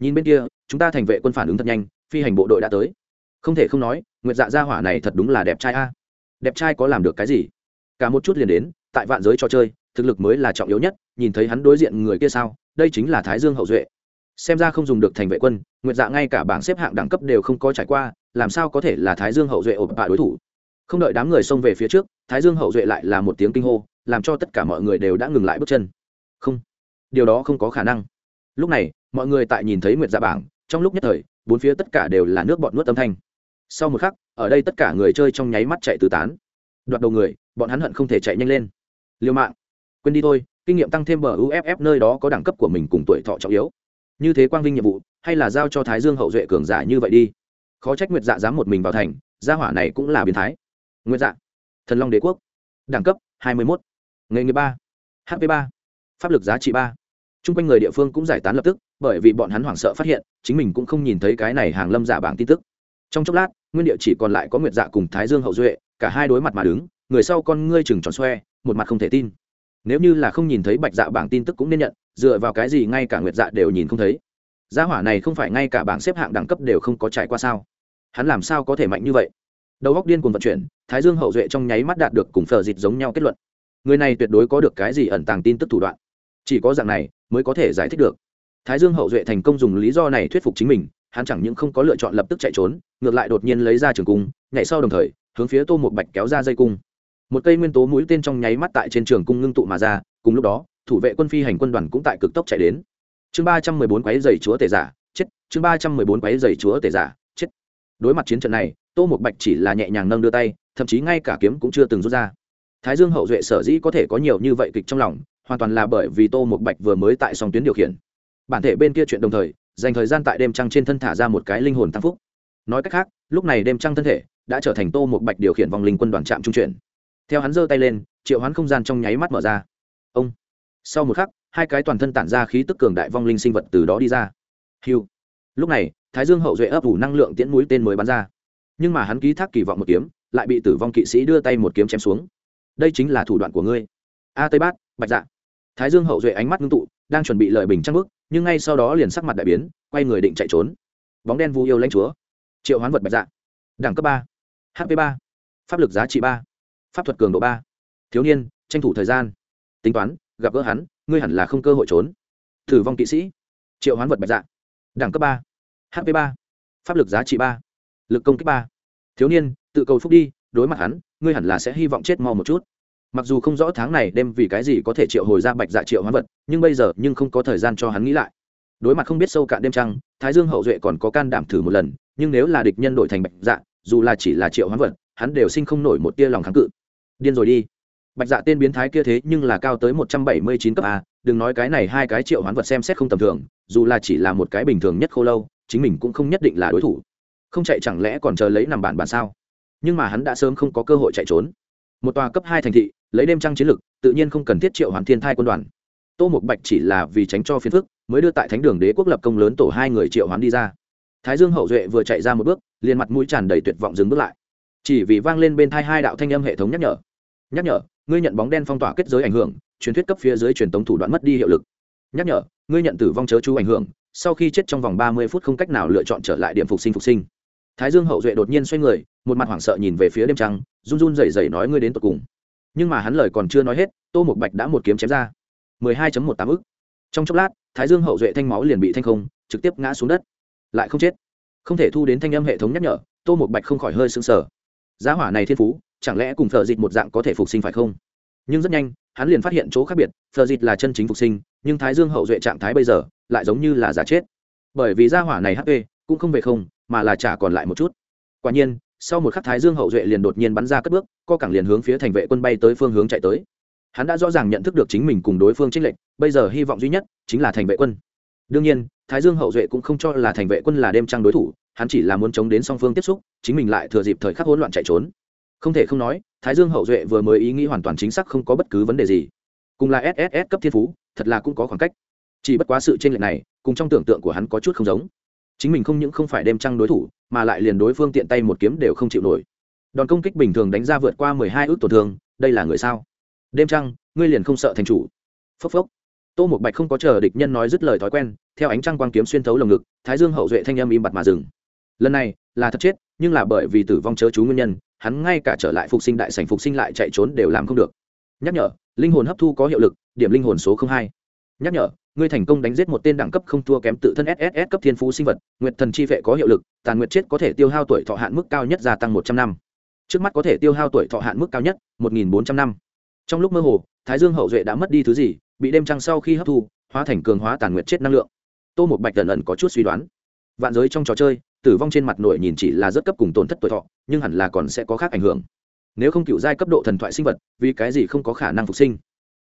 nhìn bên kia, chúng ta thành vệ quân phản ứng thật nhanh, phi hành bộ đội đã tới. Không thể không nói, nguyệt dạ gia hỏa này thật đúng là đẹp trai a. Đẹp trai có làm được cái gì? Cả một chút liền đến, tại vạn giới trò chơi, thực lực mới là trọng yếu nhất, nhìn thấy hắn đối diện người kia sao, đây chính là thái dương hậu duệ. Xem ra không dùng được thành vệ quân, nguyệt dạ ngay cả bảng xếp hạng đẳng cấp đều không có trải qua, làm sao có thể là thái dương hậu duệ ổn bạ đối thủ? Không đợi đám người xông về phía trước, thái dương hậu duệ lại là một tiếng kinh hô, làm cho tất cả mọi người đều đã ngừng lại bước chân. Không, điều đó không có khả năng. Lúc này mọi người tại nhìn thấy nguyệt dạ bảng, trong lúc nhất thời, bốn phía tất cả đều là nước bọn nuốt âm thanh. Sau một khắc, ở đây tất cả người chơi trong nháy mắt chạy tứ tán. Đoạt đầu người, bọn hắn hận không thể chạy nhanh lên. Liều mạng, quên đi thôi, kinh nghiệm tăng thêm bờ uff nơi đó có đẳng cấp của mình cùng tuổi thọ trọng yếu. Như thế quang vinh nhiệm vụ, hay là giao cho thái dương hậu duệ cường giả như vậy đi. Khó trách nguyệt dạ dám một mình vào thành, gia hỏa này cũng là biến thái. Nguyệt dạ thần long đế quốc, đẳng cấp 21. nghề nghiệp ba hp ba, pháp lực giá trị ba chung quanh người địa phương cũng giải tán lập tức, bởi vì bọn hắn hoảng sợ phát hiện, chính mình cũng không nhìn thấy cái này hàng lâm giả bảng tin tức. Trong chốc lát, nguyên địa chỉ còn lại có nguyệt dạ cùng thái dương hậu duệ, cả hai đối mặt mà đứng, người sau con ngươi chừng tròn xoe, một mặt không thể tin. Nếu như là không nhìn thấy bạch dạ bảng tin tức cũng nên nhận, dựa vào cái gì ngay cả nguyệt dạ đều nhìn không thấy? Gia hỏa này không phải ngay cả bảng xếp hạng đẳng cấp đều không có trải qua sao? Hắn làm sao có thể mạnh như vậy? Đầu góc điên cuồng vận chuyển, thái dương hậu duệ trong nháy mắt đạt được cùng phờ dịt giống nhau kết luận. Người này tuyệt đối có được cái gì ẩn tàng tin tức thủ đoạn. Chỉ có dạng này mới có thể giải thích được. Thái dương hậu duệ thành công dùng lý do này thuyết phục chính mình, hắn chẳng những không có lựa chọn lập tức chạy trốn, ngược lại đột nhiên lấy ra trường cung, nhảy sau đồng thời, hướng phía tô một bạch kéo ra dây cung. Một cây nguyên tố mũi tên trong nháy mắt tại trên trường cung ngưng tụ mà ra, cùng lúc đó, thủ vệ quân phi hành quân đoàn cũng tại cực tốc chạy đến. Chương ba trăm mười bốn quái dày chúa tể giả, chết. Chương ba trăm mười bốn quái dày chúa tể giả, chết. Đối mặt chiến trận này, tô một bạch chỉ là nhẹ nhàng nâng đưa tay, thậm chí ngay cả kiếm cũng chưa từng rút ra. Thái dương hậu duệ sở dĩ có thể có nhiều như vậy kịch trong lòng hoàn toàn là bởi vì tô một bạch vừa mới tại song tuyến điều khiển. Bản thể bên kia chuyện đồng thời, dành thời gian tại đêm trăng trên thân thả ra một cái linh hồn tăng phúc. Nói cách khác, lúc này đêm trăng thân thể đã trở thành tô một bạch điều khiển vòng linh quân đoàn trạm trung chuyển. Theo hắn giơ tay lên, triệu hoán không gian trong nháy mắt mở ra. Ông! Sau một khắc, hai cái toàn thân tản ra khí tức cường đại vong linh sinh vật từ đó đi ra. Hiu! Lúc này, thái dương hậu duệ ấp ủ năng lượng tiễn mũi tên mới bắn ra. Nhưng mà hắn ký thác kỳ vọng một kiếm, lại bị tử vong kỵ sĩ đưa tay một kiếm chém xuống. Đây chính là thủ đoạn của ngươi. A tây bát, bạch dạ thái dương hậu duệ ánh mắt ngưng tụ, đang chuẩn bị lời bình trăng bước nhưng ngay sau đó liền sắc mặt đại biến, quay người định chạy trốn. Bóng đen vu yêu lãnh chúa. Triệu hoán vật bạch dạ. Đẳng cấp ba. Hp ba. Pháp lực giá trị ba. Pháp thuật cường độ ba. Thiếu niên, tranh thủ thời gian. Tính toán, gặp gỡ hắn, ngươi hẳn là không cơ hội trốn. Thử vong kỵ sĩ. Triệu hoán vật bạch dạ. Đẳng cấp ba. Hp ba. Pháp lực giá trị ba. Lực công kích ba. Thiếu niên, tự cầu phúc đi, đối mặt hắn, ngươi hẳn là sẽ hy vọng chết mau một chút mặc dù không rõ tháng này đem vì cái gì có thể triệu hồi ra bạch dạ triệu hoán vật, nhưng bây giờ nhưng không có thời gian cho hắn nghĩ lại. Đối mặt không biết sâu cạn đêm trăng, thái dương hậu duệ còn có can đảm thử một lần, nhưng nếu là địch nhân đổi thành bạch dạ dù là chỉ là triệu hoán vật, hắn đều sinh không nổi một tia lòng kháng cự. Điên rồi đi. Bạch dạ tên biến thái kia thế nhưng là cao tới một trăm bảy mươi chín cấp a, đừng nói cái này hai cái triệu hoán vật xem xét không tầm thường, dù là chỉ là một cái bình thường nhất khô lâu, chính mình cũng không nhất định là đối thủ. Không chạy chẳng lẽ còn chờ lấy nằm bản bản sao? Nhưng mà hắn đã sớm không có cơ hội chạy trốn. Một tòa cấp hai thành thị lấy đêm trăng chiến lực tự nhiên không cần thiết triệu hoàn thiên thai quân đoàn. Tô mục bạch chỉ là vì tránh cho phiền phức, mới đưa tại thánh đường đế quốc lập công lớn tổ hai người triệu hoán đi ra. Thái dương hậu duệ vừa chạy ra một bước, liền mặt mũi tràn đầy tuyệt vọng dừng bước lại. Chỉ vì vang lên bên thai hai đạo thanh âm hệ thống nhắc nhở. Nhắc nhở, ngươi nhận bóng đen phong tỏa kết giới ảnh hưởng, truyền thuyết cấp phía dưới truyền tống thủ đoạn mất đi hiệu lực. Nhắc nhở, ngươi nhận tử vong chớ chú ảnh hưởng, sau khi chết trong vòng ba mươi phút không cách nào lựa chọn trở lại điểm phục sinh phục sinh. Thái dương hậu duệ đột nhiên xoay người, một mặt hoảng sợ nhìn về phía đêm trăng, run run rẩy rẩy nói, ngươi đến tột cùng nhưng mà hắn lời còn chưa nói hết, tô một bạch đã một kiếm chém ra. mười hai một tám ức. Trong chốc lát, thái dương hậu duệ thanh máu liền bị thanh không, trực tiếp ngã xuống đất. Lại không chết. Không thể thu đến thanh âm hệ thống nhắc nhở, tô một bạch không khỏi hơi sững sờ. Giá hỏa này thiên phú, chẳng lẽ cùng thợ dịt một dạng có thể phục sinh phải không? Nhưng rất nhanh, hắn liền phát hiện chỗ khác biệt thợ dịt là chân chính phục sinh, nhưng thái dương hậu duệ trạng thái bây giờ lại giống như là giả chết. Bởi vì gia hỏa này hp cũng không về không, mà là trả còn lại một chút. Quả nhiên sau một khắc thái dương hậu duệ liền đột nhiên bắn ra cất bước, co cẳng liền hướng phía thành vệ quân bay tới phương hướng chạy tới. Hắn đã rõ ràng nhận thức được chính mình cùng đối phương trích lệnh bây giờ hy vọng duy nhất chính là thành vệ quân. Đương nhiên, thái dương hậu duệ cũng không cho là thành vệ quân là đêm trăng đối thủ, hắn chỉ là muốn chống đến song phương tiếp xúc, chính mình lại thừa dịp thời khắc hỗn loạn chạy trốn. Không thể không nói, thái dương hậu duệ vừa mới ý nghĩ hoàn toàn chính xác không có bất cứ vấn đề gì. Cùng là sss cấp thiên phú, thật là cũng có khoảng cách. Chỉ bất quá sự tranh lệch này, cùng trong tưởng tượng của hắn có chút không giống chính mình không những không phải đem trăng đối thủ, mà lại liền đối phương tiện tay một kiếm đều không chịu nổi. Đòn công kích bình thường đánh ra vượt qua mười hai ước tổn thương, đây là người sao? Đêm trăng, ngươi liền không sợ thành chủ. Phốc phốc. Tô một bạch không có chờ địch nhân nói dứt lời thói quen, theo ánh trăng quang kiếm xuyên thấu lồng ngực, thái dương hậu duệ thanh âm im bặt mà dừng. Lần này, là thật chết, nhưng là bởi vì tử vong chớ chú nguyên nhân, hắn ngay cả trở lại phục sinh đại sành phục sinh lại chạy trốn đều làm không được. Nhắc nhở, linh hồn hấp thu có hiệu lực, điểm linh hồn số hai. Nhắc nhở ngươi thành công đánh giết một tên đẳng cấp không thua kém tự thân sss cấp thiên phú sinh vật, nguyệt thần chi vệ có hiệu lực, tàn nguyệt chết có thể tiêu hao tuổi thọ hạn mức cao nhất gia tăng một trăm năm. Trước mắt có thể tiêu hao tuổi thọ hạn mức cao nhất, một nghìn bốn trăm năm. Trong lúc mơ hồ, thái dương hậu duệ đã mất đi thứ gì, bị đêm trăng sau khi hấp thu, hóa thành cường hóa tàn nguyệt chết năng lượng. Tô một bạch tần ẩn có chút suy đoán. Vạn giới trong trò chơi, tử vong trên mặt nội nhìn chỉ là rất cấp cùng tổn thất tuổi thọ, nhưng hẳn là còn sẽ có khác ảnh hưởng. Nếu không cựu giai cấp độ thần thoại sinh vật, vì cái gì không có khả năng phục sinh?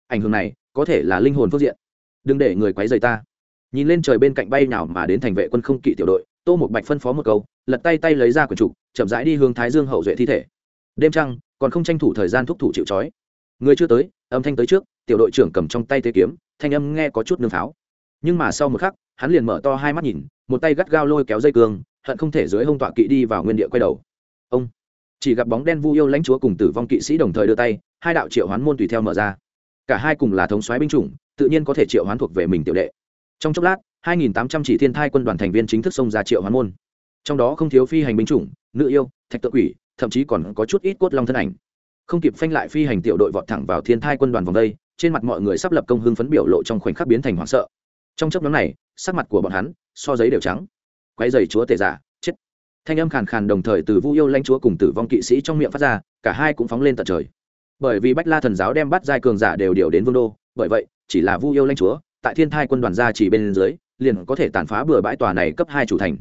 Ảnh hưởng này, có thể là linh hồn phương diện đừng để người quấy rầy ta. Nhìn lên trời bên cạnh bay nào mà đến thành vệ quân không kỵ tiểu đội, tô một bạch phân phó một câu, lật tay tay lấy ra quyển trục, chậm rãi đi hướng thái dương hậu duệ thi thể. Đêm trăng, còn không tranh thủ thời gian thúc thủ chịu trói. Người chưa tới, âm thanh tới trước, tiểu đội trưởng cầm trong tay thế kiếm, thanh âm nghe có chút nương pháo nhưng mà sau một khắc, hắn liền mở to hai mắt nhìn, một tay gắt gao lôi kéo dây cương, hận không thể dưới hông tọa kỵ đi vào nguyên địa quay đầu. Ông, chỉ gặp bóng đen vu yêu lãnh chúa cùng tử vong kỵ sĩ đồng thời đưa tay, hai đạo triệu hoán môn tùy theo mở ra. Cả hai cùng là thống soái binh chủng tự nhiên có thể triệu hoán thuộc về mình tiểu đệ. Trong chốc lát 2.800 chỉ thiên thai quân đoàn thành viên chính thức xông ra triệu hoán môn. Trong đó không thiếu phi hành binh chủng, nữ yêu, thạch tự quỷ, thậm chí còn có chút ít cốt long thân ảnh. Không kịp phanh lại phi hành tiểu đội vọt thẳng vào thiên thai quân đoàn vòng đây, trên mặt mọi người sắp lập công hưng phấn biểu lộ trong khoảnh khắc biến thành hoảng sợ. Trong chấp nhóm này, sắc mặt của bọn hắn, so giấy đều trắng. Quay giày chúa tể giả, chết. Thanh âm khàn khàn đồng thời từ vu yêu lãnh chúa cùng tử vong kỵ sĩ trong miệng phát ra, cả hai cũng phóng lên tận trời. Bởi vì bách la thần giáo đem bắt giai cường giả đều điều đến vương đô, bởi vậy chỉ là vu yêu lãnh chúa, tại thiên thai quân đoàn gia chỉ bên dưới, liền có thể tàn phá bừa bãi tòa này cấp hai chủ thành.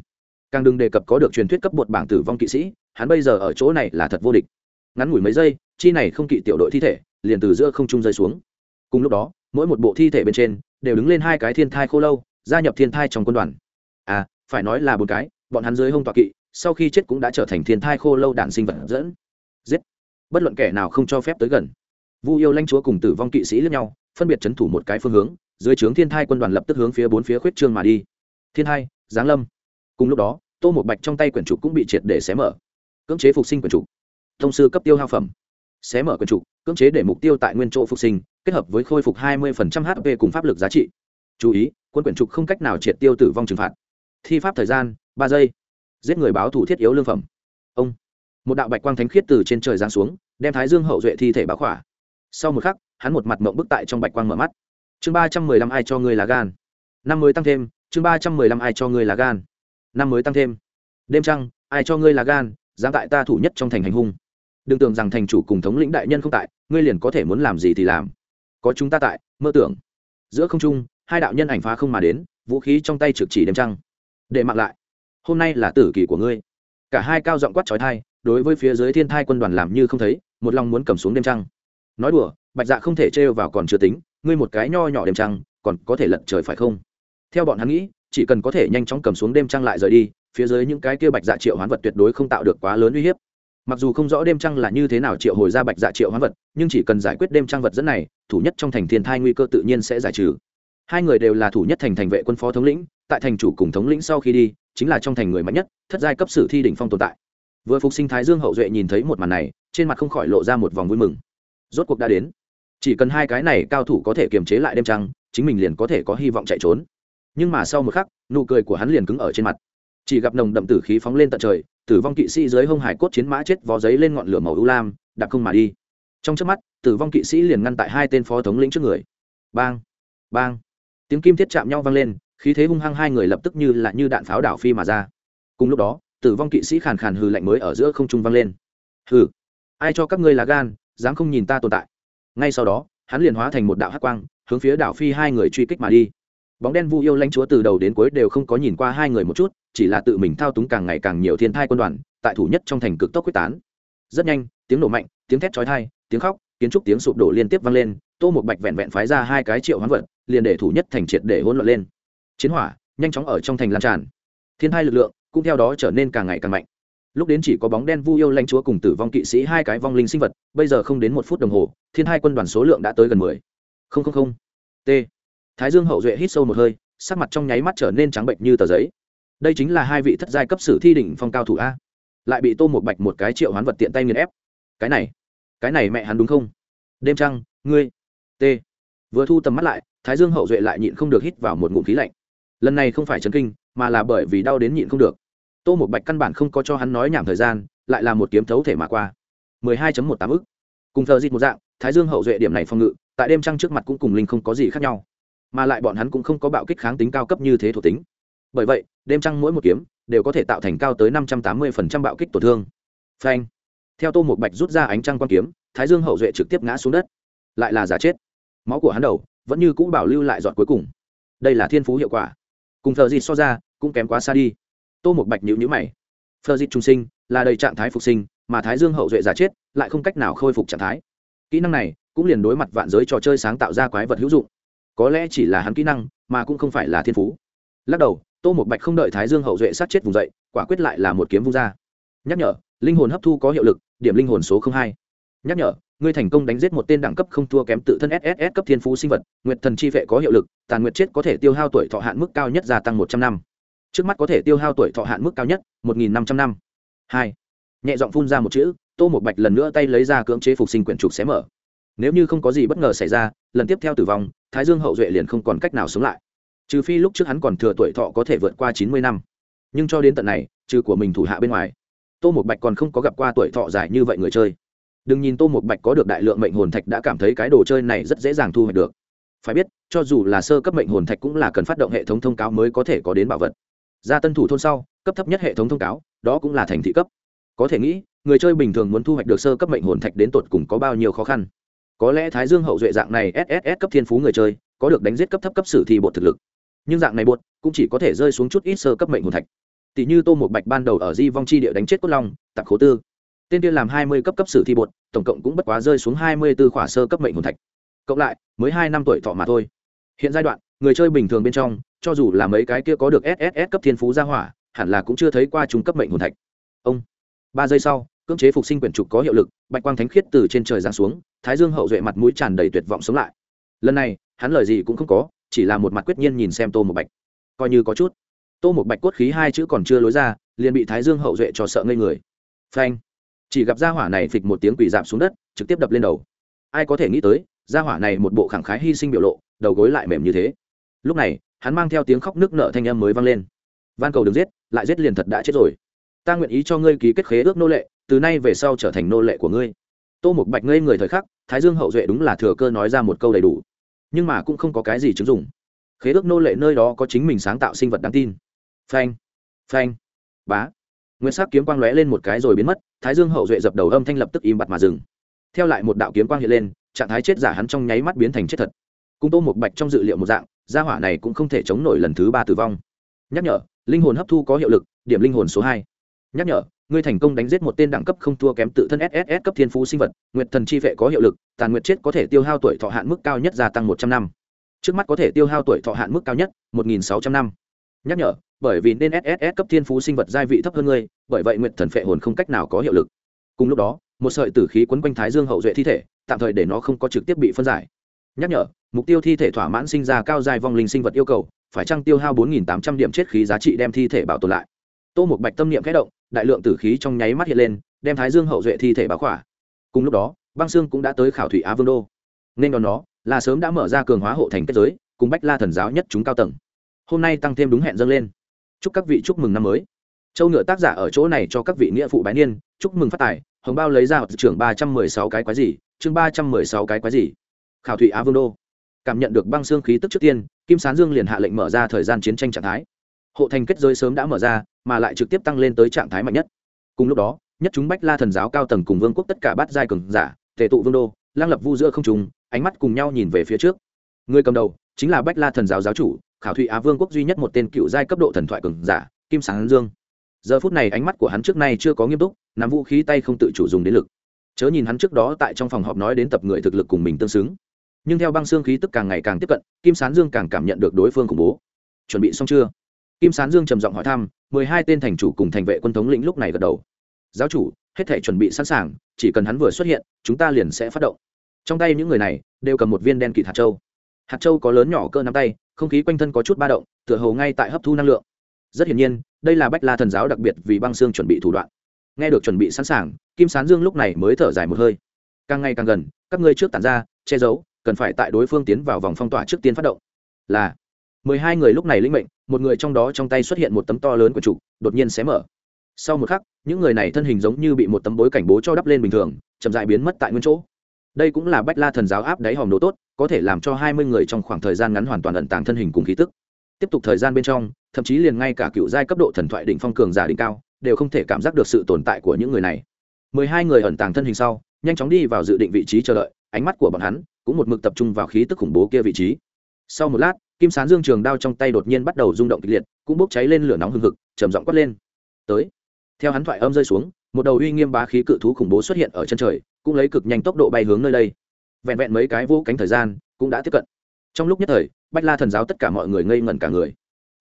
Càng đừng đề cập có được truyền thuyết cấp bột bảng tử vong kỵ sĩ, hắn bây giờ ở chỗ này là thật vô địch. Ngắn ngủi mấy giây, chi này không kỵ tiểu đội thi thể liền từ giữa không trung rơi xuống. Cùng lúc đó, mỗi một bộ thi thể bên trên đều đứng lên hai cái thiên thai khô lâu, gia nhập thiên thai trong quân đoàn. À phải nói là một cái, bọn hắn dưới hông tọa kỵ, sau khi chết cũng đã trở thành thiên thai khô lâu đạn sinh vật dẫn. Giết. Bất luận kẻ nào không cho phép tới gần. Vu yêu lãnh chúa cùng tử vong kỵ sĩ lẫn nhau phân biệt chấn thủ một cái phương hướng, dưới trướng thiên thai quân đoàn lập tức hướng phía bốn phía khuyết trương mà đi. Thiên thai, giáng lâm. Cùng lúc đó, tô một bạch trong tay quyển trục cũng bị triệt để xé mở. Cưỡng chế phục sinh quyển trục. Thông sư cấp tiêu hao phẩm. Xé mở quyển trục, cưỡng chế để mục tiêu tại nguyên chỗ phục sinh, kết hợp với khôi phục hai mươi hp cùng pháp lực giá trị. Chú ý, quân quyển trục không cách nào triệt tiêu tử vong trừng phạt. Thi pháp thời gian, ba giây. Giết người báo thủ thiết yếu lương phẩm. Ông. Một đạo bạch quang thánh khiết từ trên trời giáng xuống, đem thái dương hậu duệ thi thể báo khỏa. Sau một khắc hắn một mặt mộng bức tại trong bạch quang mở mắt. Chương ba trăm mười lăm ai cho ngươi là gan. Năm mới tăng thêm, chương ba trăm mười lăm ai cho ngươi là gan. Năm mới tăng thêm. Đêm trăng, ai cho ngươi là gan, dám tại ta thủ nhất trong thành hành hung. Đừng tưởng rằng thành chủ cùng thống lĩnh đại nhân không tại, ngươi liền có thể muốn làm gì thì làm. Có chúng ta tại, mơ tưởng. Giữa không trung, hai đạo nhân ảnh phá không mà đến, vũ khí trong tay trực chỉ đêm trăng. Để mặc lại. Hôm nay là tử kỳ của ngươi. Cả hai cao giọng quát trói thai đối với phía dưới thiên thai quân đoàn làm như không thấy, một lòng muốn cầm xuống đêm trăng. Nói đùa bạch dạ không thể trêu vào còn chưa tính, ngươi một cái nho nhỏ đêm trăng, còn có thể lật trời phải không? Theo bọn hắn nghĩ, chỉ cần có thể nhanh chóng cầm xuống đêm trăng lại rời đi, phía dưới những cái kia bạch dạ triệu hoán vật tuyệt đối không tạo được quá lớn uy hiếp. Mặc dù không rõ đêm trăng là như thế nào triệu hồi ra bạch dạ triệu hoán vật, nhưng chỉ cần giải quyết đêm trăng vật dẫn này, thủ nhất trong thành thiên thai nguy cơ tự nhiên sẽ giải trừ. Hai người đều là thủ nhất thành thành vệ quân phó thống lĩnh, tại thành chủ cùng thống lĩnh sau khi đi, chính là trong thành người mạnh nhất, thất giai cấp sử thi đỉnh phong tồn tại. Vừa phục sinh thái dương hậu duệ nhìn thấy một màn này, trên mặt không khỏi lộ ra một vòng vui mừng. Rốt cuộc đã đến chỉ cần hai cái này cao thủ có thể kiềm chế lại đêm trăng, chính mình liền có thể có hy vọng chạy trốn. Nhưng mà sau một khắc, nụ cười của hắn liền cứng ở trên mặt. Chỉ gặp nồng đậm tử khí phóng lên tận trời, tử vong kỵ sĩ dưới hông hải cốt chiến mã chết vó giấy lên ngọn lửa màu u lam đặc không mà đi. Trong trước mắt, tử vong kỵ sĩ liền ngăn tại hai tên phó thống lĩnh trước người. Bang bang. Tiếng kim thiết chạm nhau vang lên, khí thế hung hăng hai người lập tức như là như đạn pháo đảo phi mà ra. Cùng lúc đó, tử vong kỵ sĩ khàn khàn hừ lạnh mới ở giữa không trung vang lên. Hừ, ai cho các ngươi là gan, dám không nhìn ta tồn tại? Ngay sau đó, hắn liền hóa thành một đạo hắc quang, hướng phía đảo phi hai người truy kích mà đi. Bóng đen vu yêu lãnh chúa từ đầu đến cuối đều không có nhìn qua hai người một chút, chỉ là tự mình thao túng càng ngày càng nhiều thiên thai quân đoàn, tại thủ nhất trong thành cực tốc quyết tán. Rất nhanh, tiếng nổ mạnh, tiếng thét chói thai tiếng khóc, kiến trúc tiếng sụp đổ liên tiếp vang lên, tô một bạch vẹn vẹn phái ra hai cái triệu hoán vật, liền để thủ nhất thành triệt để hỗn loạn lên. Chiến hỏa nhanh chóng ở trong thành lan tràn. Thiên thai lực lượng cũng theo đó trở nên càng ngày càng mạnh lúc đến chỉ có bóng đen vu yêu lãnh chúa cùng tử vong kỵ sĩ hai cái vong linh sinh vật, bây giờ không đến một phút đồng hồ, thiên hai quân đoàn số lượng đã tới gần mười. Không không không. T. Thái dương hậu duệ hít sâu một hơi, sắc mặt trong nháy mắt trở nên trắng bệnh như tờ giấy. Đây chính là hai vị thất giai cấp sử thi đỉnh phong cao thủ a. Lại bị tô một bạch một cái triệu hoán vật tiện tay nghiền ép. Cái này cái này mẹ hắn đúng không? Đêm trăng, ngươi. T. Vừa thu tầm mắt lại, thái dương hậu duệ lại nhịn không được hít vào một ngụm khí lạnh. Lần này không phải chấn kinh, mà là bởi vì đau đến nhịn không được tô một bạch căn bản không có cho hắn nói nhảm thời gian, lại là một kiếm thấu thể mà qua. 12.18 ức. Cùng thờ dịt một dạng, thái dương hậu duệ điểm này phòng ngự, tại đêm trăng trước mặt cũng cùng linh không có gì khác nhau. Mà lại bọn hắn cũng không có bạo kích kháng tính cao cấp như thế thuộc tính. Bởi vậy, đêm trăng mỗi một kiếm đều có thể tạo thành cao tới 580% bạo kích tổn thương. Phanh. Theo tô một bạch rút ra ánh trăng quan kiếm, thái dương hậu duệ trực tiếp ngã xuống đất. Lại là giả chết. Máu của hắn đầu vẫn như cũ bảo lưu lại dọn cuối cùng. Đây là thiên phú hiệu quả. Cùng thờ dịt so ra, cũng kém quá xa đi tô một bạch nhữ nhữ mày. Phờ dịch trung sinh, là đầy trạng thái phục sinh, mà thái dương hậu duệ giả chết, lại không cách nào khôi phục trạng thái. Kỹ năng này cũng liền đối mặt vạn giới trò chơi sáng tạo ra quái vật hữu dụng. Có lẽ chỉ là hắn kỹ năng, mà cũng không phải là thiên phú. Lắc đầu, tô một bạch không đợi thái dương hậu duệ sát chết vùng dậy, quả quyết lại là một kiếm vung ra. Nhắc nhở, linh hồn hấp thu có hiệu lực, điểm linh hồn số hai. Nhắc nhở, ngươi thành công đánh giết một tên đẳng cấp không thua kém tự thân sss cấp thiên phú sinh vật, nguyệt thần chi vệ có hiệu lực, tàn nguyệt chết có thể tiêu hao tuổi thọ hạn mức cao nhất gia tăng một trăm năm trước mắt có thể tiêu hao tuổi thọ hạn mức cao nhất, một nghìn năm trăm năm. Hai. Nhẹ giọng phun ra một chữ, tô một bạch lần nữa tay lấy ra cưỡng chế phục sinh quyển trục xé mở. Nếu như không có gì bất ngờ xảy ra, lần tiếp theo tử vong, thái dương hậu duệ liền không còn cách nào sống lại. Trừ phi lúc trước hắn còn thừa tuổi thọ có thể vượt qua chín mươi năm. Nhưng cho đến tận này, trừ của mình thủ hạ bên ngoài, tô một bạch còn không có gặp qua tuổi thọ dài như vậy người chơi. Đừng nhìn tô một bạch có được đại lượng mệnh hồn thạch đã cảm thấy cái đồ chơi này rất dễ dàng thu hoạch được. Phải biết, cho dù là sơ cấp mệnh hồn thạch cũng là cần phát động hệ thống thông cáo mới có thể có đến bảo vật ra tân thủ thôn sau, cấp thấp nhất hệ thống thông cáo, đó cũng là thành thị cấp. Có thể nghĩ, người chơi bình thường muốn thu hoạch được sơ cấp mệnh hồn thạch đến tột cùng có bao nhiêu khó khăn. Có lẽ thái dương hậu duệ dạng này sss cấp thiên phú người chơi, có được đánh giết cấp thấp cấp sử thi bột thực lực. Nhưng dạng này bột cũng chỉ có thể rơi xuống chút ít sơ cấp mệnh hồn thạch. Tỷ như tô một bạch ban đầu ở di vong chi địa đánh chết cốt long, tạp khố tư. Tên tiên làm hai mươi cấp cấp sử thi bột tổng cộng cũng bất quá rơi xuống hai mươi b ố khỏa sơ cấp mệnh hồn thạch. Cộng lại, mới hai năm tuổi thọ mà thôi. Hiện giai đoạn, người chơi bình thường bên trong cho dù là mấy cái kia có được sss cấp thiên phú gia hỏa, hẳn là cũng chưa thấy qua trung cấp mệnh hồn thạch. Ông, ba giây sau, cưỡng chế phục sinh quyển trục có hiệu lực, bạch quang thánh khiết từ trên trời giáng xuống, thái dương hậu duệ mặt mũi tràn đầy tuyệt vọng sống lại. Lần này, hắn lời gì cũng không có, chỉ là một mặt quyết nhiên nhìn xem tô một bạch. Coi như có chút. Tô một bạch cốt khí hai chữ còn chưa lối ra, liền bị thái dương hậu duệ cho sợ ngây người. Phanh. Chỉ gặp gia hỏa này phịch một tiếng quỷ giảm xuống đất, trực tiếp đập lên đầu. Ai có thể nghĩ tới, gia hỏa này một bộ khẳng khái hy sinh biểu lộ, đầu gối lại mềm như thế. Lúc này hắn mang theo tiếng khóc nước nợ thanh âm mới vang lên. Van cầu đừng giết, lại giết liền thật đã chết rồi. Ta nguyện ý cho ngươi ký kết khế ước nô lệ, từ nay về sau trở thành nô lệ của ngươi. Tô một bạch ngây người thời khắc, thái dương hậu duệ đúng là thừa cơ nói ra một câu đầy đủ. Nhưng mà cũng không có cái gì chứng dụng. Khế ước nô lệ nơi đó có chính mình sáng tạo sinh vật đáng tin. Phanh phanh, bá. Nguyên sắc kiếm quang lóe lên một cái rồi biến mất, thái dương hậu duệ dập đầu âm thanh lập tức im bặt mà dừng. Theo lại một đạo kiếm quang hiện lên, trạng thái chết giả hắn trong nháy mắt biến thành chết thật. Cung tô một bạch trong dự liệu một dạng gia hỏa này cũng không thể chống nổi lần thứ ba tử vong. Nhắc nhở, linh hồn hấp thu có hiệu lực, điểm linh hồn số hai. Nhắc nhở, ngươi thành công đánh giết một tên đẳng cấp không thua kém tự thân sss cấp thiên phú sinh vật, nguyệt thần chi vệ có hiệu lực, tàn nguyệt chết có thể tiêu hao tuổi thọ hạn mức cao nhất gia tăng một trăm năm. Trước mắt có thể tiêu hao tuổi thọ hạn mức cao nhất, một nghìn sáu trăm năm. Nhắc nhở, bởi vì nên sss cấp thiên phú sinh vật giai vị thấp hơn ngươi, bởi vậy nguyệt thần phệ hồn không cách nào có hiệu lực. Cùng lúc đó, một sợi tử khí quấn quanh thái dương hậu duệ thi thể, tạm thời để nó không có trực tiếp bị phân giải nhắc nhở, mục tiêu thi thể thỏa mãn sinh ra cao dài vong linh sinh vật yêu cầu, phải trăng tiêu hao bốn tám trăm điểm chết khí giá trị đem thi thể bảo tồn lại. Tô một bạch tâm niệm khẽ động, đại lượng tử khí trong nháy mắt hiện lên, đem thái dương hậu duệ thi thể báo khỏa. Cùng lúc đó, băng xương cũng đã tới khảo thủy á vương đô. Nên đón nó, là sớm đã mở ra cường hóa hộ thành kết giới, cùng bách la thần giáo nhất chúng cao tầng. Hôm nay tăng thêm đúng hẹn dâng lên. Chúc các vị chúc mừng năm mới. Châu ngựa tác giả ở chỗ này cho các vị nghĩa phụ bái niên, chúc mừng phát tài, hồng bao lấy ra trưởng ba trăm mười sáu cái quái gì, chương ba trăm mười sáu cái quái gì khảo thụy á vương đô. Cảm nhận được băng xương khí tức trước tiên, kim sán dương liền hạ lệnh mở ra thời gian chiến tranh trạng thái. Hộ thành kết giới sớm đã mở ra, mà lại trực tiếp tăng lên tới trạng thái mạnh nhất. Cùng lúc đó, nhất chúng bách la thần giáo cao tầng cùng vương quốc tất cả bát giai cường giả, tề tụ vương đô, lang lập vu giữa không trùng ánh mắt cùng nhau nhìn về phía trước. Người cầm đầu chính là bách la thần giáo giáo chủ, khảo thụy á vương quốc duy nhất một tên cựu giai cấp độ thần thoại cường giả, kim sáng dương. Giờ phút này ánh mắt của hắn trước nay chưa có nghiêm túc, nắm vũ khí tay không tự chủ dùng đến lực. Chớ nhìn hắn trước đó tại trong phòng họp nói đến tập người thực lực cùng mình tương xứng nhưng theo băng xương khí tức càng ngày càng tiếp cận, kim sán dương càng cảm nhận được đối phương khủng bố. Chuẩn bị xong chưa? Kim sán dương trầm giọng hỏi thăm, mười hai tên thành chủ cùng thành vệ quân thống lĩnh lúc này gật đầu. Giáo chủ, hết thể chuẩn bị sẵn sàng, chỉ cần hắn vừa xuất hiện, chúng ta liền sẽ phát động. Trong tay những người này, đều cầm một viên đen kịt hạt châu. Hạt châu có lớn nhỏ cơ nắm tay, không khí quanh thân có chút ba động, tựa hồ ngay tại hấp thu năng lượng. Rất hiển nhiên, đây là bách la thần giáo đặc biệt vì băng xương chuẩn bị thủ đoạn. Nghe được chuẩn bị sẵn sàng, kim sán dương lúc này mới thở dài một hơi. Càng ngày càng gần, các ngươi trước tản ra, che giấu cần phải tại đối phương tiến vào vòng phong tỏa trước tiên phát động. Là, mười hai người lúc này lĩnh mệnh, một người trong đó trong tay xuất hiện một tấm to lớn của chủ, đột nhiên xé mở. Sau một khắc, những người này thân hình giống như bị một tấm bối cảnh bố cho đắp lên bình thường, chậm dại biến mất tại nguyên chỗ. Đây cũng là bách la thần giáo áp đáy hòm đồ tốt, có thể làm cho hai mươi người trong khoảng thời gian ngắn hoàn toàn ẩn tàng thân hình cùng khí tức. Tiếp tục thời gian bên trong, thậm chí liền ngay cả cựu giai cấp độ thần thoại đỉnh phong cường giả đỉnh cao, đều không thể cảm giác được sự tồn tại của những người này mười hai người ẩn tàng thân hình sau, nhanh chóng đi vào dự định vị trí chờ đợi, ánh mắt của bọn hắn cũng một mực tập trung vào khí tức khủng bố kia vị trí. Sau một lát, kim sán dương trường đao trong tay đột nhiên bắt đầu rung động kịch liệt, cũng bốc cháy lên lửa nóng hừng hực, trầm giọng quát lên. Tới. Theo hắn thoại âm rơi xuống, một đầu uy nghiêm bá khí cự thú khủng bố xuất hiện ở chân trời, cũng lấy cực nhanh tốc độ bay hướng nơi đây. Vẹn vẹn mấy cái vỗ cánh thời gian, cũng đã tiếp cận. Trong lúc nhất thời, bách la thần giáo tất cả mọi người ngây ngẩn cả người.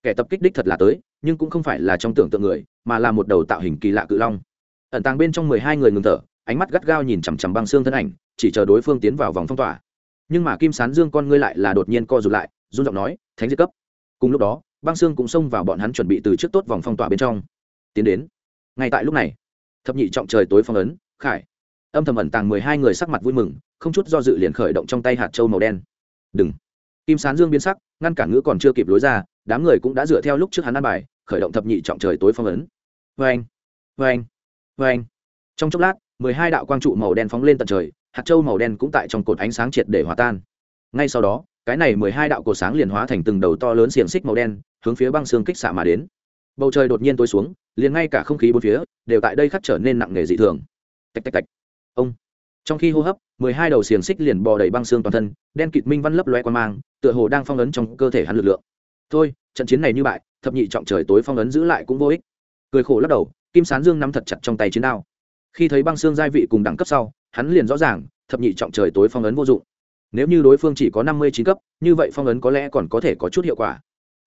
Kẻ tập kích đích thật là tới, nhưng cũng không phải là trong tưởng tượng người, mà là một đầu tạo hình kỳ lạ cự long ẩn tàng bên trong mười hai người ngừng thở, ánh mắt gắt gao nhìn chằm chằm băng xương thân ảnh, chỉ chờ đối phương tiến vào vòng phong tỏa. Nhưng mà kim sán dương con ngươi lại là đột nhiên co rụt lại, run giọng nói, thánh diệt cấp. Cùng lúc đó, băng xương cũng xông vào bọn hắn chuẩn bị từ trước tốt vòng phong tỏa bên trong. Tiến đến. Ngay tại lúc này, thập nhị trọng trời tối phong ấn, khải. Âm thầm ẩn tàng mười hai người sắc mặt vui mừng, không chút do dự liền khởi động trong tay hạt trâu màu đen. Đừng. Kim sán dương biến sắc, ngăn cản ngữ còn chưa kịp lối ra, đám người cũng đã dựa theo lúc trước hắn ăn bài, khởi động thập nhị trọng trời tối phong ấn. Vê anh vê anh vê anh. Trong chốc lát, mười hai đạo quang trụ màu đen phóng lên tận trời, hạt trâu màu đen cũng tại trong cột ánh sáng triệt để hòa tan. Ngay sau đó, cái này mười hai đạo cột sáng liền hóa thành từng đầu to lớn xiềng xích màu đen, hướng phía băng xương kích xạ mà đến. Bầu trời đột nhiên tối xuống, liền ngay cả không khí bốn phía, đều tại đây khắc trở nên nặng nề dị thường. Tạch tạch tạch. Ông. Trong khi hô hấp, mười hai đầu xiềng xích liền bò đầy băng xương toàn thân, đen kịt minh văn lấp loe qua mang, tựa hồ đang phong ấn trong cơ thể hắn lực lượng. Thôi, trận chiến này như bại, thập nhị trọng trời tối phong ấn giữ lại cũng vô ích. Cười khổ lắc đầu kim sán dương nắm thật chặt trong tay chiến đao. Khi thấy băng xương gia vị cùng đẳng cấp sau, hắn liền rõ ràng, thập nhị trọng trời tối phong ấn vô dụng. Nếu như đối phương chỉ có năm mươi chín cấp, như vậy phong ấn có lẽ còn có thể có chút hiệu quả.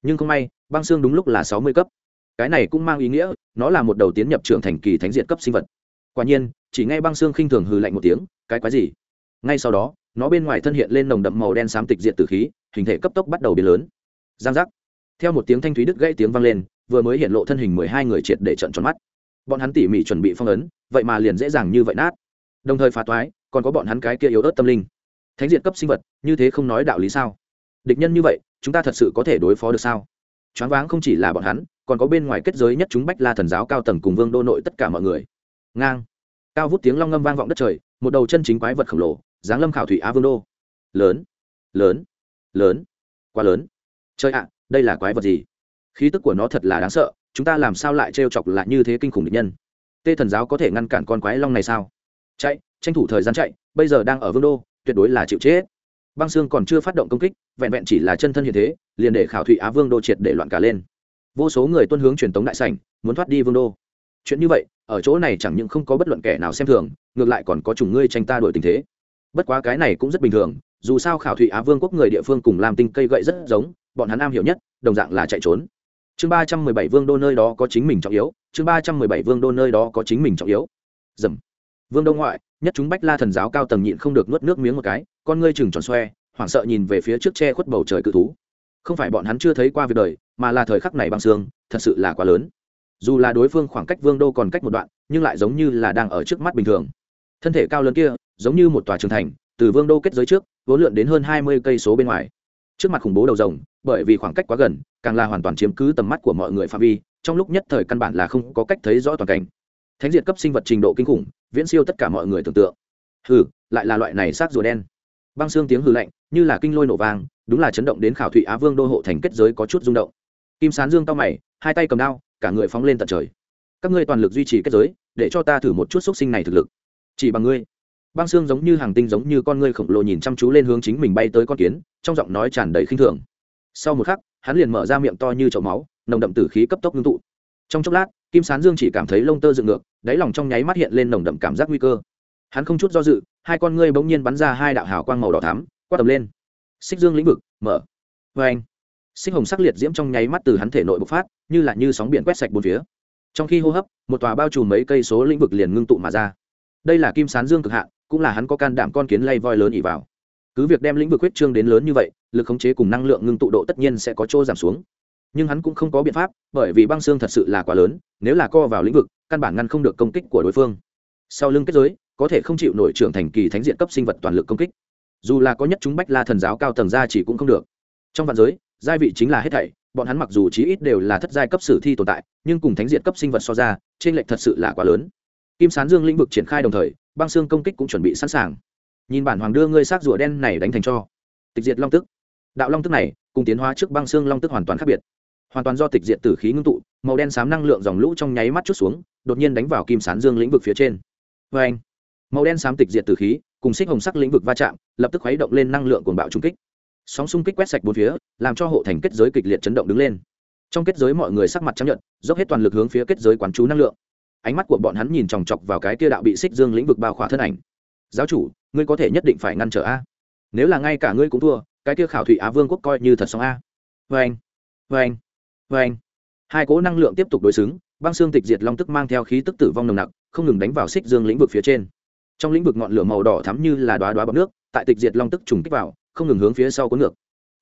Nhưng không may, băng xương đúng lúc là sáu mươi cấp. Cái này cũng mang ý nghĩa, nó là một đầu tiến nhập trưởng thành kỳ thánh diện cấp sinh vật. Quả nhiên, chỉ ngay băng xương khinh thường hừ lạnh một tiếng, cái quái gì? Ngay sau đó, nó bên ngoài thân hiện lên nồng đậm màu đen xám tịch diện từ khí, hình thể cấp tốc bắt đầu biến lớn. Giang giác. Theo một tiếng thanh thúy đứt gãy tiếng vang lên, vừa mới hiện lộ thân hình mười hai người triệt để trận tròn mắt bọn hắn tỉ mỉ chuẩn bị phong ấn, vậy mà liền dễ dàng như vậy nát. Đồng thời phá toái, còn có bọn hắn cái kia yếu ớt tâm linh. Thánh diện cấp sinh vật, như thế không nói đạo lý sao? Địch nhân như vậy, chúng ta thật sự có thể đối phó được sao? Choáng váng không chỉ là bọn hắn, còn có bên ngoài kết giới nhất chúng bách la thần giáo cao tầng cùng vương đô nội tất cả mọi người. Ngang. Cao vút tiếng long ngâm vang vọng đất trời, một đầu chân chính quái vật khổng lồ giáng lâm khảo thủy á vương đô. Lớn. Lớn. Lớn. Quá lớn. Chơi ạ, đây là quái vật gì? Khí tức của nó thật là đáng sợ chúng ta làm sao lại trêu chọc lại như thế kinh khủng địch nhân? Tê thần giáo có thể ngăn cản con quái long này sao? Chạy, tranh thủ thời gian chạy, bây giờ đang ở vương đô, tuyệt đối là chịu chết. Băng sương còn chưa phát động công kích, vẹn vẹn chỉ là chân thân hiện thế, liền để khảo Thụy á vương đô triệt để loạn cả lên. Vô số người tuân hướng truyền tống đại sảnh, muốn thoát đi vương đô. Chuyện như vậy, ở chỗ này chẳng những không có bất luận kẻ nào xem thường, ngược lại còn có chủng ngươi tranh ta đổi tình thế. Bất quá cái này cũng rất bình thường, dù sao khảo thụy á vương quốc người địa phương cùng làm tinh cây gậy rất giống, bọn hắn am hiểu nhất, đồng dạng là chạy trốn chương ba trăm mười bảy vương đô nơi đó có chính mình trọng yếu. Chương ba trăm mười bảy vương đô nơi đó có chính mình trọng yếu. Dầm. Vương đô ngoại, nhất chúng bách la thần giáo cao tầng nhịn không được nuốt nước miếng một cái, con ngươi chừng tròn xoe, hoảng sợ nhìn về phía trước che khuất bầu trời cự thú. Không phải bọn hắn chưa thấy qua việc đời, mà là thời khắc này băng xương, thật sự là quá lớn. Dù là đối phương khoảng cách vương đô còn cách một đoạn, nhưng lại giống như là đang ở trước mắt bình thường. Thân thể cao lớn kia, giống như một tòa trường thành, từ vương đô kết giới trước, vốn lượn đến hơn hai mươi cây số bên ngoài trước mặt khủng bố đầu rồng, bởi vì khoảng cách quá gần, càng là hoàn toàn chiếm cứ tầm mắt của mọi người phạm vi, trong lúc nhất thời căn bản là không có cách thấy rõ toàn cảnh. Thánh diệt cấp sinh vật trình độ kinh khủng, viễn siêu tất cả mọi người tưởng tượng. Hừ, lại là loại này sát rùa đen. Băng xương tiếng hừ lạnh, như là kinh lôi nổ vang, đúng là chấn động đến khảo thụy á vương đô hộ thành kết giới có chút rung động. Kim sán dương to mày, hai tay cầm đao, cả người phóng lên tận trời. Các ngươi toàn lực duy trì kết giới, để cho ta thử một chút xúc sinh này thực lực. Chỉ bằng ngươi băng xương giống như hàng tinh giống như con ngươi khổng lồ nhìn chăm chú lên hướng chính mình bay tới con kiến, trong giọng nói tràn đầy khinh thường. Sau một khắc, hắn liền mở ra miệng to như chậu máu, nồng đậm tử khí cấp tốc ngưng tụ. Trong chốc lát, kim sán dương chỉ cảm thấy lông tơ dựng ngược, đáy lòng trong nháy mắt hiện lên nồng đậm cảm giác nguy cơ. Hắn không chút do dự, hai con ngươi bỗng nhiên bắn ra hai đạo hào quang màu đỏ thắm, quát tầm lên. Xích dương lĩnh vực, mở. Vê anh, xích hồng sắc liệt diễm trong nháy mắt từ hắn thể nội bộc phát, như là như sóng biển quét sạch bốn phía. Trong khi hô hấp, một tòa bao trùm mấy cây số lĩnh vực liền ngưng tụ mà ra. Đây là kim sán dương cực hạn cũng là hắn có can đảm con kiến lay voi lớn ỉ vào. Cứ việc đem lĩnh vực huyết trương đến lớn như vậy, lực khống chế cùng năng lượng ngưng tụ độ tất nhiên sẽ có chỗ giảm xuống. Nhưng hắn cũng không có biện pháp, bởi vì băng xương thật sự là quá lớn, nếu là co vào lĩnh vực, căn bản ngăn không được công kích của đối phương. Sau lưng kết giới, có thể không chịu nổi trưởng thành kỳ thánh diện cấp sinh vật toàn lực công kích. Dù là có nhất chúng bách la thần giáo cao tầng ra chỉ cũng không được. Trong vạn giới, giai vị chính là hết thảy, bọn hắn mặc dù chí ít đều là thất giai cấp sử thi tồn tại, nhưng cùng thánh diện cấp sinh vật so ra trên lệch thật sự là quá lớn. Kim sán dương lĩnh vực triển khai đồng thời băng xương công kích cũng chuẩn bị sẵn sàng. Nhìn bản hoàng đưa ngươi xác rùa đen này đánh thành cho. Tịch diệt long tức. Đạo long tức này, cùng tiến hóa trước băng xương long tức hoàn toàn khác biệt. Hoàn toàn do tịch diệt tử khí ngưng tụ, màu đen xám năng lượng dòng lũ trong nháy mắt chút xuống, đột nhiên đánh vào kim sán dương lĩnh vực phía trên. Vê anh, màu đen xám tịch diệt tử khí, cùng xích hồng sắc lĩnh vực va chạm, lập tức khuấy động lên năng lượng cuồng bạo trung kích. Sóng xung kích quét sạch bốn phía, làm cho hộ thành kết giới kịch liệt chấn động đứng lên. Trong kết giới mọi người sắc mặt chấp nhận dốc hết toàn lực hướng phía kết giới quán chú năng lượng ánh mắt của bọn hắn nhìn chòng chọc vào cái kia đạo bị xích dương lĩnh vực bao khỏa thân ảnh. Giáo chủ, ngươi có thể nhất định phải ngăn trở a. Nếu là ngay cả ngươi cũng thua, cái kia khảo thủy á vương quốc coi như thật xong a. Vê anh vê anh vê anh hai cỗ năng lượng tiếp tục đối xứng, băng xương tịch diệt long tức mang theo khí tức tử vong nồng nặc, không ngừng đánh vào xích dương lĩnh vực phía trên. Trong lĩnh vực ngọn lửa màu đỏ thắm như là đoá đoá bọc nước, tại tịch diệt long tức trùng kích vào, không ngừng hướng phía sau cuốn ngược.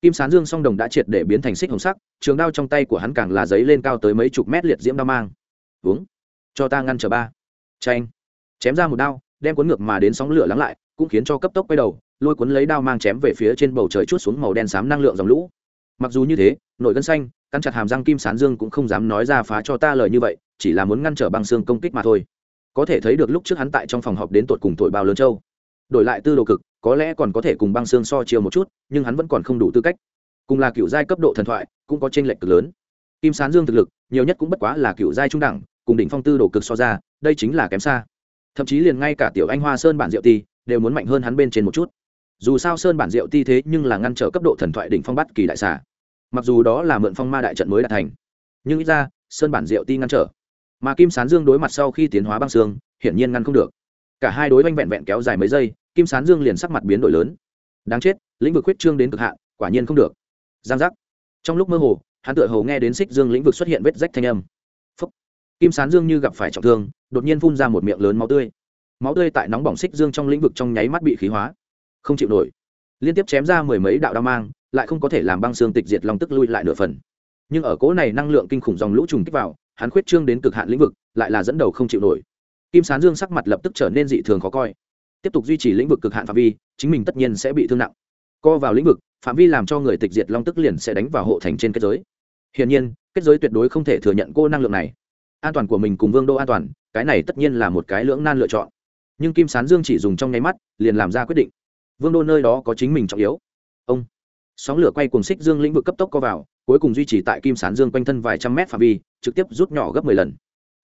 Kim sán dương song đồng đã triệt để biến thành xích hồng sắc, trường đao trong tay của hắn càng là giấy lên cao tới mấy chục mét liệt diễm đao mang. Uống cho ta ngăn trở ba. Tranh chém ra một đao, đem cuốn ngược mà đến sóng lửa lắng lại, cũng khiến cho cấp tốc quay đầu, lôi cuốn lấy đao mang chém về phía trên bầu trời chút xuống màu đen xám năng lượng dòng lũ. Mặc dù như thế nội gân xanh căn chặt hàm răng kim sán dương cũng không dám nói ra phá cho ta lời như vậy, chỉ là muốn ngăn trở băng xương công kích mà thôi. Có thể thấy được lúc trước hắn tại trong phòng họp đến tột cùng tội bao lớn châu đổi lại tư đồ cực, có lẽ còn có thể cùng băng xương so chiều một chút, nhưng hắn vẫn còn không đủ tư cách. Cùng là cựu giai cấp độ thần thoại, cũng có t r ê n lệch cực lớn. Kim sán dương thực lực, nhiều nhất cũng bất quá là cựu giai trung đẳng cùng đỉnh phong tư đồ cực so ra, đây chính là kém xa. Thậm chí liền ngay cả tiểu anh hoa sơn bản diệu ti đều muốn mạnh hơn hắn bên trên một chút. Dù sao sơn bản diệu ti thế nhưng là ngăn trở cấp độ thần thoại đỉnh phong bắt kỳ đại xà. Mặc dù đó là mượn phong ma đại trận mới đạt thành, nhưng ít ra, sơn bản diệu ti ngăn trở. Mà kim sán dương đối mặt sau khi tiến hóa băng xương, hiển nhiên ngăn không được. Cả hai đối oanh vẹn vẹn kéo dài mấy giây, kim sán dương liền sắc mặt biến đổi lớn. Đáng chết, lĩnh vực huyết trương đến cực hạn, quả nhiên không được. Giang giác. Trong lúc mơ hồ, hắn tựa hồ nghe đến xích dương lĩnh vực xuất hiện vết rách thanh âm kim sán dương như gặp phải trọng thương, đột nhiên phun ra một miệng lớn máu tươi. Máu tươi tại nóng bỏng xích dương trong lĩnh vực trong nháy mắt bị khí hóa. Không chịu nổi. Liên tiếp chém ra mười mấy đạo đao mang, lại không có thể làm băng xương tịch diệt lòng tức lui lại nửa phần. Nhưng ở cỗ này năng lượng kinh khủng dòng lũ trùng kích vào, hắn khuyết trương đến cực hạn lĩnh vực, lại là dẫn đầu không chịu nổi. Kim sán dương sắc mặt lập tức trở nên dị thường khó coi. Tiếp tục duy trì lĩnh vực cực hạn phạm vi, chính mình tất nhiên sẽ bị thương nặng. Co vào lĩnh vực, phạm vi làm cho người tịch diệt long tức liền sẽ đánh vào hộ thành trên kết giới. Hiển nhiên, kết giới tuyệt đối không thể thừa nhận cô năng lượng này an toàn của mình cùng vương đô an toàn, cái này tất nhiên là một cái lưỡng nan lựa chọn. Nhưng kim sán dương chỉ dùng trong nháy mắt, liền làm ra quyết định. Vương đô nơi đó có chính mình trọng yếu. Ông. Sóng lửa quay cùng xích dương lĩnh vực cấp tốc co vào, cuối cùng duy trì tại kim sán dương quanh thân vài trăm mét phạm vi, trực tiếp rút nhỏ gấp mười lần.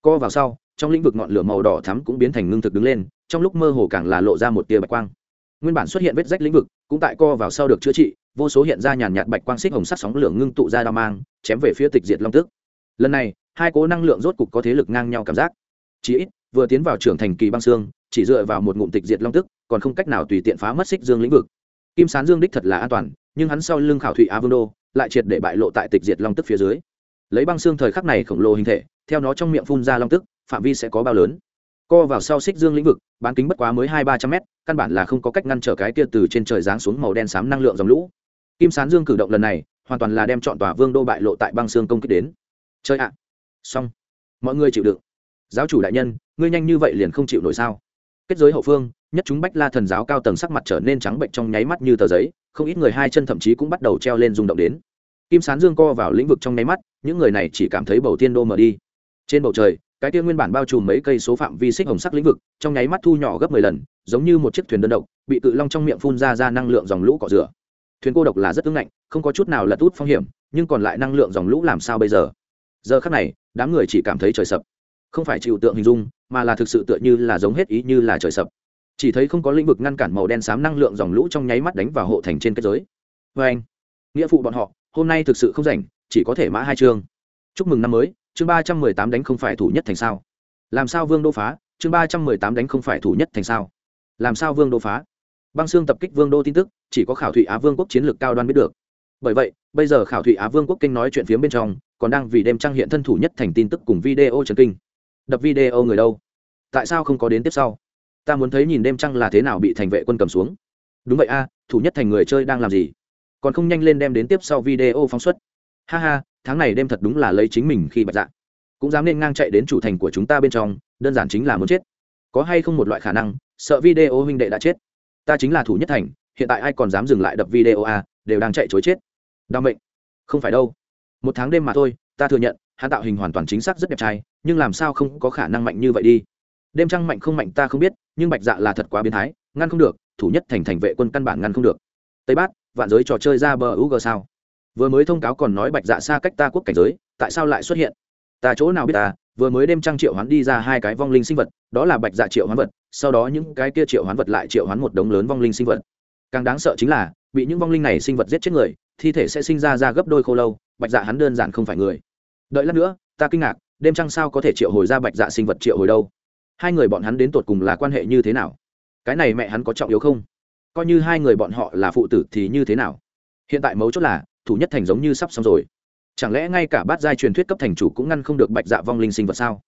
Co vào sau, trong lĩnh vực ngọn lửa màu đỏ thắm cũng biến thành ngưng thực đứng lên, trong lúc mơ hồ càng là lộ ra một tia bạch quang. Nguyên bản xuất hiện vết rách lĩnh vực, cũng tại co vào sau được chữa trị, vô số hiện ra nhàn nhạt bạch quang xích hồng sắc sóng lửa ngưng tụ ra đao mang, chém về phía tịch diệt long tức lần này hai cố năng lượng rốt cục có thế lực ngang nhau cảm giác. Chỉ ít, vừa tiến vào trưởng thành kỳ băng xương, chỉ dựa vào một ngụm tịch diệt long tức, còn không cách nào tùy tiện phá mất xích dương lĩnh vực. Kim sán dương đích thật là an toàn, nhưng hắn sau lưng khảo thụy a vương đô, lại triệt để bại lộ tại tịch diệt long tức phía dưới. Lấy băng xương thời khắc này khổng lồ hình thể, theo nó trong miệng phun ra long tức, phạm vi sẽ có bao lớn? Co vào sau xích dương lĩnh vực, bán kính bất quá mới hai ba trăm mét, căn bản là không có cách ngăn trở cái kia từ trên trời giáng xuống màu đen xám năng lượng dòng lũ. Kim sán dương cử động lần này, hoàn toàn là đem chọn tòa vương đô bại lộ tại băng xương công kích đến. Chơi ạ xong. Mọi người chịu đựng. Giáo chủ đại nhân, ngươi nhanh như vậy liền không chịu nổi sao? Kết giới hậu phương, nhất chúng bách la thần giáo cao tầng sắc mặt trở nên trắng bệnh trong nháy mắt như tờ giấy, không ít người hai chân thậm chí cũng bắt đầu treo lên rung động đến. Kim sán dương co vào lĩnh vực trong nháy mắt, những người này chỉ cảm thấy bầu tiên đô mở đi. Trên bầu trời, cái kia nguyên bản bao trùm mấy cây số phạm vi xích hồng sắc lĩnh vực, trong nháy mắt thu nhỏ gấp mười lần, giống như một chiếc thuyền đơn độc, bị cự long trong miệng phun ra ra năng lượng dòng lũ cọ rửa. Thuyền cô độc là rất ứng ngạnh, không có chút nào là út phong hiểm, nhưng còn lại năng lượng dòng lũ làm sao bây giờ? Giờ khắc này đám người chỉ cảm thấy trời sập. Không phải chịu tượng hình dung, mà là thực sự tựa như là giống hết ý như là trời sập. Chỉ thấy không có lĩnh vực ngăn cản màu đen xám năng lượng dòng lũ trong nháy mắt đánh vào hộ thành trên kết giới. Vê anh, nghĩa phụ bọn họ, hôm nay thực sự không rảnh, chỉ có thể mã hai chương. Chúc mừng năm mới, chương ba trăm mười tám đánh không phải thủ nhất thành sao. Làm sao vương đô phá, chương ba trăm mười tám đánh không phải thủ nhất thành sao. Làm sao vương đô phá. Băng xương tập kích vương đô tin tức, chỉ có khảo thụy á vương quốc chiến lược cao đoan biết được bởi vậy, bây giờ khảo thụy á vương quốc kinh nói chuyện phía bên trong, còn đang vì đêm trang hiện thân thủ nhất thành tin tức cùng video trần kinh. Đập video người đâu? Tại sao không có đến tiếp sau? Ta muốn thấy nhìn đêm trăng là thế nào bị thành vệ quân cầm xuống. Đúng vậy a, thủ nhất thành người chơi đang làm gì? Còn không nhanh lên đem đến tiếp sau video phóng xuất. Ha ha, tháng này đêm thật đúng là lấy chính mình khi bạch dạ. Cũng dám nên ngang chạy đến chủ thành của chúng ta bên trong, đơn giản chính là muốn chết. Có hay không một loại khả năng, sợ video huynh đệ đã chết. Ta chính là thủ nhất thành, hiện tại ai còn dám dừng lại đập video a, đều đang chạy chối chết đau mệnh. Không phải đâu. Một tháng đêm mà thôi, ta thừa nhận, hắn tạo hình hoàn toàn chính xác rất đẹp trai, nhưng làm sao không có khả năng mạnh như vậy đi? Đêm trăng mạnh không mạnh ta không biết, nhưng bạch dạ là thật quá biến thái, ngăn không được, thủ nhất thành thành vệ quân căn bản ngăn không được. Tây bát, vạn giới trò chơi ra bờ u g sao? Vừa mới thông cáo còn nói bạch dạ xa cách ta quốc cảnh giới, tại sao lại xuất hiện? Ta chỗ nào biết ta? Vừa mới đêm trăng triệu hoán đi ra hai cái vong linh sinh vật, đó là bạch dạ triệu hoán vật, sau đó những cái kia triệu hoán vật lại triệu hoán một đống lớn vong linh sinh vật. Càng đáng sợ chính là, bị những vong linh này sinh vật giết chết người thi thể sẽ sinh ra ra gấp đôi khô lâu, bạch dạ hắn đơn giản không phải người. Đợi lát nữa, ta kinh ngạc, đêm trăng sao có thể triệu hồi ra bạch dạ sinh vật triệu hồi đâu? Hai người bọn hắn đến tột cùng là quan hệ như thế nào? Cái này mẹ hắn có trọng yếu không? Coi như hai người bọn họ là phụ tử thì như thế nào? Hiện tại mấu chốt là, thủ nhất thành giống như sắp xong rồi. Chẳng lẽ ngay cả bát giai truyền thuyết cấp thành chủ cũng ngăn không được bạch dạ vong linh sinh vật sao?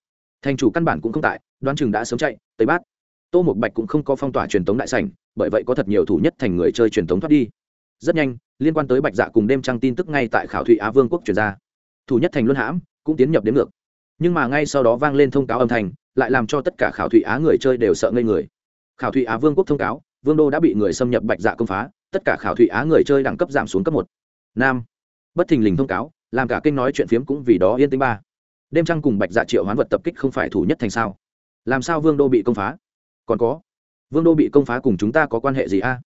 Thành chủ căn bản cũng không tại, đoán chừng đã sớm chạy, tới bát. Tô một bạch cũng không có phong tỏa truyền thống đại sảnh, bởi vậy có thật nhiều thủ nhất thành người chơi truyền thống thoát đi rất nhanh, liên quan tới bạch dạ cùng đêm trăng tin tức ngay tại khảo thụy á vương quốc truyền ra. Thủ nhất thành luân hãm cũng tiến nhập đến ngược. Nhưng mà ngay sau đó vang lên thông cáo âm thanh, lại làm cho tất cả khảo thụy á người chơi đều sợ ngây người. Khảo thụy á vương quốc thông cáo, vương đô đã bị người xâm nhập bạch dạ công phá, tất cả khảo thụy á người chơi đẳng cấp giảm xuống cấp một. Nam. Bất thình lình thông cáo, làm cả kênh nói chuyện phiếm cũng vì đó yên tĩnh ba. Đêm trăng cùng bạch dạ triệu hoán vật tập kích không phải thủ nhất thành sao? Làm sao vương đô bị công phá? Còn có. Vương đô bị công phá cùng chúng ta có quan hệ gì a?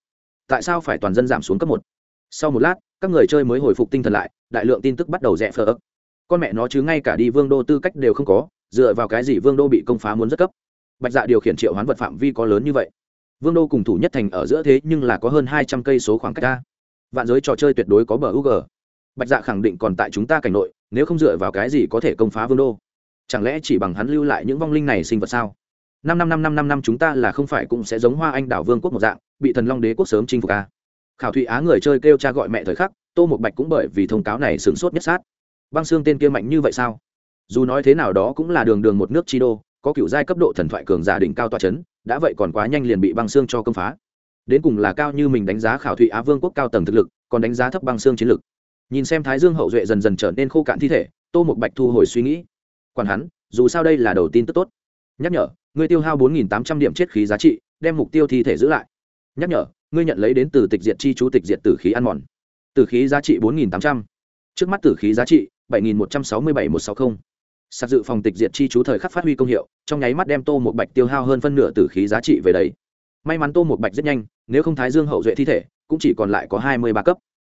Tại sao phải toàn dân giảm xuống cấp một? Sau một lát, các người chơi mới hồi phục tinh thần lại, đại lượng tin tức bắt đầu rẽ phờ ấp con mẹ nó chứ ngay cả đi vương đô tư cách đều không có, dựa vào cái gì vương đô bị công phá muốn rất cấp? Bạch dạ điều khiển triệu hoán vật phạm vi có lớn như vậy. Vương đô cùng thủ nhất thành ở giữa thế nhưng là có hơn hai trăm cây số khoảng cách ra. vạn giới trò chơi tuyệt đối có bờ u g bạch dạ khẳng định còn tại chúng ta cảnh nội, nếu không dựa vào cái gì có thể công phá vương đô? Chẳng lẽ chỉ bằng hắn lưu lại những vong linh này sinh vật sao? Năm năm năm năm năm năm chúng ta là không phải cũng sẽ giống hoa anh đảo vương quốc một dạng bị thần long đế quốc sớm chinh phục a. Khảo thụy á người chơi kêu cha gọi mẹ thời khắc, tô một bạch cũng bởi vì thông cáo này sửng sốt nhất sát. Băng xương tên kia mạnh như vậy sao? Dù nói thế nào đó cũng là đường đường một nước chi đô, có cựu giai cấp độ thần thoại cường giả đỉnh cao toa c h ấ n đã vậy còn quá nhanh liền bị băng xương cho công phá. Đến cùng là cao như mình đánh giá khảo thụy á vương quốc cao tầng thực lực, còn đánh giá thấp băng xương chiến lực. Nhìn xem thái dương hậu duệ dần dần trở nên khô cạn thi thể, tô một bạch thu hồi suy nghĩ. Còn hắn, dù sao đây là đầu tin tức tốt. Nhắc nhở người tiêu hao bốn tám trăm điểm chết khí giá trị, đem mục tiêu thi thể giữ lại nhắc nhở, ngươi nhận lấy đến từ tịch diệt chi chú tịch diệt tử khí ăn mòn. Tử khí giá trị bốn nghìn tám trăm. Trước mắt tử khí giá trị bảy nghìn một trăm sáu mươi bảy một sáu mươi sạc dự phòng tịch diệt chi chú thời khắc phát huy công hiệu, trong nháy mắt đem tô một bạch tiêu hao hơn phân nửa tử khí giá trị về đấy. May mắn tô một bạch rất nhanh, nếu không thái dương hậu duệ thi thể, cũng chỉ còn lại có hai mươi ba cấp.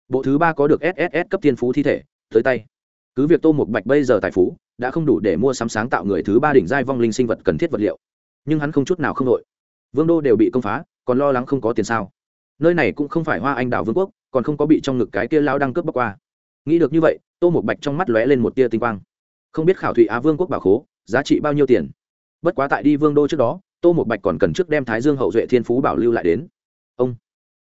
Bộ thứ ba có được sss cấp tiên phú thi thể, tới tay. Cứ việc tô một bạch bây giờ tài phú, đã không đủ để mua sắm sáng tạo người thứ ba đỉnh giai vong linh sinh vật cần thiết vật liệu, nhưng hắn không chút nào không đội vương đô đều bị công phá còn lo lắng không có tiền sao? Nơi này cũng không phải hoa anh đào vương quốc, còn không có bị trong ngực cái kia lao đăng cướp bóc qua. Nghĩ được như vậy, tô một bạch trong mắt lóe lên một tia tinh quang. Không biết khảo thụy á vương quốc bảo khố, giá trị bao nhiêu tiền? Bất quá tại đi vương đô trước đó, tô một bạch còn cần trước đem thái dương hậu duệ thiên phú bảo lưu lại đến. Ông,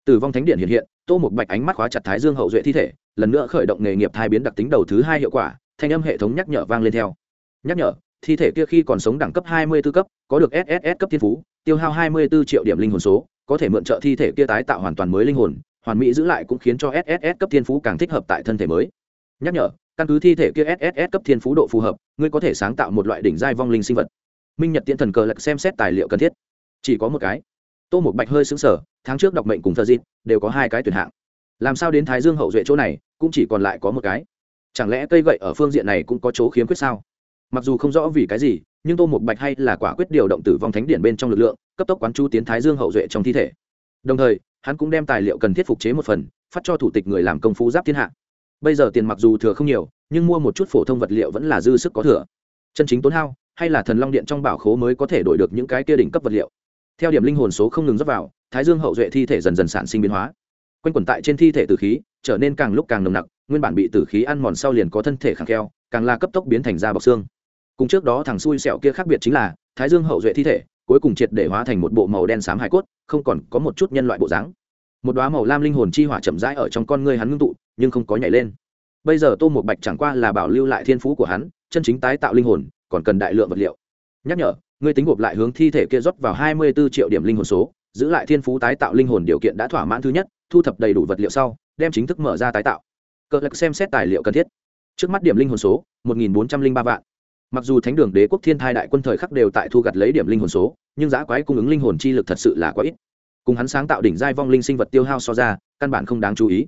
tử vong thánh điện hiện hiện, tô một bạch ánh mắt khóa chặt thái dương hậu duệ thi thể, lần nữa khởi động nghề nghiệp thai biến đặc tính đầu thứ hai hiệu quả, thanh âm hệ thống nhắc nhở vang lên theo. Nhắc nhở, thi thể kia khi còn sống đẳng cấp hai mươi 24 cấp, có được sss cấp thiên phú tiêu hao hai mươi 24 triệu điểm linh hồn số có thể mượn trợ thi thể kia tái tạo hoàn toàn mới linh hồn hoàn mỹ giữ lại cũng khiến cho sss cấp thiên phú càng thích hợp tại thân thể mới. Nhắc nhở căn cứ thi thể kia sss cấp thiên phú độ phù hợp ngươi có thể sáng tạo một loại đỉnh giai vong linh sinh vật. Minh nhật tiễn thần cờ lật xem xét tài liệu cần thiết. Chỉ có một cái. Tô một bạch hơi sững sờ, tháng trước đọc mệnh cùng thơ Dịch đều có hai cái tuyển hạng. Làm sao đến thái dương hậu duệ chỗ này cũng chỉ còn lại có một cái. Chẳng lẽ cây gậy ở phương diện này cũng có chỗ khiếm khuyết sao? Mặc dù không rõ vì cái gì, nhưng tô một bạch hay là quả quyết điều động tử vong thánh điện bên trong lực lượng, cấp tốc quán chu tiến thái dương hậu duệ trong thi thể. Đồng thời, hắn cũng đem tài liệu cần thiết phục chế một phần, phát cho thủ tịch người làm công phu giáp thiên hạ. Bây giờ tiền mặc dù thừa không nhiều, nhưng mua một chút phổ thông vật liệu vẫn là dư sức có thừa. Chân chính tốn hao, hay là thần long điện trong bảo khố mới có thể đổi được những cái kia đỉnh cấp vật liệu. Theo điểm linh hồn số không ngừng dốc vào, thái dương hậu duệ thi thể dần dần sản sinh biến hóa. Quanh quẩn tại trên thi thể tử khí, trở nên càng lúc càng nồng nặc, nguyên bản bị tử khí ăn mòn sau liền có thân thể khẳng keo càng là cấp tốc biến thành da bọc xương cùng trước đó thằng xui xẹo kia khác biệt chính là, thái dương hậu duệ thi thể, cuối cùng triệt để hóa thành một bộ màu đen xám hải cốt, không còn có một chút nhân loại bộ dáng. Một đoá màu lam linh hồn chi hỏa chậm rãi ở trong con người hắn ngưng tụ, nhưng không có nhảy lên. Bây giờ tô một bạch chẳng qua là bảo lưu lại thiên phú của hắn, chân chính tái tạo linh hồn, còn cần đại lượng vật liệu. Nhắc nhở, ngươi tính gộp lại hướng thi thể kia rót vào hai mươi bốn triệu điểm linh hồn số, giữ lại thiên phú tái tạo linh hồn điều kiện đã thỏa mãn thứ nhất, thu thập đầy đủ vật liệu sau, đem chính thức mở ra tái tạo. Cờ lạc xem xét tài liệu cần thiết. Trước mắt điểm linh hồn số, một nghìn bốn trăm linh ba vạn mặc dù thánh đường đế quốc thiên thai đại quân thời khắc đều tại thu gặt lấy điểm linh hồn số, nhưng giá quái cung ứng linh hồn chi lực thật sự là quá ít. Cùng hắn sáng tạo đỉnh giai vong linh sinh vật tiêu hao so ra, căn bản không đáng chú ý.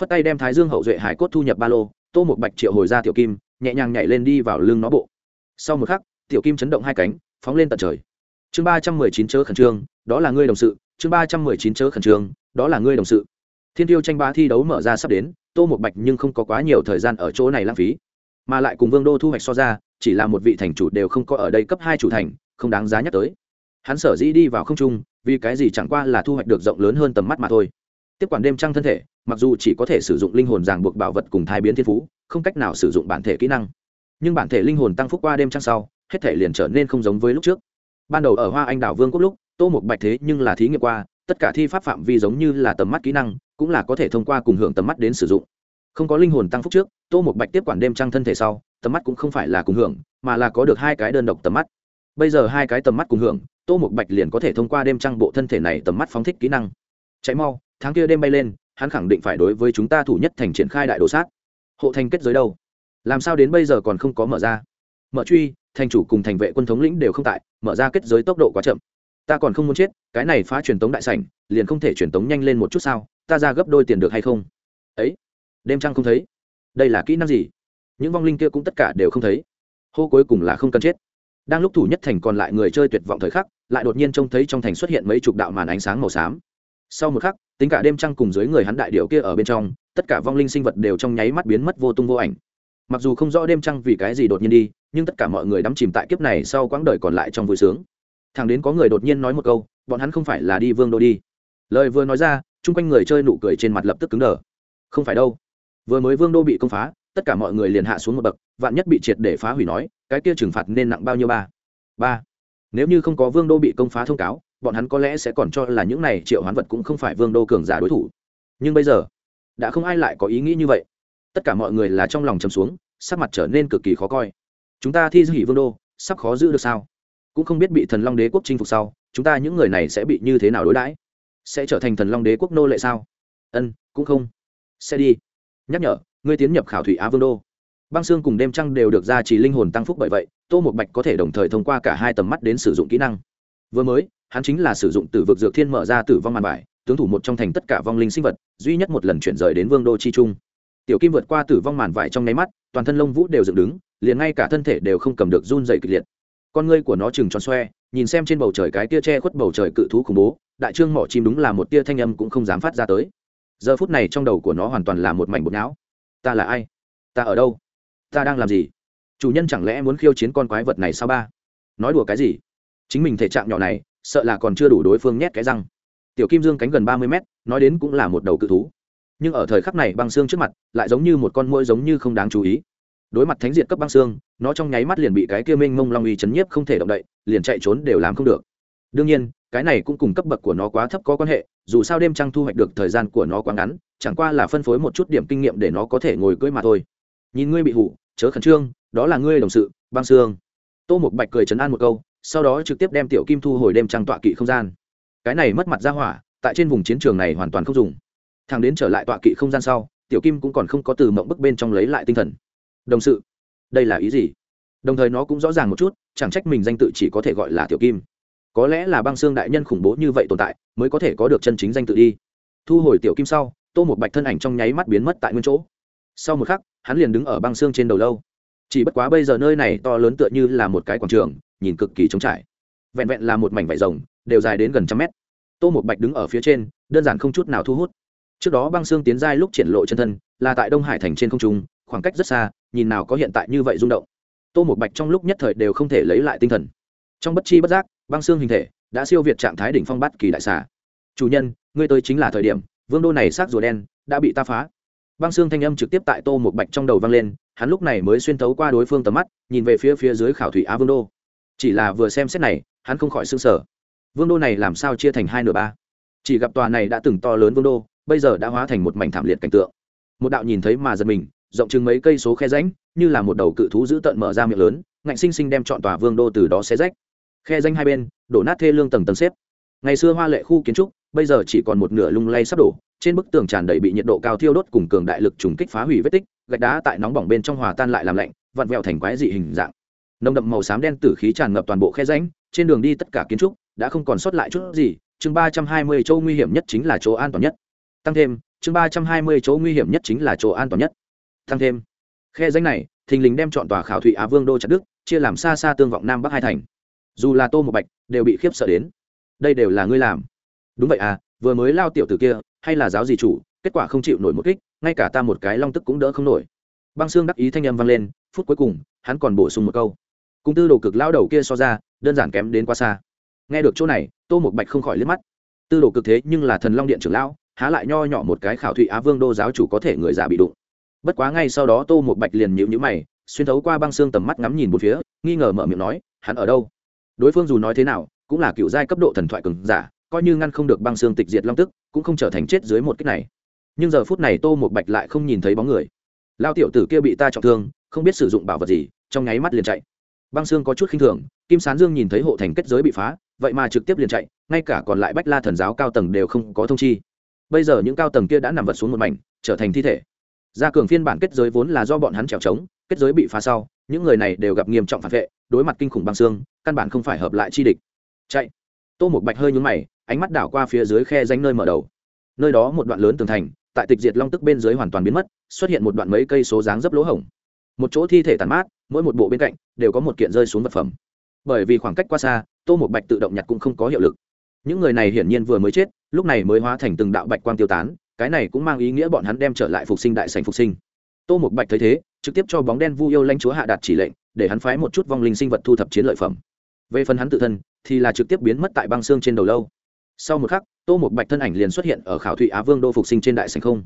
Phất tay đem thái dương hậu duệ hải cốt thu nhập ba lô, tô một bạch triệu hồi ra tiểu kim, nhẹ nhàng nhảy lên đi vào lưng nó bộ. Sau một khắc, tiểu kim chấn động hai cánh, phóng lên tận trời. Chương ba trăm mười chín chớ khẩn trương, đó là ngươi đồng sự. Chương ba trăm mười chín chớ khẩn trương, đó là ngươi đồng sự. Thiên tiêu tranh ba thi đấu mở ra sắp đến, tô một bạch nhưng không có quá nhiều thời gian ở chỗ này lãng phí. Mà lại cùng vương đô thu hoạch so ra chỉ là một vị thành chủ đều không có ở đây cấp hai chủ thành, không đáng giá nhắc tới. Hắn sở dĩ đi vào không trung, vì cái gì chẳng qua là thu hoạch được rộng lớn hơn tầm mắt mà thôi. Tiếp quản đêm trăng thân thể, mặc dù chỉ có thể sử dụng linh hồn ràng buộc bảo vật cùng thai biến thiên phú, không cách nào sử dụng bản thể kỹ năng. Nhưng bản thể linh hồn tăng phúc qua đêm trăng sau, hết thể liền trở nên không giống với lúc trước. Ban đầu ở hoa anh đảo vương quốc lúc, tô một bạch thế nhưng là thí nghiệm qua, tất cả thi pháp phạm vi giống như là tầm mắt kỹ năng, cũng là có thể thông qua cùng hưởng tầm mắt đến sử dụng không có linh hồn tăng phúc trước, tô một bạch tiếp quản đêm trăng thân thể sau, tầm mắt cũng không phải là cùng hưởng, mà là có được hai cái đơn độc tầm mắt. Bây giờ hai cái tầm mắt cùng hưởng, tô một bạch liền có thể thông qua đêm trăng bộ thân thể này tầm mắt phóng thích kỹ năng. Chạy mau, tháng kia đêm bay lên, hắn khẳng định phải đối với chúng ta thủ nhất thành triển khai đại đồ sát. Hộ thành kết giới đâu? Làm sao đến bây giờ còn không có mở ra? Mở truy, thành chủ cùng thành vệ quân thống lĩnh đều không tại, mở ra kết giới tốc độ quá chậm. Ta còn không muốn chết, cái này phá truyền tống đại sảnh, liền không thể truyền tống nhanh lên một chút sao? Ta ra gấp đôi tiền được hay không? Ấy đêm trăng không thấy. Đây là kỹ năng gì? Những vong linh kia cũng tất cả đều không thấy. Hô cuối cùng là không cần chết. Đang lúc thủ nhất thành còn lại người chơi tuyệt vọng thời khắc, lại đột nhiên trông thấy trong thành xuất hiện mấy chục đạo màn ánh sáng màu xám. Sau một khắc, tính cả đêm trăng cùng dưới người hắn đại điệu kia ở bên trong, tất cả vong linh sinh vật đều trong nháy mắt biến mất vô tung vô ảnh. Mặc dù không rõ đêm trăng vì cái gì đột nhiên đi, nhưng tất cả mọi người đắm chìm tại kiếp này sau quãng đời còn lại trong vui sướng. Thằng đến có người đột nhiên nói một câu, bọn hắn không phải là đi vương đô đi. Lời vừa nói ra, chung quanh người chơi nụ cười trên mặt lập tức cứng đờ. Không phải đâu vừa mới vương đô bị công phá, tất cả mọi người liền hạ xuống một bậc, vạn nhất bị triệt để phá hủy nói, cái kia trừng phạt nên nặng bao nhiêu ba? Ba. Nếu như không có vương đô bị công phá thông cáo, bọn hắn có lẽ sẽ còn cho là những này triệu hoán vật cũng không phải vương đô cường giả đối thủ. Nhưng bây giờ, đã không ai lại có ý nghĩ như vậy. Tất cả mọi người là trong lòng chầm xuống, sắc mặt trở nên cực kỳ khó coi. Chúng ta thi hỷ vương đô, sắp khó giữ được sao? Cũng không biết bị thần long đế quốc chinh phục sau, chúng ta những người này sẽ bị như thế nào đối đãi? Sẽ trở thành thần long đế quốc nô lệ sao? Ân, cũng không. Sẽ đi nhắc nhở, ngươi tiến nhập khảo thủy á vương đô. Băng xương cùng đêm trăng đều được ra chỉ linh hồn tăng phúc bởi vậy, tô một bạch có thể đồng thời thông qua cả hai tầm mắt đến sử dụng kỹ năng. Vừa mới, hắn chính là sử dụng từ vực dược thiên mở ra tử vong màn bài, tướng thủ một trong thành tất cả vong linh sinh vật, duy nhất một lần chuyển rời đến vương đô chi trung. Tiểu kim vượt qua tử vong màn vải trong nháy mắt, toàn thân lông vũ đều dựng đứng, liền ngay cả thân thể đều không cầm được run dày kịch liệt. Con ngươi của nó chừng tròn xoe, nhìn xem trên bầu trời cái tia che khuất bầu trời cự thú khủng bố, đại trương mỏ chim đúng là một tia thanh âm cũng không dám phát ra tới giờ phút này trong đầu của nó hoàn toàn là một mảnh bột não. Ta là ai? Ta ở đâu? Ta đang làm gì? Chủ nhân chẳng lẽ muốn khiêu chiến con quái vật này sao ba? Nói đùa cái gì? Chính mình thể trạng nhỏ này, sợ là còn chưa đủ đối phương nhét cái răng. Tiểu kim dương cánh gần ba mươi mét, nói đến cũng là một đầu cự thú. Nhưng ở thời khắc này băng xương trước mặt, lại giống như một con mũi giống như không đáng chú ý. Đối mặt thánh diệt cấp băng xương, nó trong nháy mắt liền bị cái kia minh mông long uy chấn nhiếp không thể động đậy, liền chạy trốn đều làm không được. Đương nhiên cái này cũng cùng cấp bậc của nó quá thấp có quan hệ, dù sao đêm trăng thu hoạch được thời gian của nó quá ngắn, chẳng qua là phân phối một chút điểm kinh nghiệm để nó có thể ngồi cưỡi mà thôi. Nhìn ngươi bị hủ, chớ khẩn trương, đó là ngươi đồng sự, băng xương. Tô một bạch cười chấn an một câu, sau đó trực tiếp đem tiểu kim thu hồi đêm trăng tọa kỵ không gian. Cái này mất mặt ra hỏa, tại trên vùng chiến trường này hoàn toàn không dùng. Thằng đến trở lại tọa kỵ không gian sau, tiểu kim cũng còn không có từ mộng bức bên trong lấy lại tinh thần. Đồng sự, đây là ý gì? Đồng thời nó cũng rõ ràng một chút, chẳng trách mình danh tự chỉ có thể gọi là tiểu kim có lẽ là băng xương đại nhân khủng bố như vậy tồn tại, mới có thể có được chân chính danh tự đi. Thu hồi tiểu kim sau, tô một bạch thân ảnh trong nháy mắt biến mất tại nguyên chỗ. Sau một khắc, hắn liền đứng ở băng xương trên đầu lâu. Chỉ bất quá bây giờ nơi này to lớn tựa như là một cái quảng trường, nhìn cực kỳ trống trải. Vẹn vẹn là một mảnh vải rồng, đều dài đến gần trăm mét. Tô một bạch đứng ở phía trên, đơn giản không chút nào thu hút. Trước đó băng xương tiến giai lúc triển lộ chân thân, là tại đông hải thành trên không trung, khoảng cách rất xa, nhìn nào có hiện tại như vậy rung động. Tô một bạch trong lúc nhất thời đều không thể lấy lại tinh thần. Trong bất chi bất giác băng xương hình thể, đã siêu việt trạng thái đỉnh phong bát kỳ đại xà. Chủ nhân, ngươi tới chính là thời điểm, vương đô này xác rùa đen, đã bị ta phá. Băng xương thanh âm trực tiếp tại tô một bạch trong đầu vang lên, hắn lúc này mới xuyên thấu qua đối phương tầm mắt, nhìn về phía phía dưới khảo thủy á vương đô. Chỉ là vừa xem xét này, hắn không khỏi s ư n g sở. Vương đô này làm sao chia thành hai nửa ba? Chỉ gặp tòa này đã từng to lớn vương đô, bây giờ đã hóa thành một mảnh thảm liệt cảnh tượng. Một đạo nhìn thấy mà giật mình, rộng chừng mấy cây số khe ránh như là một đầu cự thú giữ tận mở ra miệng lớn, ngạnh sinh sinh đem chọn tòa vương đô từ đó xé rách khe danh hai bên, đổ nát thê lương tầng tầng xếp. Ngày xưa hoa lệ khu kiến trúc, bây giờ chỉ còn một nửa lung lay sắp đổ, trên bức tường tràn đầy bị nhiệt độ cao thiêu đốt cùng cường đại lực trùng kích phá hủy vết tích, gạch đá tại nóng bỏng bên trong hòa tan lại làm lạnh, vặn vẹo thành quái dị hình dạng. Nồng đậm màu xám đen tử khí tràn ngập toàn bộ khe ránh trên đường đi tất cả kiến trúc đã không còn sót lại chút gì, chương ba trăm hai mươi chỗ nguy hiểm nhất chính là chỗ an toàn nhất. Tăng thêm, chương ba trăm hai mươi chỗ nguy hiểm nhất chính là chỗ an toàn nhất. Tăng thêm, khe ránh này, thình lình đem chọn tòa khảo thủy á vương đô chặt đức chia làm xa xa tương vọng nam bắc hai thành dù là tô một bạch, đều bị khiếp sợ đến. Đây đều là ngươi làm. Đúng vậy à vừa mới lao tiểu từ kia, hay là giáo gì chủ, kết quả không chịu nổi một kích, ngay cả ta một cái long tức cũng đỡ không nổi. Băng xương đắc ý thanh âm vang lên, phút cuối cùng, hắn còn bổ sung một câu. Cung tư đồ cực lao đầu kia so ra, đơn giản kém đến quá xa. Nghe được chỗ này, tô một bạch không khỏi liếc mắt. Tư đồ cực thế nhưng là thần long điện trưởng lão, há lại nho nhỏ một cái khảo thụy á vương đô giáo chủ có thể người già bị đụng. Bất quá ngay sau đó tô một bạch liền nhịu nhữ mày, xuyên thấu qua băng xương tầm mắt ngắm nhìn một phía, nghi ngờ mở miệng nói, hắn ở đâu? Đối phương dù nói thế nào, cũng là cựu giai cấp độ thần thoại cường giả, coi như ngăn không được băng xương tịch diệt long tức, cũng không trở thành chết dưới một cách này. Nhưng giờ phút này tô một bạch lại không nhìn thấy bóng người. Lao tiểu tử kia bị ta trọng thương, không biết sử dụng bảo vật gì, trong nháy mắt liền chạy. Băng xương có chút khinh thường, kim sán dương nhìn thấy hộ thành kết giới bị phá, vậy mà trực tiếp liền chạy, ngay cả còn lại bách la thần giáo cao tầng đều không có thông chi. Bây giờ những cao tầng kia đã nằm vật xuống một mảnh, trở thành thi thể. Gia cường phiên bản kết giới vốn là do bọn hắn trèo trống kết giới bị phá sau, những người này đều gặp nghiêm trọng phản vệ, đối mặt kinh khủng băng xương, căn bản không phải hợp lại chi địch. Chạy. Tô một bạch hơi nhúng mày, ánh mắt đảo qua phía dưới khe danh nơi mở đầu. Nơi đó một đoạn lớn tường thành, tại tịch diệt long tức bên dưới hoàn toàn biến mất, xuất hiện một đoạn mấy cây số dáng dấp lỗ hổng. Một chỗ thi thể tàn mát, mỗi một bộ bên cạnh đều có một kiện rơi xuống vật phẩm. Bởi vì khoảng cách quá xa, tô một bạch tự động nhặt cũng không có hiệu lực. Những người này hiển nhiên vừa mới chết, lúc này mới hóa thành từng đạo bạch quang tiêu tán, cái này cũng mang ý nghĩa bọn hắn đem trở lại phục sinh đại sành phục sinh. Tô một bạch thấy thế trực tiếp cho bóng đen vu yêu lãnh chúa hạ đạt chỉ lệnh, để hắn phái một chút vong linh sinh vật thu thập chiến lợi phẩm. Về phần hắn tự thân, thì là trực tiếp biến mất tại băng xương trên đầu lâu. Sau một khắc, tô một bạch thân ảnh liền xuất hiện ở khảo thụy á vương đô phục sinh trên đại sành không.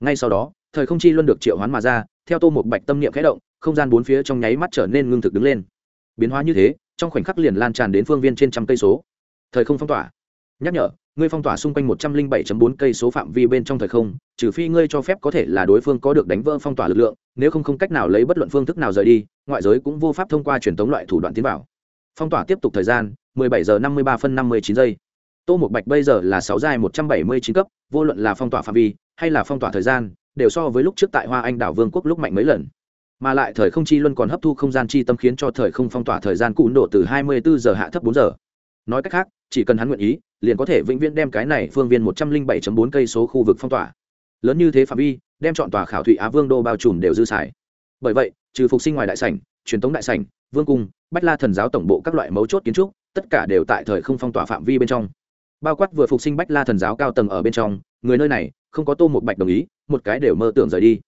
Ngay sau đó, thời không chi luân được triệu hoán mà ra, theo tô một bạch tâm niệm khẽ động, không gian bốn phía trong nháy mắt trở nên ngưng thực đứng lên. Biến hóa như thế, trong khoảnh khắc liền lan tràn đến phương viên trên trăm cây số. Thời không phong tỏa. Nhắc nhở ngươi phong tỏa xung quanh một trăm linh bảy bốn cây số phạm vi bên trong thời không, trừ phi ngươi cho phép có thể là đối phương có được đánh vỡ phong tỏa lực lượng, nếu không không cách nào lấy bất luận phương thức nào rời đi, ngoại giới cũng vô pháp thông qua truyền tống loại thủ đoạn tiến vào. Phong tỏa tiếp tục thời gian 17 giờ 53 phân 59 giây. Tô Mục bạch bây giờ là sáu giai 179 cấp, vô luận là phong tỏa phạm vi hay là phong tỏa thời gian, đều so với lúc trước tại hoa anh đảo vương quốc lúc mạnh mấy lần. Mà lại thời không chi luân còn hấp thu không gian chi tâm khiến cho thời không phong tỏa thời gian cũ độ từ 24 giờ hạ thấp 4 giờ nói cách khác, chỉ cần hắn nguyện ý, liền có thể vĩnh viễn đem cái này phương viên 107.4 cây số khu vực phong tỏa. Lớn như thế phạm vi, đem chọn tòa khảo thụy á vương đô bao trùm đều dư xài. Bởi vậy, trừ phục sinh ngoài đại sảnh, truyền thống đại sảnh, vương cung, bách la thần giáo tổng bộ các loại mấu chốt kiến trúc, tất cả đều tại thời không phong tỏa phạm vi bên trong. Bao quát vừa phục sinh bách la thần giáo cao tầng ở bên trong, người nơi này, không có tô một bạch đồng ý, một cái đều mơ tưởng rời đi.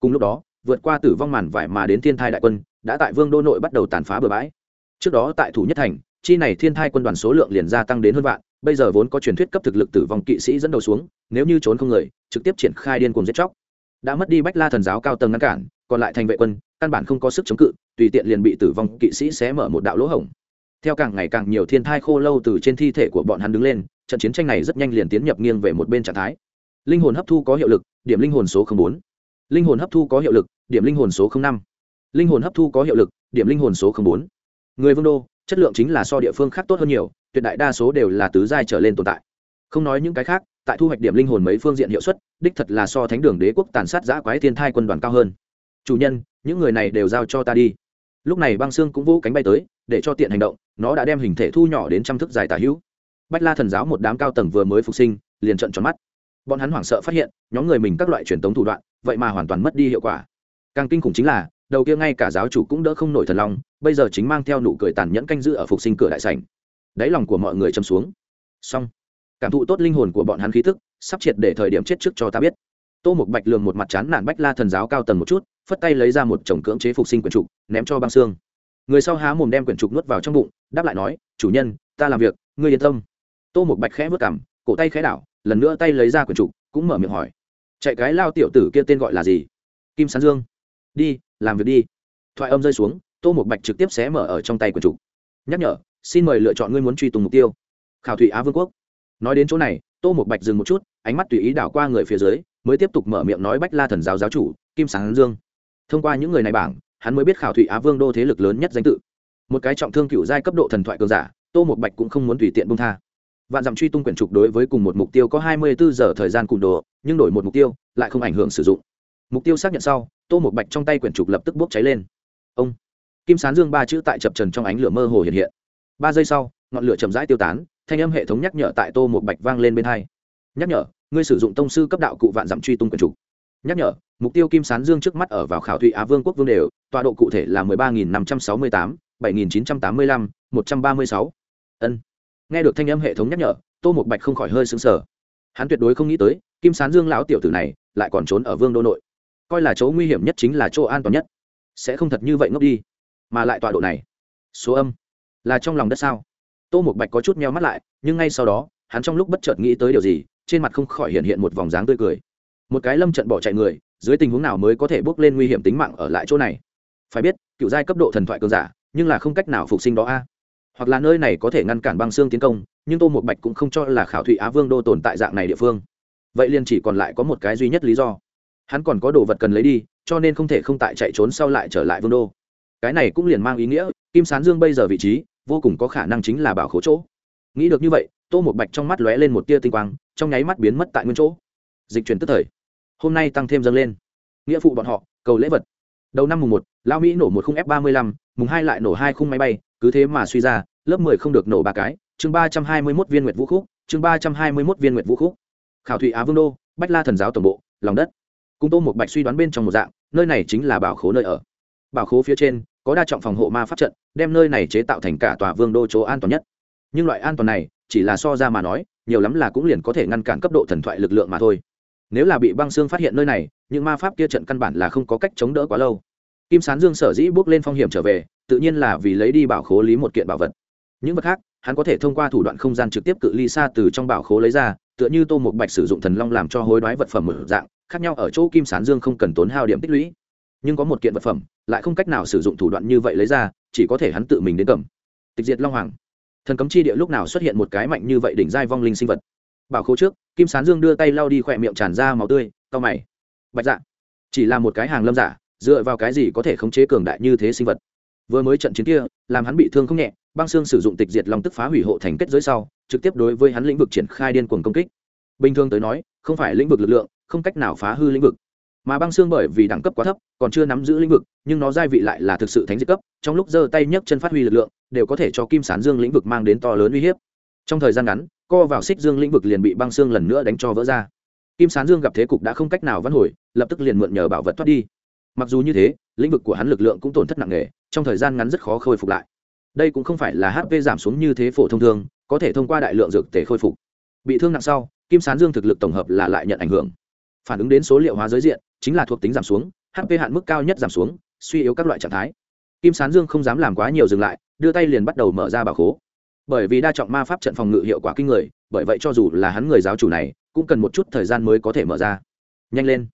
Cùng lúc đó, vượt qua tử vong màn vải mà đến thiên thai đại quân, đã tại vương đô nội bắt đầu tàn phá bừa bãi. Trước đó tại thủ nhất thành chi này thiên thai quân đoàn số lượng liền gia tăng đến hơn vạn, bây giờ vốn có truyền thuyết cấp thực lực tử vong kỵ sĩ dẫn đầu xuống, nếu như trốn không người, trực tiếp triển khai điên cuồng giết chóc. Đã mất đi bách la thần giáo cao tầng ngăn cản, còn lại thành vệ quân, căn bản không có sức chống cự, tùy tiện liền bị tử vong kỵ sĩ xé mở một đạo lỗ hổng. Theo càng ngày càng nhiều thiên thai khô lâu từ trên thi thể của bọn hắn đứng lên, trận chiến tranh này rất nhanh liền tiến nhập nghiêng về một bên trạng thái. Linh hồn hấp thu có hiệu lực, điểm linh hồn số bốn. Linh hồn hấp thu có hiệu lực, điểm linh hồn số năm. Linh hồn hấp thu có hiệu lực, điểm linh hồn số bốn. Người vương đô chất lượng chính là so địa phương khác tốt hơn nhiều, tuyệt đại đa số đều là tứ giai trở lên tồn tại. Không nói những cái khác, tại thu hoạch điểm linh hồn mấy phương diện hiệu suất, đích thật là so thánh đường đế quốc tàn sát giã quái thiên thai quân đoàn cao hơn. Chủ nhân, những người này đều giao cho ta đi. Lúc này băng xương cũng vỗ cánh bay tới, để cho tiện hành động, nó đã đem hình thể thu nhỏ đến trăm thước dài tả hữu. Bách la thần giáo một đám cao tầng vừa mới phục sinh, liền trận tròn mắt. Bọn hắn hoảng sợ phát hiện, nhóm người mình các loại truyền tống thủ đoạn, vậy mà hoàn toàn mất đi hiệu quả. Càng kinh khủng chính là đầu kia ngay cả giáo chủ cũng đỡ không nổi thần long, bây giờ chính mang theo nụ cười tàn nhẫn canh giữ ở phục sinh cửa đại sảnh. Đáy lòng của mọi người châm xuống. Xong. Cảm thụ tốt linh hồn của bọn hắn khí thức, sắp triệt để thời điểm chết trước cho ta biết. Tô một bạch lường một mặt chán nản bách la thần giáo cao tầng một chút, phất tay lấy ra một chồng cưỡng chế phục sinh quyển trục, ném cho băng xương. Người sau há mồm đem quyển trục nuốt vào trong bụng, đáp lại nói, chủ nhân, ta làm việc, ngươi yên tâm. Tô một bạch khẽ vớt cảm cổ tay khẽ đảo, lần nữa tay lấy ra quyển trục, cũng mở miệng hỏi, chạy cái lao tiểu tử kia tên gọi là gì? Kim sán dương đi, làm việc đi. Thoại âm rơi xuống, tô một bạch trực tiếp xé mở ở trong tay của chủ. nhắc nhở, xin mời lựa chọn ngươi muốn truy tùng mục tiêu. Khảo thủy á vương quốc. Nói đến chỗ này, tô một bạch dừng một chút, ánh mắt tùy ý đảo qua người phía dưới, mới tiếp tục mở miệng nói bách la thần giáo giáo chủ, kim sáng dương. Thông qua những người này bảng, hắn mới biết khảo thủy á vương đô thế lực lớn nhất danh tự. Một cái trọng thương cựu giai cấp độ thần thoại cường giả, tô một bạch cũng không muốn tùy tiện bông tha. Vạn dặm truy tung quyển trục đối với cùng một mục tiêu có hai mươi bốn giờ thời gian cùn đồ, nhưng đổi một mục tiêu lại không ảnh hưởng sử dụng mục tiêu xác nhận sau, tô một bạch trong tay quyển trục lập tức bốc cháy lên. Ông kim sán dương ba chữ tại chập trần trong ánh lửa mơ hồ hiện hiện. Ba giây sau, ngọn lửa chậm rãi tiêu tán, thanh âm hệ thống nhắc nhở tại tô một bạch vang lên bên hai. Nhắc nhở, ngươi sử dụng tông sư cấp đạo cụ vạn dặm truy tung quyển trục. Nhắc nhở, mục tiêu kim sán dương trước mắt ở vào khảo thụy á vương quốc vương đều, tọa độ cụ thể là mười ba nghìn năm trăm sáu mươi tám, bảy nghìn chín trăm tám mươi lăm, một trăm ba mươi sáu. Ân. Nghe được thanh âm hệ thống nhắc nhở, tô một bạch không khỏi hơi xứng sờ. Hắn tuyệt đối không nghĩ tới, kim sán dương lão tiểu tử này lại còn trốn ở vương đô nội coi là chỗ nguy hiểm nhất chính là chỗ an toàn nhất. Sẽ không thật như vậy ngốc đi, mà lại tọa độ này, số âm, là trong lòng đất sao? Tô một bạch có chút meo mắt lại, nhưng ngay sau đó, hắn trong lúc bất chợt nghĩ tới điều gì, trên mặt không khỏi hiện hiện một vòng dáng tươi cười. Một cái lâm trận bỏ chạy người, dưới tình huống nào mới có thể bước lên nguy hiểm tính mạng ở lại chỗ này? Phải biết, cựu giai cấp độ thần thoại cường giả, nhưng là không cách nào phục sinh đó a. À? Hoặc là nơi này có thể ngăn cản băng xương tiến công, nhưng tô một bạch cũng không cho là khảo thụy á vương đô tồn tại dạng này địa phương. Vậy liền chỉ còn lại có một cái duy nhất lý do hắn còn có đồ vật cần lấy đi, cho nên không thể không tại chạy trốn sau lại trở lại vương đô. Cái này cũng liền mang ý nghĩa, kim sán dương bây giờ vị trí, vô cùng có khả năng chính là bảo khố chỗ. Nghĩ được như vậy, tô một bạch trong mắt lóe lên một tia tinh quang, trong nháy mắt biến mất tại nguyên chỗ. Dịch chuyển tức thời. Hôm nay tăng thêm dâng lên. Nghĩa phụ bọn họ, cầu lễ vật. Đầu năm mùng một lao mỹ nổ một khung f ba mươi lăm, mùng hai lại nổ hai khung máy bay, cứ thế mà suy ra, lớp mười không được nổ ba cái. Chương ba trăm hai mươi mốt viên nguyệt vũ khúc, chương ba trăm hai mươi mốt viên nguyệt vũ khúc. Khảo thụy á vương đô, bách la thần giáo tổng bộ, lòng đất cung tô một bạch suy đoán bên trong một dạng, nơi này chính là bảo khố nơi ở. Bảo khố phía trên, có đa trọng phòng hộ ma pháp trận, đem nơi này chế tạo thành cả tòa vương đô chỗ an toàn nhất. Nhưng loại an toàn này, chỉ là so ra mà nói, nhiều lắm là cũng liền có thể ngăn cản cấp độ thần thoại lực lượng mà thôi. Nếu là bị băng xương phát hiện nơi này, những ma pháp kia trận căn bản là không có cách chống đỡ quá lâu. Kim sán dương sở dĩ bước lên phong hiểm trở về, tự nhiên là vì lấy đi bảo khố lý một kiện bảo vật. Những vật khác, hắn có thể thông qua thủ đoạn không gian trực tiếp cự ly xa từ trong bảo khố lấy ra tựa như tô một bạch sử dụng thần long làm cho hối đoái vật phẩm một dạng, khác nhau ở chỗ kim sán dương không cần tốn hao điểm tích lũy. Nhưng có một kiện vật phẩm, lại không cách nào sử dụng thủ đoạn như vậy lấy ra, chỉ có thể hắn tự mình đến cầm. Tịch diệt long hoàng. Thần cấm chi địa lúc nào xuất hiện một cái mạnh như vậy đỉnh giai vong linh sinh vật? Bảo khố trước, kim sán dương đưa tay lau đi khỏe miệng tràn ra màu tươi, cau mày. Bạch dạ. Chỉ là một cái hàng lâm giả, dựa vào cái gì có thể khống chế cường đại như thế sinh vật? Vừa mới trận chiến kia, làm hắn bị thương không nhẹ băng xương sử dụng tịch diệt long tức phá hủy hộ thành kết giới sau, trực tiếp đối với hắn lĩnh vực triển khai điên cuồng công kích. Bình thường tới nói, không phải lĩnh vực lực lượng, không cách nào phá hư lĩnh vực. Mà băng xương bởi vì đẳng cấp quá thấp, còn chưa nắm giữ lĩnh vực, nhưng nó gia vị lại là thực sự thánh diệt cấp, trong lúc giơ tay nhấc chân phát huy lực lượng, đều có thể cho kim sán dương lĩnh vực mang đến to lớn uy hiếp. Trong thời gian ngắn, co vào xích dương lĩnh vực liền bị băng xương lần nữa đánh cho vỡ ra. Kim sán dương gặp thế cục đã không cách nào vãn hồi, lập tức liền mượn nhờ bảo vật thoát đi. Mặc dù như thế, lĩnh vực của hắn lực lượng cũng tổn thất nặng nề, trong thời gian ngắn rất khó khôi phục lại đây cũng không phải là hp giảm xuống như thế phổ thông thường có thể thông qua đại lượng dược để khôi phục. Bị thương nặng sau, kim sán dương thực lực tổng hợp là lại nhận ảnh hưởng. Phản ứng đến số liệu hóa giới diện, chính là thuộc tính giảm xuống hp hạn mức cao nhất giảm xuống, suy yếu các loại trạng thái. Kim sán dương không dám làm quá nhiều dừng lại, đưa tay liền bắt đầu mở ra bảo khố. Bởi vì đa trọng ma pháp trận phòng ngự hiệu quả kinh người, bởi vậy cho dù là hắn người giáo chủ này, cũng cần một chút thời gian mới có thể mở ra. Nhanh lên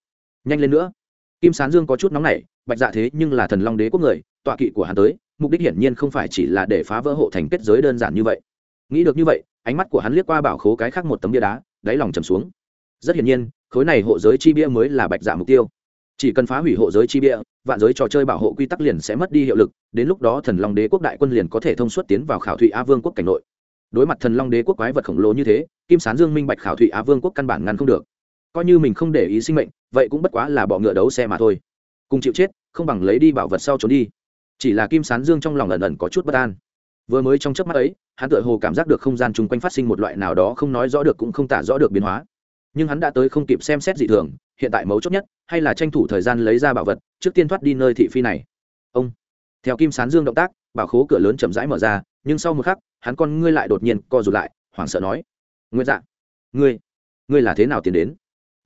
nhanh lên nữa. Kim sán dương có chút nóng nảy, bạch dạ thế nhưng là thần long đế quốc người, tọa kỵ của hắn tới mục đích hiển nhiên không phải chỉ là để phá vỡ hộ thành kết giới đơn giản như vậy. Nghĩ được như vậy, ánh mắt của hắn liếc qua bảo khố cái khác một tấm bia đá, đáy lòng trầm xuống. Rất hiển nhiên, khối này hộ giới chi bia mới là bạch dạ mục tiêu. Chỉ cần phá hủy hộ giới chi bia, vạn giới trò chơi bảo hộ quy tắc liền sẽ mất đi hiệu lực, đến lúc đó thần long đế quốc đại quân liền có thể thông suốt tiến vào khảo thụy a vương quốc cảnh nội. Đối mặt thần long đế quốc quái vật khổng lồ như thế, kim sán dương minh bạch khảo thụy á vương quốc căn bản ngăn không được. Coi như mình không để ý sinh mệnh, vậy cũng bất quá là bọ ngựa đấu xe mà thôi. Cùng chịu chết, không bằng lấy đi bảo vật sau trốn đi chỉ là kim sán dương trong lòng ẩn ẩn có chút bất an. Vừa mới trong chớp mắt ấy, hắn tựa hồ cảm giác được không gian chung quanh phát sinh một loại nào đó không nói rõ được cũng không tả rõ được biến hóa. Nhưng hắn đã tới không kịp xem xét dị thường, hiện tại mấu chốt nhất, hay là tranh thủ thời gian lấy ra bảo vật, trước tiên thoát đi nơi thị phi này. Ông. Theo kim sán dương động tác, bảo khố cửa lớn chậm rãi mở ra, nhưng sau một khắc, hắn con ngươi lại đột nhiên co rụt lại, hoảng sợ nói. Nguyên dạ. Ngươi. Ngươi là thế nào tiến đến?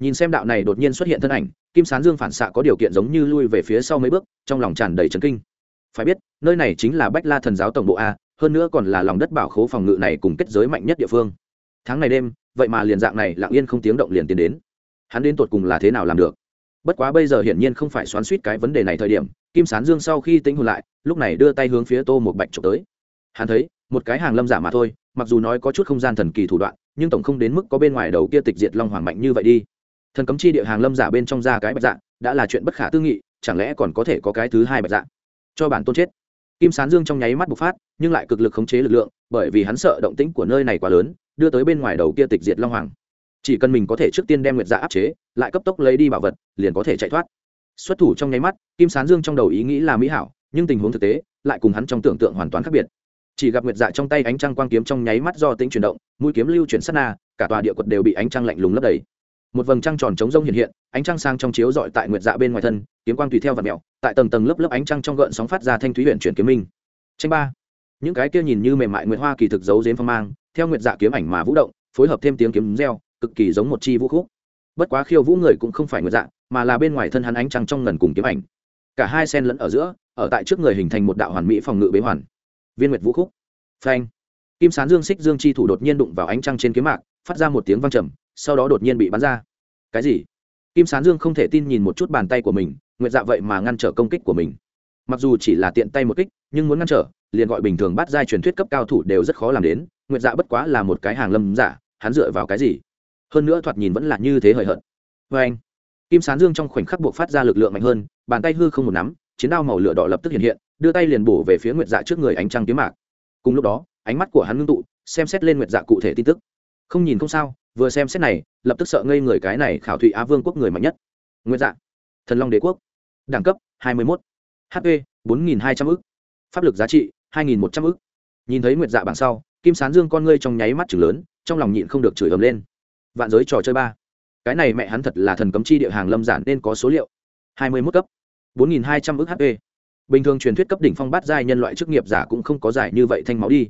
Nhìn xem đạo này đột nhiên xuất hiện thân ảnh, kim sán dương phản xạ có điều kiện giống như lui về phía sau mấy bước, trong lòng tràn đầy trấn kinh phải biết, nơi này chính là bách la thần giáo tổng bộ a, hơn nữa còn là lòng đất bảo khố phòng ngự này cùng kết giới mạnh nhất địa phương. Tháng này đêm, vậy mà liền dạng này lặng yên không tiếng động liền tiến đến. Hắn đến tột cùng là thế nào làm được? Bất quá bây giờ hiển nhiên không phải xoắn suýt cái vấn đề này thời điểm, kim sán dương sau khi tính hồn lại, lúc này đưa tay hướng phía tô một bạch trộm tới. Hắn thấy, một cái hàng lâm giả mà thôi, mặc dù nói có chút không gian thần kỳ thủ đoạn, nhưng tổng không đến mức có bên ngoài đầu kia tịch diệt long hoàng mạnh như vậy đi. Thần cấm chi địa hàng lâm giả bên trong ra cái bạch dạng đã là chuyện bất khả tư nghị, chẳng lẽ còn có thể có cái thứ hai bạch dạng cho bản tôn chết. Kim sán dương trong nháy mắt bộc phát, nhưng lại cực lực khống chế lực lượng, bởi vì hắn sợ động tĩnh của nơi này quá lớn, đưa tới bên ngoài đầu kia tịch diệt long hoàng. Chỉ cần mình có thể trước tiên đem nguyệt dạ áp chế, lại cấp tốc lấy đi bảo vật, liền có thể chạy thoát. Xuất thủ trong nháy mắt, kim sán dương trong đầu ý nghĩ là mỹ hảo, nhưng tình huống thực tế, lại cùng hắn trong tưởng tượng hoàn toàn khác biệt. Chỉ gặp nguyệt dạ trong tay ánh trăng quang kiếm trong nháy mắt do tính chuyển động, mũi kiếm lưu chuyển sát na, cả tòa địa quật đều bị ánh trăng lạnh lùng lấp đầy một vầng trăng tròn trống rông hiện hiện, ánh trăng sang trong chiếu dọi tại nguyệt dạ bên ngoài thân, kiếm quang tùy theo và mẹo tại tầng tầng lớp lớp ánh trăng trong gợn sóng phát ra thanh thúy huyện chuyển kiếm minh. Tranh ba. Những cái kia nhìn như mềm mại nguyệt hoa kỳ thực giấu dếm phong mang, theo nguyệt dạ kiếm ảnh mà vũ động, phối hợp thêm tiếng kiếm reo, cực kỳ giống một chi vũ khúc. Bất quá khiêu vũ người cũng không phải nguyệt dạ mà là bên ngoài thân hắn ánh trăng trong ngần cùng kiếm ảnh. Cả hai sen lẫn ở giữa, ở tại trước người hình thành một đạo hoàn mỹ phòng ngự bế hoàn. Viên nguyệt vũ khúc. Phanh. Kim sán dương xích dương chi thủ đột nhiên đụng vào ánh trăng trên kiếm mạc, phát ra một tiếng vang trầm sau đó đột nhiên bị bắn ra. Cái gì? Kim sán dương không thể tin nhìn một chút bàn tay của mình nguyệt dạ vậy mà ngăn trở công kích của mình. Mặc dù chỉ là tiện tay một kích, nhưng muốn ngăn trở, liền gọi bình thường bắt giai truyền thuyết cấp cao thủ đều rất khó làm đến nguyệt dạ bất quá là một cái hàng lâm giả, hắn dựa vào cái gì? Hơn nữa thoạt nhìn vẫn là như thế hời hợt. Vê anh, kim sán dương trong khoảnh khắc buộc phát ra lực lượng mạnh hơn, bàn tay hư không một nắm, chiến đao màu lửa đỏ lập tức hiện hiện, đưa tay liền bổ về phía nguyệt dạ trước người ánh trăng kiếm mạc. Cùng lúc đó, ánh mắt của hắn ngưng tụ, xem xét lên nguyệt dạ cụ thể tin tức. Không nhìn không sao vừa xem xét này, lập tức sợ ngây người cái này khảo thụy á vương quốc người mạnh nhất. Nguyệt dạ thần long đế quốc, đẳng cấp 21. hp 4.200 ức, pháp lực giá trị 2.100 ức. Nhìn thấy nguyệt dạ bảng sau, kim sán dương con ngươi trong nháy mắt chừng lớn, trong lòng nhịn không được chửi ầm lên. Vạn giới trò chơi ba, cái này mẹ hắn thật là thần cấm chi địa hàng lâm giản nên có số liệu. 21 cấp 4.200 ức hp bình thường truyền thuyết cấp đỉnh phong bát giai nhân loại chức nghiệp giả cũng không có giải như vậy thanh máu đi.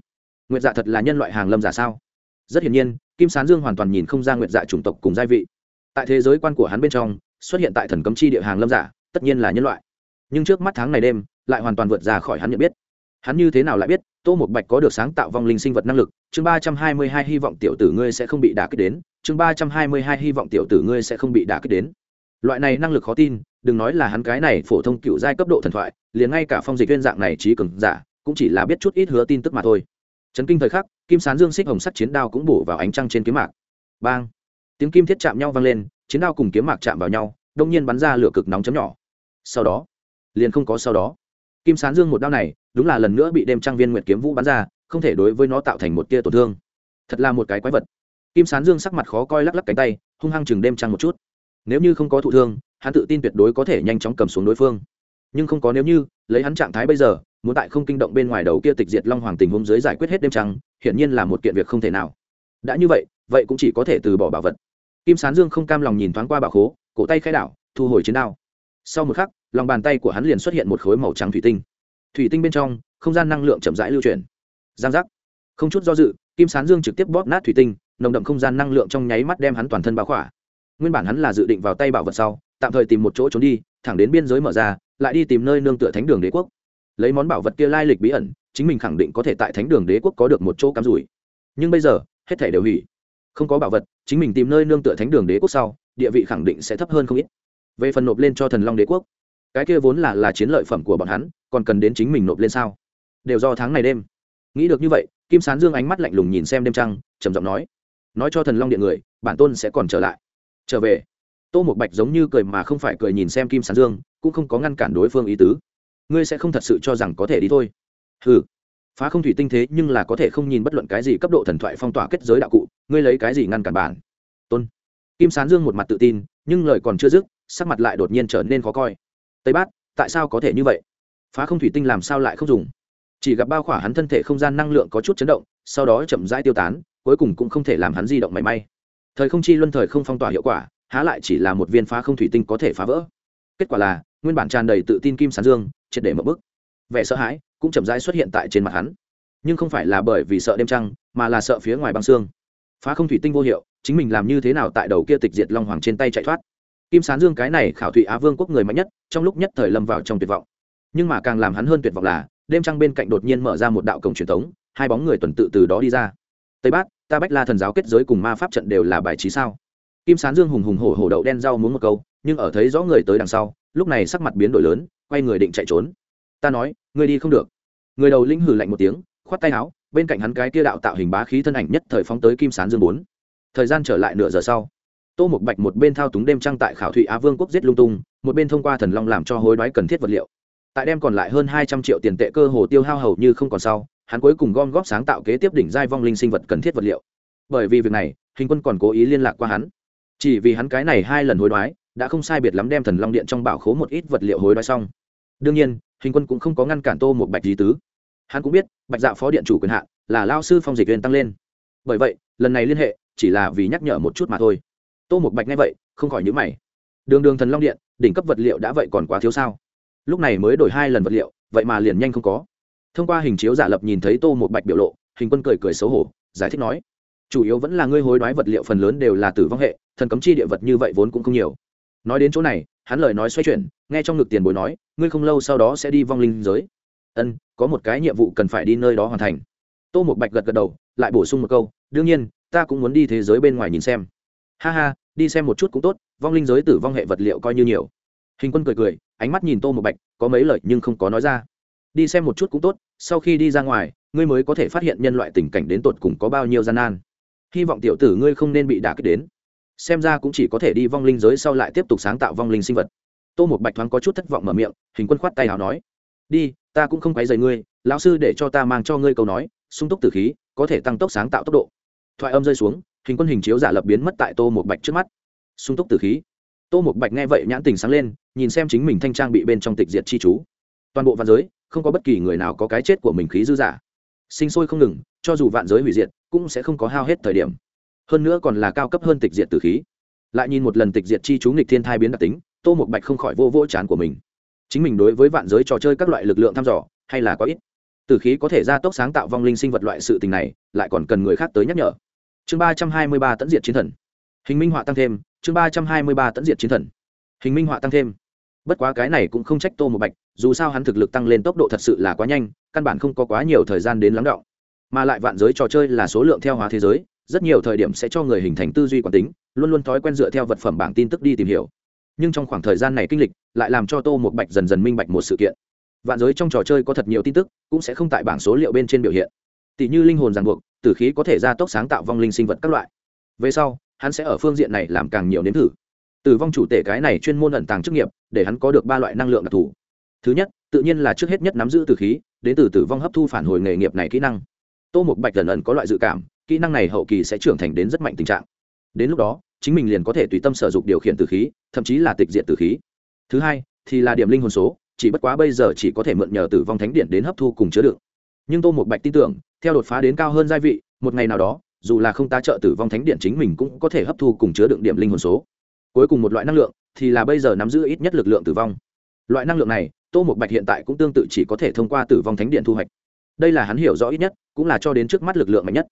Nguyệt dạ thật là nhân loại hàng lâm giả sao? Rất hiển nhiên kim sán dương hoàn toàn nhìn không ra nguyệt dạ chủng tộc cùng gia vị. Tại thế giới quan của hắn bên trong, xuất hiện tại thần cấm chi địa hàng lâm giả, tất nhiên là nhân loại. Nhưng trước mắt tháng này đêm, lại hoàn toàn vượt ra khỏi hắn nhận biết. Hắn như thế nào lại biết, tô một bạch có được sáng tạo vong linh sinh vật năng lực? Chương ba trăm hai mươi hai hy vọng tiểu tử ngươi sẽ không bị đả kích đến. Chương ba trăm hai mươi hai hy vọng tiểu tử ngươi sẽ không bị đả kích đến. Loại này năng lực khó tin, đừng nói là hắn cái này phổ thông cựu giai cấp độ thần thoại, liền ngay cả phong dịch viên dạng này trí cường giả, cũng chỉ là biết chút ít hứa tin tức mà thôi. Trấn kinh thời khắc kim sán dương xích hồng sắt chiến đao cũng bổ vào ánh trăng trên kiếm mạc. Bang! Tiếng kim thiết chạm nhau vang lên, chiến đao cùng kiếm mạc chạm vào nhau, đông nhiên bắn ra lửa cực nóng chấm nhỏ. Sau đó, liền không có sau đó. Kim sán dương một đao này, đúng là lần nữa bị đêm trang viên nguyệt kiếm vũ bắn ra, không thể đối với nó tạo thành một tia tổn thương. Thật là một cái quái vật. Kim sán dương sắc mặt khó coi lắc lắc cánh tay, hung hăng chừng đêm trăng một chút. Nếu như không có thụ thương, hắn tự tin tuyệt đối có thể nhanh chóng cầm xuống đối phương. Nhưng không có nếu như, lấy hắn trạng thái bây giờ, muốn tại không kinh động bên ngoài đầu kia tịch diệt long hoàng tình hôm dưới giải quyết hết đêm trăng hiển nhiên là một kiện việc không thể nào. Đã như vậy vậy cũng chỉ có thể từ bỏ bảo vật. Kim sán dương không cam lòng nhìn thoáng qua bảo khố, cổ tay khai đảo, thu hồi chiến đao. Sau một khắc, lòng bàn tay của hắn liền xuất hiện một khối màu trắng thủy tinh. Thủy tinh bên trong, không gian năng lượng chậm rãi lưu chuyển. Giang giác. Không chút do dự, kim sán dương trực tiếp bóp nát thủy tinh, nồng đậm không gian năng lượng trong nháy mắt đem hắn toàn thân bao khỏa. Nguyên bản hắn là dự định vào tay bảo vật sau, tạm thời tìm một chỗ trốn đi, thẳng đến biên giới mở ra, lại đi tìm nơi nương tựa thánh đường đế quốc. Lấy món bảo vật kia lai lịch bí ẩn chính mình khẳng định có thể tại thánh đường đế quốc có được một chỗ cắm rủi. Nhưng bây giờ, hết thể đều hủy. Không có bảo vật, chính mình tìm nơi nương tựa thánh đường đế quốc sau, địa vị khẳng định sẽ thấp hơn không ít. Về phần nộp lên cho thần long đế quốc, cái kia vốn là là chiến lợi phẩm của bọn hắn, còn cần đến chính mình nộp lên sao? Đều do tháng này đêm. Nghĩ được như vậy, kim sán dương ánh mắt lạnh lùng nhìn xem đêm trăng, trầm giọng nói nói cho thần long điện người, bản tôn sẽ còn trở lại. Trở về? Tô một bạch giống như cười mà không phải cười nhìn xem kim sán dương, cũng không có ngăn cản đối phương ý tứ. Ngươi sẽ không thật sự cho rằng có thể đi thôi hừ. Phá không thủy tinh thế nhưng là có thể không nhìn bất luận cái gì cấp độ thần thoại phong tỏa kết giới đạo cụ, ngươi lấy cái gì ngăn cản bản? Tôn. Kim sán dương một mặt tự tin, nhưng lời còn chưa dứt, sắc mặt lại đột nhiên trở nên khó coi. Tây bát, tại sao có thể như vậy? Phá không thủy tinh làm sao lại không dùng? Chỉ gặp bao khỏa hắn thân thể không gian năng lượng có chút chấn động, sau đó chậm rãi tiêu tán, cuối cùng cũng không thể làm hắn di động mảy may. Thời không chi luân thời không phong tỏa hiệu quả, há lại chỉ là một viên phá không thủy tinh có thể phá vỡ. Kết quả là, nguyên bản tràn đầy tự tin kim sán dương, triệt để mở bức vẻ sợ hãi cũng chậm rãi xuất hiện tại trên mặt hắn. Nhưng không phải là bởi vì sợ đêm trăng, mà là sợ phía ngoài băng xương. Phá không thủy tinh vô hiệu, chính mình làm như thế nào tại đầu kia tịch diệt long hoàng trên tay chạy thoát. Kim sán dương cái này khảo thụy á vương quốc người mạnh nhất, trong lúc nhất thời lâm vào trong tuyệt vọng. Nhưng mà càng làm hắn hơn tuyệt vọng là, đêm trăng bên cạnh đột nhiên mở ra một đạo cổng truyền thống hai bóng người tuần tự từ đó đi ra. Tây bát, ta bách la thần giáo kết giới cùng ma pháp trận đều là bài trí sao? Kim sán dương hùng hùng hổ hổ đậu đen rau muốn một câu, nhưng ở thấy rõ người tới đằng sau, lúc này sắc mặt biến đổi lớn, quay người định chạy trốn ta nói người đi không được. Người đầu linh hử lạnh một tiếng, khoát tay áo, bên cạnh hắn cái kia đạo tạo hình bá khí thân ảnh nhất thời phóng tới kim sán dương bốn. Thời gian trở lại nửa giờ sau, tô một bạch một bên thao túng đêm trăng tại khảo thụy á vương quốc giết lung tung, một bên thông qua thần long làm cho hối đoái cần thiết vật liệu. Tại đem còn lại hơn hai trăm triệu tiền tệ cơ hồ tiêu hao hầu như không còn sau, hắn cuối cùng gom góp sáng tạo kế tiếp đỉnh giai vong linh sinh vật cần thiết vật liệu. Bởi vì việc này, hình quân còn cố ý liên lạc qua hắn. Chỉ vì hắn cái này hai lần hối đoái, đã không sai biệt lắm đem thần long điện trong bảo khố một ít vật liệu hối đoái xong. Đương nhiên hình quân cũng không có ngăn cản tô một bạch lý tứ. Hắn cũng biết, bạch dạ phó điện chủ quyền hạn là lao sư phong dịch viên tăng lên. Bởi vậy, lần này liên hệ chỉ là vì nhắc nhở một chút mà thôi. Tô một bạch nghe vậy, không khỏi nhữ mày. Đường đường thần long điện, đỉnh cấp vật liệu đã vậy còn quá thiếu sao? Lúc này mới đổi hai lần vật liệu, vậy mà liền nhanh không có. Thông qua hình chiếu giả lập nhìn thấy tô một bạch biểu lộ, hình quân cười cười xấu hổ, giải thích nói, chủ yếu vẫn là ngươi hối đoái vật liệu phần lớn đều là tử vong hệ, thần cấm chi địa vật như vậy vốn cũng không nhiều. Nói đến chỗ này, hắn lời nói xoay chuyển nghe trong ngực tiền bối nói, ngươi không lâu sau đó sẽ đi vong linh giới. Ân, có một cái nhiệm vụ cần phải đi nơi đó hoàn thành. Tô một bạch gật gật đầu, lại bổ sung một câu, đương nhiên, ta cũng muốn đi thế giới bên ngoài nhìn xem. Ha ha, đi xem một chút cũng tốt, vong linh giới tử vong hệ vật liệu coi như nhiều. Hình quân cười cười, ánh mắt nhìn tô một bạch, có mấy lời nhưng không có nói ra. Đi xem một chút cũng tốt, sau khi đi ra ngoài, ngươi mới có thể phát hiện nhân loại tình cảnh đến tột cùng có bao nhiêu gian nan. Hy vọng tiểu tử ngươi không nên bị đả kích đến. Xem ra cũng chỉ có thể đi vong linh giới sau lại tiếp tục sáng tạo vong linh sinh vật tô một bạch thoáng có chút thất vọng mở miệng, hình quân khoát tay nào nói, đi, ta cũng không quấy dày ngươi, lão sư để cho ta mang cho ngươi câu nói, sung túc tử khí, có thể tăng tốc sáng tạo tốc độ. Thoại âm rơi xuống, hình quân hình chiếu giả lập biến mất tại tô một bạch trước mắt. Sung túc tử khí. Tô một bạch nghe vậy nhãn tình sáng lên, nhìn xem chính mình thanh trang bị bên trong tịch diệt chi chú. Toàn bộ vạn giới, không có bất kỳ người nào có cái chết của mình khí dư giả. Sinh sôi không ngừng, cho dù vạn giới hủy diệt, cũng sẽ không có hao hết thời điểm. Hơn nữa còn là cao cấp hơn tịch diệt tử khí. Lại nhìn một lần tịch diệt chi chú nghịch thiên thai biến đặc tính tô một bạch không khỏi vô vô chán của mình. Chính mình đối với vạn giới trò chơi các loại lực lượng thăm dò, hay là có ít. Từ khí có thể ra tốc sáng tạo vong linh sinh vật loại sự tình này, lại còn cần người khác tới nhắc nhở. Chương ba trăm hai mươi ba tẫn diệt chiến thần. Hình minh họa tăng thêm, chương ba trăm hai mươi ba tẫn diệt chiến thần. Hình minh họa tăng thêm. Bất quá cái này cũng không trách tô một bạch, dù sao hắn thực lực tăng lên tốc độ thật sự là quá nhanh, căn bản không có quá nhiều thời gian đến lắng động. Mà lại vạn giới trò chơi là số lượng theo hóa thế giới, rất nhiều thời điểm sẽ cho người hình thành tư duy quản tính, luôn luôn thói quen dựa theo vật phẩm bảng tin tức đi tìm hiểu nhưng trong khoảng thời gian này kinh lịch lại làm cho tô một bạch dần dần minh bạch một sự kiện. Vạn giới trong trò chơi có thật nhiều tin tức, cũng sẽ không tại bảng số liệu bên trên biểu hiện. Tỷ như linh hồn ràng buộc, tử khí có thể gia tốc sáng tạo vong linh sinh vật các loại. Về sau, hắn sẽ ở phương diện này làm càng nhiều nếm thử. Tử vong chủ tể cái này chuyên môn ẩn tàng chức nghiệp, để hắn có được ba loại năng lượng đặc thù. Thứ nhất, tự nhiên là trước hết nhất nắm giữ tử khí, đến từ tử vong hấp thu phản hồi nghề nghiệp này kỹ năng. Tô một bạch dần ẩn có loại dự cảm, kỹ năng này hậu kỳ sẽ trưởng thành đến rất mạnh tình trạng. Đến lúc đó chính mình liền có thể tùy tâm sử dụng điều khiển tử khí, thậm chí là tịch diện tử khí. Thứ hai, thì là điểm linh hồn số, chỉ bất quá bây giờ chỉ có thể mượn nhờ tử vong thánh điện đến hấp thu cùng chứa đựng. Nhưng tô một bạch tin tưởng, theo đột phá đến cao hơn gia vị, một ngày nào đó, dù là không tá trợ tử vong thánh điện chính mình cũng có thể hấp thu cùng chứa đựng điểm linh hồn số. Cuối cùng một loại năng lượng, thì là bây giờ nắm giữ ít nhất lực lượng tử vong. Loại năng lượng này, tô một bạch hiện tại cũng tương tự chỉ có thể thông qua tử vong thánh điện thu hoạch. Đây là hắn hiểu rõ ít nhất, cũng là cho đến trước mắt lực lượng mạnh nhất.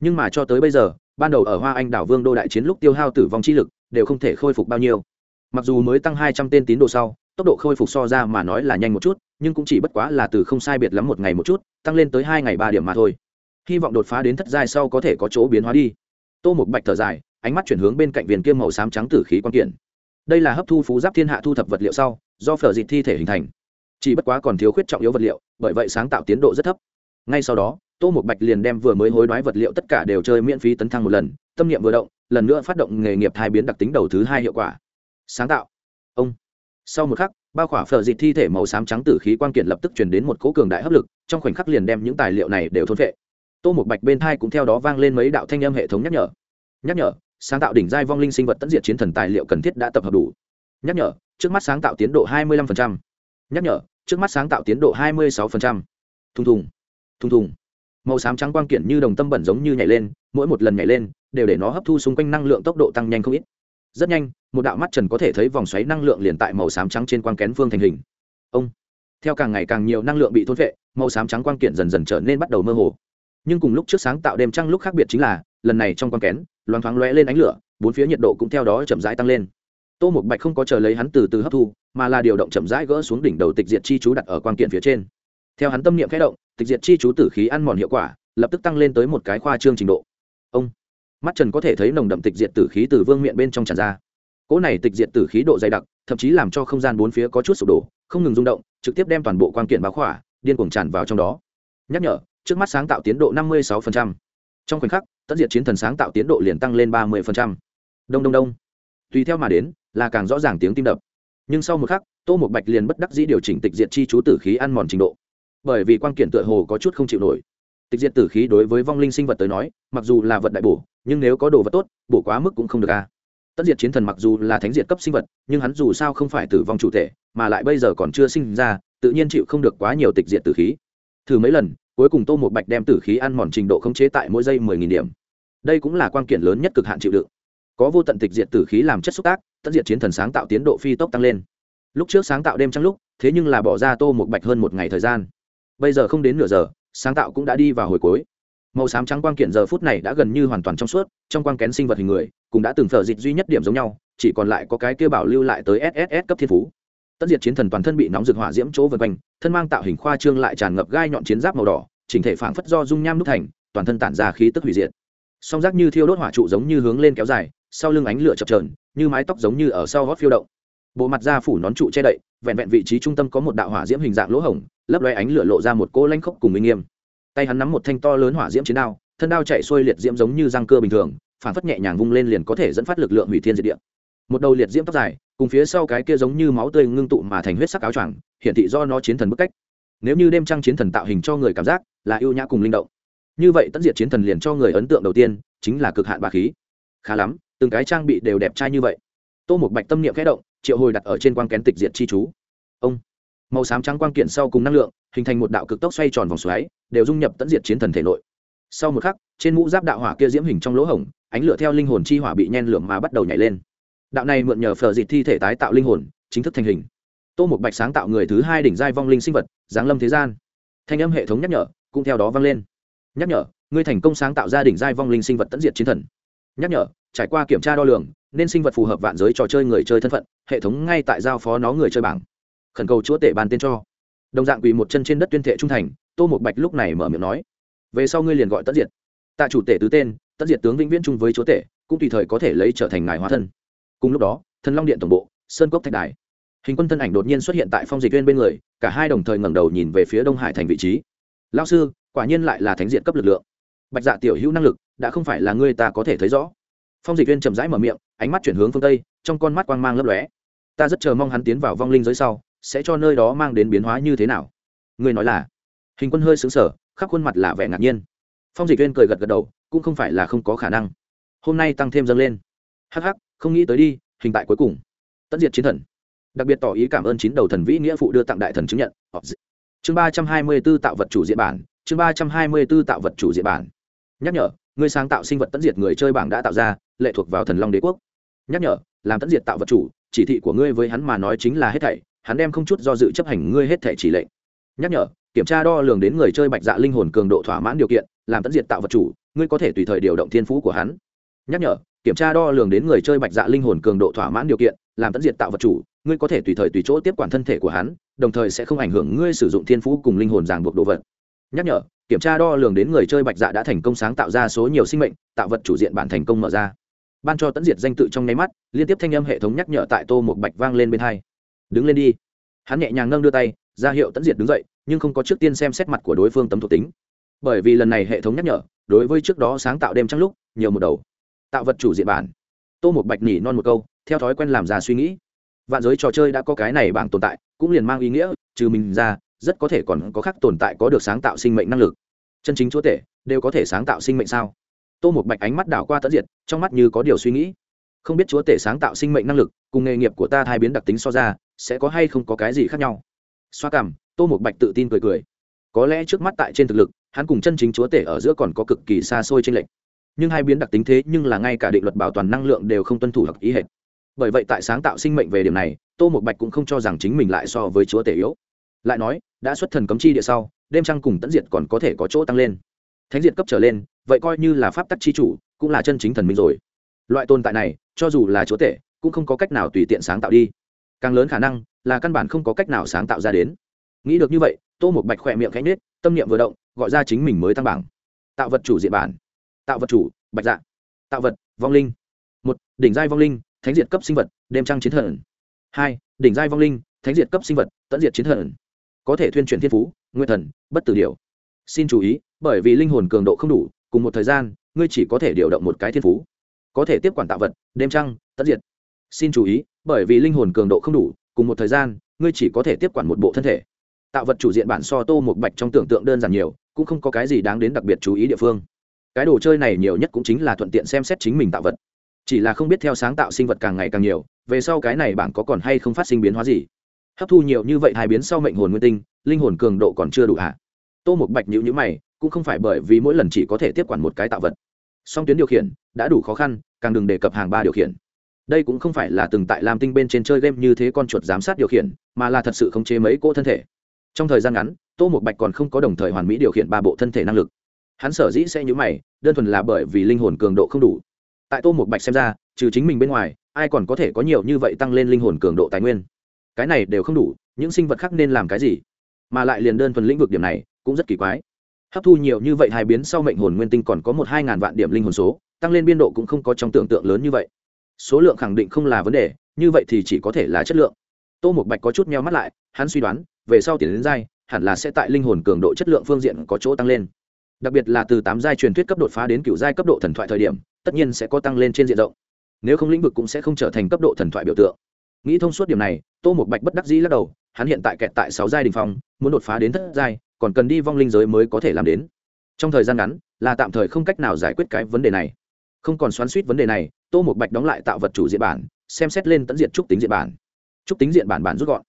Nhưng mà cho tới bây giờ ban đầu ở hoa anh đảo vương đô đại chiến lúc tiêu hao tử vong chi lực, đều không thể khôi phục bao nhiêu. Mặc dù mới tăng hai trăm tên tín đồ sau, tốc độ khôi phục so ra mà nói là nhanh một chút, nhưng cũng chỉ bất quá là từ không sai biệt lắm một ngày một chút, tăng lên tới hai ngày ba điểm mà thôi. Hy vọng đột phá đến thất giai sau có thể có chỗ biến hóa đi. Tô một bạch thở dài, ánh mắt chuyển hướng bên cạnh viền kim màu xám trắng tử khí quan kiện. Đây là hấp thu phú giáp thiên hạ thu thập vật liệu sau, do phở dịt thi thể hình thành. Chỉ bất quá còn thiếu khuyết trọng yếu vật liệu, bởi vậy sáng tạo tiến độ rất thấp. Ngay sau đó tô một bạch liền đem vừa mới hối đoái vật liệu tất cả đều chơi miễn phí tấn thăng một lần, tâm niệm vừa động, lần nữa phát động nghề nghiệp hai biến đặc tính đầu thứ hai hiệu quả. Sáng tạo. Ông. Sau một khắc bao khỏa phở dịt thi thể màu xám trắng tử khí quan kiện lập tức chuyển đến một cố cường đại hấp lực, trong khoảnh khắc liền đem những tài liệu này đều thôn vệ tô một bạch bên thai cũng theo đó vang lên mấy đạo thanh âm hệ thống nhắc nhở. Nhắc nhở, sáng tạo đỉnh giai vong linh sinh vật tận diệt chiến thần tài liệu cần thiết đã tập hợp đủ. Nhắc nhở, trước mắt sáng tạo tiến độ 25%. nhắc nhở, trước mắt sáng tạo tiến độ 26%. thùng thùng. Thùng thùng màu xám trắng quang kiện như đồng tâm bẩn giống như nhảy lên, mỗi một lần nhảy lên, đều để nó hấp thu xung quanh năng lượng tốc độ tăng nhanh không ít. Rất nhanh, một đạo mắt trần có thể thấy vòng xoáy năng lượng liền tại màu xám trắng trên quang kén phương thành hình. Ông! Theo càng ngày càng nhiều năng lượng bị thôn vệ màu xám trắng quang kiện dần dần trở nên bắt đầu mơ hồ. Nhưng cùng lúc trước sáng tạo đêm trăng lúc khác biệt chính là, lần này trong quang kén, loáng thoáng lóe lên ánh lửa, bốn phía nhiệt độ cũng theo đó chậm rãi tăng lên. Tô một bạch không có chờ lấy hắn từ từ hấp thu, mà là điều động chậm rãi gỡ xuống đỉnh đầu tịch diệt chi chú đặt ở quang kiện phía trên. Theo hắn tâm niệm khẽ động tịch diệt chi chú tử khí ăn mòn hiệu quả, lập tức tăng lên tới một cái khoa trương trình độ. Ông, mắt trần có thể thấy nồng đậm tịch diệt tử khí từ vương miện bên trong tràn ra. Cỗ này tịch diệt tử khí độ dày đặc, thậm chí làm cho không gian bốn phía có chút sụp đổ, không ngừng rung động, trực tiếp đem toàn bộ quan kiện báo khỏa, điên cuồng tràn vào trong đó. Nhắc nhở, trước mắt sáng tạo tiến độ năm mươi sáu trong khoảnh khắc, tất diệt chiến thần sáng tạo tiến độ liền tăng lên ba mươi đông đông đông. Tùy theo mà đến, là càng rõ ràng tiếng tim đập. Nhưng sau một khắc, tô một bạch liền bất đắc dĩ điều chỉnh tịch diệt chi chú tử khí ăn mòn trình độ bởi vì quan kiện tựa hồ có chút không chịu nổi. Tịch diệt tử khí đối với vong linh sinh vật tới nói, mặc dù là vật đại bổ, nhưng nếu có đồ vật tốt, bổ quá mức cũng không được a tất diệt chiến thần mặc dù là thánh diệt cấp sinh vật, nhưng hắn dù sao không phải tử vong chủ thể, mà lại bây giờ còn chưa sinh ra, tự nhiên chịu không được quá nhiều tịch diệt tử khí. Thử mấy lần, cuối cùng tô một bạch đem tử khí ăn mòn trình độ khống chế tại mỗi giây mười nghìn điểm. Đây cũng là quan kiện lớn nhất cực hạn chịu đựng. Có vô tận tịch diệt tử khí làm chất xúc tác, tất diệt chiến thần sáng tạo tiến độ phi tốc tăng lên. Lúc trước sáng tạo đêm trăng lúc, thế nhưng là bỏ ra tô một bạch hơn một ngày thời gian bây giờ không đến nửa giờ, sáng tạo cũng đã đi vào hồi cuối. Màu xám trắng quang kiện giờ phút này đã gần như hoàn toàn trong suốt, trong quang kén sinh vật hình người, cũng đã từng thở dịch duy nhất điểm giống nhau, chỉ còn lại có cái kia bảo lưu lại tới sss cấp thiên phú. Tất diệt chiến thần toàn thân bị nóng rực hỏa diễm chỗ vân quanh, thân mang tạo hình khoa trương lại tràn ngập gai nhọn chiến giáp màu đỏ, chỉnh thể phảng phất do dung nham nút thành, toàn thân tản ra khí tức hủy diệt. Song giác như thiêu đốt hỏa trụ giống như hướng lên kéo dài, sau lưng ánh lửa chập trờn như mái tóc giống như ở sau gót phiêu động. Bộ mặt da phủ nón trụ che đậy, vẹn vẹn vị trí trung tâm có một đạo hỏa diễm hình dạng lỗ hổng lấp loe ánh lửa lộ ra một cỗ lanh khốc cùng uy nghiêm. Tay hắn nắm một thanh to lớn hỏa diễm chiến đao, thân đao chạy xuôi liệt diễm giống như răng cơ bình thường, phản phất nhẹ nhàng vung lên liền có thể dẫn phát lực lượng hủy thiên diệt địa. Một đầu liệt diễm tóc dài, cùng phía sau cái kia giống như máu tươi ngưng tụ mà thành huyết sắc áo choàng, hiển thị do nó chiến thần bức cách. Nếu như đêm trăng chiến thần tạo hình cho người cảm giác, là yêu nhã cùng linh động. Như vậy tận diệt chiến thần liền cho người ấn tượng đầu tiên, chính là cực hạn bà khí. Khá lắm, từng cái trang bị đều đẹp trai như vậy. Tô một bạch tâm niệm khẽ động, triệu hồi đặt ở trên quang kén tịch diệt chi chú. Ông! Màu xám trắng quang kiện sau cùng năng lượng, hình thành một đạo cực tốc xoay tròn vòng xoáy, đều dung nhập tận diệt chiến thần thể nội. Sau một khắc, trên mũ giáp đạo hỏa kia diễm hình trong lỗ hổng, ánh lửa theo linh hồn chi hỏa bị nhen lửa mà bắt đầu nhảy lên. Đạo này mượn nhờ phở dịt thi thể tái tạo linh hồn, chính thức thành hình. Tô một bạch sáng tạo người thứ hai đỉnh giai vong linh sinh vật, giáng lâm thế gian. Thanh âm hệ thống nhắc nhở, cũng theo đó vang lên. Nhắc nhở, ngươi thành công sáng tạo ra đỉnh giai vong linh sinh vật tận diệt chiến thần. Nhắc nhở, trải qua kiểm tra đo lường, nên sinh vật phù hợp vạn giới trò chơi người chơi thân phận, hệ thống ngay tại giao phó nó người chơi bảng khẩn cầu chúa tể ban tên cho. Đồng dạng quỳ một chân trên đất tuyên thệ trung thành, tô một bạch lúc này mở miệng nói, về sau ngươi liền gọi tất diệt. Tạ chủ tể tứ tên, tất diệt tướng vĩnh viễn chung với chúa tể, cũng tùy thời có thể lấy trở thành ngài hóa thân. Cùng lúc đó, thần long điện tổng bộ, sơn cốc thạch đài. Hình quân thân ảnh đột nhiên xuất hiện tại phong dịch viên bên người, cả hai đồng thời ngẩng đầu nhìn về phía đông hải thành vị trí. Lao sư, quả nhiên lại là thánh diện cấp lực lượng. Bạch dạ tiểu hữu năng lực, đã không phải là ngươi ta có thể thấy rõ. Phong dịch viên chậm rãi mở miệng, ánh mắt chuyển hướng phương tây, trong con mắt quang mang lấp lóe. Ta rất chờ mong hắn tiến vào vong linh giới sau sẽ cho nơi đó mang đến biến hóa như thế nào? Người nói là, hình quân hơi xứng sở khắp khuôn mặt là vẻ ngạc nhiên. Phong dịch viên cười gật gật đầu, cũng không phải là không có khả năng. Hôm nay tăng thêm dâng lên. Hắc hắc, không nghĩ tới đi, hình tại cuối cùng. Tất diệt chiến thần. Đặc biệt tỏ ý cảm ơn chín đầu thần vĩ nghĩa phụ đưa tặng đại thần chứng nhận. Chương ba trăm hai mươi b ố tạo vật chủ diện bản, chương ba trăm hai mươi b ố tạo vật chủ diện bản. Nhắc nhở, người sáng tạo sinh vật tận diệt người chơi bảng đã tạo ra, lệ thuộc vào thần long đế quốc. Nhắc nhở, làm tận diệt tạo vật chủ, chỉ thị của ngươi với hắn mà nói chính là hết thảy hắn đem không chút do dự chấp hành ngươi hết thể chỉ lệnh. Nhắc nhở, kiểm tra đo lường đến người chơi bạch dạ linh hồn cường độ thỏa mãn điều kiện, làm tận diệt tạo vật chủ, ngươi có thể tùy thời điều động thiên phú của hắn. Nhắc nhở, kiểm tra đo lường đến người chơi bạch dạ linh hồn cường độ thỏa mãn điều kiện, làm tận diệt tạo vật chủ, ngươi có thể tùy thời tùy chỗ tiếp quản thân thể của hắn, đồng thời sẽ không ảnh hưởng ngươi sử dụng thiên phú cùng linh hồn ràng buộc đồ vật. Nhắc nhở, kiểm tra đo lường đến người chơi bạch dạ đã thành công sáng tạo ra số nhiều sinh mệnh, tạo vật chủ diện bản thành công mở ra. Ban cho tận diệt danh tự trong nháy mắt, liên tiếp thanh âm hệ thống nhắc nhở tại tô một bạch vang lên bên hai đứng lên đi. Hắn nhẹ nhàng nâng đưa tay, ra hiệu tẫn diệt đứng dậy, nhưng không có trước tiên xem xét mặt của đối phương tấm thuộc tính. Bởi vì lần này hệ thống nhắc nhở, đối với trước đó sáng tạo đêm trăng lúc, nhiều một đầu. Tạo vật chủ diện bản. Tô một bạch nỉ non một câu, theo thói quen làm ra suy nghĩ. Vạn giới trò chơi đã có cái này bảng tồn tại, cũng liền mang ý nghĩa, trừ mình ra, rất có thể còn có khác tồn tại có được sáng tạo sinh mệnh năng lực. Chân chính chúa tể, đều có thể sáng tạo sinh mệnh sao? Tô một bạch ánh mắt đảo qua tận diệt, trong mắt như có điều suy nghĩ. Không biết chúa tể sáng tạo sinh mệnh năng lực, cùng nghề nghiệp của ta thay biến đặc tính so ra sẽ có hay không có cái gì khác nhau. Xoa cằm tô một bạch tự tin cười cười. Có lẽ trước mắt tại trên thực lực, hắn cùng chân chính chúa tể ở giữa còn có cực kỳ xa xôi trên lệnh nhưng hai biến đặc tính thế nhưng là ngay cả định luật bảo toàn năng lượng đều không tuân thủ hoặc ý hệ bởi vậy tại sáng tạo sinh mệnh về điểm này, tô một bạch cũng không cho rằng chính mình lại so với chúa tể yếu. Lại nói, đã xuất thần cấm chi địa sau, đêm trăng cùng tẫn diệt còn có thể có chỗ tăng lên. Thánh diệt cấp trở lên, vậy coi như là pháp tắc chi chủ, cũng là chân chính thần minh rồi. Loại tồn tại này, cho dù là chúa tể, cũng không có cách nào tùy tiện sáng tạo đi càng lớn khả năng là căn bản không có cách nào sáng tạo ra đến. Nghĩ được như vậy, tô một bạch khỏe miệng cánh nết tâm niệm vừa động, gọi ra chính mình mới tăng bảng tạo vật chủ diện bản. Tạo vật chủ, bạch dạ. Tạo vật, vong linh. Một, đỉnh giai vong linh, thánh diệt cấp sinh vật, đêm trăng chiến thần. Hai, đỉnh giai vong linh, thánh diệt cấp sinh vật tận diệt chiến thần. Có thể thuyên truyền thiên phú nguyên thần, bất tử điều. Xin chú ý, bởi vì linh hồn cường độ không đủ, cùng một thời gian, ngươi chỉ có thể điều động một cái thiên phú. Có thể tiếp quản tạo vật, đêm trăng tận diệt. Xin chú ý bởi vì linh hồn cường độ không đủ, cùng một thời gian, ngươi chỉ có thể tiếp quản một bộ thân thể. Tạo vật chủ diện bản so tô một bạch trong tưởng tượng đơn giản nhiều, cũng không có cái gì đáng đến đặc biệt chú ý địa phương. Cái đồ chơi này nhiều nhất cũng chính là thuận tiện xem xét chính mình tạo vật. Chỉ là không biết theo sáng tạo sinh vật càng ngày càng nhiều, về sau cái này bảng có còn hay không phát sinh biến hóa gì? Hấp thu nhiều như vậy hai biến sau mệnh hồn nguyên tinh, linh hồn cường độ còn chưa đủ hạ tô một bạch nhữ nhữ mày, cũng không phải bởi vì mỗi lần chỉ có thể tiếp quản một cái tạo vật. Song tuyến điều khiển, đã đủ khó khăn, càng đừng đề cập hàng ba điều khiển đây cũng không phải là từng tại làm tinh bên trên chơi game như thế con chuột giám sát điều khiển, mà là thật sự khống chế mấy cỗ thân thể. Trong thời gian ngắn, tô một bạch còn không có đồng thời hoàn mỹ điều khiển ba bộ thân thể năng lực. Hắn sở dĩ sẽ nhữ mày, đơn thuần là bởi vì linh hồn cường độ không đủ. Tại tô một bạch xem ra, trừ chính mình bên ngoài, ai còn có thể có nhiều như vậy tăng lên linh hồn cường độ tài nguyên. Cái này đều không đủ, những sinh vật khác nên làm cái gì? Mà lại liền đơn thuần lĩnh vực điểm này, cũng rất kỳ quái. Hấp thu nhiều như vậy hai biến sau mệnh hồn nguyên tinh còn có một hai ngàn vạn điểm linh hồn số, tăng lên biên độ cũng không có trong tưởng tượng lớn như vậy số lượng khẳng định không là vấn đề, như vậy thì chỉ có thể là chất lượng. Tô một bạch có chút meo mắt lại, hắn suy đoán, về sau tiền đến giai, hẳn là sẽ tại linh hồn cường độ chất lượng phương diện có chỗ tăng lên. Đặc biệt là từ tám giai truyền thuyết cấp đột phá đến cựu giai cấp độ thần thoại thời điểm, tất nhiên sẽ có tăng lên trên diện rộng. Nếu không lĩnh vực cũng sẽ không trở thành cấp độ thần thoại biểu tượng. Nghĩ thông suốt điểm này, tô một bạch bất đắc dĩ lắc đầu, hắn hiện tại kẹt tại sáu giai đình phong, muốn đột phá đến thất giai, còn cần đi vong linh giới mới có thể làm đến. Trong thời gian ngắn, là tạm thời không cách nào giải quyết cái vấn đề này. Không còn xoắn suýt vấn đề này tô một bạch đóng lại tạo vật chủ diện bản xem xét lên tận diệt trúc tính diện bản. Trúc tính diện bản bản rút gọn.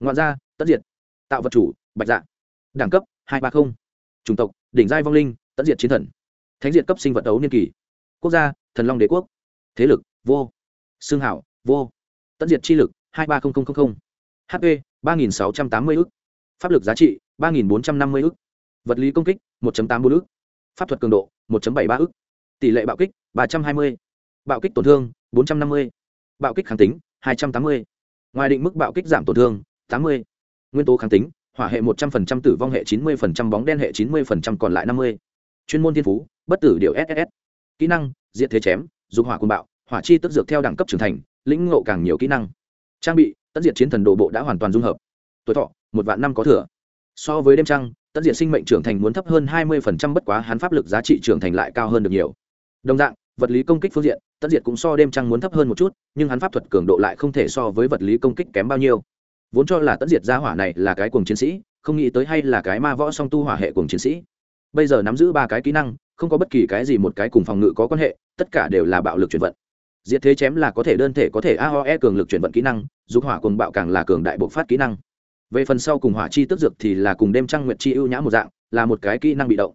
Ngoạn ra tận diệt, tạo vật chủ bạch dạ. Đẳng cấp hai ba mươi chủng tộc đỉnh giai vong linh tận diệt chiến thần. Thánh diện cấp sinh vật ấu niên kỳ. Quốc gia thần long đế quốc. Thế lực vô. Xương hảo vô. Tận diệt chi lực hai ba hp ba nghìn sáu trăm tám mươi ức. Pháp lực giá trị ba nghìn bốn trăm năm mươi ức. Vật lý công kích một tám bốn ức. Pháp thuật cường độ một bảy ba ức. Tỷ lệ bạo kích ba trăm hai mươi bạo kích tổn thương, bốn trăm năm mươi. Bạo kích kháng tính, hai trăm tám mươi. Ngoài định mức bạo kích giảm tổn thương, tám mươi. Nguyên tố kháng tính, hỏa hệ một trăm linh tử vong hệ chín mươi bóng đen hệ chín mươi còn lại năm mươi. Chuyên môn thiên phú, bất tử điều ss kỹ năng diện thế chém dùng hỏa quân bạo, hỏa chi tức dược theo đẳng cấp trưởng thành, lĩnh ngộ càng nhiều kỹ năng. Trang bị, tất diện chiến thần đồ bộ đã hoàn toàn dung hợp. Tuổi thọ, một vạn năm có thừa. So với đêm trăng, tất diện sinh mệnh trưởng thành muốn thấp hơn hai mươi bất quá hắn pháp lực giá trị trưởng thành lại cao hơn được nhiều. Đồng dạng vật lý công kích phương diện tất diệt cũng so đêm trăng muốn thấp hơn một chút, nhưng hắn pháp thuật cường độ lại không thể so với vật lý công kích kém bao nhiêu. Vốn cho là tất diệt gia hỏa này là cái cuồng chiến sĩ, không nghĩ tới hay là cái ma võ song tu hỏa hệ cuồng chiến sĩ. Bây giờ nắm giữ ba cái kỹ năng, không có bất kỳ cái gì một cái cùng phòng ngự có quan hệ, tất cả đều là bạo lực chuyển vận. Diệt thế chém là có thể đơn thể, có thể aoe cường lực chuyển vận kỹ năng, dục hỏa cùng bạo càng là cường đại bộc phát kỹ năng. Về phần sau cùng hỏa chi tức dược thì là cùng đêm trăng nguyệt chi ưu nhã một dạng, là một cái kỹ năng bị động.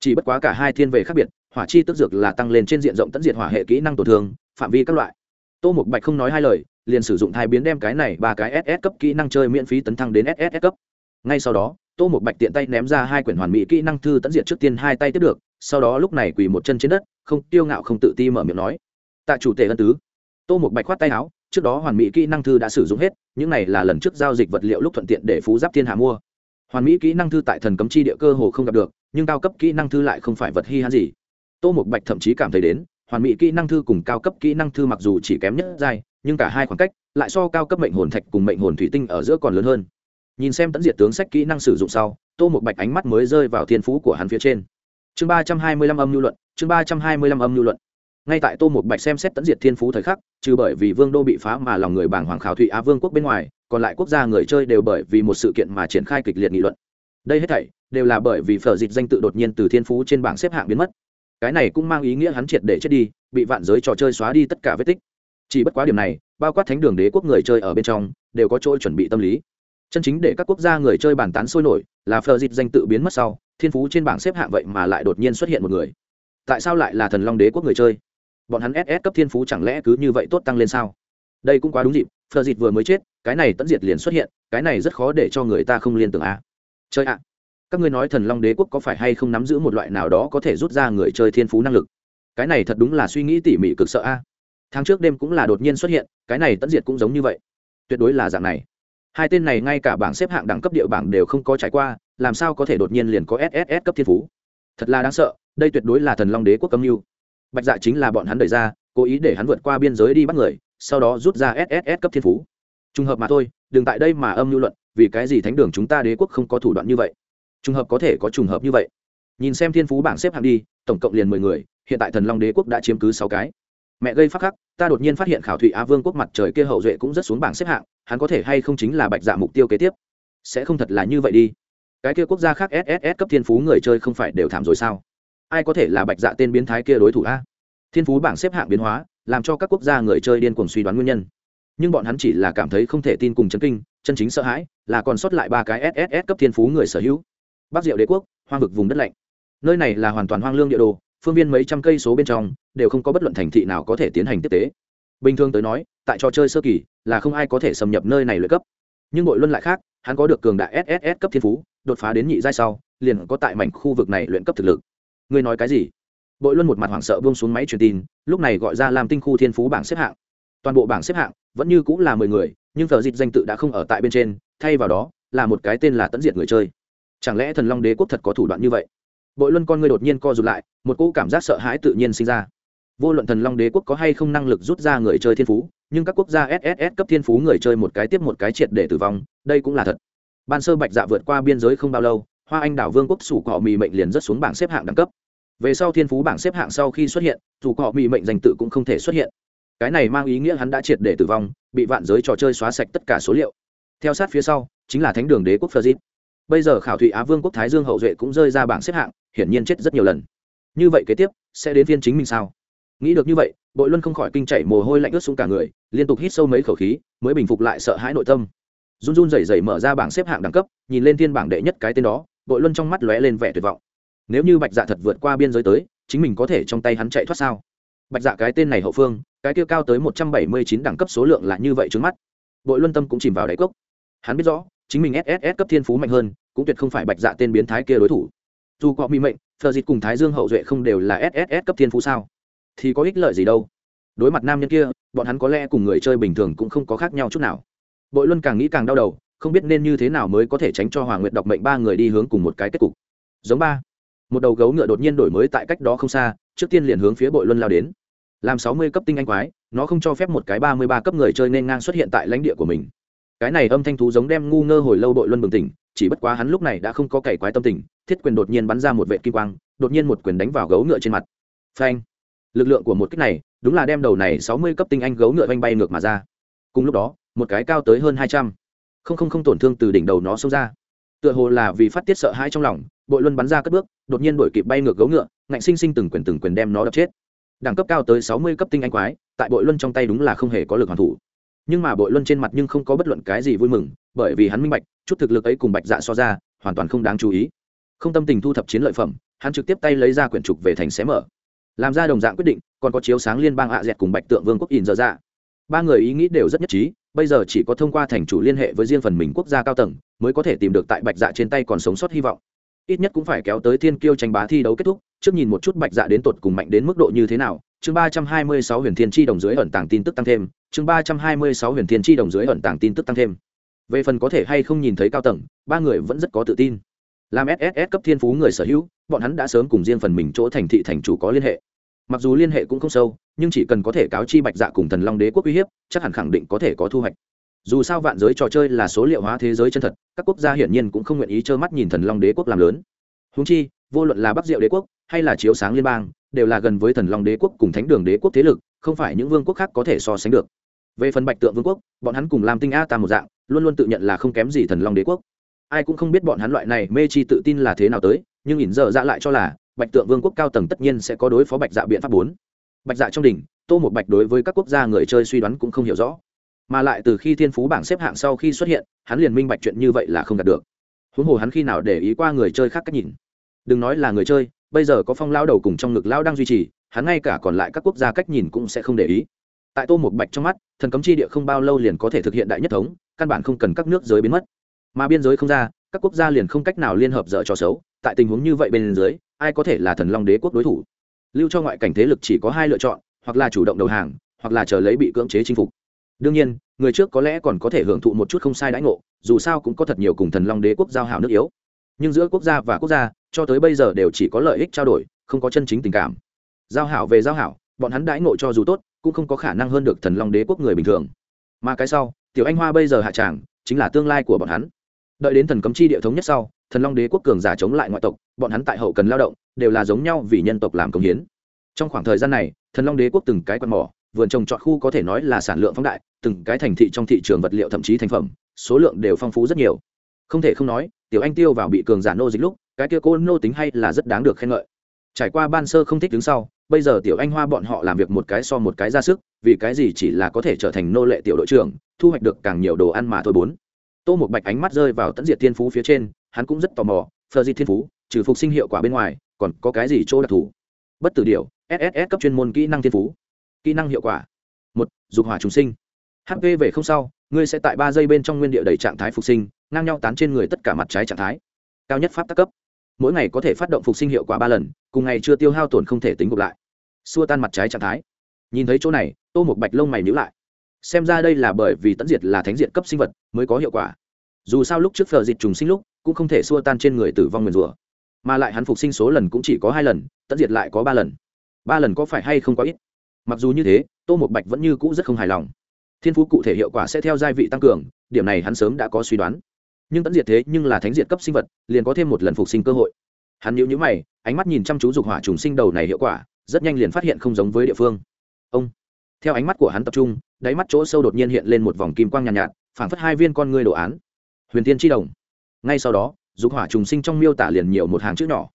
Chỉ bất quá cả hai thiên về khác biệt hỏa chi tức dược là tăng lên trên diện rộng tận diệt hỏa hệ kỹ năng tổn thương, phạm vi các loại. Tô mục bạch không nói hai lời, liền sử dụng thai biến đem cái này ba cái ss cấp kỹ năng chơi miễn phí tấn thăng đến ss cấp. Ngay sau đó, tô một bạch tiện tay ném ra hai quyển hoàn mỹ kỹ năng thư tận diệt trước tiên hai tay tiếp được, sau đó lúc này quỳ một chân trên đất, không tiêu ngạo không tự ti mở miệng nói, tạ chủ tể ân tứ. Tô một bạch khoát tay áo, trước đó hoàn mỹ kỹ năng thư đã sử dụng hết, những này là lần trước giao dịch vật liệu lúc thuận tiện để phú giáp thiên hạ mua. Hoàn mỹ kỹ năng thư tại thần cấm chi địa cơ hồ không gặp được, nhưng cao cấp kỹ năng thư lại không phải vật hy hãn gì tô một bạch thậm chí cảm thấy đến, hoàn mỹ kỹ năng thư cùng cao cấp kỹ năng thư mặc dù chỉ kém nhất giai, nhưng cả hai khoảng cách lại so cao cấp mệnh hồn thạch cùng mệnh hồn thủy tinh ở giữa còn lớn hơn. Nhìn xem tận diệt tướng sách kỹ năng sử dụng sau, tô một bạch ánh mắt mới rơi vào thiên phú của hắn phía trên. Chương ba trăm hai mươi lăm âm lưu luận, chương ba trăm hai mươi lăm âm lưu luận. Ngay tại tô một bạch xem xét tận diệt thiên phú thời khắc, trừ bởi vì vương đô bị phá mà lòng người bảng hoàng khảo thụy á vương quốc bên ngoài, còn lại quốc gia người chơi đều bởi vì một sự kiện mà triển khai kịch liệt nghị luận. Đây hết thảy đều là bởi vì phở dịch danh tự đột nhiên từ thiên phú trên bảng xếp hạng biến mất cái này cũng mang ý nghĩa hắn triệt để chết đi, bị vạn giới trò chơi xóa đi tất cả vết tích. Chỉ bất quá điểm này, bao quát thánh đường đế quốc người chơi ở bên trong, đều có chỗ chuẩn bị tâm lý. Chân chính để các quốc gia người chơi bàn tán sôi nổi, là phờ dịt danh tự biến mất sau, thiên phú trên bảng xếp hạng vậy mà lại đột nhiên xuất hiện một người. Tại sao lại là thần long đế quốc người chơi? Bọn hắn ss cấp thiên phú chẳng lẽ cứ như vậy tốt tăng lên sao? Đây cũng quá đúng dịp phờ dịt vừa mới chết, cái này tận diệt liền xuất hiện, cái này rất khó để cho người ta không liên tưởng a à. chơi ạ các ngươi nói thần long đế quốc có phải hay không nắm giữ một loại nào đó có thể rút ra người chơi thiên phú năng lực? Cái này thật đúng là suy nghĩ tỉ mỉ cực sợ a. Tháng trước đêm cũng là đột nhiên xuất hiện, cái này tận diệt cũng giống như vậy. Tuyệt đối là dạng này. Hai tên này ngay cả bảng xếp hạng đẳng cấp địa bảng đều không có trải qua, làm sao có thể đột nhiên liền có sss cấp thiên phú? Thật là đáng sợ, đây tuyệt đối là thần long đế quốc cấm mưu. Bạch dạ chính là bọn hắn đẩy ra, cố ý để hắn vượt qua biên giới đi bắt người, sau đó rút ra sss cấp thiên phú. Trùng hợp mà thôi, đừng tại đây mà âm lưu luận, vì cái gì thánh đường chúng ta đế quốc không có thủ đoạn như vậy? Trùng hợp có thể có trùng hợp như vậy. Nhìn xem thiên phú bảng xếp hạng đi, tổng cộng liền mười người, hiện tại thần long đế quốc đã chiếm cứ sáu cái. Mẹ gây phát khắc, ta đột nhiên phát hiện khảo thụy á vương quốc mặt trời kia hậu duệ cũng rất xuống bảng xếp hạng, hắn có thể hay không chính là bạch dạ mục tiêu kế tiếp? Sẽ không thật là như vậy đi. Cái kia quốc gia khác sss cấp thiên phú người chơi không phải đều thảm rồi sao? Ai có thể là bạch dạ tên biến thái kia đối thủ a? Thiên phú bảng xếp hạng biến hóa, làm cho các quốc gia người chơi điên cuồng suy đoán nguyên nhân. Nhưng bọn hắn chỉ là cảm thấy không thể tin cùng chấn kinh, chân chính sợ hãi, là còn sót lại ba cái sss cấp thiên phú người sở hữu bắc diệu đế quốc, hoang vực vùng đất lạnh. Nơi này là hoàn toàn hoang lương địa đồ, phương viên mấy trăm cây số bên trong, đều không có bất luận thành thị nào có thể tiến hành tiếp tế. Bình thường tới nói, tại trò chơi sơ kỳ, là không ai có thể xâm nhập nơi này lợi cấp. Nhưng bội luân lại khác, hắn có được cường đại sss cấp thiên phú, đột phá đến nhị giai sau, liền có tại mảnh khu vực này luyện cấp thực lực. Ngươi nói cái gì? Bội luân một mặt hoảng sợ buông xuống máy truyền tin, lúc này gọi ra làm tinh khu thiên phú bảng xếp hạng. Toàn bộ bảng xếp hạng vẫn như cũng là mười người, nhưng thờ dịp danh tự đã không ở tại bên trên, thay vào đó là một cái tên là tẫn diệt người chơi chẳng lẽ thần long đế quốc thật có thủ đoạn như vậy? Bội luân con người đột nhiên co rụt lại, một cỗ cảm giác sợ hãi tự nhiên sinh ra. Vô luận thần long đế quốc có hay không năng lực rút ra người chơi thiên phú, nhưng các quốc gia sss cấp thiên phú người chơi một cái tiếp một cái triệt để tử vong, đây cũng là thật. Ban sơ bạch dạ vượt qua biên giới không bao lâu, hoa anh đảo vương quốc sủ cọ mì mệnh liền rất xuống bảng xếp hạng đẳng cấp. Về sau thiên phú bảng xếp hạng sau khi xuất hiện dù cọ mì mệnh danh tự cũng không thể xuất hiện. Cái này mang ý nghĩa hắn đã triệt để tử vong, bị vạn giới trò chơi xóa sạch tất cả số liệu. Theo sát phía sau, chính là thánh đường đế quốc phơ dít bây giờ khảo thụy á vương quốc thái dương hậu duệ cũng rơi ra bảng xếp hạng, hiển nhiên chết rất nhiều lần. Như vậy kế tiếp, sẽ đến phiên chính mình sao? Nghĩ được như vậy, bội luân không khỏi kinh chảy mồ hôi lạnh ướt xuống cả người, liên tục hít sâu mấy khẩu khí, mới bình phục lại sợ hãi nội tâm. Run run rẩy rẩy mở ra bảng xếp hạng đẳng cấp, nhìn lên thiên bảng đệ nhất cái tên đó, bội luân trong mắt lóe lên vẻ tuyệt vọng. Nếu như bạch dạ thật vượt qua biên giới tới, chính mình có thể trong tay hắn chạy thoát sao? Bạch dạ cái tên này hậu phương, cái kia cao tới một trăm bảy mươi chín đẳng cấp số lượng là như vậy trước mắt. Bội luân tâm cũng chìm vào đáy cốc. Hắn biết rõ chính mình sss cấp thiên phú mạnh hơn, cũng tuyệt không phải bạch dạ tên biến thái kia đối thủ. Dù có mỹ mệnh phờ dịt cùng thái dương hậu duệ không đều là sss cấp thiên phú sao? Thì có ích lợi gì đâu? Đối mặt nam nhân kia, bọn hắn có lẽ cùng người chơi bình thường cũng không có khác nhau chút nào. Bội luân càng nghĩ càng đau đầu, không biết nên như thế nào mới có thể tránh cho hoàng nguyệt đọc mệnh ba người đi hướng cùng một cái kết cục. Giống ba. Một đầu gấu ngựa đột nhiên đổi mới tại cách đó không xa, trước tiên liền hướng phía bội luân lao đến. Làm sáu mươi cấp tinh anh quái, nó không cho phép một cái ba mươi ba cấp người chơi nên ngang xuất hiện tại lãnh địa của mình cái này âm thanh thú giống đem ngu ngơ hồi lâu đội luân bừng tỉnh, chỉ bất quá hắn lúc này đã không có cày quái tâm tình, thiết quyền đột nhiên bắn ra một vệ kim quang, đột nhiên một quyền đánh vào gấu ngựa trên mặt. Phanh! Lực lượng của một kích này, đúng là đem đầu này sáu mươi cấp tinh anh gấu ngựa vanh bay ngược mà ra. Cùng lúc đó, một cái cao tới hơn hai trăm. Không không không tổn thương từ đỉnh đầu nó xông ra. Tựa hồ là vì phát tiết sợ hãi trong lòng bội luân bắn ra cất bước, đột nhiên đổi kịp bay ngược gấu ngựa, ngạnh sinh sinh từng quyền từng quyền đem nó đập chết. Đẳng cấp cao tới sáu mươi cấp tinh anh quái, tại bội luân trong tay đúng là không hề có lực hoàn thủ nhưng mà bội luân trên mặt nhưng không có bất luận cái gì vui mừng, bởi vì hắn minh bạch, chút thực lực ấy cùng bạch dạ so ra, hoàn toàn không đáng chú ý. Không tâm tình thu thập chiến lợi phẩm, hắn trực tiếp tay lấy ra quyển trục về thành xé mở. Làm ra đồng dạng quyết định, còn có chiếu sáng liên bang ạ dẹt cùng bạch tượng vương quốc in dở dạ. Ba người ý nghĩ đều rất nhất trí, bây giờ chỉ có thông qua thành chủ liên hệ với riêng phần mình quốc gia cao tầng, mới có thể tìm được tại bạch dạ trên tay còn sống sót hy vọng. Ít nhất cũng phải kéo tới thiên kiêu tranh bá thi đấu kết thúc, trước nhìn một chút bạch dạ đến tột cùng mạnh đến mức độ như thế nào. Chương ba trăm hai mươi sáu huyền thiên tri đồng dưới ẩn tàng tin tức tăng thêm chương ba trăm hai mươi sáu huyền thiên tri đồng dưới ẩn tàng tin tức tăng thêm. Về phần có thể hay không nhìn thấy cao tầng, ba người vẫn rất có tự tin. Làm sss cấp thiên phú người sở hữu, bọn hắn đã sớm cùng riêng phần mình chỗ thành thị thành chủ có liên hệ. Mặc dù liên hệ cũng không sâu, nhưng chỉ cần có thể cáo chi bạch dạ cùng thần long đế quốc uy hiếp, chắc hẳn khẳng định có thể có thu hoạch. Dù sao vạn giới trò chơi là số liệu hóa thế giới chân thật, các quốc gia hiển nhiên cũng không nguyện ý trơ mắt nhìn thần long đế quốc làm lớn. Húng chi, vô luận là bắc diệu đế quốc hay là chiếu sáng liên bang, đều là gần với thần long đế quốc cùng thánh đường đế quốc thế lực, không phải những vương quốc khác có thể so sánh được về phần bạch tượng vương quốc, bọn hắn cùng làm tinh a tam một dạng, luôn luôn tự nhận là không kém gì thần long đế quốc. Ai cũng không biết bọn hắn loại này mê chi tự tin là thế nào tới, nhưng ỉn dở dạ lại cho là, bạch tượng vương quốc cao tầng tất nhiên sẽ có đối phó bạch dạ biện pháp bốn. Bạch dạ trong đỉnh, tô một bạch đối với các quốc gia người chơi suy đoán cũng không hiểu rõ. Mà lại từ khi thiên phú bảng xếp hạng sau khi xuất hiện, hắn liền minh bạch chuyện như vậy là không đạt được. Huống hồ hắn khi nào để ý qua người chơi khác cách nhìn. Đừng nói là người chơi, bây giờ có phong lao đầu cùng trong ngực lao đang duy trì, hắn ngay cả còn lại các quốc gia cách nhìn cũng sẽ không để ý tại tô một bạch trong mắt, thần cấm chi địa không bao lâu liền có thể thực hiện đại nhất thống, căn bản không cần các nước giới biến mất. Mà biên giới không ra, các quốc gia liền không cách nào liên hợp dở cho xấu, tại tình huống như vậy bên dưới, ai có thể là thần long đế quốc đối thủ? Lưu cho ngoại cảnh thế lực chỉ có hai lựa chọn, hoặc là chủ động đầu hàng, hoặc là chờ lấy bị cưỡng chế chinh phục. Đương nhiên, người trước có lẽ còn có thể hưởng thụ một chút không sai đãi ngộ, dù sao cũng có thật nhiều cùng thần long đế quốc giao hảo nước yếu. Nhưng giữa quốc gia và quốc gia, cho tới bây giờ đều chỉ có lợi ích trao đổi, không có chân chính tình cảm. Giao hảo về giao hảo, bọn hắn đãi ngộ cho dù tốt cũng không có khả năng hơn được thần long đế quốc người bình thường. Mà cái sau, tiểu anh hoa bây giờ hạ tràng, chính là tương lai của bọn hắn. Đợi đến thần cấm chi địa thống nhất sau, thần long đế quốc cường giả chống lại ngoại tộc, bọn hắn tại hậu cần lao động, đều là giống nhau vì nhân tộc làm công hiến. Trong khoảng thời gian này, thần long đế quốc từng cái quạt mỏ, vườn trồng trọt khu có thể nói là sản lượng phóng đại, từng cái thành thị trong thị trường vật liệu thậm chí thành phẩm, số lượng đều phong phú rất nhiều. Không thể không nói, tiểu anh tiêu vào bị cường giả nô dịch lúc, cái kia cô nô tính hay là rất đáng được khen ngợi. Trải qua ban sơ không thích đứng sau bây giờ tiểu anh hoa bọn họ làm việc một cái so một cái ra sức, vì cái gì chỉ là có thể trở thành nô lệ tiểu đội trưởng, thu hoạch được càng nhiều đồ ăn mà thôi bốn. Tô một bạch ánh mắt rơi vào tận diệt thiên phú phía trên, hắn cũng rất tò mò, phờ di thiên phú, trừ phục sinh hiệu quả bên ngoài, còn có cái gì chỗ đặc thù? Bất tử điều sss cấp chuyên môn kỹ năng thiên phú. Kỹ năng hiệu quả. Một, dục hỏa trùng sinh. Hp về không sau, ngươi sẽ tại ba giây bên trong nguyên địa đầy trạng thái phục sinh, ngang nhau tán trên người tất cả mặt trái trạng thái. Cao nhất pháp tác cấp mỗi ngày có thể phát động phục sinh hiệu quả ba lần, cùng ngày chưa tiêu hao tổn không thể tính gộp lại. Xua tan mặt trái trạng thái. Nhìn thấy chỗ này, tô một bạch lông mày nhữ lại. Xem ra đây là bởi vì tận diệt là thánh diệt cấp sinh vật mới có hiệu quả. Dù sao lúc trước phờ dịch trùng sinh lúc, cũng không thể xua tan trên người tử vong nguyền rủa. Mà lại hắn phục sinh số lần cũng chỉ có hai lần tận diệt lại có ba lần. Ba lần có phải hay không có ít? Mặc dù như thế, tô một bạch vẫn như cũ rất không hài lòng. Thiên phú cụ thể hiệu quả sẽ theo giai vị tăng cường, điểm này hắn sớm đã có suy đoán nhưng tận diệt thế nhưng là thánh diệt cấp sinh vật liền có thêm một lần phục sinh cơ hội. Hắn nhíu nhíu mày ánh mắt nhìn chăm chú dục hỏa trùng sinh đầu này hiệu quả rất nhanh liền phát hiện không giống với địa phương. Ông! Theo ánh mắt của hắn tập trung đáy mắt chỗ sâu đột nhiên hiện lên một vòng kim quang nhàn nhạt, nhạt phảng phất hai viên con ngươi đồ án. Huyền tiên tri đồng. Ngay sau đó dục hỏa trùng sinh trong miêu tả liền nhiều một hàng chữ nhỏ.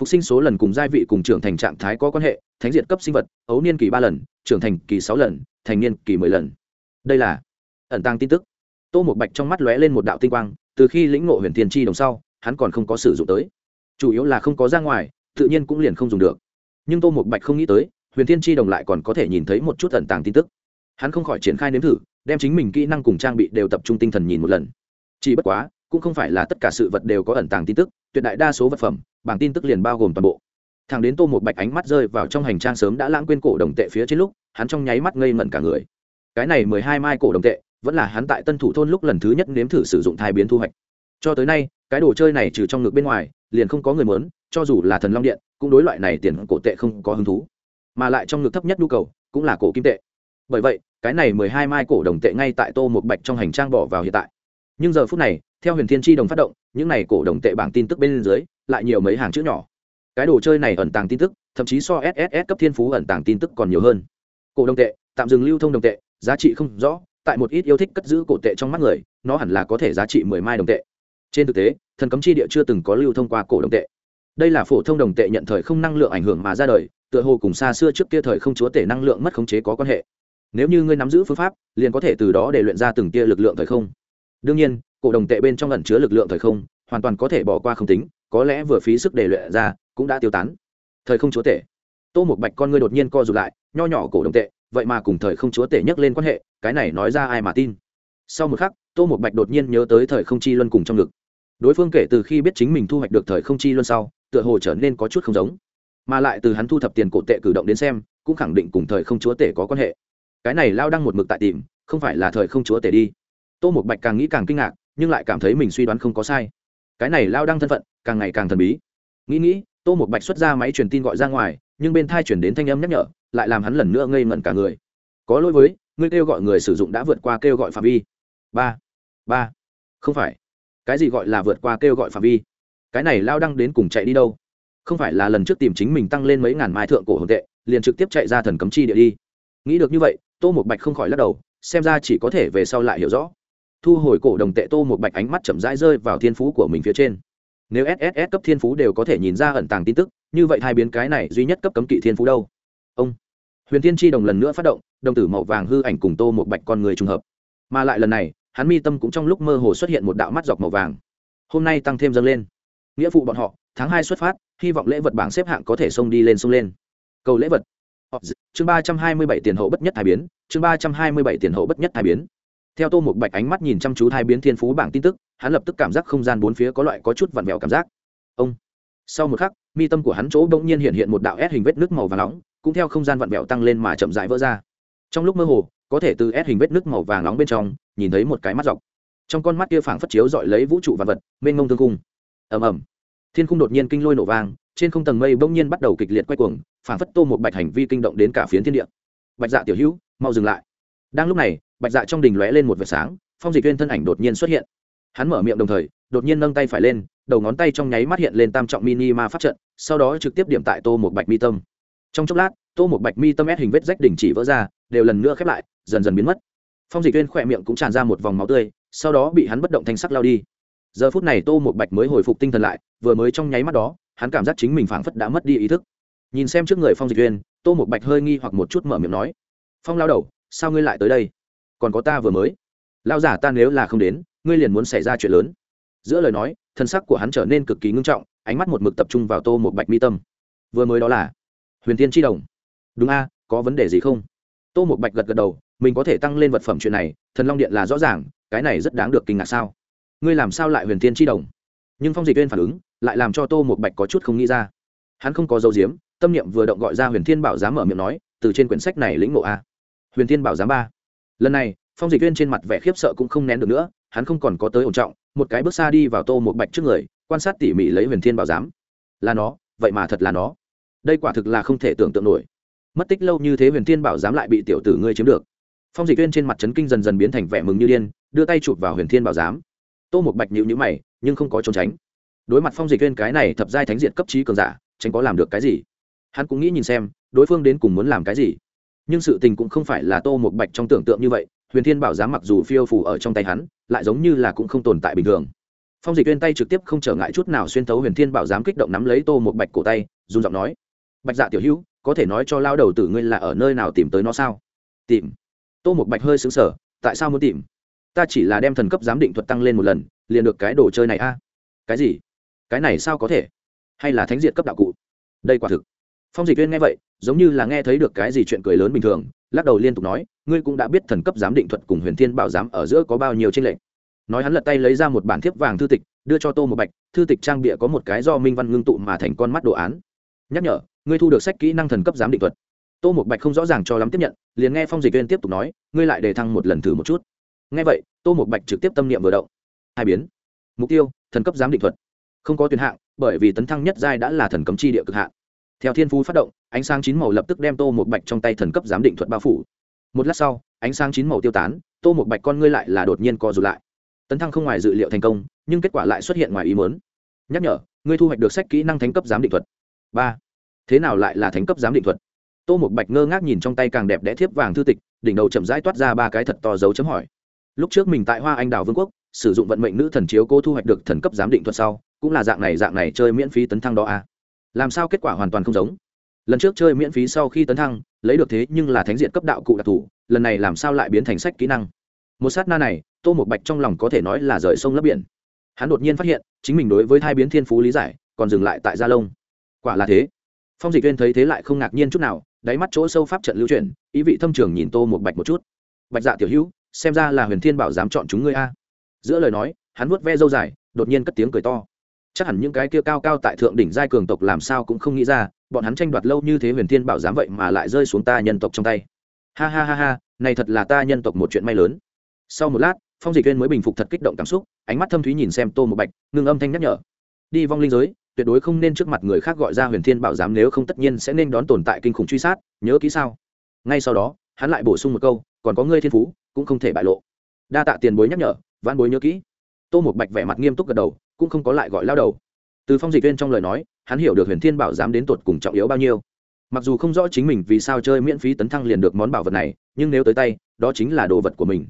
Phục sinh số lần cùng giai vị cùng trưởng thành trạng thái có quan hệ thánh diện cấp sinh vật ấu niên kỳ ba lần trưởng thành kỳ sáu lần thành niên kỳ mười lần. Đây là ẩn tăng tin tức. Tô một bạch trong mắt lóe lên một đạo tinh quang từ khi lĩnh ngộ huyền Thiên tri đồng sau, hắn còn không có sử dụng tới. Chủ yếu là không có ra ngoài, tự nhiên cũng liền không dùng được. Nhưng tô một bạch không nghĩ tới, huyền thiên tri đồng lại còn có thể nhìn thấy một chút ẩn tàng tin tức. Hắn không khỏi triển khai nếm thử, đem chính mình kỹ năng cùng trang bị đều tập trung tinh thần nhìn một lần. Chỉ bất quá, cũng không phải là tất cả sự vật đều có ẩn tàng tin tức, tuyệt đại đa số vật phẩm, bảng tin tức liền bao gồm toàn bộ. Thằng đến tô một bạch ánh mắt rơi vào trong hành trang sớm đã lãng quên cổ đồng tệ phía trên lúc, hắn trong nháy mắt ngây ngẩn cả người. Cái này mười hai mai cổ đồng tệ vẫn là hắn tại tân thủ thôn lúc lần thứ nhất nếm thử sử dụng thai biến thu hoạch. Cho tới nay, cái đồ chơi này trừ trong ngực bên ngoài, liền không có người mớn cho dù là thần long điện, cũng đối loại này tiền cổ tệ không có hứng thú. Mà lại trong ngực thấp nhất nhu cầu, cũng là cổ kim tệ. Bởi vậy, cái này mười hai mai cổ đồng tệ ngay tại tô một bạch trong hành trang bỏ vào hiện tại. Nhưng giờ phút này, theo huyền thiên tri đồng phát động, những này cổ đồng tệ bảng tin tức bên dưới, lại nhiều mấy hàng chữ nhỏ. Cái đồ chơi này ẩn tàng tin tức, thậm chí so sss cấp thiên phú ẩn tàng tin tức còn nhiều hơn. Cổ đồng tệ, tạm dừng lưu thông đồng tệ, giá trị không rõ tại một ít yêu thích cất giữ cổ tệ trong mắt người, nó hẳn là có thể giá trị mười mai đồng tệ. Trên thực tế, thần cấm chi địa chưa từng có lưu thông qua cổ đồng tệ. Đây là phổ thông đồng tệ nhận thời không năng lượng ảnh hưởng mà ra đời, tựa hồ cùng xa xưa trước kia thời không chúa tể năng lượng mất khống chế có quan hệ. Nếu như ngươi nắm giữ phương pháp, liền có thể từ đó để luyện ra từng tia lực lượng thời không. Đương nhiên, cổ đồng tệ bên trong ẩn chứa lực lượng thời không, hoàn toàn có thể bỏ qua không tính, có lẽ vừa phí sức để luyện ra, cũng đã tiêu tán. Thời không chúa tể. Tô một bạch con ngươi đột nhiên co rụt lại, nho nhỏ cổ đồng tệ vậy mà cùng thời không chúa tể nhắc lên quan hệ, cái này nói ra ai mà tin? Sau một khắc, tô một bạch đột nhiên nhớ tới thời không chi luân cùng trong ngực. Đối phương kể từ khi biết chính mình thu hoạch được thời không chi luân sau, tựa hồ trở nên có chút không giống. Mà lại từ hắn thu thập tiền cổ tệ cử động đến xem, cũng khẳng định cùng thời không chúa tể có quan hệ. Cái này lao đang một mực tại tìm, không phải là thời không chúa tể đi. Tô một bạch càng nghĩ càng kinh ngạc, nhưng lại cảm thấy mình suy đoán không có sai. Cái này lao đăng thân phận, càng ngày càng thần bí. Nghĩ nghĩ, tô một bạch xuất ra máy truyền tin gọi ra ngoài, nhưng bên thai chuyển đến thanh âm nhắc nhở lại làm hắn lần nữa ngây ngẩn cả người. Có lỗi với, ngươi kêu gọi người sử dụng đã vượt qua kêu gọi phạm vi. Ba ba. Không phải. Cái gì gọi là vượt qua kêu gọi phạm vi? Cái này lao đăng đến cùng chạy đi đâu? Không phải là lần trước tìm chính mình tăng lên mấy ngàn mai thượng cổ hồn tệ, liền trực tiếp chạy ra thần cấm chi địa đi. Nghĩ được như vậy, tô một bạch không khỏi lắc đầu, xem ra chỉ có thể về sau lại hiểu rõ. Thu hồi cổ đồng tệ tô một bạch ánh mắt chậm rãi rơi vào thiên phú của mình phía trên. Nếu sss cấp thiên phú đều có thể nhìn ra ẩn tàng tin tức, như vậy hai biến cái này duy nhất cấp cấm kỵ thiên phú đâu? Ông. Huyền thiên tri đồng lần nữa phát động, đồng tử màu vàng hư ảnh cùng tô một bạch con người trùng hợp. Mà lại lần này, hắn mi tâm cũng trong lúc mơ hồ xuất hiện một đạo mắt dọc màu vàng. Hôm nay tăng thêm dâng lên. Nghĩa phụ bọn họ, tháng hai xuất phát, hy vọng lễ vật bảng xếp hạng có thể xông đi lên xông lên. Cầu lễ vật. Chương ba trăm hai mươi bảy tiền hậu bất nhất hai biến, chương ba trăm hai mươi bảy tiền hậu bất nhất hai biến. Theo tô một bạch ánh mắt nhìn chăm chú hai biến thiên phú bảng tin tức, hắn lập tức cảm giác không gian bốn phía có loại có chút vặn vẹo cảm giác. Ông. Sau một khắc, mi tâm của hắn chỗ bỗng nhiên hiện hiện một đạo ép hình vết nước màu vàng nóng cũng theo không gian vặn vẹo tăng lên mà chậm rãi vỡ ra. Trong lúc mơ hồ, có thể từ ép hình vết nước màu vàng nóng bên trong, nhìn thấy một cái mắt dọc. Trong con mắt kia phảng phất chiếu dọi lấy vũ trụ vạn vật, mênh mông thương cung ầm ầm. Thiên cung đột nhiên kinh lôi nổ vang, trên không tầng mây bỗng nhiên bắt đầu kịch liệt quay cuồng, phảng phất tô một bạch hành vi kinh động đến cả phiến thiên địa. Bạch dạ tiểu hữu, mau dừng lại. Đang lúc này, bạch dạ trong đình lóe lên một vệt sáng, phong dịch viên thân ảnh đột nhiên xuất hiện. Hắn mở miệng đồng thời, đột nhiên nâng tay phải lên, đầu ngón tay trong nháy mắt hiện lên tam trọng mini ma phát trận, sau đó trực tiếp điểm tại tô một bạch mi tâm trong chốc lát, tô một bạch mi tâm ép hình vết rách đỉnh chỉ vỡ ra, đều lần nữa khép lại, dần dần biến mất. Phong dịch viên khỏe miệng cũng tràn ra một vòng máu tươi, sau đó bị hắn bất động thanh sắc lao đi. Giờ phút này tô một bạch mới hồi phục tinh thần lại, vừa mới trong nháy mắt đó, hắn cảm giác chính mình phảng phất đã mất đi ý thức. Nhìn xem trước người phong dịch viên tô một bạch hơi nghi hoặc một chút mở miệng nói, phong lao đầu, sao ngươi lại tới đây? Còn có ta vừa mới. Lao giả ta nếu là không đến, ngươi liền muốn xảy ra chuyện lớn. Giữa lời nói, thân sắc của hắn trở nên cực kỳ ngưng trọng, ánh mắt một mực tập trung vào tô một bạch mi tâm. Vừa mới đó là huyền tiên tri đồng. Đúng a, có vấn đề gì không? Tô một bạch gật gật đầu, mình có thể tăng lên vật phẩm chuyện này, thần long điện là rõ ràng, cái này rất đáng được kinh ngạc sao? Ngươi làm sao lại huyền tiên tri đồng? Nhưng phong dịch viên phản ứng, lại làm cho tô một bạch có chút không nghĩ ra. Hắn không có dấu diếm, tâm niệm vừa động gọi ra huyền thiên bảo giám mở miệng nói, từ trên quyển sách này lĩnh ngộ a. Huyền thiên bảo giám ba. Lần này, phong dịch viên trên mặt vẻ khiếp sợ cũng không nén được nữa, hắn không còn có tới ổn trọng, một cái bước xa đi vào tô một bạch trước người, quan sát tỉ mỉ lấy huyền thiên bảo giám. Là nó, vậy mà thật là nó đây quả thực là không thể tưởng tượng nổi. Mất tích lâu như thế huyền thiên bảo giám lại bị tiểu tử ngươi chiếm được. Phong dịch viên trên mặt trấn kinh dần dần biến thành vẻ mừng như điên, đưa tay chụp vào huyền thiên bảo giám. Tô một bạch nhịu nhữ mày, nhưng không có trốn tránh. Đối mặt phong dịch viên cái này thập giai thánh diện cấp trí cường giả, tránh có làm được cái gì? Hắn cũng nghĩ nhìn xem, đối phương đến cùng muốn làm cái gì. Nhưng sự tình cũng không phải là tô một bạch trong tưởng tượng như vậy, huyền thiên bảo giám mặc dù phiêu phủ ở trong tay hắn, lại giống như là cũng không tồn tại bình thường. Phong dịch viên tay trực tiếp không trở ngại chút nào xuyên thấu huyền thiên bảo giám kích động nắm lấy tô một bạch cổ tay dùng giọng nói bạch dạ tiểu hữu, có thể nói cho lao đầu tử ngươi là ở nơi nào tìm tới nó sao? Tìm. Tô một bạch hơi xứng sở tại sao muốn tìm? Ta chỉ là đem thần cấp giám định thuật tăng lên một lần, liền được cái đồ chơi này a. Cái gì? Cái này sao có thể? Hay là thánh diệt cấp đạo cụ? Đây quả thực. Phong dịch viên nghe vậy, giống như là nghe thấy được cái gì chuyện cười lớn bình thường, lắc đầu liên tục nói, ngươi cũng đã biết thần cấp giám định thuật cùng huyền thiên bảo giám ở giữa có bao nhiêu tranh lệch. Nói hắn lật tay lấy ra một bản thiếp vàng thư tịch, đưa cho tô một bạch, thư tịch trang bịa có một cái do minh văn ngưng tụ mà thành con mắt đồ án. Nhắc nhở ngươi thu được sách kỹ năng thần cấp giám định thuật. Tô một bạch không rõ ràng cho lắm tiếp nhận, liền nghe phong dịch viên tiếp tục nói, ngươi lại đề thăng một lần thử một chút. Nghe vậy, tô một bạch trực tiếp tâm niệm vừa động. Hai biến. Mục tiêu, thần cấp giám định thuật. Không có tuyển hạng, bởi vì tấn thăng nhất giai đã là thần cấm chi địa cực hạn. Theo thiên phú phát động, ánh sáng chín màu lập tức đem tô một bạch trong tay thần cấp giám định thuật bao phủ. Một lát sau, ánh sáng chín màu tiêu tán, tô một bạch con ngươi lại là đột nhiên co rụt lại. Tấn thăng không ngoài dự liệu thành công, nhưng kết quả lại xuất hiện ngoài ý muốn. Nhắc nhở, ngươi thu hoạch được sách kỹ năng thánh cấp giám định thuật. Ba thế nào lại là thánh cấp giám định thuật? Tô một bạch ngơ ngác nhìn trong tay càng đẹp đẽ thiếp vàng thư tịch, đỉnh đầu chậm rãi toát ra ba cái thật to dấu chấm hỏi. Lúc trước mình tại hoa anh đào vương quốc, sử dụng vận mệnh nữ thần chiếu cô thu hoạch được thần cấp giám định thuật sau, cũng là dạng này dạng này chơi miễn phí tấn thăng đó à. làm sao kết quả hoàn toàn không giống? Lần trước chơi miễn phí sau khi tấn thăng, lấy được thế nhưng là thánh diện cấp đạo cụ đặc thù, lần này làm sao lại biến thành sách kỹ năng? Một sát na này, tô một bạch trong lòng có thể nói là rời sông lấp biển. Hắn đột nhiên phát hiện, chính mình đối với hai biến thiên phú lý giải, còn dừng lại tại gia lông quả là thế phong dịch viên thấy thế lại không ngạc nhiên chút nào đáy mắt chỗ sâu pháp trận lưu chuyển, ý vị thâm trường nhìn tô một bạch một chút. Bạch dạ tiểu hữu xem ra là huyền thiên bảo dám chọn chúng ngươi a. Giữa lời nói hắn vuốt ve dâu dài đột nhiên cất tiếng cười to. Chắc hẳn những cái kia cao cao tại thượng đỉnh giai cường tộc làm sao cũng không nghĩ ra bọn hắn tranh đoạt lâu như thế huyền thiên bảo dám vậy mà lại rơi xuống ta nhân tộc trong tay. Ha ha ha ha này thật là ta nhân tộc một chuyện may lớn. Sau một lát phong dịch viên mới bình phục thật kích động cảm xúc ánh mắt thâm thúy nhìn xem tô một bạch ngưng âm thanh nhắc nhở. Đi vong linh giới tuyệt đối không nên trước mặt người khác gọi ra huyền thiên bảo giám, nếu không tất nhiên sẽ nên đón tồn tại kinh khủng truy sát, nhớ kỹ sao? Ngay sau đó, hắn lại bổ sung một câu, còn có ngươi thiên phú, cũng không thể bại lộ. Đa tạ tiền bối nhắc nhở văn bối nhớ kỹ. Tô một bạch vẻ mặt nghiêm túc gật đầu, cũng không có lại gọi lao đầu. Từ phong dịch viên trong lời nói, hắn hiểu được huyền thiên bảo giám đến tột cùng trọng yếu bao nhiêu. Mặc dù không rõ chính mình vì sao chơi miễn phí tấn thăng liền được món bảo vật này, nhưng nếu tới tay, đó chính là đồ vật của mình.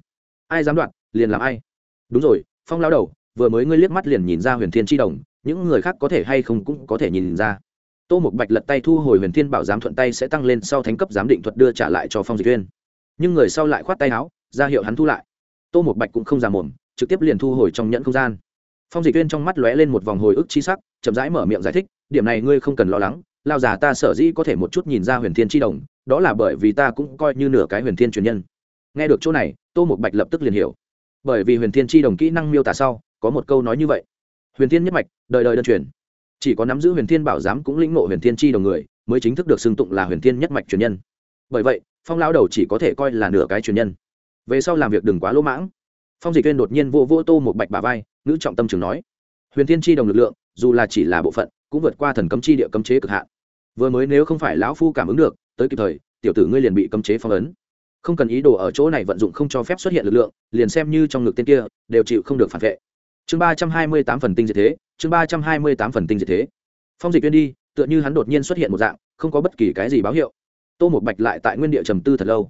Ai dám đoạt, liền làm ai. Đúng rồi, phong lao đầu, vừa mới ngươi liếc mắt liền nhìn ra huyền thiên tri đồng những người khác có thể hay không cũng có thể nhìn ra. Tô một bạch lật tay thu hồi huyền thiên bảo giám thuận tay sẽ tăng lên sau thánh cấp giám định thuật đưa trả lại cho phong dịch viên nhưng người sau lại khoát tay áo, ra hiệu hắn thu lại. Tô một bạch cũng không già mồm, trực tiếp liền thu hồi trong nhẫn không gian. Phong dịch viên trong mắt lóe lên một vòng hồi ức chi sắc, chậm rãi mở miệng giải thích, điểm này ngươi không cần lo lắng, lao già ta sở dĩ có thể một chút nhìn ra huyền thiên tri đồng, đó là bởi vì ta cũng coi như nửa cái huyền thiên truyền nhân. Nghe được chỗ này, tô một bạch lập tức liền hiểu. Bởi vì huyền thiên tri đồng kỹ năng miêu tả sau, có một câu nói như vậy huyền thiên nhất mạch, đời đời đơn truyền. Chỉ có nắm giữ huyền thiên bảo giám cũng lĩnh ngộ huyền thiên chi đồng người, mới chính thức được xưng tụng là huyền thiên nhất mạch truyền nhân. Bởi vậy, phong lao đầu chỉ có thể coi là nửa cái truyền nhân. Về sau làm việc đừng quá lỗ mãng. Phong dịch viên đột nhiên vô vô tô một bạch bà vai nữ trọng tâm trường nói, huyền thiên chi đồng lực lượng, dù là chỉ là bộ phận, cũng vượt qua thần cấm chi địa cấm chế cực hạn. Vừa mới nếu không phải lão phu cảm ứng được, tới kịp thời, tiểu tử ngươi liền bị cấm chế phong ấn. Không cần ý đồ ở chỗ này vận dụng không cho phép xuất hiện lực lượng, liền xem như trong ngực tên kia, đều chịu không được phản vệ chương ba trăm hai mươi tám phần tinh diệt thế, chương ba trăm hai mươi tám phần tinh diệt thế. Phong dịch viên đi, tựa như hắn đột nhiên xuất hiện một dạng, không có bất kỳ cái gì báo hiệu. Tô một bạch lại tại nguyên địa trầm tư thật lâu.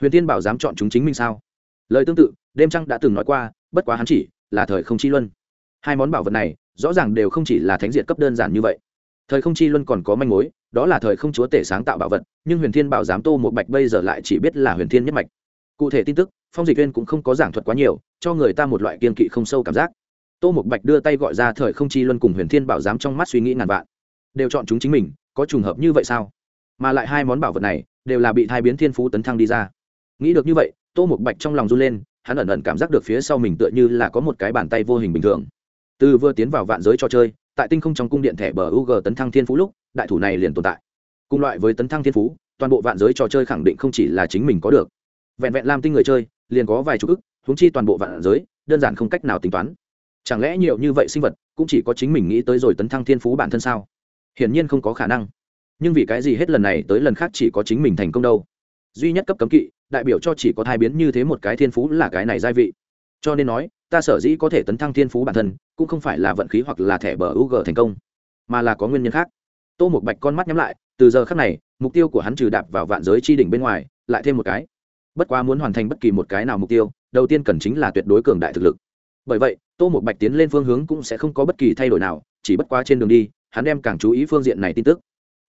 Huyền tiên bảo dám chọn chúng chính mình sao? Lời tương tự, đêm trăng đã từng nói qua, bất quá hắn chỉ là thời không chi luân. Hai món bảo vật này, rõ ràng đều không chỉ là thánh diện cấp đơn giản như vậy. Thời không chi luân còn có manh mối, đó là thời không chúa tể sáng tạo bảo vật, nhưng huyền thiên bảo giám tô một bạch bây giờ lại chỉ biết là huyền thiên nhất mạch. Cụ thể tin tức, phong dịch viên cũng không có giảng thuật quá nhiều, cho người ta một loại kiên kỵ không sâu cảm giác tô một bạch đưa tay gọi ra thời không chi luân cùng huyền thiên bảo giám trong mắt suy nghĩ ngàn vạn. Đều chọn chúng chính mình, có trùng hợp như vậy sao? Mà lại hai món bảo vật này, đều là bị thai biến thiên phú tấn thăng đi ra. Nghĩ được như vậy, tô một bạch trong lòng run lên, hắn ẩn ẩn cảm giác được phía sau mình tựa như là có một cái bàn tay vô hình bình thường. Từ vừa tiến vào vạn giới cho chơi, tại tinh không trong cung điện thẻ bờ u g tấn thăng thiên phú lúc, đại thủ này liền tồn tại. Cùng loại với tấn thăng thiên phú, toàn bộ vạn giới trò chơi khẳng định không chỉ là chính mình có được. Vẹn vẹn làm tinh người chơi, liền có vài chục ức húng chi toàn bộ vạn giới, đơn giản không cách nào tính toán chẳng lẽ nhiều như vậy sinh vật cũng chỉ có chính mình nghĩ tới rồi tấn thăng thiên phú bản thân sao? Hiển nhiên không có khả năng. Nhưng vì cái gì hết lần này tới lần khác chỉ có chính mình thành công đâu? Duy nhất cấp cấm kỵ, đại biểu cho chỉ có thai biến như thế một cái thiên phú là cái này gia vị. Cho nên nói, ta sở dĩ có thể tấn thăng thiên phú bản thân, cũng không phải là vận khí hoặc là thẻ bờ u g thành công, mà là có nguyên nhân khác. Tô một bạch con mắt nhắm lại, từ giờ khác này, mục tiêu của hắn trừ đạp vào vạn giới chi đỉnh bên ngoài, lại thêm một cái. Bất quá muốn hoàn thành bất kỳ một cái nào mục tiêu, đầu tiên cần chính là tuyệt đối cường đại thực lực bởi vậy, tô một bạch tiến lên phương hướng cũng sẽ không có bất kỳ thay đổi nào, chỉ bất quá trên đường đi, hắn đem càng chú ý phương diện này tin tức.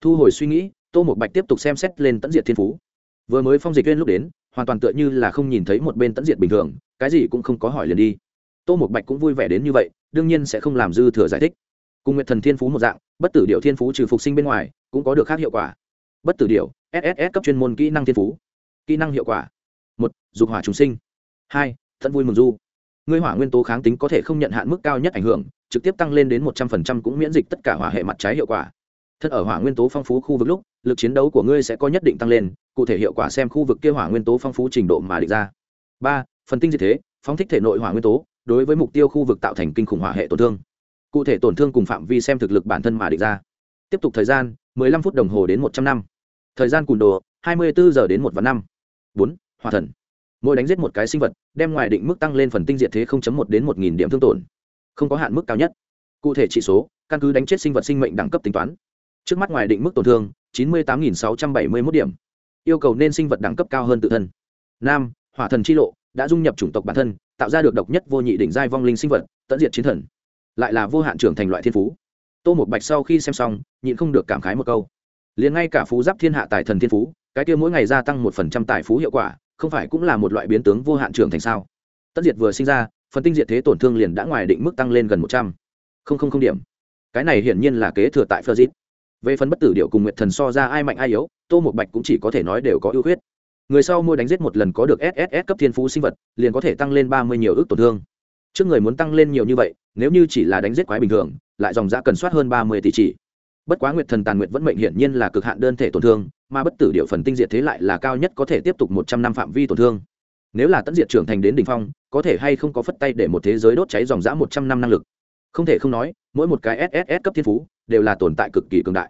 Thu hồi suy nghĩ, tô một bạch tiếp tục xem xét lên tận diện thiên phú. Vừa mới phong dịch viên lúc đến, hoàn toàn tựa như là không nhìn thấy một bên tận diện bình thường, cái gì cũng không có hỏi liền đi. Tô một bạch cũng vui vẻ đến như vậy, đương nhiên sẽ không làm dư thừa giải thích. Cùng nguyện thần thiên phú một dạng, bất tử điệu thiên phú trừ phục sinh bên ngoài, cũng có được khác hiệu quả. Bất tử điệu sss cấp chuyên môn kỹ năng thiên phú. Kỹ năng hiệu quả. Một, dục hỏa trùng sinh. Hai, thận vui mừng du ngươi hỏa nguyên tố kháng tính có thể không nhận hạn mức cao nhất ảnh hưởng, trực tiếp tăng lên đến một trăm phần trăm cũng miễn dịch tất cả hỏa hệ mặt trái hiệu quả. Thân ở hỏa nguyên tố phong phú khu vực lúc, lực chiến đấu của ngươi sẽ có nhất định tăng lên, cụ thể hiệu quả xem khu vực kia hỏa nguyên tố phong phú trình độ mà định ra. Ba, phần tinh diệt thế, phóng thích thể nội hỏa nguyên tố, đối với mục tiêu khu vực tạo thành kinh khủng hỏa hệ tổn thương. Cụ thể tổn thương cùng phạm vi xem thực lực bản thân mà định ra. Tiếp tục thời gian 15 phút đồng hồ đến 100 năm. Thời gian cùn đồ 24 giờ đến một vạn năm. Bốn, hỏa thần mỗi đánh giết một cái sinh vật, đem ngoài định mức tăng lên phần tinh diệt thế 0.1 đến 1.000 điểm thương tổn. Không có hạn mức cao nhất. Cụ thể trị số, căn cứ đánh chết sinh vật sinh mệnh đẳng cấp tính toán. Trước mắt ngoài định mức tổn thương 98.671 điểm. Yêu cầu nên sinh vật đẳng cấp cao hơn tự thân. Nam, hỏa thần chi lộ, đã dung nhập chủng tộc bản thân, tạo ra được độc nhất vô nhị đỉnh giai vong linh sinh vật, tận diệt chiến thần. Lại là vô hạn trưởng thành loại thiên phú. Tô một bạch sau khi xem xong, nhịn không được cảm khái một câu. Liền ngay cả phú giáp thiên hạ tài thần thiên phú cái kia mỗi ngày gia tăng một phần trăm tài phú hiệu quả, không phải cũng là một loại biến tướng vô hạn trưởng thành sao? Tất diệt vừa sinh ra, phần tinh diệt thế tổn thương liền đã ngoài định mức tăng lên gần một trăm. Linh điểm. Cái này hiển nhiên là kế thừa tại phơ dít về phần bất tử điệu cùng nguyệt thần so ra ai mạnh ai yếu, tô một bạch cũng chỉ có thể nói đều có ưu khuyết. Người sau mua đánh giết một lần có được sss cấp thiên phú sinh vật, liền có thể tăng lên ba mươi nhiều ước tổn thương. Trước người muốn tăng lên nhiều như vậy, nếu như chỉ là đánh giết quái bình thường, lại dòng giã cần soát hơn ba mươi tỷ chỉ. Bất quá nguyệt thần tàn nguyệt vẫn mệnh hiển nhiên là cực hạn đơn thể tổn thương mà bất tử điệu phần tinh diệt thế lại là cao nhất có thể tiếp tục một trăm năm phạm vi tổn thương. Nếu là tận diệt trưởng thành đến đ ỉ n h phong, có thể hay không có phất tay để một thế giới đốt cháy dòng dã một trăm năm năng lực? Không thể không nói, mỗi một cái sss cấp thiên phú đều là tồn tại cực kỳ cường đại.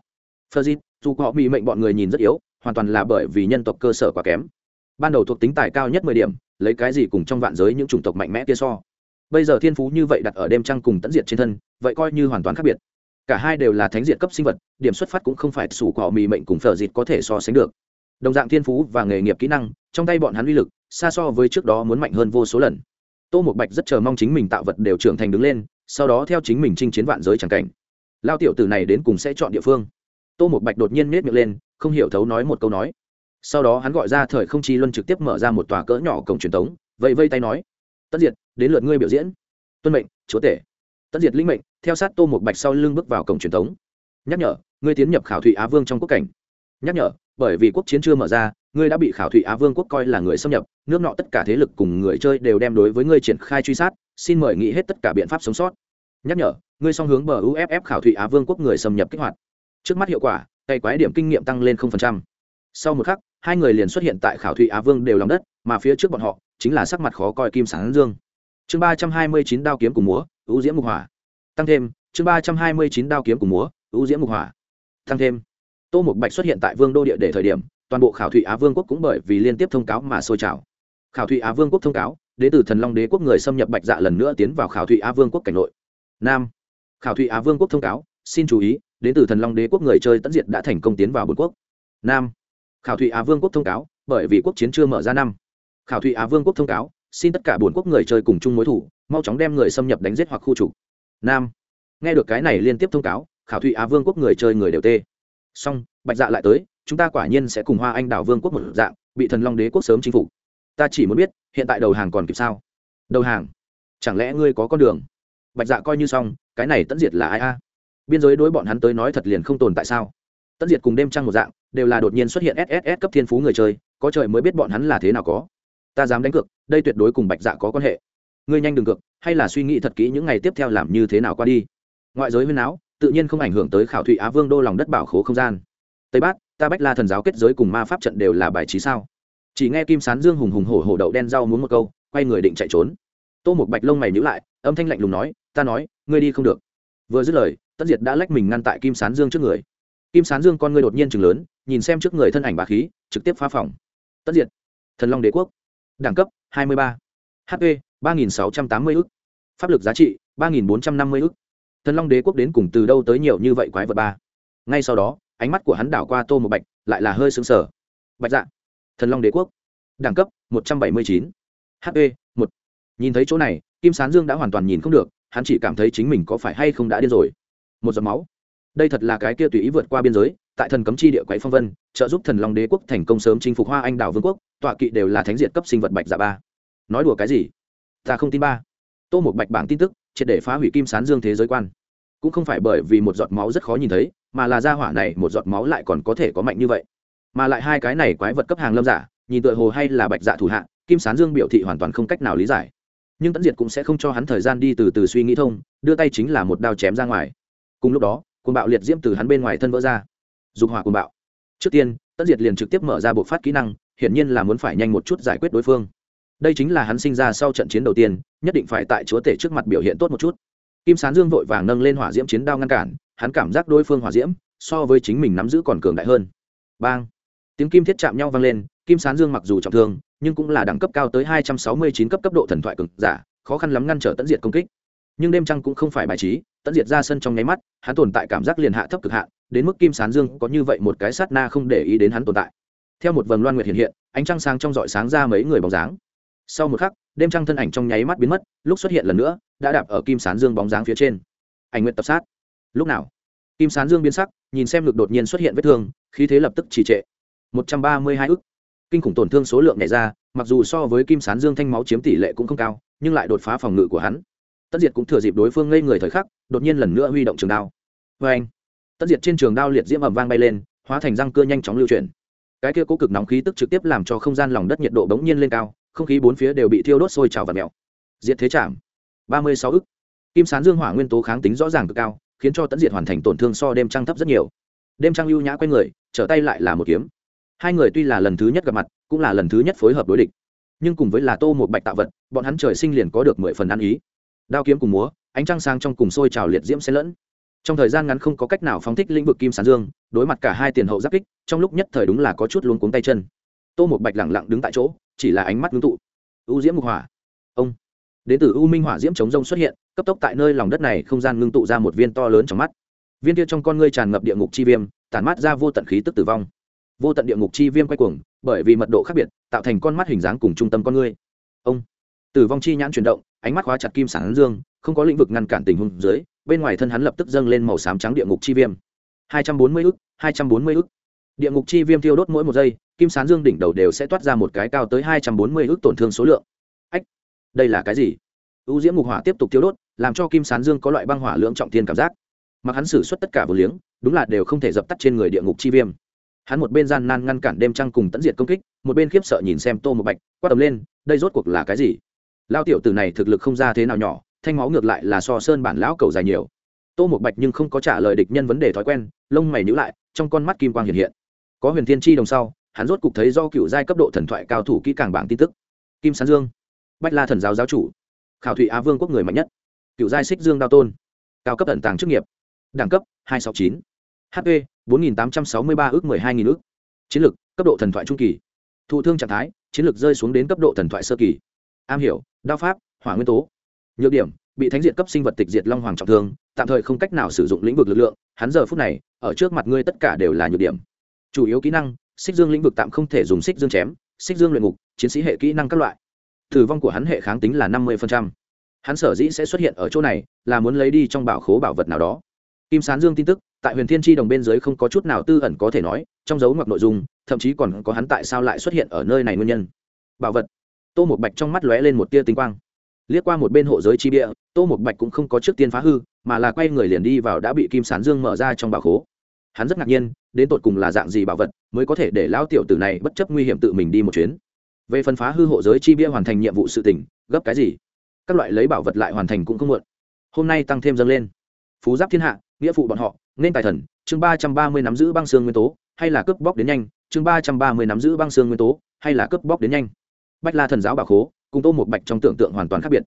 Phật dù họ bị mệnh bọn người nhìn rất yếu, hoàn toàn là bởi vì nhân tộc cơ sở quá kém. Ban đầu thuộc tính tài cao nhất mười điểm, lấy cái gì cùng trong vạn giới những chủng tộc mạnh mẽ kia so? Bây giờ thiên phú như vậy đặt ở đêm trăng cùng tận diệt trên thân, vậy coi như hoàn toàn khác biệt cả hai đều là thánh diệt cấp sinh vật điểm xuất phát cũng không phải sủ cỏ mì mệnh cùng phở dịt có thể so sánh được. Đồng dạng thiên phú và nghề nghiệp kỹ năng trong tay bọn hắn uy lực xa so với trước đó muốn mạnh hơn vô số lần. Tô một bạch rất chờ mong chính mình tạo vật đều trưởng thành đứng lên sau đó theo chính mình chinh chiến vạn giới c cảnh. Lao tiểu từ này đến cùng sẽ chọn địa phương. Tô một bạch đột nhiên nết miệng lên không hiểu thấu nói một câu nói. Sau đó hắn gọi ra thời không chi luân trực tiếp mở ra một tòa cỡ nhỏ cổng truyền thống, vẫy vây tay nói tất diệt đến lượt ngươi biểu diễn. Tuân mệnh chúa tể tất diệt linh mệnh, theo sát tô một bạch sau lưng bước vào cổng truyền thống. Nhắc nhở, ngươi tiến nhập khảo thụy á vương trong quốc cảnh. Nhắc nhở, bởi vì quốc chiến chưa mở ra, ngươi đã bị khảo thụy á vương quốc coi là người xâm nhập, nước nọ tất cả thế lực cùng người chơi đều đem đối với ngươi triển khai truy sát, xin mời nghĩ hết tất cả biện pháp sống sót. Nhắc nhở, ngươi song hướng bờ uff khảo thụy á vương quốc người xâm nhập kích hoạt. Trước mắt hiệu quả, tay quái điểm kinh nghiệm tăng lên sau một khắc, hai người liền xuất hiện tại khảo thụy á vương đều lòng đất, mà phía trước bọn họ chính là sắc mặt khó coi kim sáng dương. Chương ba trăm hai mươi chín đao kiếm cùng múa ưu diễm mục hỏa. Tăng thêm, chương ba trăm hai mươi chín đao kiếm cùng múa ưu diễm mục hỏa. Tăng thêm, tô mục bạch xuất hiện tại vương đô địa để thời điểm, toàn bộ khảo thụy á vương quốc cũng bởi vì liên tiếp thông cáo mà sôi trào. Khảo thụy á vương quốc thông cáo đến từ thần long đế quốc người xâm nhập bạch dạ lần nữa tiến vào khảo thụy á vương quốc cảnh nội. Nam, khảo thụy á vương quốc thông cáo, xin chú ý đến từ thần long đế quốc người chơi tận diệt đã thành công tiến vào bốn quốc. Nam, khảo thụy á vương quốc thông cáo, bởi vì quốc chiến chưa mở ra năm. Khảo thụy á vương quốc thông cáo, xin tất cả bốn quốc người chơi cùng chung mối thủ mau chóng đem người xâm nhập đánh giết hoặc khu trục. Nam. Nghe được cái này liên tiếp thông cáo, khảo thụy á vương quốc người chơi người đều tê. Xong, bạch dạ lại tới, chúng ta quả nhiên sẽ cùng hoa anh đào vương quốc một dạng, bị thần long đế quốc sớm chinh phục. Ta chỉ muốn biết, hiện tại đầu hàng còn kịp sao? Đầu hàng? Chẳng lẽ ngươi có con đường? Bạch dạ coi như xong, cái này tận diệt là ai a? Biên giới đối bọn hắn tới nói thật liền không tồn tại sao? Tận diệt cùng đêm trăng một dạng, đều là đột nhiên xuất hiện sss cấp thiên phú người chơi, có trời mới biết bọn hắn là thế nào có. Ta dám đánh cược, đây tuyệt đối cùng bạch dạ có quan hệ ngươi nhanh đừng cược, hay là suy nghĩ thật kỹ những ngày tiếp theo làm như thế nào qua đi. Ngoại giới huyên áo tự nhiên không ảnh hưởng tới khảo thụy á vương đô lòng đất bảo khố không gian. Tây bát ta bách la thần giáo kết giới cùng ma pháp trận đều là bài trí sao? Chỉ nghe kim sán dương hùng hùng hổ hổ đậu đen rau muốn một câu, quay người định chạy trốn. Tô một bạch lông mày nhữ lại, âm thanh lạnh lùng nói, ta nói, ngươi đi không được. Vừa dứt lời, tất diệt đã lách mình ngăn tại kim sán dương trước người. Kim sán dương con ngươi đột nhiên chừng lớn, nhìn xem trước người thân ảnh bà khí, trực tiếp phá phòng. Tất diệt, thần long đế quốc, đẳng cấp 23. hp 3.680 ức. Pháp lực giá trị 3.450 ức. Thần long đế quốc đến cùng từ đâu tới nhiều như vậy quái vật ba? Ngay sau đó, ánh mắt của hắn đảo qua tô một bạch, lại là hơi sững sờ. Bạch dạ. Thần long đế quốc. Đẳng cấp 179. hp 1. nhìn thấy chỗ này, kim sán dương đã hoàn toàn nhìn không được, hắn chỉ cảm thấy chính mình có phải hay không đã điên rồi. Một giọt máu. Đây thật là cái kia tùy ý vượt qua biên giới, tại thần cấm chi địa quấy phong vân, trợ giúp thần long đế quốc thành công sớm chinh phục hoa anh đảo vương quốc, tọa kỵ đều là thánh diệt cấp sinh vật bạch dạ ba. Nói đùa cái gì? Ta không tin ba. Tô một bạch bảng tin tức, triệt để phá hủy kim sán dương thế giới quan. Cũng không phải bởi vì một giọt máu rất khó nhìn thấy, mà là ra hỏa này một giọt máu lại còn có thể có mạnh như vậy. Mà lại hai cái này quái vật cấp hàng lâm giả, nhìn tựa hồ hay là bạch dạ thủ hạ, kim sán dương biểu thị hoàn toàn không cách nào lý giải. Nhưng tẫn diệt cũng sẽ không cho hắn thời gian đi từ từ suy nghĩ thông, đưa tay chính là một đao chém ra ngoài. Cùng lúc đó côn bạo liệt diễm từ hắn bên ngoài thân vỡ ra. Dục hỏa côn bạo. Trước tiên tẫn diệt liền trực tiếp mở ra bộ phát kỹ năng, hiển nhiên là muốn phải nhanh một chút giải quyết đối phương đây chính là hắn sinh ra sau trận chiến đầu tiên, nhất định phải tại chúa tể trước mặt biểu hiện tốt một chút. Kim sán dương vội vàng nâng lên hỏa diễm chiến đao ngăn cản, hắn cảm giác đối phương hỏa diễm so với chính mình nắm giữ còn cường đại hơn. Bang! Tiếng kim thiết chạm nhau vang lên, kim sán dương mặc dù trọng thương, nhưng cũng là đẳng cấp cao tới hai trăm sáu mươi chín cấp cấp độ thần thoại cực giả, khó khăn lắm ngăn trở tận diệt công kích. Nhưng đêm trăng cũng không phải bài trí tận diệt ra sân trong nháy mắt, hắn tồn tại cảm giác liền hạ thấp cực hạn, đến mức kim sán dương có như vậy một cái sát na không để ý đến hắn tồn tại. Theo một vầng loan nguyệt hiện hiện, ánh trăng sáng trong dọi sáng ra mấy người bóng dáng sau một khắc, đêm trăng thân ảnh trong nháy mắt biến mất, lúc xuất hiện lần nữa, đã đạp ở kim sán dương bóng dáng phía trên. Ảnh nguyện tập sát. Lúc nào? Kim sán dương biến sắc, nhìn xem ngực đột nhiên xuất hiện vết thương, khí thế lập tức trì trệ. Một trăm ba mươi hai ức. Kinh khủng tổn thương số lượng nhảy ra, mặc dù so với kim sán dương thanh máu chiếm tỷ lệ cũng không cao, nhưng lại đột phá phòng ngự của hắn. Tất diệt cũng thừa dịp đối phương ngây người thời khắc, đột nhiên lần nữa huy động trường đao. Vê anh, tất diệt trên trường đao liệt diễm ẩm vang bay lên, hóa thành răng cưa nhanh chóng lưu chuyển. Cái kia cố cực nóng khí tức trực tiếp làm cho không gian lòng đất nhiệt độ bỗng nhiên lên cao không khí bốn phía đều bị thiêu đốt sôi trào và mèo. Diệt thế chạm ba mươi sáu ức. Kim sán dương hỏa nguyên tố kháng tính rõ ràng cực cao, khiến cho tấn diệt hoàn thành tổn thương so đêm trăng thấp rất nhiều. Đêm trăng lưu nhã q u a người, trở tay lại là một kiếm. Hai người tuy là lần thứ nhất gặp mặt, cũng là lần thứ nhất phối hợp đối địch. Nhưng cùng với là tô một bạch tạo vật, bọn hắn trời sinh liền có được mười phần ăn ý. Đao kiếm cùng múa, ánh trăng sang trong cùng sôi trào liệt diễm xen lẫn. Trong thời gian ngắn không có cách nào phóng thích lĩnh vực kim sán dương, đối mặt cả hai tiền hậu giáp kích, trong lúc nhất thời đúng là có chút luống cuống tay chân. Tô một bạch lẳng lặng đứng tại chỗ chỉ là ánh mắt ngưng tụ. U diễm mục hỏa. Ông. Đến từ u minh hỏa diễm chống rông xuất hiện, cấp tốc tại nơi lòng đất này không gian ngưng tụ ra một viên to lớn trong mắt. Viên kia trong con ngươi tràn ngập địa ngục chi viêm, tản mát ra vô tận khí tức tử vong. Vô tận địa ngục chi viêm quay cuồng, bởi vì mật độ khác biệt, tạo thành con mắt hình dáng cùng trung tâm con ngươi. Ông. Tử vong chi nhãn chuyển động, ánh mắt khóa chặt kim sản dương, không có lĩnh vực ngăn cản tình huống dưới, bên ngoài thân hắn lập tức dâng lên màu xám trắng địa ngục chi viêm. Hai trăm bốn mươi ức, hai trăm bốn mươi ức địa ngục chi viêm thiêu đốt mỗi một giây, kim sán dương đỉnh đầu đều sẽ toát ra một cái cao tới hai trăm bốn mươi ước tổn thương số lượng. Ách, đây là cái gì? U diễm ngục hỏa tiếp tục thiêu đốt, làm cho kim sán dương có loại băng hỏa lưỡng trọng thiên cảm giác. Mặc hắn xử suất tất cả vừa liếng, đúng là đều không thể dập tắt trên người địa ngục chi viêm. Hắn một bên gian nan ngăn cản đêm trăng cùng tẫn diệt công kích, một bên khiếp sợ nhìn xem tô một bạch, quát tầm lên, đây rốt cuộc là cái gì? Lao tiểu tử này thực lực không ra thế nào nhỏ, thanh máu ngược lại là so sơn bản lão cầu dài nhiều. Tô một bạch nhưng không có trả lời địch nhân vấn đề thói quen, lông mày nhữ lại, trong con mắt kim quang hiện hiện có huyền thiên chi đồng sau, hắn rốt cục thấy do cựu giai cấp độ thần thoại cao thủ kỹ càng bảng tin tức. Kim sán dương, bách la thần giáo giáo chủ, khảo thụy á vương quốc người mạnh nhất, cựu giai xích dương đao tôn, cao cấp tận tàng chức nghiệp, đẳng cấp hai trăm sáu chín hp bốn nghìn tám trăm sáu mươi ba ước mười hai nghìn ước, chiến lược, cấp độ thần thoại trung kỳ, thụ thương trạng thái, chiến lược rơi xuống đến cấp độ thần thoại sơ kỳ, am hiểu, đao pháp, hỏa nguyên tố, nhược điểm, bị thánh diện cấp sinh vật tịch diệt long hoàng trọng thương, tạm thời không cách nào sử dụng lĩnh vực lực lượng, hắn giờ phút này, ở trước mặt ngươi tất cả đều là nhược điểm chủ yếu kỹ năng, xích dương lĩnh vực tạm không thể dùng xích dương chém, xích dương luyện ngục, chiến sĩ hệ kỹ năng các loại. Tử vong của hắn hệ kháng tính là năm mươi hắn sở dĩ sẽ xuất hiện ở chỗ này, là muốn lấy đi trong bảo khố bảo vật nào đó. Kim sán dương tin tức, tại huyền thiên tri đồng bên dưới không có chút nào tư ẩn có thể nói, trong dấu ngoặc nội dung, thậm chí còn có hắn tại sao lại xuất hiện ở nơi này nguyên nhân. Bảo vật. Tô một bạch trong mắt lóe lên một tia tinh quang. Liếc qua một bên hộ giới chi địa, tô một bạch cũng không có trước tiên phá hư, mà là quay người liền đi vào đã bị kim sán dương mở ra trong bảo khố hắn rất ngạc nhiên, đến tột cùng là dạng gì bảo vật mới có thể để lão tiểu tử này bất chấp nguy hiểm tự mình đi một chuyến. Về phân phá hư hộ giới chi bia hoàn thành nhiệm vụ sự tỉnh gấp cái gì? Các loại lấy bảo vật lại hoàn thành cũng không muộn. Hôm nay tăng thêm dâng lên. Phú giáp thiên hạ, nghĩa phụ bọn họ, nên tài thần, chương ba trăm ba mươi nắm giữ băng xương nguyên tố, hay là cướp bóc đến nhanh, chương ba trăm ba mươi nắm giữ băng xương nguyên tố, hay là cướp bóc đến nhanh. Bách la thần giáo bảo khố, cùng tô một bạch trong tưởng tượng hoàn toàn khác biệt.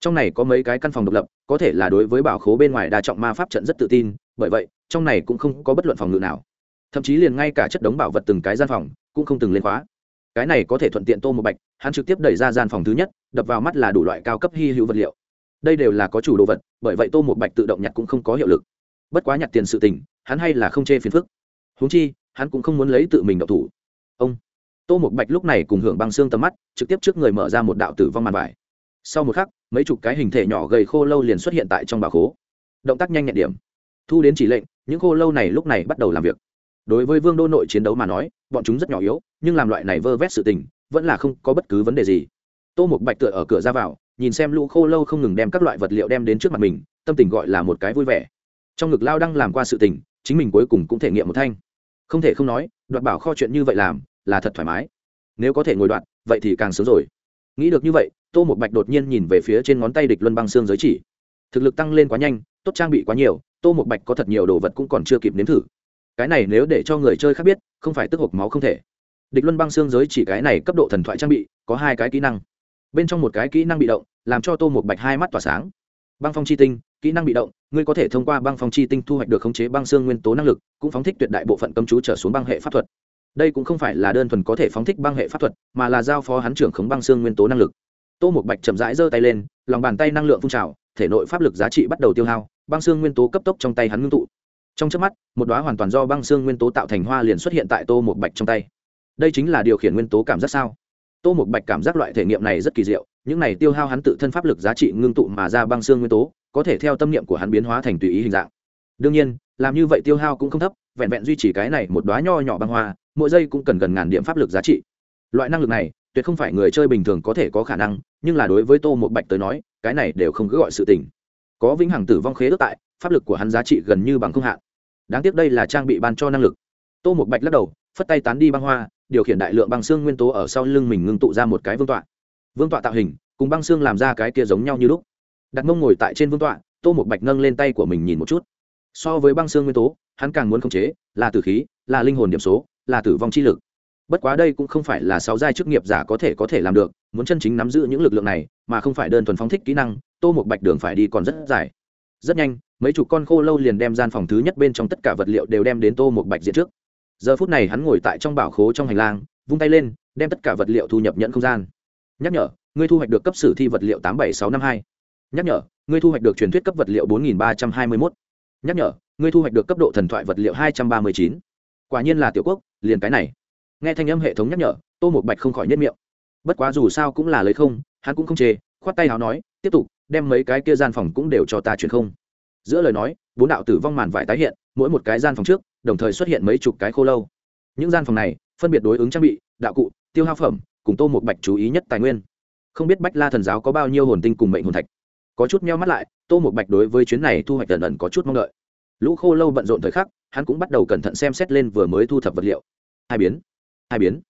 Trong này có mấy cái căn phòng độc lập, có thể là đối với bảo khố bên ngoài đa trọng ma pháp trận rất tự tin, bởi vậy trong này cũng không có bất luận phòng ngự nào. Thậm chí liền ngay cả chất đống bảo vật từng cái gian phòng cũng không từng lên khóa. Cái này có thể thuận tiện tô một bạch, hắn trực tiếp đẩy ra gian phòng thứ nhất, đập vào mắt là đủ loại cao cấp hy hữu vật liệu. Đây đều là có chủ đồ vật, bởi vậy tô một bạch tự động nhặt cũng không có hiệu lực. Bất quá nhặt tiền sự tình, hắn hay là không chê phiền phức. Húng chi, hắn cũng không muốn lấy tự mình đậu thủ. Ông. Tô một bạch lúc này cùng hưởng băng xương tầm mắt, trực tiếp trước người mở ra một đạo tử vong màn vải. Sau một khắc, mấy chục cái hình thể nhỏ gầy khô lâu liền xuất hiện tại trong bà khố. Động tác nhanh nhẹn điểm thu đến chỉ lệnh, những khô lâu này lúc này bắt đầu làm việc. Đối với vương đô nội chiến đấu mà nói, bọn chúng rất nhỏ yếu, nhưng làm loại này vơ vét sự tình, vẫn là không có bất cứ vấn đề gì. Tô một bạch tựa ở cửa ra vào, nhìn xem lũ khô lâu không ngừng đem các loại vật liệu đem đến trước mặt mình, tâm tình gọi là một cái vui vẻ. Trong ngực lao đang làm qua sự tình, chính mình cuối cùng cũng thể nghiệm một thanh. Không thể không nói, đoạt bảo kho chuyện như vậy làm, là thật thoải mái. Nếu có thể ngồi đoạt, vậy thì càng sớm rồi. Nghĩ được như vậy, tô một bạch đột nhiên nhìn về phía trên ngón tay địch luân băng xương giới chỉ. Thực lực tăng lên quá nhanh, tốt trang bị quá nhiều tô một bạch có thật nhiều đồ vật cũng còn chưa kịp nếm thử. Cái này nếu để cho người chơi khác biết, không phải tức hộp máu không thể. Địch luân băng xương giới chỉ cái này cấp độ thần thoại trang bị, có hai cái kỹ năng. Bên trong một cái kỹ năng bị động, làm cho tô một bạch hai mắt tỏa sáng. Băng phong chi tinh, kỹ năng bị động, ngươi có thể thông qua băng phong chi tinh thu hoạch được khống chế băng xương nguyên tố năng lực, cũng phóng thích tuyệt đại bộ phận cấm chú trở xuống băng hệ pháp thuật. Đây cũng không phải là đơn thuần có thể phóng thích băng hệ pháp thuật, mà là giao phó hắn trưởng khống băng xương nguyên tố năng lực. Tô một bạch chậm rãi giơ tay lên, lòng bàn tay năng lượng phun trào, thể nội pháp lực giá trị bắt đầu tiêu hao băng xương nguyên tố cấp tốc trong tay hắn ngưng tụ. Trong trước mắt, một đoá hoàn toàn do băng xương nguyên tố tạo thành hoa liền xuất hiện tại tô một bạch trong tay. Đây chính là điều khiển nguyên tố cảm giác sao? Tô một bạch cảm giác loại thể nghiệm này rất kỳ diệu, những này tiêu hao hắn tự thân pháp lực giá trị ngưng tụ mà ra băng xương nguyên tố, có thể theo tâm niệm của hắn biến hóa thành tùy ý hình dạng. Đương nhiên, làm như vậy tiêu hao cũng không thấp, vẹn vẹn duy trì cái này một đoá nho nhỏ băng hoa, mỗi giây cũng cần gần ngàn điểm pháp lực giá trị. Loại năng lực này, tuyệt không phải người chơi bình thường có thể có khả năng, nhưng là đối với tô một bạch tới nói, cái này đều không cứ gọi sự tình có vĩnh hằng tử vong khế ước tại, pháp lực của hắn giá trị gần như bằng không hạn. Đáng tiếc đây là trang bị ban cho năng lực. Tô một bạch lắc đầu, phất tay tán đi băng hoa, điều khiển đại lượng băng xương nguyên tố ở sau lưng mình ngưng tụ ra một cái vương tọa. Vương tọa tạo hình, cùng băng xương làm ra cái kia giống nhau như lúc. Đặt mông ngồi tại trên vương tọa, tô một bạch nâng lên tay của mình nhìn một chút. So với băng xương nguyên tố, hắn càng muốn khống chế, là tử khí, là linh hồn điểm số, là tử vong chi lực. Bất quá đây cũng không phải là sáu giai chức nghiệp giả có thể có thể làm được, muốn chân chính nắm giữ những lực lượng này, mà không phải đơn thuần phóng thích kỹ năng tô một bạch đường phải đi còn rất dài. Rất nhanh, mấy chục con khô lâu liền đem gian phòng thứ nhất bên trong tất cả vật liệu đều đem đến tô một bạch diện trước. Giờ phút này hắn ngồi tại trong bảo khố trong hành lang, vung tay lên, đem tất cả vật liệu thu nhập nhận không gian. Nhắc nhở, ngươi thu hoạch được cấp sử thi vật liệu tám bảy sáu năm hai. Nhắc nhở, ngươi thu hoạch được truyền thuyết cấp vật liệu bốn nghìn ba trăm hai mươi mốt. Nhắc nhở, ngươi thu hoạch được cấp độ thần thoại vật liệu hai trăm ba mươi chín. Quả nhiên là tiểu quốc, liền cái này. Nghe thanh âm hệ thống nhắc nhở, tô một bạch không khỏi nhất miệng. Bất quá dù sao cũng là lấy không, hắn cũng không chê khoát tay h nói, tiếp tục, đem mấy cái kia gian phòng cũng đều cho ta chuyển không. Giữa lời nói, bốn đạo tử vong màn vải tái hiện, mỗi một cái gian phòng trước, đồng thời xuất hiện mấy chục cái khô lâu. Những gian phòng này, phân biệt đối ứng trang bị, đạo cụ, tiêu hao phẩm, cùng tô một bạch chú ý nhất tài nguyên. Không biết bách la thần giáo có bao nhiêu hồn tinh cùng mệnh hồn thạch. Có chút meo mắt lại, tô một bạch đối với chuyến này thu hoạch dần ẩn có chút mong đợi. Lũ khô lâu bận rộn thời khắc, hắn cũng bắt đầu cẩn thận xem xét lên vừa mới thu thập vật liệu. Hai biến hai biến.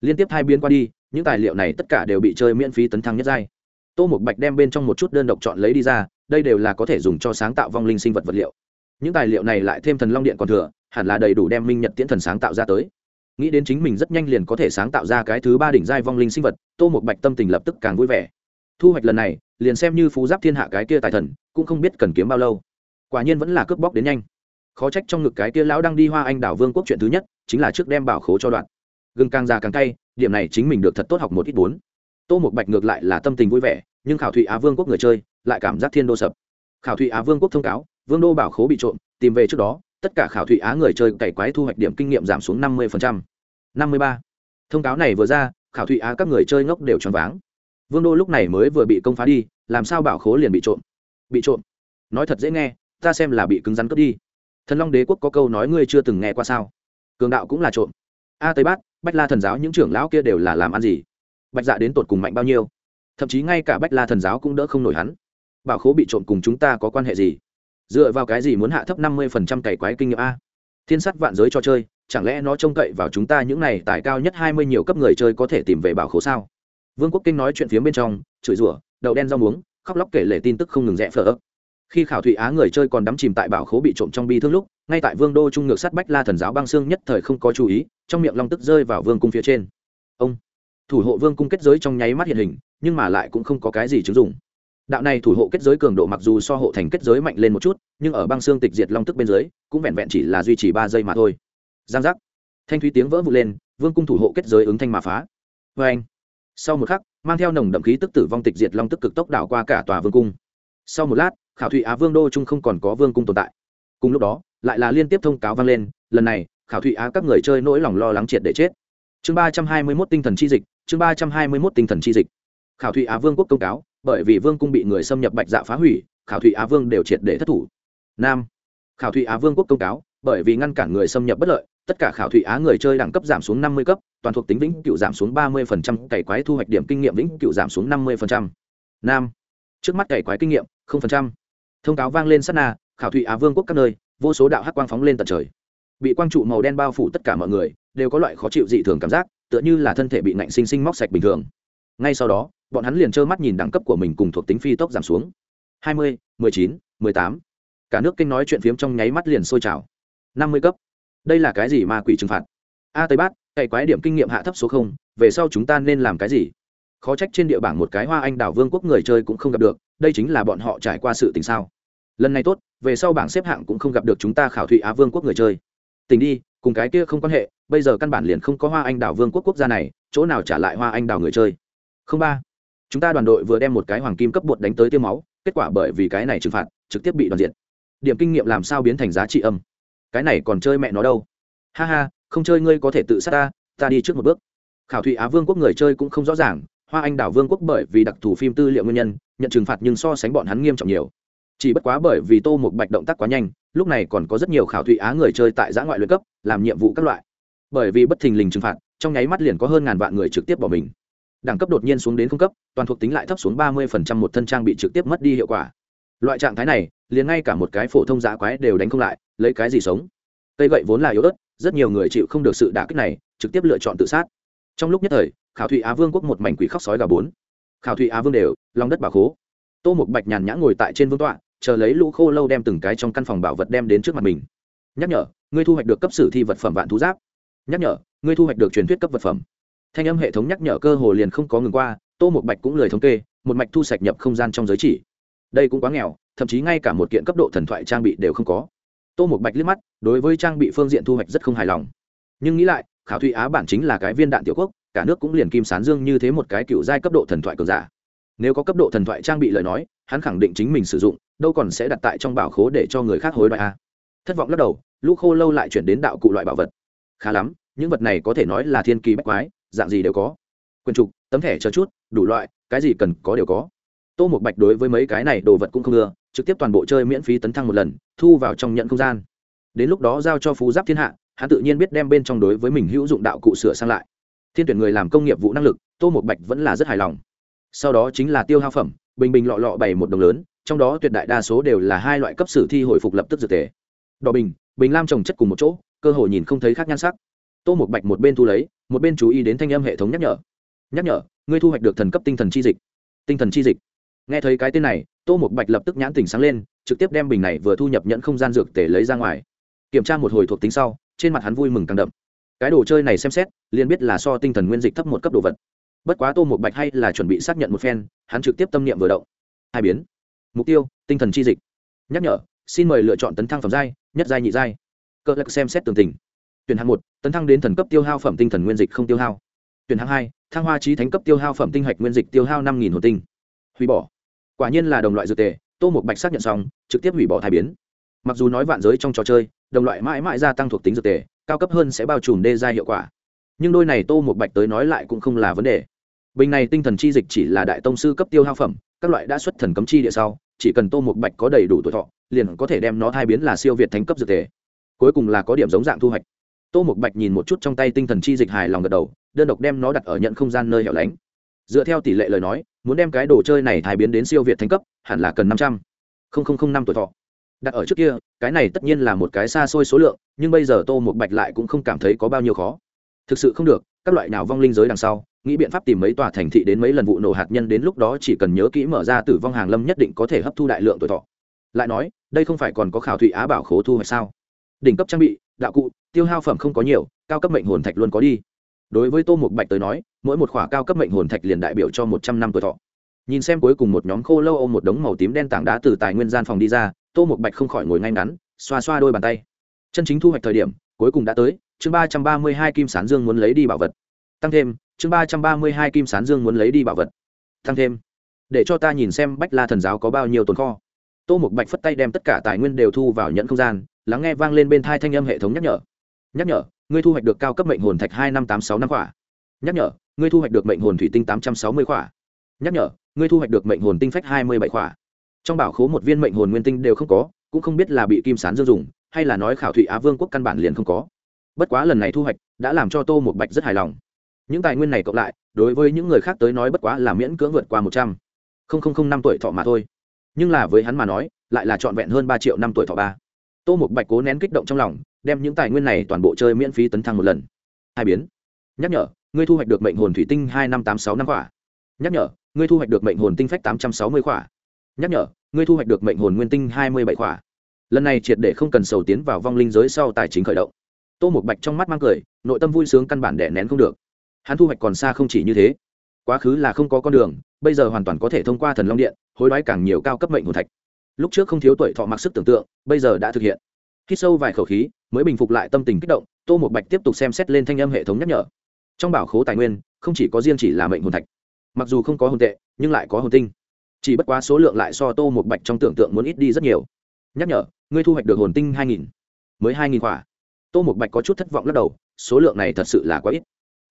Liên tiếp hai biến qua đi, những tài liệu này tất cả đều bị chơi miễn phí tấn thăng nhất giai tô một bạch đem bên trong một chút đơn độc chọn lấy đi ra, đây đều là có thể dùng cho sáng tạo vong linh sinh vật vật liệu. Những tài liệu này lại thêm thần long điện còn thừa, hẳn là đầy đủ đem minh nhật tiễn thần sáng tạo ra tới. Nghĩ đến chính mình rất nhanh liền có thể sáng tạo ra cái thứ ba đỉnh giai vong linh sinh vật, tô một bạch tâm tình lập tức càng vui vẻ. Thu hoạch lần này, liền xem như phú giáp thiên hạ cái kia tài thần, cũng không biết cần kiếm bao lâu. Quả nhiên vẫn là cướp bóc đến nhanh. Khó trách trong ngực cái kia lão đang đi hoa anh đảo vương quốc chuyện thứ nhất, chính là trước đem bảo khố cho đoạn. Gừng càng già càng cay, điểm này chính mình được thật tốt học một ít bốn tô một bạch ngược lại là tâm tình vui vẻ, nhưng khảo thụy á vương quốc người chơi lại cảm giác thiên đô sập. Khảo thụy á vương quốc thông cáo, vương đô bảo khố bị trộm, tìm về trước đó, tất cả khảo thụy á người chơi cày quái thu hoạch điểm kinh nghiệm giảm xuống năm mươi năm mươi ba. Thông cáo này vừa ra, khảo thụy á các người chơi ngốc đều choáng váng. Vương đô lúc này mới vừa bị công phá đi, làm sao bảo khố liền bị trộm? Bị trộm. Nói thật dễ nghe, ta xem là bị cứng rắn cướp đi. Thần long đế quốc có câu nói ngươi chưa từng nghe qua sao? Cường đạo cũng là trộm. A tây bát, bách la thần giáo những trưởng lão kia đều là làm ăn gì? Bạch dạ đến tột cùng mạnh bao nhiêu? Thậm chí ngay cả bách la thần giáo cũng đỡ không nổi hắn. Bảo khố bị trộm cùng chúng ta có quan hệ gì? Dựa vào cái gì muốn hạ thấp năm mươi phần trăm cày quái kinh nghiệm a? Thiên sắt vạn giới cho chơi, chẳng lẽ nó trông cậy vào chúng ta những này tài cao nhất hai mươi nhiều cấp người chơi có thể tìm về bảo khố sao? Vương quốc kinh nói chuyện phía bên trong, chửi rủa, đậu đen rau muống, khóc lóc kể lể tin tức không ngừng rẽ phở ấp. Khi khảo thụy á người chơi còn đắm chìm tại bảo khố bị trộm trong bi thương lúc, ngay tại vương đô trung ngược sắt bách la thần giáo băng xương nhất thời không có chú ý, trong miệng long tức rơi vào vương cung phía trên. Ông! Thủ hộ vương cung kết giới trong nháy mắt hiện hình, nhưng mà lại cũng không có cái gì chứng dụng. Đạo này thủ hộ kết giới cường độ mặc dù so hộ thành kết giới mạnh lên một chút, nhưng ở băng xương tịch diệt long tức bên dưới, cũng vẹn vẹn chỉ là duy trì ba giây mà thôi. Giang giác. Thanh thúy tiếng vỡ vụt lên, vương cung thủ hộ kết giới ứng thanh mà phá. Vê anh. Sau một khắc, mang theo nồng đậm khí tức tử vong tịch diệt long tức cực tốc đảo qua cả tòa vương cung. Sau một lát, khảo thụy á vương đô trung không còn có vương cung tồn tại. Cùng lúc đó, lại là liên tiếp thông cáo vang lên, lần này, khảo thụy á các người chơi nỗi lòng lo lắng triệt để chết chương ba trăm hai mươi mốt tinh thần chi dịch, chương ba trăm hai mươi mốt tinh thần chi dịch. Khảo thụy á vương quốc công cáo, bởi vì vương cung bị người xâm nhập bạch dạ phá hủy, khảo thụy á vương đều triệt để thất thủ. Nam. Khảo thụy á vương quốc công cáo, bởi vì ngăn cản người xâm nhập bất lợi, tất cả khảo thụy á người chơi đẳng cấp giảm xuống năm mươi cấp, toàn thuộc tính vĩnh cựu giảm xuống ba mươi cày quái thu hoạch điểm kinh nghiệm vĩnh cựu giảm xuống năm mươi nam. Trước mắt cày quái kinh nghiệm thông cáo vang lên sát na, khảo thụy á vương quốc các nơi, vô số đạo hắc quang phóng lên tận trời. Bị quang trụ màu đen bao phủ tất cả mọi người đều có loại khó chịu dị thường cảm giác, tựa như là thân thể bị nạnh sinh sinh móc sạch bình thường. Ngay sau đó, bọn hắn liền trơ mắt nhìn đẳng cấp của mình cùng thuộc tính phi tốc giảm xuống. Hai mươi, mười chín, mười tám. Cả nước kinh nói chuyện phiếm trong nháy mắt liền sôi trào. Năm mươi cấp. Đây là cái gì mà quỷ trừng phạt? A tây bát, cày quái điểm kinh nghiệm hạ thấp số không, về sau chúng ta nên làm cái gì? Khó trách trên địa bảng một cái hoa anh đảo vương quốc người chơi cũng không gặp được, đây chính là bọn họ trải qua sự tình sao? Lần này tốt, về sau bảng xếp hạng cũng không gặp được chúng ta khảo thụy á vương quốc người chơi. Tình đi cùng cái kia không quan hệ, bây giờ căn bản liền không có hoa anh đào vương quốc quốc gia này, chỗ nào trả lại hoa anh đào người chơi? Không ba. Chúng ta đoàn đội vừa đem một cái hoàng kim cấp bột đánh tới tiêu máu, kết quả bởi vì cái này trừng phạt, trực tiếp bị đoàn diện điểm kinh nghiệm làm sao biến thành giá trị âm? Cái này còn chơi mẹ nó đâu? Ha ha, không chơi ngươi có thể tự sát ta ta đi trước một bước. Khảo thụy á vương quốc người chơi cũng không rõ ràng, hoa anh đảo vương quốc bởi vì đặc thù phim tư liệu nguyên nhân, nhận trừng phạt nhưng so sánh bọn hắn nghiêm trọng nhiều. Chỉ bất quá bởi vì tô một bạch động tác quá nhanh, lúc này còn có rất nhiều khảo thụy á người chơi tại giã ngoại luyện cấp làm nhiệm vụ các loại. Bởi vì bất thình lình trừng phạt, trong nháy mắt liền có hơn ngàn vạn người trực tiếp bỏ mình. Đẳng cấp đột nhiên xuống đến không cấp, toàn thuộc tính lại thấp xuống ba mươi phần trăm một thân trang bị trực tiếp mất đi hiệu quả. Loại trạng thái này, liền ngay cả một cái phổ thông giá quái đều đánh không lại, lấy cái gì sống? Cây gậy vốn là yếu ớt, rất nhiều người chịu không được sự đả kích này, trực tiếp lựa chọn tự sát. Trong lúc nhất thời, khảo thụy á vương quốc một mảnh quỷ khóc sói gà bốn. Khảo thụy á vương đều, lòng đất bà khố. Tô một bạch nhàn nhã ngồi tại trên vương tọa, chờ lấy lũ khô lâu đem từng cái trong căn phòng bảo vật đem đến trước mặt mình nhắc nhở, ngươi thu hoạch được cấp sử thi vật phẩm vạn thú giáp. Nhắc nhở, ngươi thu hoạch được truyền thuyết cấp vật phẩm. Thanh âm hệ thống nhắc nhở cơ hồ liền không có ngừng qua, tô một bạch cũng lời thống kê, một mạch thu sạch nhập không gian trong giới chỉ. Đây cũng quá nghèo, thậm chí ngay cả một kiện cấp độ thần thoại trang bị đều không có. Tô một bạch liếc mắt, đối với trang bị phương diện thu hoạch rất không hài lòng. Nhưng nghĩ lại, khảo thụy á bản chính là cái viên đạn tiểu quốc, cả nước cũng liền kim sán dương như thế một cái cựu giai cấp độ thần thoại cường giả. Nếu có cấp độ thần thoại trang bị lời nói, hắn khẳng định chính mình sử dụng, đâu còn sẽ đặt tại trong bảo khố để cho người khác hối đoại a. Thất vọng lắc đầu lũ khô lâu lại chuyển đến đạo cụ loại bảo vật. Khá lắm, những vật này có thể nói là thiên kỳ bách quái, dạng gì đều có. Quyền trục, tấm thẻ chờ chút, đủ loại, cái gì cần có đều có. Tô một bạch đối với mấy cái này đồ vật cũng không ưa, trực tiếp toàn bộ chơi miễn phí tấn thăng một lần, thu vào trong nhận không gian. Đến lúc đó giao cho phú giáp thiên hạ, hắn tự nhiên biết đem bên trong đối với mình hữu dụng đạo cụ sửa sang lại. Thiên tuyển người làm công nghiệp vụ năng lực, tô một bạch vẫn là rất hài lòng. Sau đó chính là tiêu hao phẩm, bình bình lọ lọ bày một đồng lớn, trong đó tuyệt đại đa số đều là hai loại cấp sử thi hồi phục lập tức dược thể. đỏ bình bình lam trồng chất cùng một chỗ, cơ hội nhìn không thấy khác nhan sắc. Tô một bạch một bên thu lấy, một bên chú ý đến thanh âm hệ thống nhắc nhở. Nhắc nhở, ngươi thu hoạch được thần cấp tinh thần chi dịch. Tinh thần chi dịch. Nghe thấy cái tên này, tô một bạch lập tức nhãn tỉnh sáng lên, trực tiếp đem bình này vừa thu nhập nhận không gian dược tể lấy ra ngoài. Kiểm tra một hồi thuộc tính sau, trên mặt hắn vui mừng càng đậm. Cái đồ chơi này xem xét, liền biết là so tinh thần nguyên dịch thấp một cấp đồ vật. Bất quá tô một bạch hay là chuẩn bị xác nhận một phen, hắn trực tiếp tâm niệm vừa động. Hai biến. Mục tiêu, tinh thần chi dịch. Nhắc nhở, xin mời lựa chọn tấn thăng phẩm giai nhất giai nhị giai. Cơ lạc xem xét tường tình. Tuyển hạng một, tấn thăng đến thần cấp tiêu hao phẩm tinh thần nguyên dịch không tiêu hao. Tuyển hạng hai, thăng hoa trí thánh cấp tiêu hao phẩm tinh hạch nguyên dịch tiêu hao năm nghìn hồn tinh. Hủy bỏ. Quả nhiên là đồng loại dược tề, tô một bạch xác nhận xong, trực tiếp hủy bỏ thai biến. Mặc dù nói vạn giới trong trò chơi, đồng loại mãi mãi gia tăng thuộc tính dược tề, cao cấp hơn sẽ bao trùm đê ra hiệu quả. Nhưng đôi này tô một bạch tới nói lại cũng không là vấn đề. Bình này tinh thần chi dịch chỉ là đại tông sư cấp tiêu hao phẩm, các loại đã xuất thần cấm chi địa sau, chỉ cần tô một bạch có đầy đủ tuổi thọ liền có thể đem nó thai biến là siêu việt thánh cấp dược thể. cuối cùng là có điểm giống dạng thu hoạch. Tô một bạch nhìn một chút trong tay tinh thần chi dịch hài lòng gật đầu, đơn độc đem nó đặt ở nhận không gian nơi hẻo lánh. Dựa theo tỷ lệ lời nói, muốn đem cái đồ chơi này thai biến đến siêu việt thánh cấp, hẳn là cần năm trăm. Linh năm tuổi thọ. Đặt ở trước kia, cái này tất nhiên là một cái xa xôi số lượng, nhưng bây giờ tô một bạch lại cũng không cảm thấy có bao nhiêu khó. Thực sự không được, các loại nào vong linh giới đằng sau, nghĩ biện pháp tìm mấy tòa thành thị đến mấy lần vụ nổ hạt nhân đến lúc đó chỉ cần nhớ kỹ mở ra tử vong hàng lâm nhất định có thể hấp thu đại lượng tuổi thọ. Lại nói đây không phải còn có khảo thụy á bảo khố thu hay sao? Đỉnh cấp trang bị, đạo cụ, tiêu hao phẩm không có nhiều, cao cấp mệnh hồn thạch luôn có đi. Đối với tô mục bạch tới nói, mỗi một khỏa cao cấp mệnh hồn thạch liền đại biểu cho một trăm năm tuổi thọ. Nhìn xem cuối cùng một nhóm khô lâu ôm một đống màu tím đen tảng đá từ tài nguyên gian phòng đi ra, tô mục bạch không khỏi ngồi ngay ngắn, xoa xoa đôi bàn tay. Chân chính thu hoạch thời điểm, cuối cùng đã tới, chương ba trăm ba mươi hai kim sán dương muốn lấy đi bảo vật. Tăng thêm, chương ba trăm ba mươi hai kim sán dương muốn lấy đi bảo vật. Tăng thêm, để cho ta nhìn xem bách la thần giáo có bao nhiêu tồn kho tô mục bạch phất tay đem tất cả tài nguyên đều thu vào nhận không gian, lắng nghe vang lên bên thai thanh âm hệ thống nhắc nhở. Nhắc nhở, ngươi thu hoạch được cao cấp mệnh hồn thạch hai năm tám sáu năm khỏa. Nhắc nhở, ngươi thu hoạch được mệnh hồn thủy tinh tám trăm sáu mươi khỏa. Nhắc nhở, ngươi thu hoạch được mệnh hồn tinh phách hai mươi bảy khỏa. Trong bảo khố một viên mệnh hồn nguyên tinh đều không có, cũng không biết là bị kim sán dương dùng, hay là nói khảo thụy á vương quốc căn bản liền không có. Bất quá lần này thu hoạch đã làm cho tô một bạch rất hài lòng. Những tài nguyên này cộng lại, đối với những người khác tới nói bất quá là miễn cưỡng vượt qua một trăm. Linh năm tuổi thọ mà thôi nhưng là với hắn mà nói, lại là trọn vẹn hơn ba triệu năm tuổi thọ ba. Tô một bạch cố nén kích động trong lòng, đem những tài nguyên này toàn bộ chơi miễn phí tấn thăng một lần. Hai biến. Nhắc nhở, ngươi thu hoạch được mệnh hồn thủy tinh hai năm tám sáu năm quả. Nhắc nhở, ngươi thu hoạch được mệnh hồn tinh phách tám trăm sáu mươi quả. Nhắc nhở, ngươi thu hoạch được mệnh hồn nguyên tinh hai mươi bảy quả. Lần này triệt để không cần sầu tiến vào vong linh giới sau tài chính khởi động. Tô một bạch trong mắt mang cười, nội tâm vui sướng căn bản đẻ nén không được. Hắn thu hoạch còn xa không chỉ như thế quá khứ là không có con đường, bây giờ hoàn toàn có thể thông qua thần long điện, hối đoái càng nhiều cao cấp mệnh hồn thạch. Lúc trước không thiếu tuổi thọ mặc sức tưởng tượng, bây giờ đã thực hiện. Khi sâu vài khẩu khí, mới bình phục lại tâm tình kích động, tô một bạch tiếp tục xem xét lên thanh âm hệ thống nhắc nhở. Trong bảo khố tài nguyên, không chỉ có riêng chỉ là mệnh hồn thạch. Mặc dù không có hồn tệ, nhưng lại có hồn tinh. Chỉ bất quá số lượng lại so tô một bạch trong tưởng tượng muốn ít đi rất nhiều. Nhắc nhở, ngươi thu hoạch được hồn tinh hai nghìn, mới hai nghìn quả. Tô một bạch có chút thất vọng lắc đầu, số lượng này thật sự là quá ít.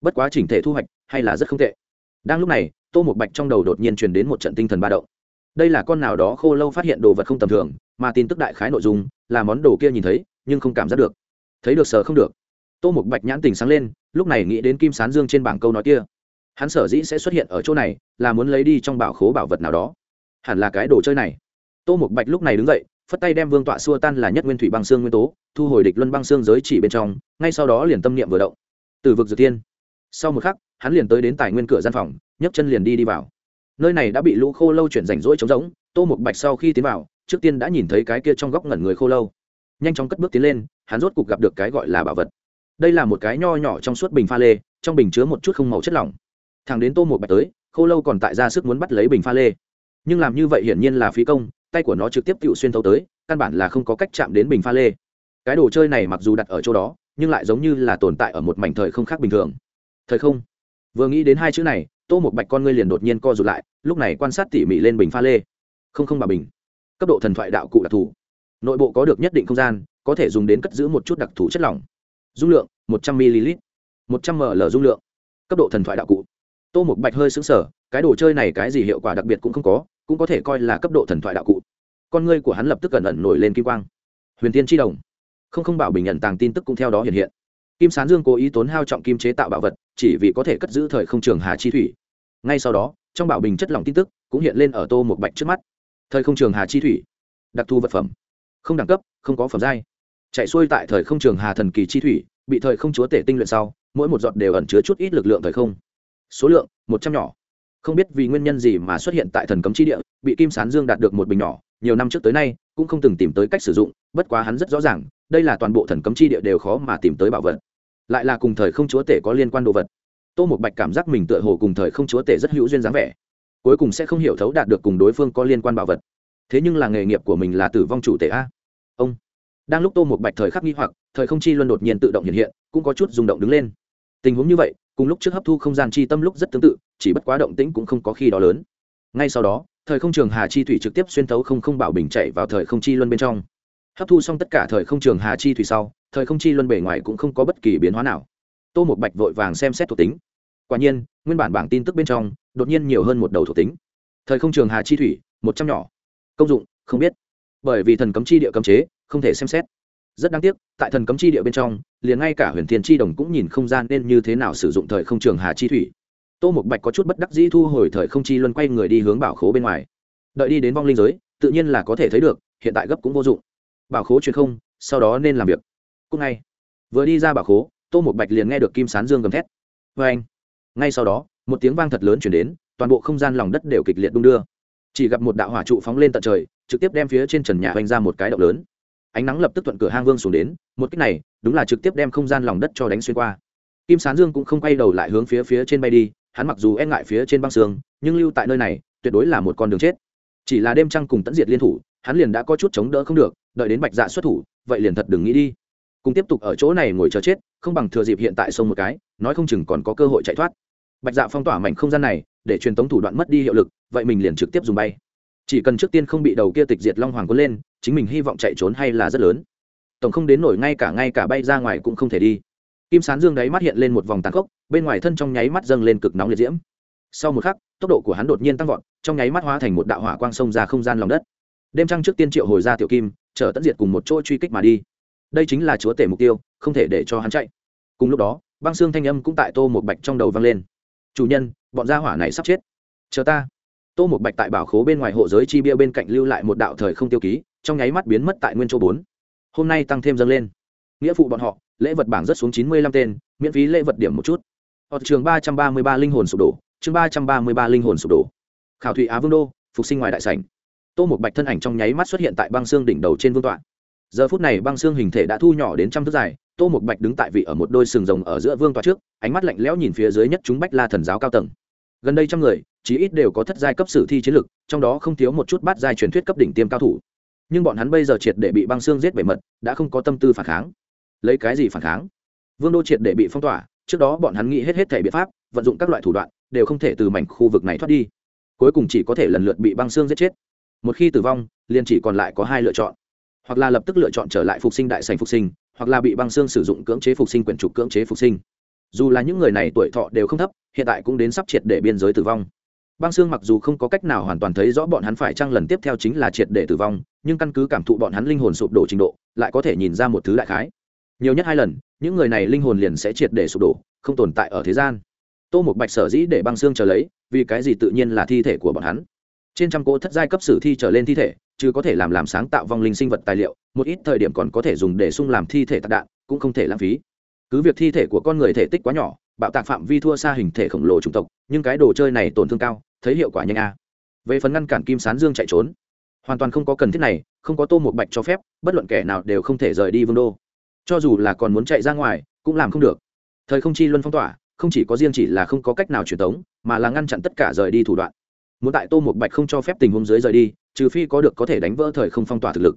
Bất quá chỉnh thể thu hoạch, hay là rất không tệ đang lúc này, tô một bạch trong đầu đột nhiên truyền đến một trận tinh thần ba động. Đây là con nào đó khô lâu phát hiện đồ vật không tầm thường, mà tin tức đại khái nội dung là món đồ kia nhìn thấy, nhưng không cảm giác được. Thấy được sờ không được. Tô một bạch nhãn tình sáng lên, lúc này nghĩ đến kim sán dương trên bảng câu nói kia. Hắn sở dĩ sẽ xuất hiện ở chỗ này, là muốn lấy đi trong bảo khố bảo vật nào đó. Hẳn là cái đồ chơi này. Tô một bạch lúc này đứng dậy, phất tay đem vương tọa xua tan là nhất nguyên thủy băng xương nguyên tố, thu hồi địch luân băng xương giới chỉ bên trong, ngay sau đó liền tâm niệm vừa động. Từ vực dược tiên. Sau một khắc hắn liền tới đến tài nguyên cửa gian phòng, nhấc chân liền đi đi vào. Nơi này đã bị lũ khô lâu chuyển rảnh rỗi trống rỗng, tô một bạch sau khi tiến vào, trước tiên đã nhìn thấy cái kia trong góc ngẩn người khô lâu. Nhanh chóng cất bước tiến lên, hắn rốt cục gặp được cái gọi là bảo vật. Đây là một cái nho nhỏ trong suốt bình pha lê, trong bình chứa một chút không màu chất lỏng. Thằng đến tô một bạch tới, khô lâu còn tại ra sức muốn bắt lấy bình pha lê. Nhưng làm như vậy hiển nhiên là phí công, tay của nó trực tiếp tự xuyên thấu tới, căn bản là không có cách chạm đến bình pha lê. Cái đồ chơi này mặc dù đặt ở chỗ đó, nhưng lại giống như là tồn tại ở một mảnh thời không khác bình thường. Thời không? Vừa nghĩ đến hai chữ này, tô một bạch con ngươi liền đột nhiên co rụt lại, lúc này quan sát tỉ mỉ lên bình pha lê. Không không bà bình. Cấp độ thần thoại đạo cụ đặc thù. Nội bộ có được nhất định không gian, có thể dùng đến cất giữ một chút đặc thù chất lỏng. Dung lượng, một trăm ml. Một trăm ml dung lượng. Cấp độ thần thoại đạo cụ. Tô một bạch hơi xứng sở cái đồ chơi này cái gì hiệu quả đặc biệt cũng không có, cũng có thể coi là cấp độ thần thoại đạo cụ. Con ngươi của hắn lập tức cẩn ẩn nổi lên kim quang. Huyền tiên tri đồng. Không không bảo bình nhận tàng tin tức cũng theo đó hiện hiện. Kim sán dương cố ý tốn hao trọng kim chế tạo bảo vật chỉ vì có thể cất giữ thời không trường hà chi thủy. Ngay sau đó, trong bảo bình chất lỏng tin tức cũng hiện lên ở tô một bạch trước mắt. Thời không trường hà chi thủy, đặc thù vật phẩm. Không đẳng cấp, không có phẩm giai. Chạy xuôi tại thời không trường hà thần kỳ chi thủy, bị thời không chúa tể tinh luyện sau, mỗi một giọt đều ẩn chứa chút ít lực lượng thời không. Số lượng, một trăm nhỏ. Không biết vì nguyên nhân gì mà xuất hiện tại thần cấm chi địa, bị kim sán dương đạt được một bình nhỏ, nhiều năm trước tới nay, cũng không từng tìm tới cách sử dụng, bất quá hắn rất rõ ràng, đây là toàn bộ thần cấm chi địa đều khó mà tìm tới bảo vật lại là cùng thời không chúa tể có liên quan đồ vật. Tô một bạch cảm giác mình tựa hồ cùng thời không chúa tể rất hữu duyên dáng vẻ. Cuối cùng sẽ không hiểu thấu đạt được cùng đối phương có liên quan bảo vật. Thế nhưng là nghề nghiệp của mình là tử vong chủ tể a. Ông. Đang lúc tô một bạch thời khắc nghi hoặc, thời không chi luân đột nhiên tự động hiện hiện, cũng có chút rung động đứng lên. Tình huống như vậy, cùng lúc trước hấp thu không gian chi tâm lúc rất tương tự, chỉ bất quá động tĩnh cũng không có khi đó lớn. Ngay sau đó, thời không trường hà chi thủy trực tiếp xuyên thấu không không bảo bình chạy vào thời không chi luân bên trong hấp thu xong tất cả thời không trường hà chi thủy sau, thời không chi luân bề ngoài cũng không có bất kỳ biến hóa nào. Tô một bạch vội vàng xem xét thuộc tính. Quả nhiên, nguyên bản bảng tin tức bên trong, đột nhiên nhiều hơn một đầu thuộc tính. Thời không trường hà chi thủy, một trăm nhỏ. Công dụng, không biết. Bởi vì thần cấm chi địa cấm chế, không thể xem xét. Rất đáng tiếc, tại thần cấm chi địa bên trong, liền ngay cả huyền thiên chi đồng cũng nhìn không gian nên như thế nào sử dụng thời không trường hà chi thủy. Tô một bạch có chút bất đắc dĩ thu hồi thời không chi luân quay người đi hướng bảo khố bên ngoài. Đợi đi đến vong linh giới, tự nhiên là có thể thấy được, hiện tại gấp cũng vô dụng bảo khố truyền không, sau đó nên làm việc. Cũng ngay. Vừa đi ra bảo khố, tô một bạch liền nghe được kim sán dương gầm thét. Vê anh. Ngay sau đó, một tiếng vang thật lớn chuyển đến, toàn bộ không gian lòng đất đều kịch liệt đung đưa. Chỉ gặp một đạo hỏa trụ phóng lên tận trời, trực tiếp đem phía trên trần nhà oanh ra một cái động lớn. Ánh nắng lập tức thuận cửa hang vương xuống đến, một cách này, đúng là trực tiếp đem không gian lòng đất cho đánh xuyên qua. Kim sán dương cũng không quay đầu lại hướng phía phía trên bay đi, hắn mặc dù e ngại phía trên băng sương, nhưng lưu tại nơi này, tuyệt đối là một con đường chết. Chỉ là đêm trăng cùng tẫn diệt liên thủ, hắn liền đã có chút chống đỡ không được đợi đến bạch dạ xuất thủ, vậy liền thật đừng nghĩ đi. Cùng tiếp tục ở chỗ này ngồi chờ chết, không bằng thừa dịp hiện tại sông một cái, nói không chừng còn có cơ hội chạy thoát. Bạch dạ phong tỏa mảnh không gian này, để truyền tống thủ đoạn mất đi hiệu lực, vậy mình liền trực tiếp dùng bay. Chỉ cần trước tiên không bị đầu kia tịch diệt long hoàng quân lên, chính mình hy vọng chạy trốn hay là rất lớn. Tổng không đến nổi, ngay cả ngay cả bay ra ngoài cũng không thể đi. Kim sán dương đáy mắt hiện lên một vòng tàn khốc, bên ngoài thân trong nháy mắt dâng lên cực nóng liệt diễm. Sau một khắc, tốc độ của hắn đột nhiên tăng vọt, trong nháy mắt hóa thành một đạo hỏa quang sông ra không gian lòng đất. Đêm trăng trước tiên triệu hồi ra tiểu kim chở tận diệt cùng một chỗ truy kích mà đi. Đây chính là chúa tể mục tiêu, không thể để cho hắn chạy. Cùng lúc đó, băng xương thanh âm cũng tại tô một bạch trong đầu vang lên. Chủ nhân, bọn gia hỏa này sắp chết. Chờ ta. Tô một bạch tại bảo khố bên ngoài hộ giới chi bia bên cạnh lưu lại một đạo thời không tiêu ký, trong nháy mắt biến mất tại nguyên chỗ bốn. Hôm nay tăng thêm dâng lên. Nghĩa phụ bọn họ, lễ vật bảng rất xuống chín mươi lăm tên, miễn phí lễ vật điểm một chút. Họ trường ba trăm ba mươi ba linh hồn sụp đổ, chương ba trăm ba mươi ba linh hồn sụp đổ. Khảo thụy á vương đô, phục sinh ngoài đại sảnh tô một bạch thân ảnh trong nháy mắt xuất hiện tại băng xương đỉnh đầu trên vương tọa. Giờ phút này băng xương hình thể đã thu nhỏ đến trăm thước dài, tô một bạch đứng tại vị ở một đôi sừng rồng ở giữa vương tọa trước, ánh mắt lạnh lẽo nhìn phía dưới nhất chúng bách la thần giáo cao tầng. Gần đây trăm người, chí ít đều có thất giai cấp sử thi chiến lực, trong đó không thiếu một chút bát giai truyền thuyết cấp đỉnh tiêm cao thủ. Nhưng bọn hắn bây giờ triệt để bị băng xương giết bể mật, đã không có tâm tư phản kháng. Lấy cái gì phản kháng? Vương đô triệt để bị phong tỏa, trước đó bọn hắn nghĩ hết hết thể biện pháp, vận dụng các loại thủ đoạn, đều không thể từ mảnh khu vực này thoát đi. Cuối cùng chỉ có thể lần lượt bị băng xương giết chết một khi tử vong, liền chỉ còn lại có hai lựa chọn. Hoặc là lập tức lựa chọn trở lại phục sinh đại sành phục sinh, hoặc là bị băng xương sử dụng cưỡng chế phục sinh quyển trục cưỡng chế phục sinh. Dù là những người này tuổi thọ đều không thấp, hiện tại cũng đến sắp triệt để biên giới tử vong. Băng xương mặc dù không có cách nào hoàn toàn thấy rõ bọn hắn phải chăng lần tiếp theo chính là triệt để tử vong, nhưng căn cứ cảm thụ bọn hắn linh hồn sụp đổ trình độ, lại có thể nhìn ra một thứ đại khái. Nhiều nhất hai lần, những người này linh hồn liền sẽ triệt để sụp đổ, không tồn tại ở thế gian. Tô một bạch sở dĩ để băng xương chờ lấy, vì cái gì tự nhiên là thi thể của bọn hắn? Trên trăm cỗ thất giai cấp sử thi trở lên thi thể, chứ có thể làm làm sáng tạo vong linh sinh vật tài liệu, một ít thời điểm còn có thể dùng để sung làm thi thể tạc đạn, cũng không thể lãng phí. Cứ việc thi thể của con người thể tích quá nhỏ, bạo tạc phạm vi thua xa hình thể khổng lồ chủng tộc, nhưng cái đồ chơi này tổn thương cao, thấy hiệu quả nhanh a. Về phần ngăn cản kim sán dương chạy trốn, hoàn toàn không có cần thiết này, không có tô một bạch cho phép, bất luận kẻ nào đều không thể rời đi vương đô. Cho dù là còn muốn chạy ra ngoài, cũng làm không được. Thời không chi luân phong tỏa, không chỉ có riêng chỉ là không có cách nào truyền tống, mà là ngăn chặn tất cả rời đi thủ đoạn muốn tại tô một bạch không cho phép tình huống dưới rời đi, trừ phi có được có thể đánh vỡ thời không phong tỏa thực lực.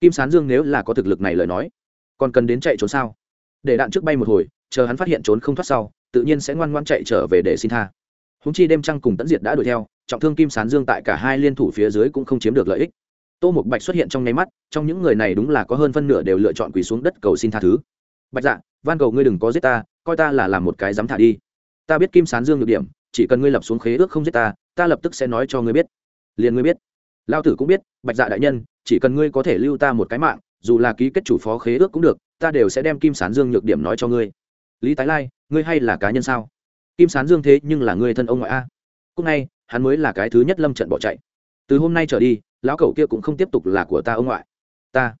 Kim sán dương nếu là có thực lực này lời nói, còn cần đến chạy trốn sao? Để đạn trước bay một hồi, chờ hắn phát hiện trốn không thoát sau, tự nhiên sẽ ngoan ngoan chạy trở về để xin tha. Húng chi đêm trăng cùng tẫn diệt đã đuổi theo, trọng thương kim sán dương tại cả hai liên thủ phía dưới cũng không chiếm được lợi ích. Tô một bạch xuất hiện trong nháy mắt, trong những người này đúng là có hơn phân nửa đều lựa chọn quỳ xuống đất cầu xin tha thứ. Bạch dạ van cầu ngươi đừng có giết ta, coi ta là làm một cái dám thả đi. Ta biết kim sán dương được điểm, chỉ cần ngươi lập xuống khế ước không giết ta ta lập tức sẽ nói cho ngươi biết. Liền ngươi biết. Lao tử cũng biết, bạch dạ đại nhân, chỉ cần ngươi có thể lưu ta một cái mạng, dù là ký kết chủ phó khế ước cũng được, ta đều sẽ đem kim sán dương nhược điểm nói cho ngươi. Lý tái lai, ngươi hay là cá nhân sao? Kim sán dương thế nhưng là ngươi thân ông ngoại a. Cúc ngay hắn mới là cái thứ nhất lâm trận bỏ chạy. Từ hôm nay trở đi, lão cẩu kia cũng không tiếp tục là của ta ông ngoại. Ta,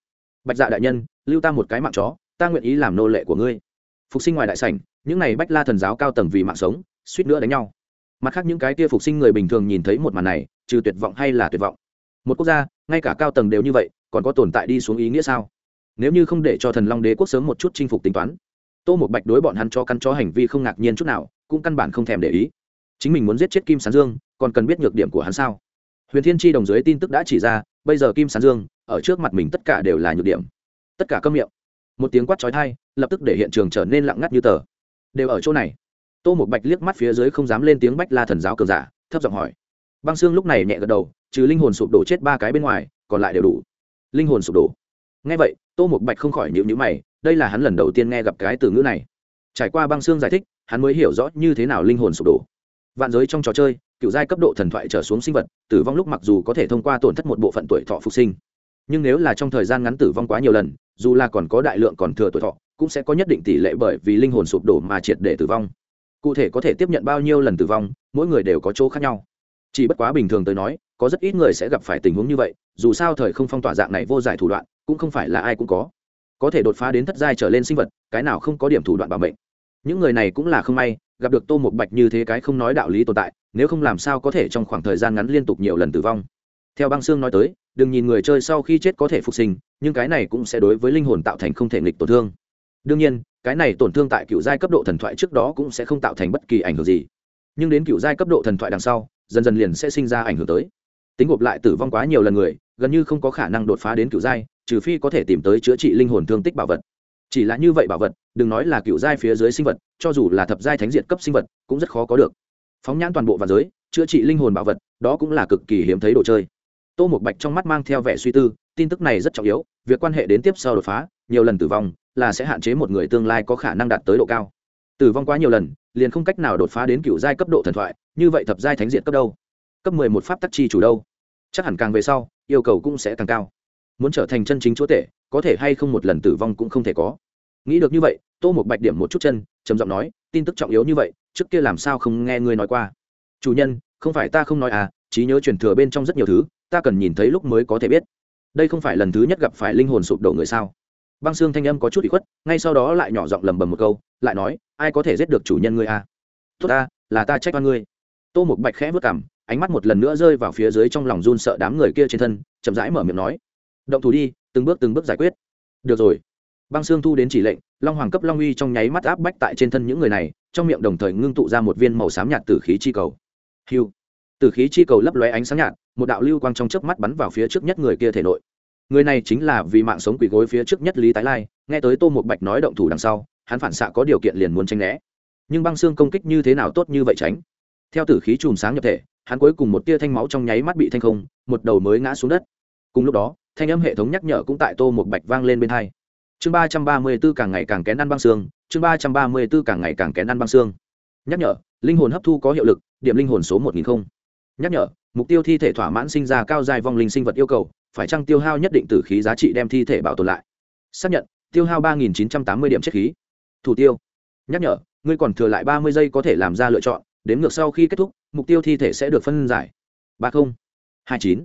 bạch dạ đại nhân, lưu ta một cái mạng chó, ta nguyện ý làm nô lệ của ngươi. Phục sinh ngoài đại sảnh, những này bách la thần giáo cao tầng vì mạng sống, suýt nữa đánh nhau mặt khác những cái kia phục sinh người bình thường nhìn thấy một màn này, trừ tuyệt vọng hay là tuyệt vọng? Một quốc gia, ngay cả cao tầng đều như vậy, còn có tồn tại đi xuống ý nghĩa sao? Nếu như không để cho thần long đế quốc sớm một chút chinh phục tính toán, tô một bạch đối bọn hắn cho căn cho hành vi không ngạc nhiên chút nào, cũng căn bản không thèm để ý. Chính mình muốn giết chết kim sán dương, còn cần biết nhược điểm của hắn sao? Huyền thiên tri đồng dưới tin tức đã chỉ ra, bây giờ kim sán dương, ở trước mặt mình tất cả đều là nhược điểm. Tất cả câm miệng. Một tiếng quát trói thai lập tức để hiện trường trở nên lặng ngắt như tờ. Đều ở chỗ này tô một bạch liếc mắt phía dưới không dám lên tiếng bách la thần giáo cường giả, thấp giọng hỏi. Băng xương lúc này nhẹ gật đầu, trừ linh hồn sụp đổ chết ba cái bên ngoài, còn lại đều đủ. Linh hồn sụp đổ. Ngay vậy, tô một bạch không khỏi nhịu nhữ mày, đây là hắn lần đầu tiên nghe gặp cái từ ngữ này. Trải qua băng xương giải thích, hắn mới hiểu rõ như thế nào linh hồn sụp đổ. Vạn giới trong trò chơi, cựu giai cấp độ thần thoại trở xuống sinh vật, tử vong lúc mặc dù có thể thông qua tổn thất một bộ phận tuổi thọ phục sinh, nhưng nếu là trong thời gian ngắn tử vong quá nhiều lần, dù là còn có đại lượng còn thừa tuổi thọ, cũng sẽ có nhất định tỷ lệ bởi vì linh hồn sụp đổ mà triệt để tử vong cụ thể có thể tiếp nhận bao nhiêu lần tử vong, mỗi người đều có chỗ khác nhau. Chỉ bất quá bình thường tới nói, có rất ít người sẽ gặp phải tình huống như vậy, dù sao thời không phong tỏa dạng này vô giải thủ đoạn, cũng không phải là ai cũng có. Có thể đột phá đến thất giai trở lên sinh vật, cái nào không có điểm thủ đoạn bảo mệnh. Những người này cũng là không may, gặp được tô một bạch như thế cái không nói đạo lý tồn tại, nếu không làm sao có thể trong khoảng thời gian ngắn liên tục nhiều lần tử vong. Theo băng sương nói tới, đừng nhìn người chơi sau khi chết có thể phục sinh, nhưng cái này cũng sẽ đối với linh hồn tạo thành không thể nghịch tổn thương. Đương nhiên cái này tổn thương tại cựu giai cấp độ thần thoại trước đó cũng sẽ không tạo thành bất kỳ ảnh hưởng gì. Nhưng đến cựu giai cấp độ thần thoại đằng sau, dần dần liền sẽ sinh ra ảnh hưởng tới. Tính gộp lại tử vong quá nhiều lần người, gần như không có khả năng đột phá đến cựu giai, trừ phi có thể tìm tới chữa trị linh hồn thương tích bảo vật. Chỉ là như vậy bảo vật, đừng nói là cựu giai phía dưới sinh vật, cho dù là thập giai thánh diệt cấp sinh vật, cũng rất khó có được. Phóng nhãn toàn bộ và giới, chữa trị linh hồn bảo vật, đó cũng là cực kỳ hiếm thấy đồ chơi. Tô một bạch trong mắt mang theo vẻ suy tư, tin tức này rất trọng yếu, việc quan hệ đến tiếp sau đột phá, nhiều lần tử vong là sẽ hạn chế một người tương lai có khả năng đạt tới độ cao. Tử vong quá nhiều lần, liền không cách nào đột phá đến cựu giai cấp độ thần thoại, như vậy thập giai thánh diện cấp đâu? Cấp mười một pháp tắc chi chủ đâu? Chắc hẳn càng về sau, yêu cầu cũng sẽ càng cao. Muốn trở thành chân chính chúa tể, có thể hay không một lần tử vong cũng không thể có. Nghĩ được như vậy, tô một bạch điểm một chút chân, trầm giọng nói, tin tức trọng yếu như vậy, trước kia làm sao không nghe ngươi nói qua? Chủ nhân, không phải ta không nói à trí nhớ truyền thừa bên trong rất nhiều thứ, ta cần nhìn thấy lúc mới có thể biết. Đây không phải lần thứ nhất gặp phải linh hồn sụp đổ người sao? Băng xương thanh âm có chút bị khuất, ngay sau đó lại nhỏ giọng lầm bầm một câu, lại nói, ai có thể giết được chủ nhân ngươi à? Tốt ta, là ta trách oan ngươi. Tô một bạch khẽ vất cảm ánh mắt một lần nữa rơi vào phía dưới trong lòng run sợ đám người kia trên thân, chậm rãi mở miệng nói, động thủ đi, từng bước từng bước giải quyết. Được rồi. Băng xương thu đến chỉ lệnh, long hoàng cấp long uy trong nháy mắt áp bách tại trên thân những người này, trong miệng đồng thời ngưng tụ ra một viên màu xám nhạt từ khí chi cầu. Hiu từ khí chi cầu lấp lóe ánh sáng nhạt, một đạo lưu quang trong chớp mắt bắn vào phía trước nhất người kia thể nội người này chính là vì mạng sống quỷ gối phía trước nhất lý tái lai, nghe tới tô một bạch nói động thủ đằng sau, hắn phản xạ có điều kiện liền muốn tranh né. Nhưng băng xương công kích như thế nào tốt như vậy tránh? Theo tử khí chùm sáng nhập thể, hắn cuối cùng một tia thanh máu trong nháy mắt bị thanh không, một đầu mới ngã xuống đất. Cùng lúc đó, thanh âm hệ thống nhắc nhở cũng tại tô một bạch vang lên bên hai. Chương ba trăm ba mươi b ố càng ngày càng kén ăn băng xương, chương ba trăm ba mươi b ố càng ngày càng kén ăn băng xương. Nhắc nhở, linh hồn hấp thu có hiệu lực, điểm linh hồn số một nghìn không. Nhắc nhở, mục tiêu thi thể thỏa mãn sinh ra cao dài vong linh sinh vật yêu cầu phải chăng tiêu hao nhất định tử khí giá trị đem thi thể bảo tồn lại? Xác nhận, tiêu hao ba nghìn chín trăm tám mươi điểm chất khí. Thủ tiêu, nhắc nhở, ngươi còn thừa lại ba mươi giây có thể làm ra lựa chọn Đếm ngược sau khi kết thúc, mục tiêu thi thể sẽ được phân giải. Ba không, hai chín.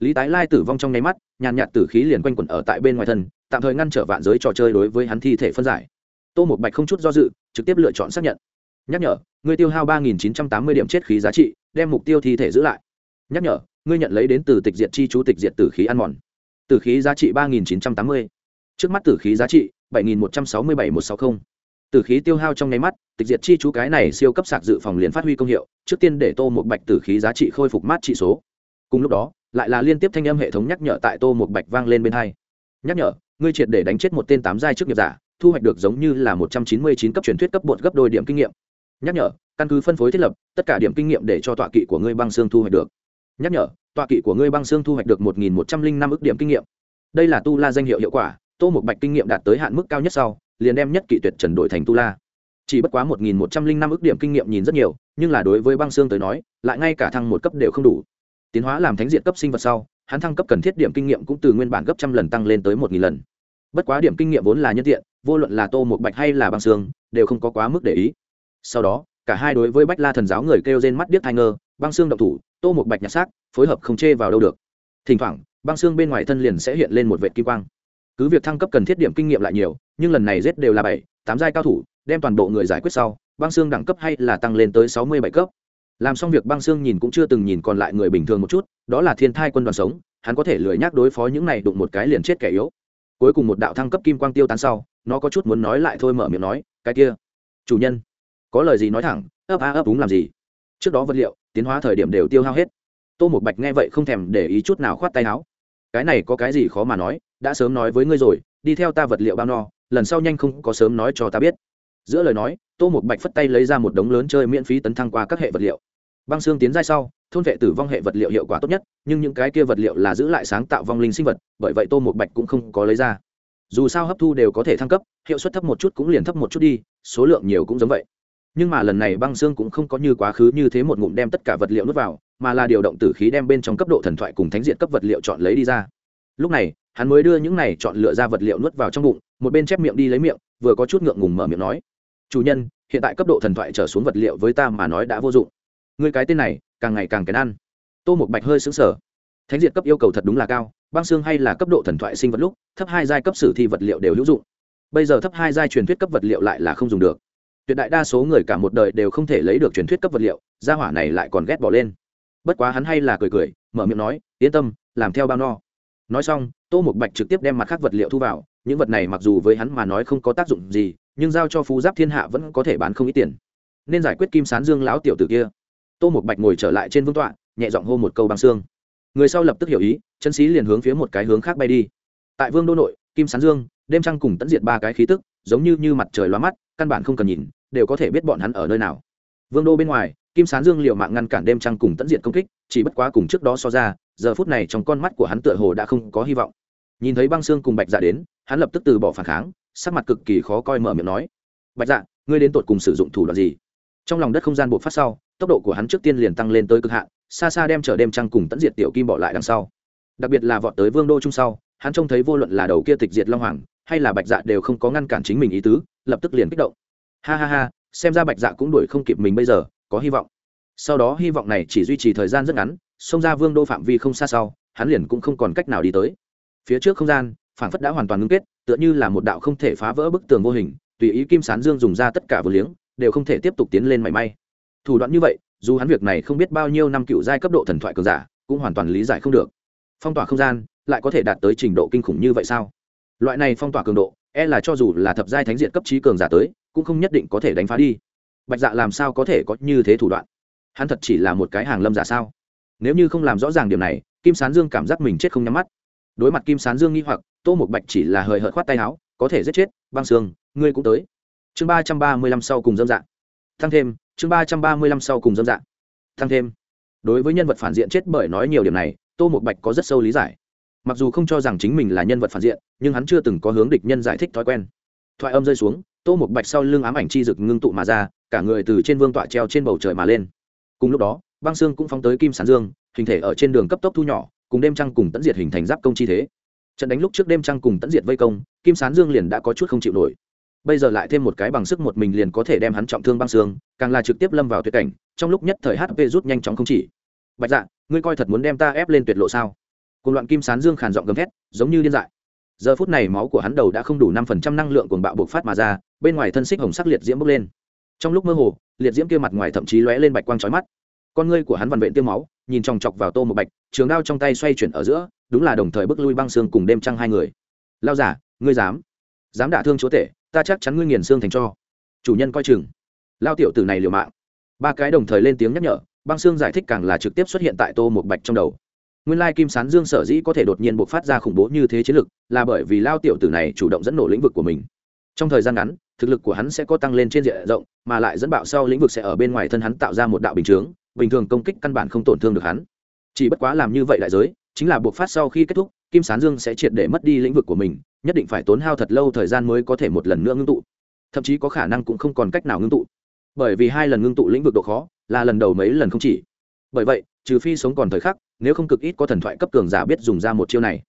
Lý tái lai tử vong trong nháy mắt, nhàn nhạt tử khí liền quanh quẩn ở tại bên ngoài thân, tạm thời ngăn trở vạn giới trò chơi đối với hắn thi thể phân giải. Tô một bạch không chút do dự, trực tiếp lựa chọn xác nhận. Nhắc nhở, ngươi tiêu hao ba nghìn chín trăm tám mươi điểm chết khí giá trị, đem mục tiêu thi thể giữ lại. Nhắc nhở ngươi nhận lấy đến từ tịch diệt chi chú tịch diệt tử khí ăn mòn. Tử khí giá trị ba nghìn chín trăm tám mươi. Trước mắt tử khí giá trị bảy nghìn một trăm sáu mươi bảy một sáu mươi. Tử khí tiêu hao trong nháy mắt, tịch diệt chi chú cái này siêu cấp sạc dự phòng liền phát huy công hiệu, trước tiên để tô một bạch tử khí giá trị khôi phục mát trị số. Cùng lúc đó, lại là liên tiếp thanh âm hệ thống nhắc nhở tại tô một bạch vang lên bên hai. Nhắc nhở, ngươi triệt để đánh chết một tên tám giai trước nghiệp giả, thu hoạch được giống như là một trăm chín mươi chín cấp truyền thuyết cấp bột gấp đôi điểm kinh nghiệm. Nhắc nhở, căn cứ phân phối thiết lập, tất cả điểm kinh nghiệm để cho tọa kỵ của ngươi băng xương thu hoạch được nhắc nhở, tọa kỵ của ngươi băng xương thu hoạch được một nghìn một trăm linh năm ước điểm kinh nghiệm. Đây là tu la danh hiệu hiệu quả, tô một bạch kinh nghiệm đạt tới hạn mức cao nhất sau, liền đem nhất kỵ tuyệt trần đổi thành tu la. Chỉ bất quá một nghìn một trăm linh năm ước điểm kinh nghiệm nhìn rất nhiều, nhưng là đối với băng xương tới nói, lại ngay cả thăng một cấp đều không đủ. Tiến hóa làm thánh diện cấp sinh vật sau, hắn thăng cấp cần thiết điểm kinh nghiệm cũng từ nguyên bản gấp trăm lần tăng lên tới một nghìn lần. Bất quá điểm kinh nghiệm vốn là nhân tiện, vô luận là tô một bạch hay là băng xương, đều không có quá mức để ý. Sau đó, cả hai đối với bách la thần giáo người kêu trên mắt điếc thai ngơ băng xương độc thủ, tô một bạch nhặt xác, phối hợp không chê vào đâu được. Thỉnh thoảng, băng xương bên ngoài thân liền sẽ hiện lên một vệ kim quang. Cứ việc thăng cấp cần thiết điểm kinh nghiệm lại nhiều, nhưng lần này rết đều là bảy, tám giai cao thủ, đem toàn bộ người giải quyết sau, băng xương đẳng cấp hay là tăng lên tới sáu mươi bảy cấp. Làm xong việc băng xương nhìn cũng chưa từng nhìn còn lại người bình thường một chút, đó là thiên thai quân đoàn sống, hắn có thể lười nhác đối phó những này đụng một cái liền chết kẻ yếu. Cuối cùng một đạo thăng cấp kim quang tiêu tán sau, nó có chút muốn nói lại thôi mở miệng nói, cái kia, chủ nhân, có lời gì nói thẳng, ấp a ấp đúng làm gì? Trước đó vật liệu, tiến hóa thời điểm đều tiêu hao hết. Tô một bạch nghe vậy không thèm để ý chút nào khoát tay áo. Cái này có cái gì khó mà nói, đã sớm nói với ngươi rồi, đi theo ta vật liệu bao no, lần sau nhanh không có sớm nói cho ta biết. Giữa lời nói, tô một bạch phất tay lấy ra một đống lớn chơi miễn phí tấn thăng qua các hệ vật liệu. Băng xương tiến giai sau, thôn vệ tử vong hệ vật liệu hiệu quả tốt nhất, nhưng những cái kia vật liệu là giữ lại sáng tạo vong linh sinh vật, bởi vậy tô một bạch cũng không có lấy ra. Dù sao hấp thu đều có thể thăng cấp, hiệu suất thấp một chút cũng liền thấp một chút đi, số lượng nhiều cũng giống vậy nhưng mà lần này băng xương cũng không có như quá khứ như thế một ngụm đem tất cả vật liệu nuốt vào, mà là điều động tử khí đem bên trong cấp độ thần thoại cùng thánh diện cấp vật liệu chọn lấy đi ra. Lúc này, hắn mới đưa những này chọn lựa ra vật liệu nuốt vào trong bụng, một bên chép miệng đi lấy miệng, vừa có chút ngượng ngùng mở miệng nói, chủ nhân, hiện tại cấp độ thần thoại trở xuống vật liệu với ta mà nói đã vô dụng. Người cái tên này, càng ngày càng kén ăn. Tô một bạch hơi xứng sở thánh diệt cấp yêu cầu thật đúng là cao, băng xương hay là cấp độ thần thoại sinh vật lúc, thấp hai giai cấp sử thi vật liệu đều hữu dụng. Bây giờ thấp hai giai truyền thuyết cấp vật liệu lại là không dùng được tuyệt đại đa số người cả một đời đều không thể lấy được truyền thuyết cấp vật liệu, gia hỏa này lại còn ghét bỏ lên. Bất quá hắn hay là cười cười, mở miệng nói, yên tâm, làm theo bao no. Nói xong, tô một bạch trực tiếp đem mặt khác vật liệu thu vào, những vật này mặc dù với hắn mà nói không có tác dụng gì, nhưng giao cho phú giáp thiên hạ vẫn có thể bán không ít tiền. Nên giải quyết kim sán dương lão tiểu tử kia. Tô một bạch ngồi trở lại trên vương tọa, nhẹ giọng hô một câu bằng xương. Người sau lập tức hiểu ý, chân sĩ liền hướng phía một cái hướng khác bay đi. Tại vương đô nội, kim sán dương, đêm trăng cùng tận diệt ba cái khí tức, giống như như mặt trời loa mắt căn bản không cần nhìn, đều có thể biết bọn hắn ở nơi nào. Vương đô bên ngoài, kim sán dương liệu mạng ngăn cản đêm trăng cùng tận diệt công kích, chỉ bất quá cùng trước đó so ra, giờ phút này trong con mắt của hắn tựa hồ đã không có hy vọng. Nhìn thấy băng xương cùng bạch dạ đến, hắn lập tức từ bỏ phản kháng, sắc mặt cực kỳ khó coi mở miệng nói, bạch dạ ngươi đến tột cùng sử dụng thủ đoạn gì? Trong lòng đất không gian buộc phát sau, tốc độ của hắn trước tiên liền tăng lên tới cực hạn, xa xa đem chở đêm trăng cùng tận diệt tiểu kim bỏ lại đằng sau. Đặc biệt là vọt tới vương đô chung sau, hắn trông thấy vô luận là đầu kia tịch diệt long hoàng, hay là bạch dạ đều không có ngăn cản chính mình ý tứ lập tức liền kích động. Ha ha ha, xem ra bạch dạ cũng đuổi không kịp mình bây giờ, có hy vọng. Sau đó hy vọng này chỉ duy trì thời gian rất ngắn, xông ra vương đô phạm vi không xa sau, hắn liền cũng không còn cách nào đi tới. Phía trước không gian phản phất đã hoàn toàn ngưng kết, tựa như là một đạo không thể phá vỡ bức tường vô hình, tùy ý kim sán dương dùng ra tất cả vừa liếng, đều không thể tiếp tục tiến lên mảy may. Thủ đoạn như vậy, dù hắn việc này không biết bao nhiêu năm cựu giai cấp độ thần thoại cường giả, cũng hoàn toàn lý giải không được. Phong tỏa không gian, lại có thể đạt tới trình độ kinh khủng như vậy sao? Loại này phong tỏa cường độ e là cho dù là thập giai thánh diện cấp trí cường giả tới, cũng không nhất định có thể đánh phá đi. Bạch dạ làm sao có thể có như thế thủ đoạn? Hắn thật chỉ là một cái hàng lâm giả sao? Nếu như không làm rõ ràng điểm này, kim sán dương cảm giác mình chết không nhắm mắt. Đối mặt kim sán dương nghi hoặc, tô một bạch chỉ là hời hợt khoát tay áo, có thể giết chết, băng xương, ngươi cũng tới. Chương ba trăm ba mươi lăm sau cùng dâm dạng thăng thêm, chương ba trăm ba mươi lăm sau cùng dâm dạng thăng thêm. Đối với nhân vật phản diện chết bởi nói nhiều điểm này, tô một bạch có rất sâu lý giải mặc dù không cho rằng chính mình là nhân vật phản diện, nhưng hắn chưa từng có hướng địch nhân giải thích thói quen. Thoại âm rơi xuống, tô một bạch sau lưng ám ảnh chi rực ngưng tụ mà ra, cả người từ trên vương tọa treo trên bầu trời mà lên. Cùng lúc đó, băng xương cũng phóng tới kim sản dương, hình thể ở trên đường cấp tốc thu nhỏ, cùng đêm trăng cùng tẫn diệt hình thành giáp công chi thế. Trận đánh lúc trước đêm trăng cùng tẫn diệt vây công, kim sán dương liền đã có chút không chịu nổi. Bây giờ lại thêm một cái bằng sức một mình liền có thể đem hắn trọng thương băng xương, càng là trực tiếp lâm vào tuyệt cảnh, trong lúc nhất thời hp rút nhanh chóng không chỉ. Bạch dạ ngươi coi thật muốn đem ta ép lên tuyệt lộ sao? Cùng loạn kim sán dương khàn giọng gầm thét, giống như điên dại. Giờ phút này máu của hắn đầu đã không đủ năm phần trăm năng lượng cuồng bạo bộc phát mà ra, bên ngoài thân xích hồng sắc liệt diễm bốc lên. Trong lúc mơ hồ, liệt diễm kia mặt ngoài thậm chí lóe lên bạch quang trói mắt. Con ngươi của hắn vằn vện tiêu máu, nhìn chòng chọc vào tô một bạch, trường đao trong tay xoay chuyển ở giữa, đúng là đồng thời bước lui băng xương cùng đêm trăng hai người. Lao giả, ngươi dám? Dám đả thương chúa tể, ta chắc chắn ngươi nghiền xương thành cho. Chủ nhân coi chừng. Lao tiểu tử này liều mạng. Ba cái đồng thời lên tiếng nhắc nhở, băng xương giải thích càng là trực tiếp xuất hiện tại tô một bạch trong đầu nguyên lai kim sán dương sở dĩ có thể đột nhiên bộc phát ra khủng bố như thế chiến lực, là bởi vì lao tiểu tử này chủ động dẫn nổ lĩnh vực của mình. Trong thời gian ngắn, thực lực của hắn sẽ có tăng lên trên diện rộng, mà lại dẫn bạo sau lĩnh vực sẽ ở bên ngoài thân hắn tạo ra một đạo bình chướng, bình thường công kích căn bản không tổn thương được hắn. Chỉ bất quá làm như vậy đại giới, chính là buộc phát sau khi kết thúc, kim sán dương sẽ triệt để mất đi lĩnh vực của mình, nhất định phải tốn hao thật lâu thời gian mới có thể một lần nữa ngưng tụ. Thậm chí có khả năng cũng không còn cách nào ngưng tụ. Bởi vì hai lần ngưng tụ lĩnh vực độ khó là lần đầu mấy lần không chỉ. Bởi vậy, trừ phi sống còn thời khắc nếu không cực ít có thần thoại cấp cường giả biết dùng ra một chiêu này.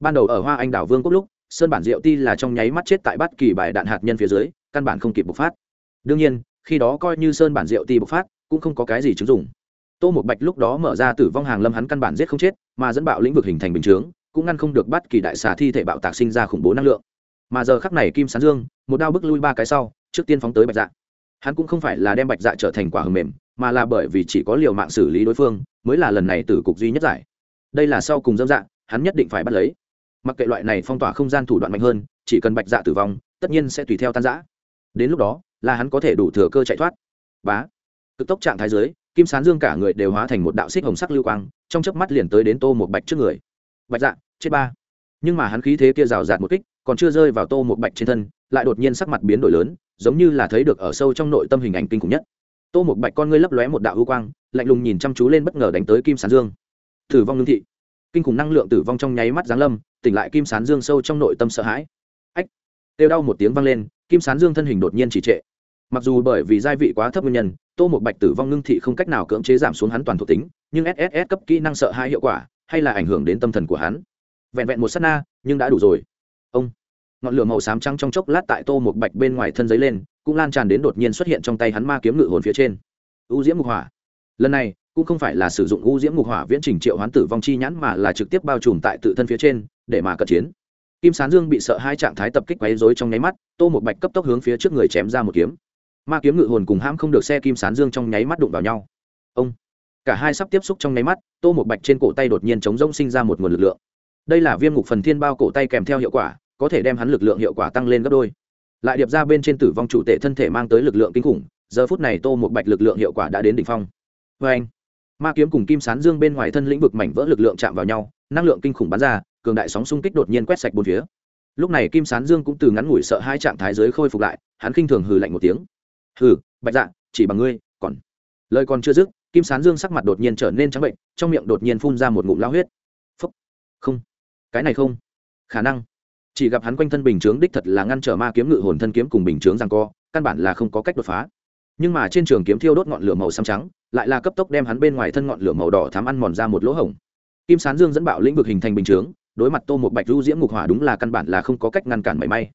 Ban đầu ở hoa anh đảo vương quốc lúc, sơn bản diệu ti là trong nháy mắt chết tại bát kỳ bài đạn hạt nhân phía dưới, căn bản không kịp bộc phát. Đương nhiên, khi đó coi như sơn bản diệu ti bộc phát, cũng không có cái gì chứng dùng tô một bạch lúc đó mở ra tử vong hàng lâm hắn căn bản giết không chết, mà dẫn bạo lĩnh vực hình thành bình chướng, cũng ngăn không được bắt kỳ đại xà thi thể bạo tạc sinh ra khủng bố năng lượng. Mà giờ khắc này kim sán dương, một đao bức lui ba cái sau, trước tiên phóng tới bạch dạ. Hắn cũng không phải là đem bạch dạ trở thành quả hầm mềm mà là bởi vì chỉ có liều mạng xử lý đối phương mới là lần này tử cục duy nhất giải. Đây là sau cùng dâm dạng hắn nhất định phải bắt lấy. Mặc kệ loại này phong tỏa không gian thủ đoạn mạnh hơn chỉ cần bạch dạ tử vong tất nhiên sẽ tùy theo tan giã đến lúc đó là hắn có thể đủ thừa cơ chạy thoát. Bá. Cực tốc trạng thái dưới, kim sán dương cả người đều hóa thành một đạo xích hồng sắc lưu quang trong chớp mắt liền tới đến tô một bạch trước người. Bạch dạ chết ba. Nhưng mà hắn khí thế kia rào rạt một kích còn chưa rơi vào tô một bạch trên thân lại đột nhiên sắc mặt biến đổi lớn giống như là thấy được ở sâu trong nội tâm hình ảnh kinh khủng nhất tô một bạch con ngươi lấp lóe một đạo hư quang, lạnh lùng nhìn chăm chú lên bất ngờ đánh tới kim sán dương. Tử vong lương thị. Kinh khủng năng lượng tử vong trong nháy mắt giáng lâm, tỉnh lại kim sán dương sâu trong nội tâm sợ hãi. Ách! Kêu đau một tiếng vang lên, kim sán dương thân hình đột nhiên chỉ trệ. Mặc dù bởi vì gia vị quá thấp nguyên nhân, tô một bạch tử vong ngưng thị không cách nào cưỡng chế giảm xuống hắn toàn thuộc tính, nhưng sss cấp kỹ năng sợ hãi hiệu quả, hay là ảnh hưởng đến tâm thần của hắn. Vẹn vẹn một s á t na, nhưng đã đủ rồi. Ông! Ngọn lửa màu xám trắng trong chốc lát tại tô một bạch bên ngoài thân giấy lên cũng lan tràn đến đột nhiên xuất hiện trong tay hắn ma kiếm ngự hồn phía trên. U diễm ngục hỏa. Lần này, cũng không phải là sử dụng u diễm ngục hỏa viễn trình triệu hoán tử vong chi nhãn mà là trực tiếp bao trùm tại tự thân phía trên, để mà cận chiến. Kim sán dương bị sợ hai trạng thái tập kích quấy dối trong nháy mắt, tô một bạch cấp tốc hướng phía trước người chém ra một kiếm. Ma kiếm ngự hồn cùng hãm không được xe kim sán dương trong nháy mắt đụng vào nhau. Ông. Cả hai sắp tiếp xúc trong nháy mắt, tô một bạch trên cổ tay đột nhiên chống rông sinh ra một nguồn lực lượng. Đây là viêm ngục phần thiên bao cổ tay kèm theo hiệu quả, có thể đem hắn lực lượng hiệu quả tăng lên gấp đôi lại điệp ra bên trên tử vong chủ tệ thân thể mang tới lực lượng kinh khủng, giờ phút này tô một bạch lực lượng hiệu quả đã đến đỉnh phong. Vê anh, ma kiếm cùng kim sán dương bên ngoài thân lĩnh vực mảnh vỡ lực lượng chạm vào nhau, năng lượng kinh khủng bắn ra, cường đại sóng xung kích đột nhiên quét sạch bốn phía. Lúc này kim sán dương cũng từ ngắn ngủi sợ hai trạng thái giới khôi phục lại, hắn khinh thường hừ lạnh một tiếng. Hừ, bạch dạ chỉ bằng ngươi, còn lời còn chưa dứt, kim sán dương sắc mặt đột nhiên trở nên trắng bệnh, trong miệng đột nhiên phun ra một ngụm lao huyết. Phúc, không, cái này không, khả năng chỉ gặp hắn quanh thân bình chướng đích thật là ngăn trở ma kiếm ngự hồn thân kiếm cùng bình chướng rằng co, căn bản là không có cách đột phá. Nhưng mà trên trường kiếm thiêu đốt ngọn lửa màu xám trắng, lại là cấp tốc đem hắn bên ngoài thân ngọn lửa màu đỏ thám ăn mòn ra một lỗ hổng. Kim sán dương dẫn bạo lĩnh vực hình thành bình chướng, đối mặt tô một bạch du diễm ngục hỏa đúng là căn bản là không có cách ngăn cản mảy may.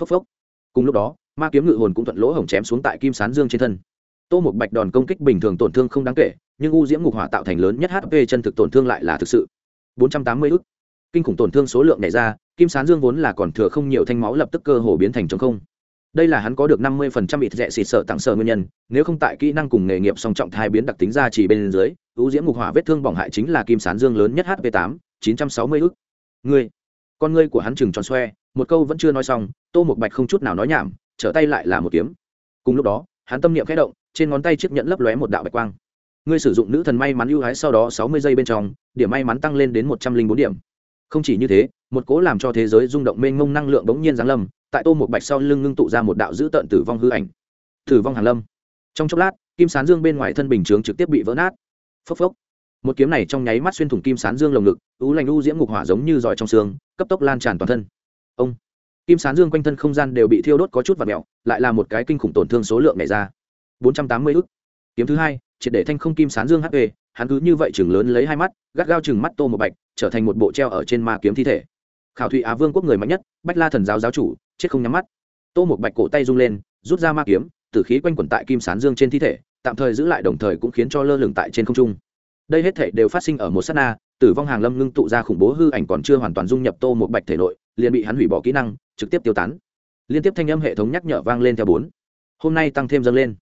Phốc phốc. Cùng lúc đó, ma kiếm ngự hồn cũng thuận lỗ hổng chém xuống tại kim sán dương trên thân. Tô một bạch đòn công kích bình thường tổn thương không đáng kể, nhưng u diễm ngục hỏa tạo thành lớn nhất hp chân thực tổn thương lại là thực sự. 480 ức kinh khủng tổn thương số lượng nhảy ra, kim sán dương vốn là còn thừa không nhiều thanh máu lập tức cơ hồ biến thành trống không. Đây là hắn có được 50% ít rẻ xịt sợ tặng sợ nguyên nhân, nếu không tại kỹ năng cùng nghề nghiệp song trọng thai biến đặc tính ra chỉ bên dưới u diễm ngục hỏa vết thương bỏng hại chính là kim sán dương lớn nhất hp 8 960 ức. Ngươi, con ngươi của hắn chừng tròn xoe, một câu vẫn chưa nói xong, tô một bạch không chút nào nói nhảm, trở tay lại là một kiếm. Cùng lúc đó, hắn tâm niệm khẽ động, trên ngón tay chiếc nhẫn lấp lóe một đạo bạch quang. Ngươi sử dụng nữ thần may mắn ưu hái sau đó sáu mươi giây bên trong, điểm may mắn tăng lên đến một trăm linh bốn điểm không chỉ như thế, một cố làm cho thế giới rung động mênh mông năng lượng bỗng nhiên giáng lâm, tại tô một bạch sau lưng ngưng tụ ra một đạo dữ tợn tử vong hư ảnh. Tử vong hàn lâm. Trong chốc lát, kim sán dương bên ngoài thân bình chướng trực tiếp bị vỡ nát. Phốc phốc. Một kiếm này trong nháy mắt xuyên thủng kim sán dương lồng ngực, ú lành u diễm ngục hỏa giống như giỏi trong xương, cấp tốc lan tràn toàn thân. Ông. Kim sán dương quanh thân không gian đều bị thiêu đốt có chút và mẹo lại là một cái kinh khủng tổn thương số lượng này ra. Bốn trăm tám mươi ức. Kiếm thứ hai, triệt để thanh không kim sán dương hp hắn cứ như vậy chừng lớn lấy hai mắt, gắt gao chừng mắt tô một bạch, trở thành một bộ treo ở trên ma kiếm thi thể. Khảo thụy á vương quốc người mạnh nhất, bách la thần giáo giáo chủ, chết không nhắm mắt. Tô một bạch cổ tay rung lên, rút ra ma kiếm, tử khí quanh quẩn tại kim sán dương trên thi thể, tạm thời giữ lại đồng thời cũng khiến cho lơ lửng tại trên không trung. Đây hết thể đều phát sinh ở một s á t na, tử vong hàng lâm ngưng tụ ra khủng bố hư ảnh còn chưa hoàn toàn dung nhập tô một bạch thể nội, liền bị hắn hủy bỏ kỹ năng, trực tiếp tiêu tán. Liên tiếp thanh âm hệ thống nhắc nhở vang lên theo bốn. Hôm nay tăng thêm dâng lên.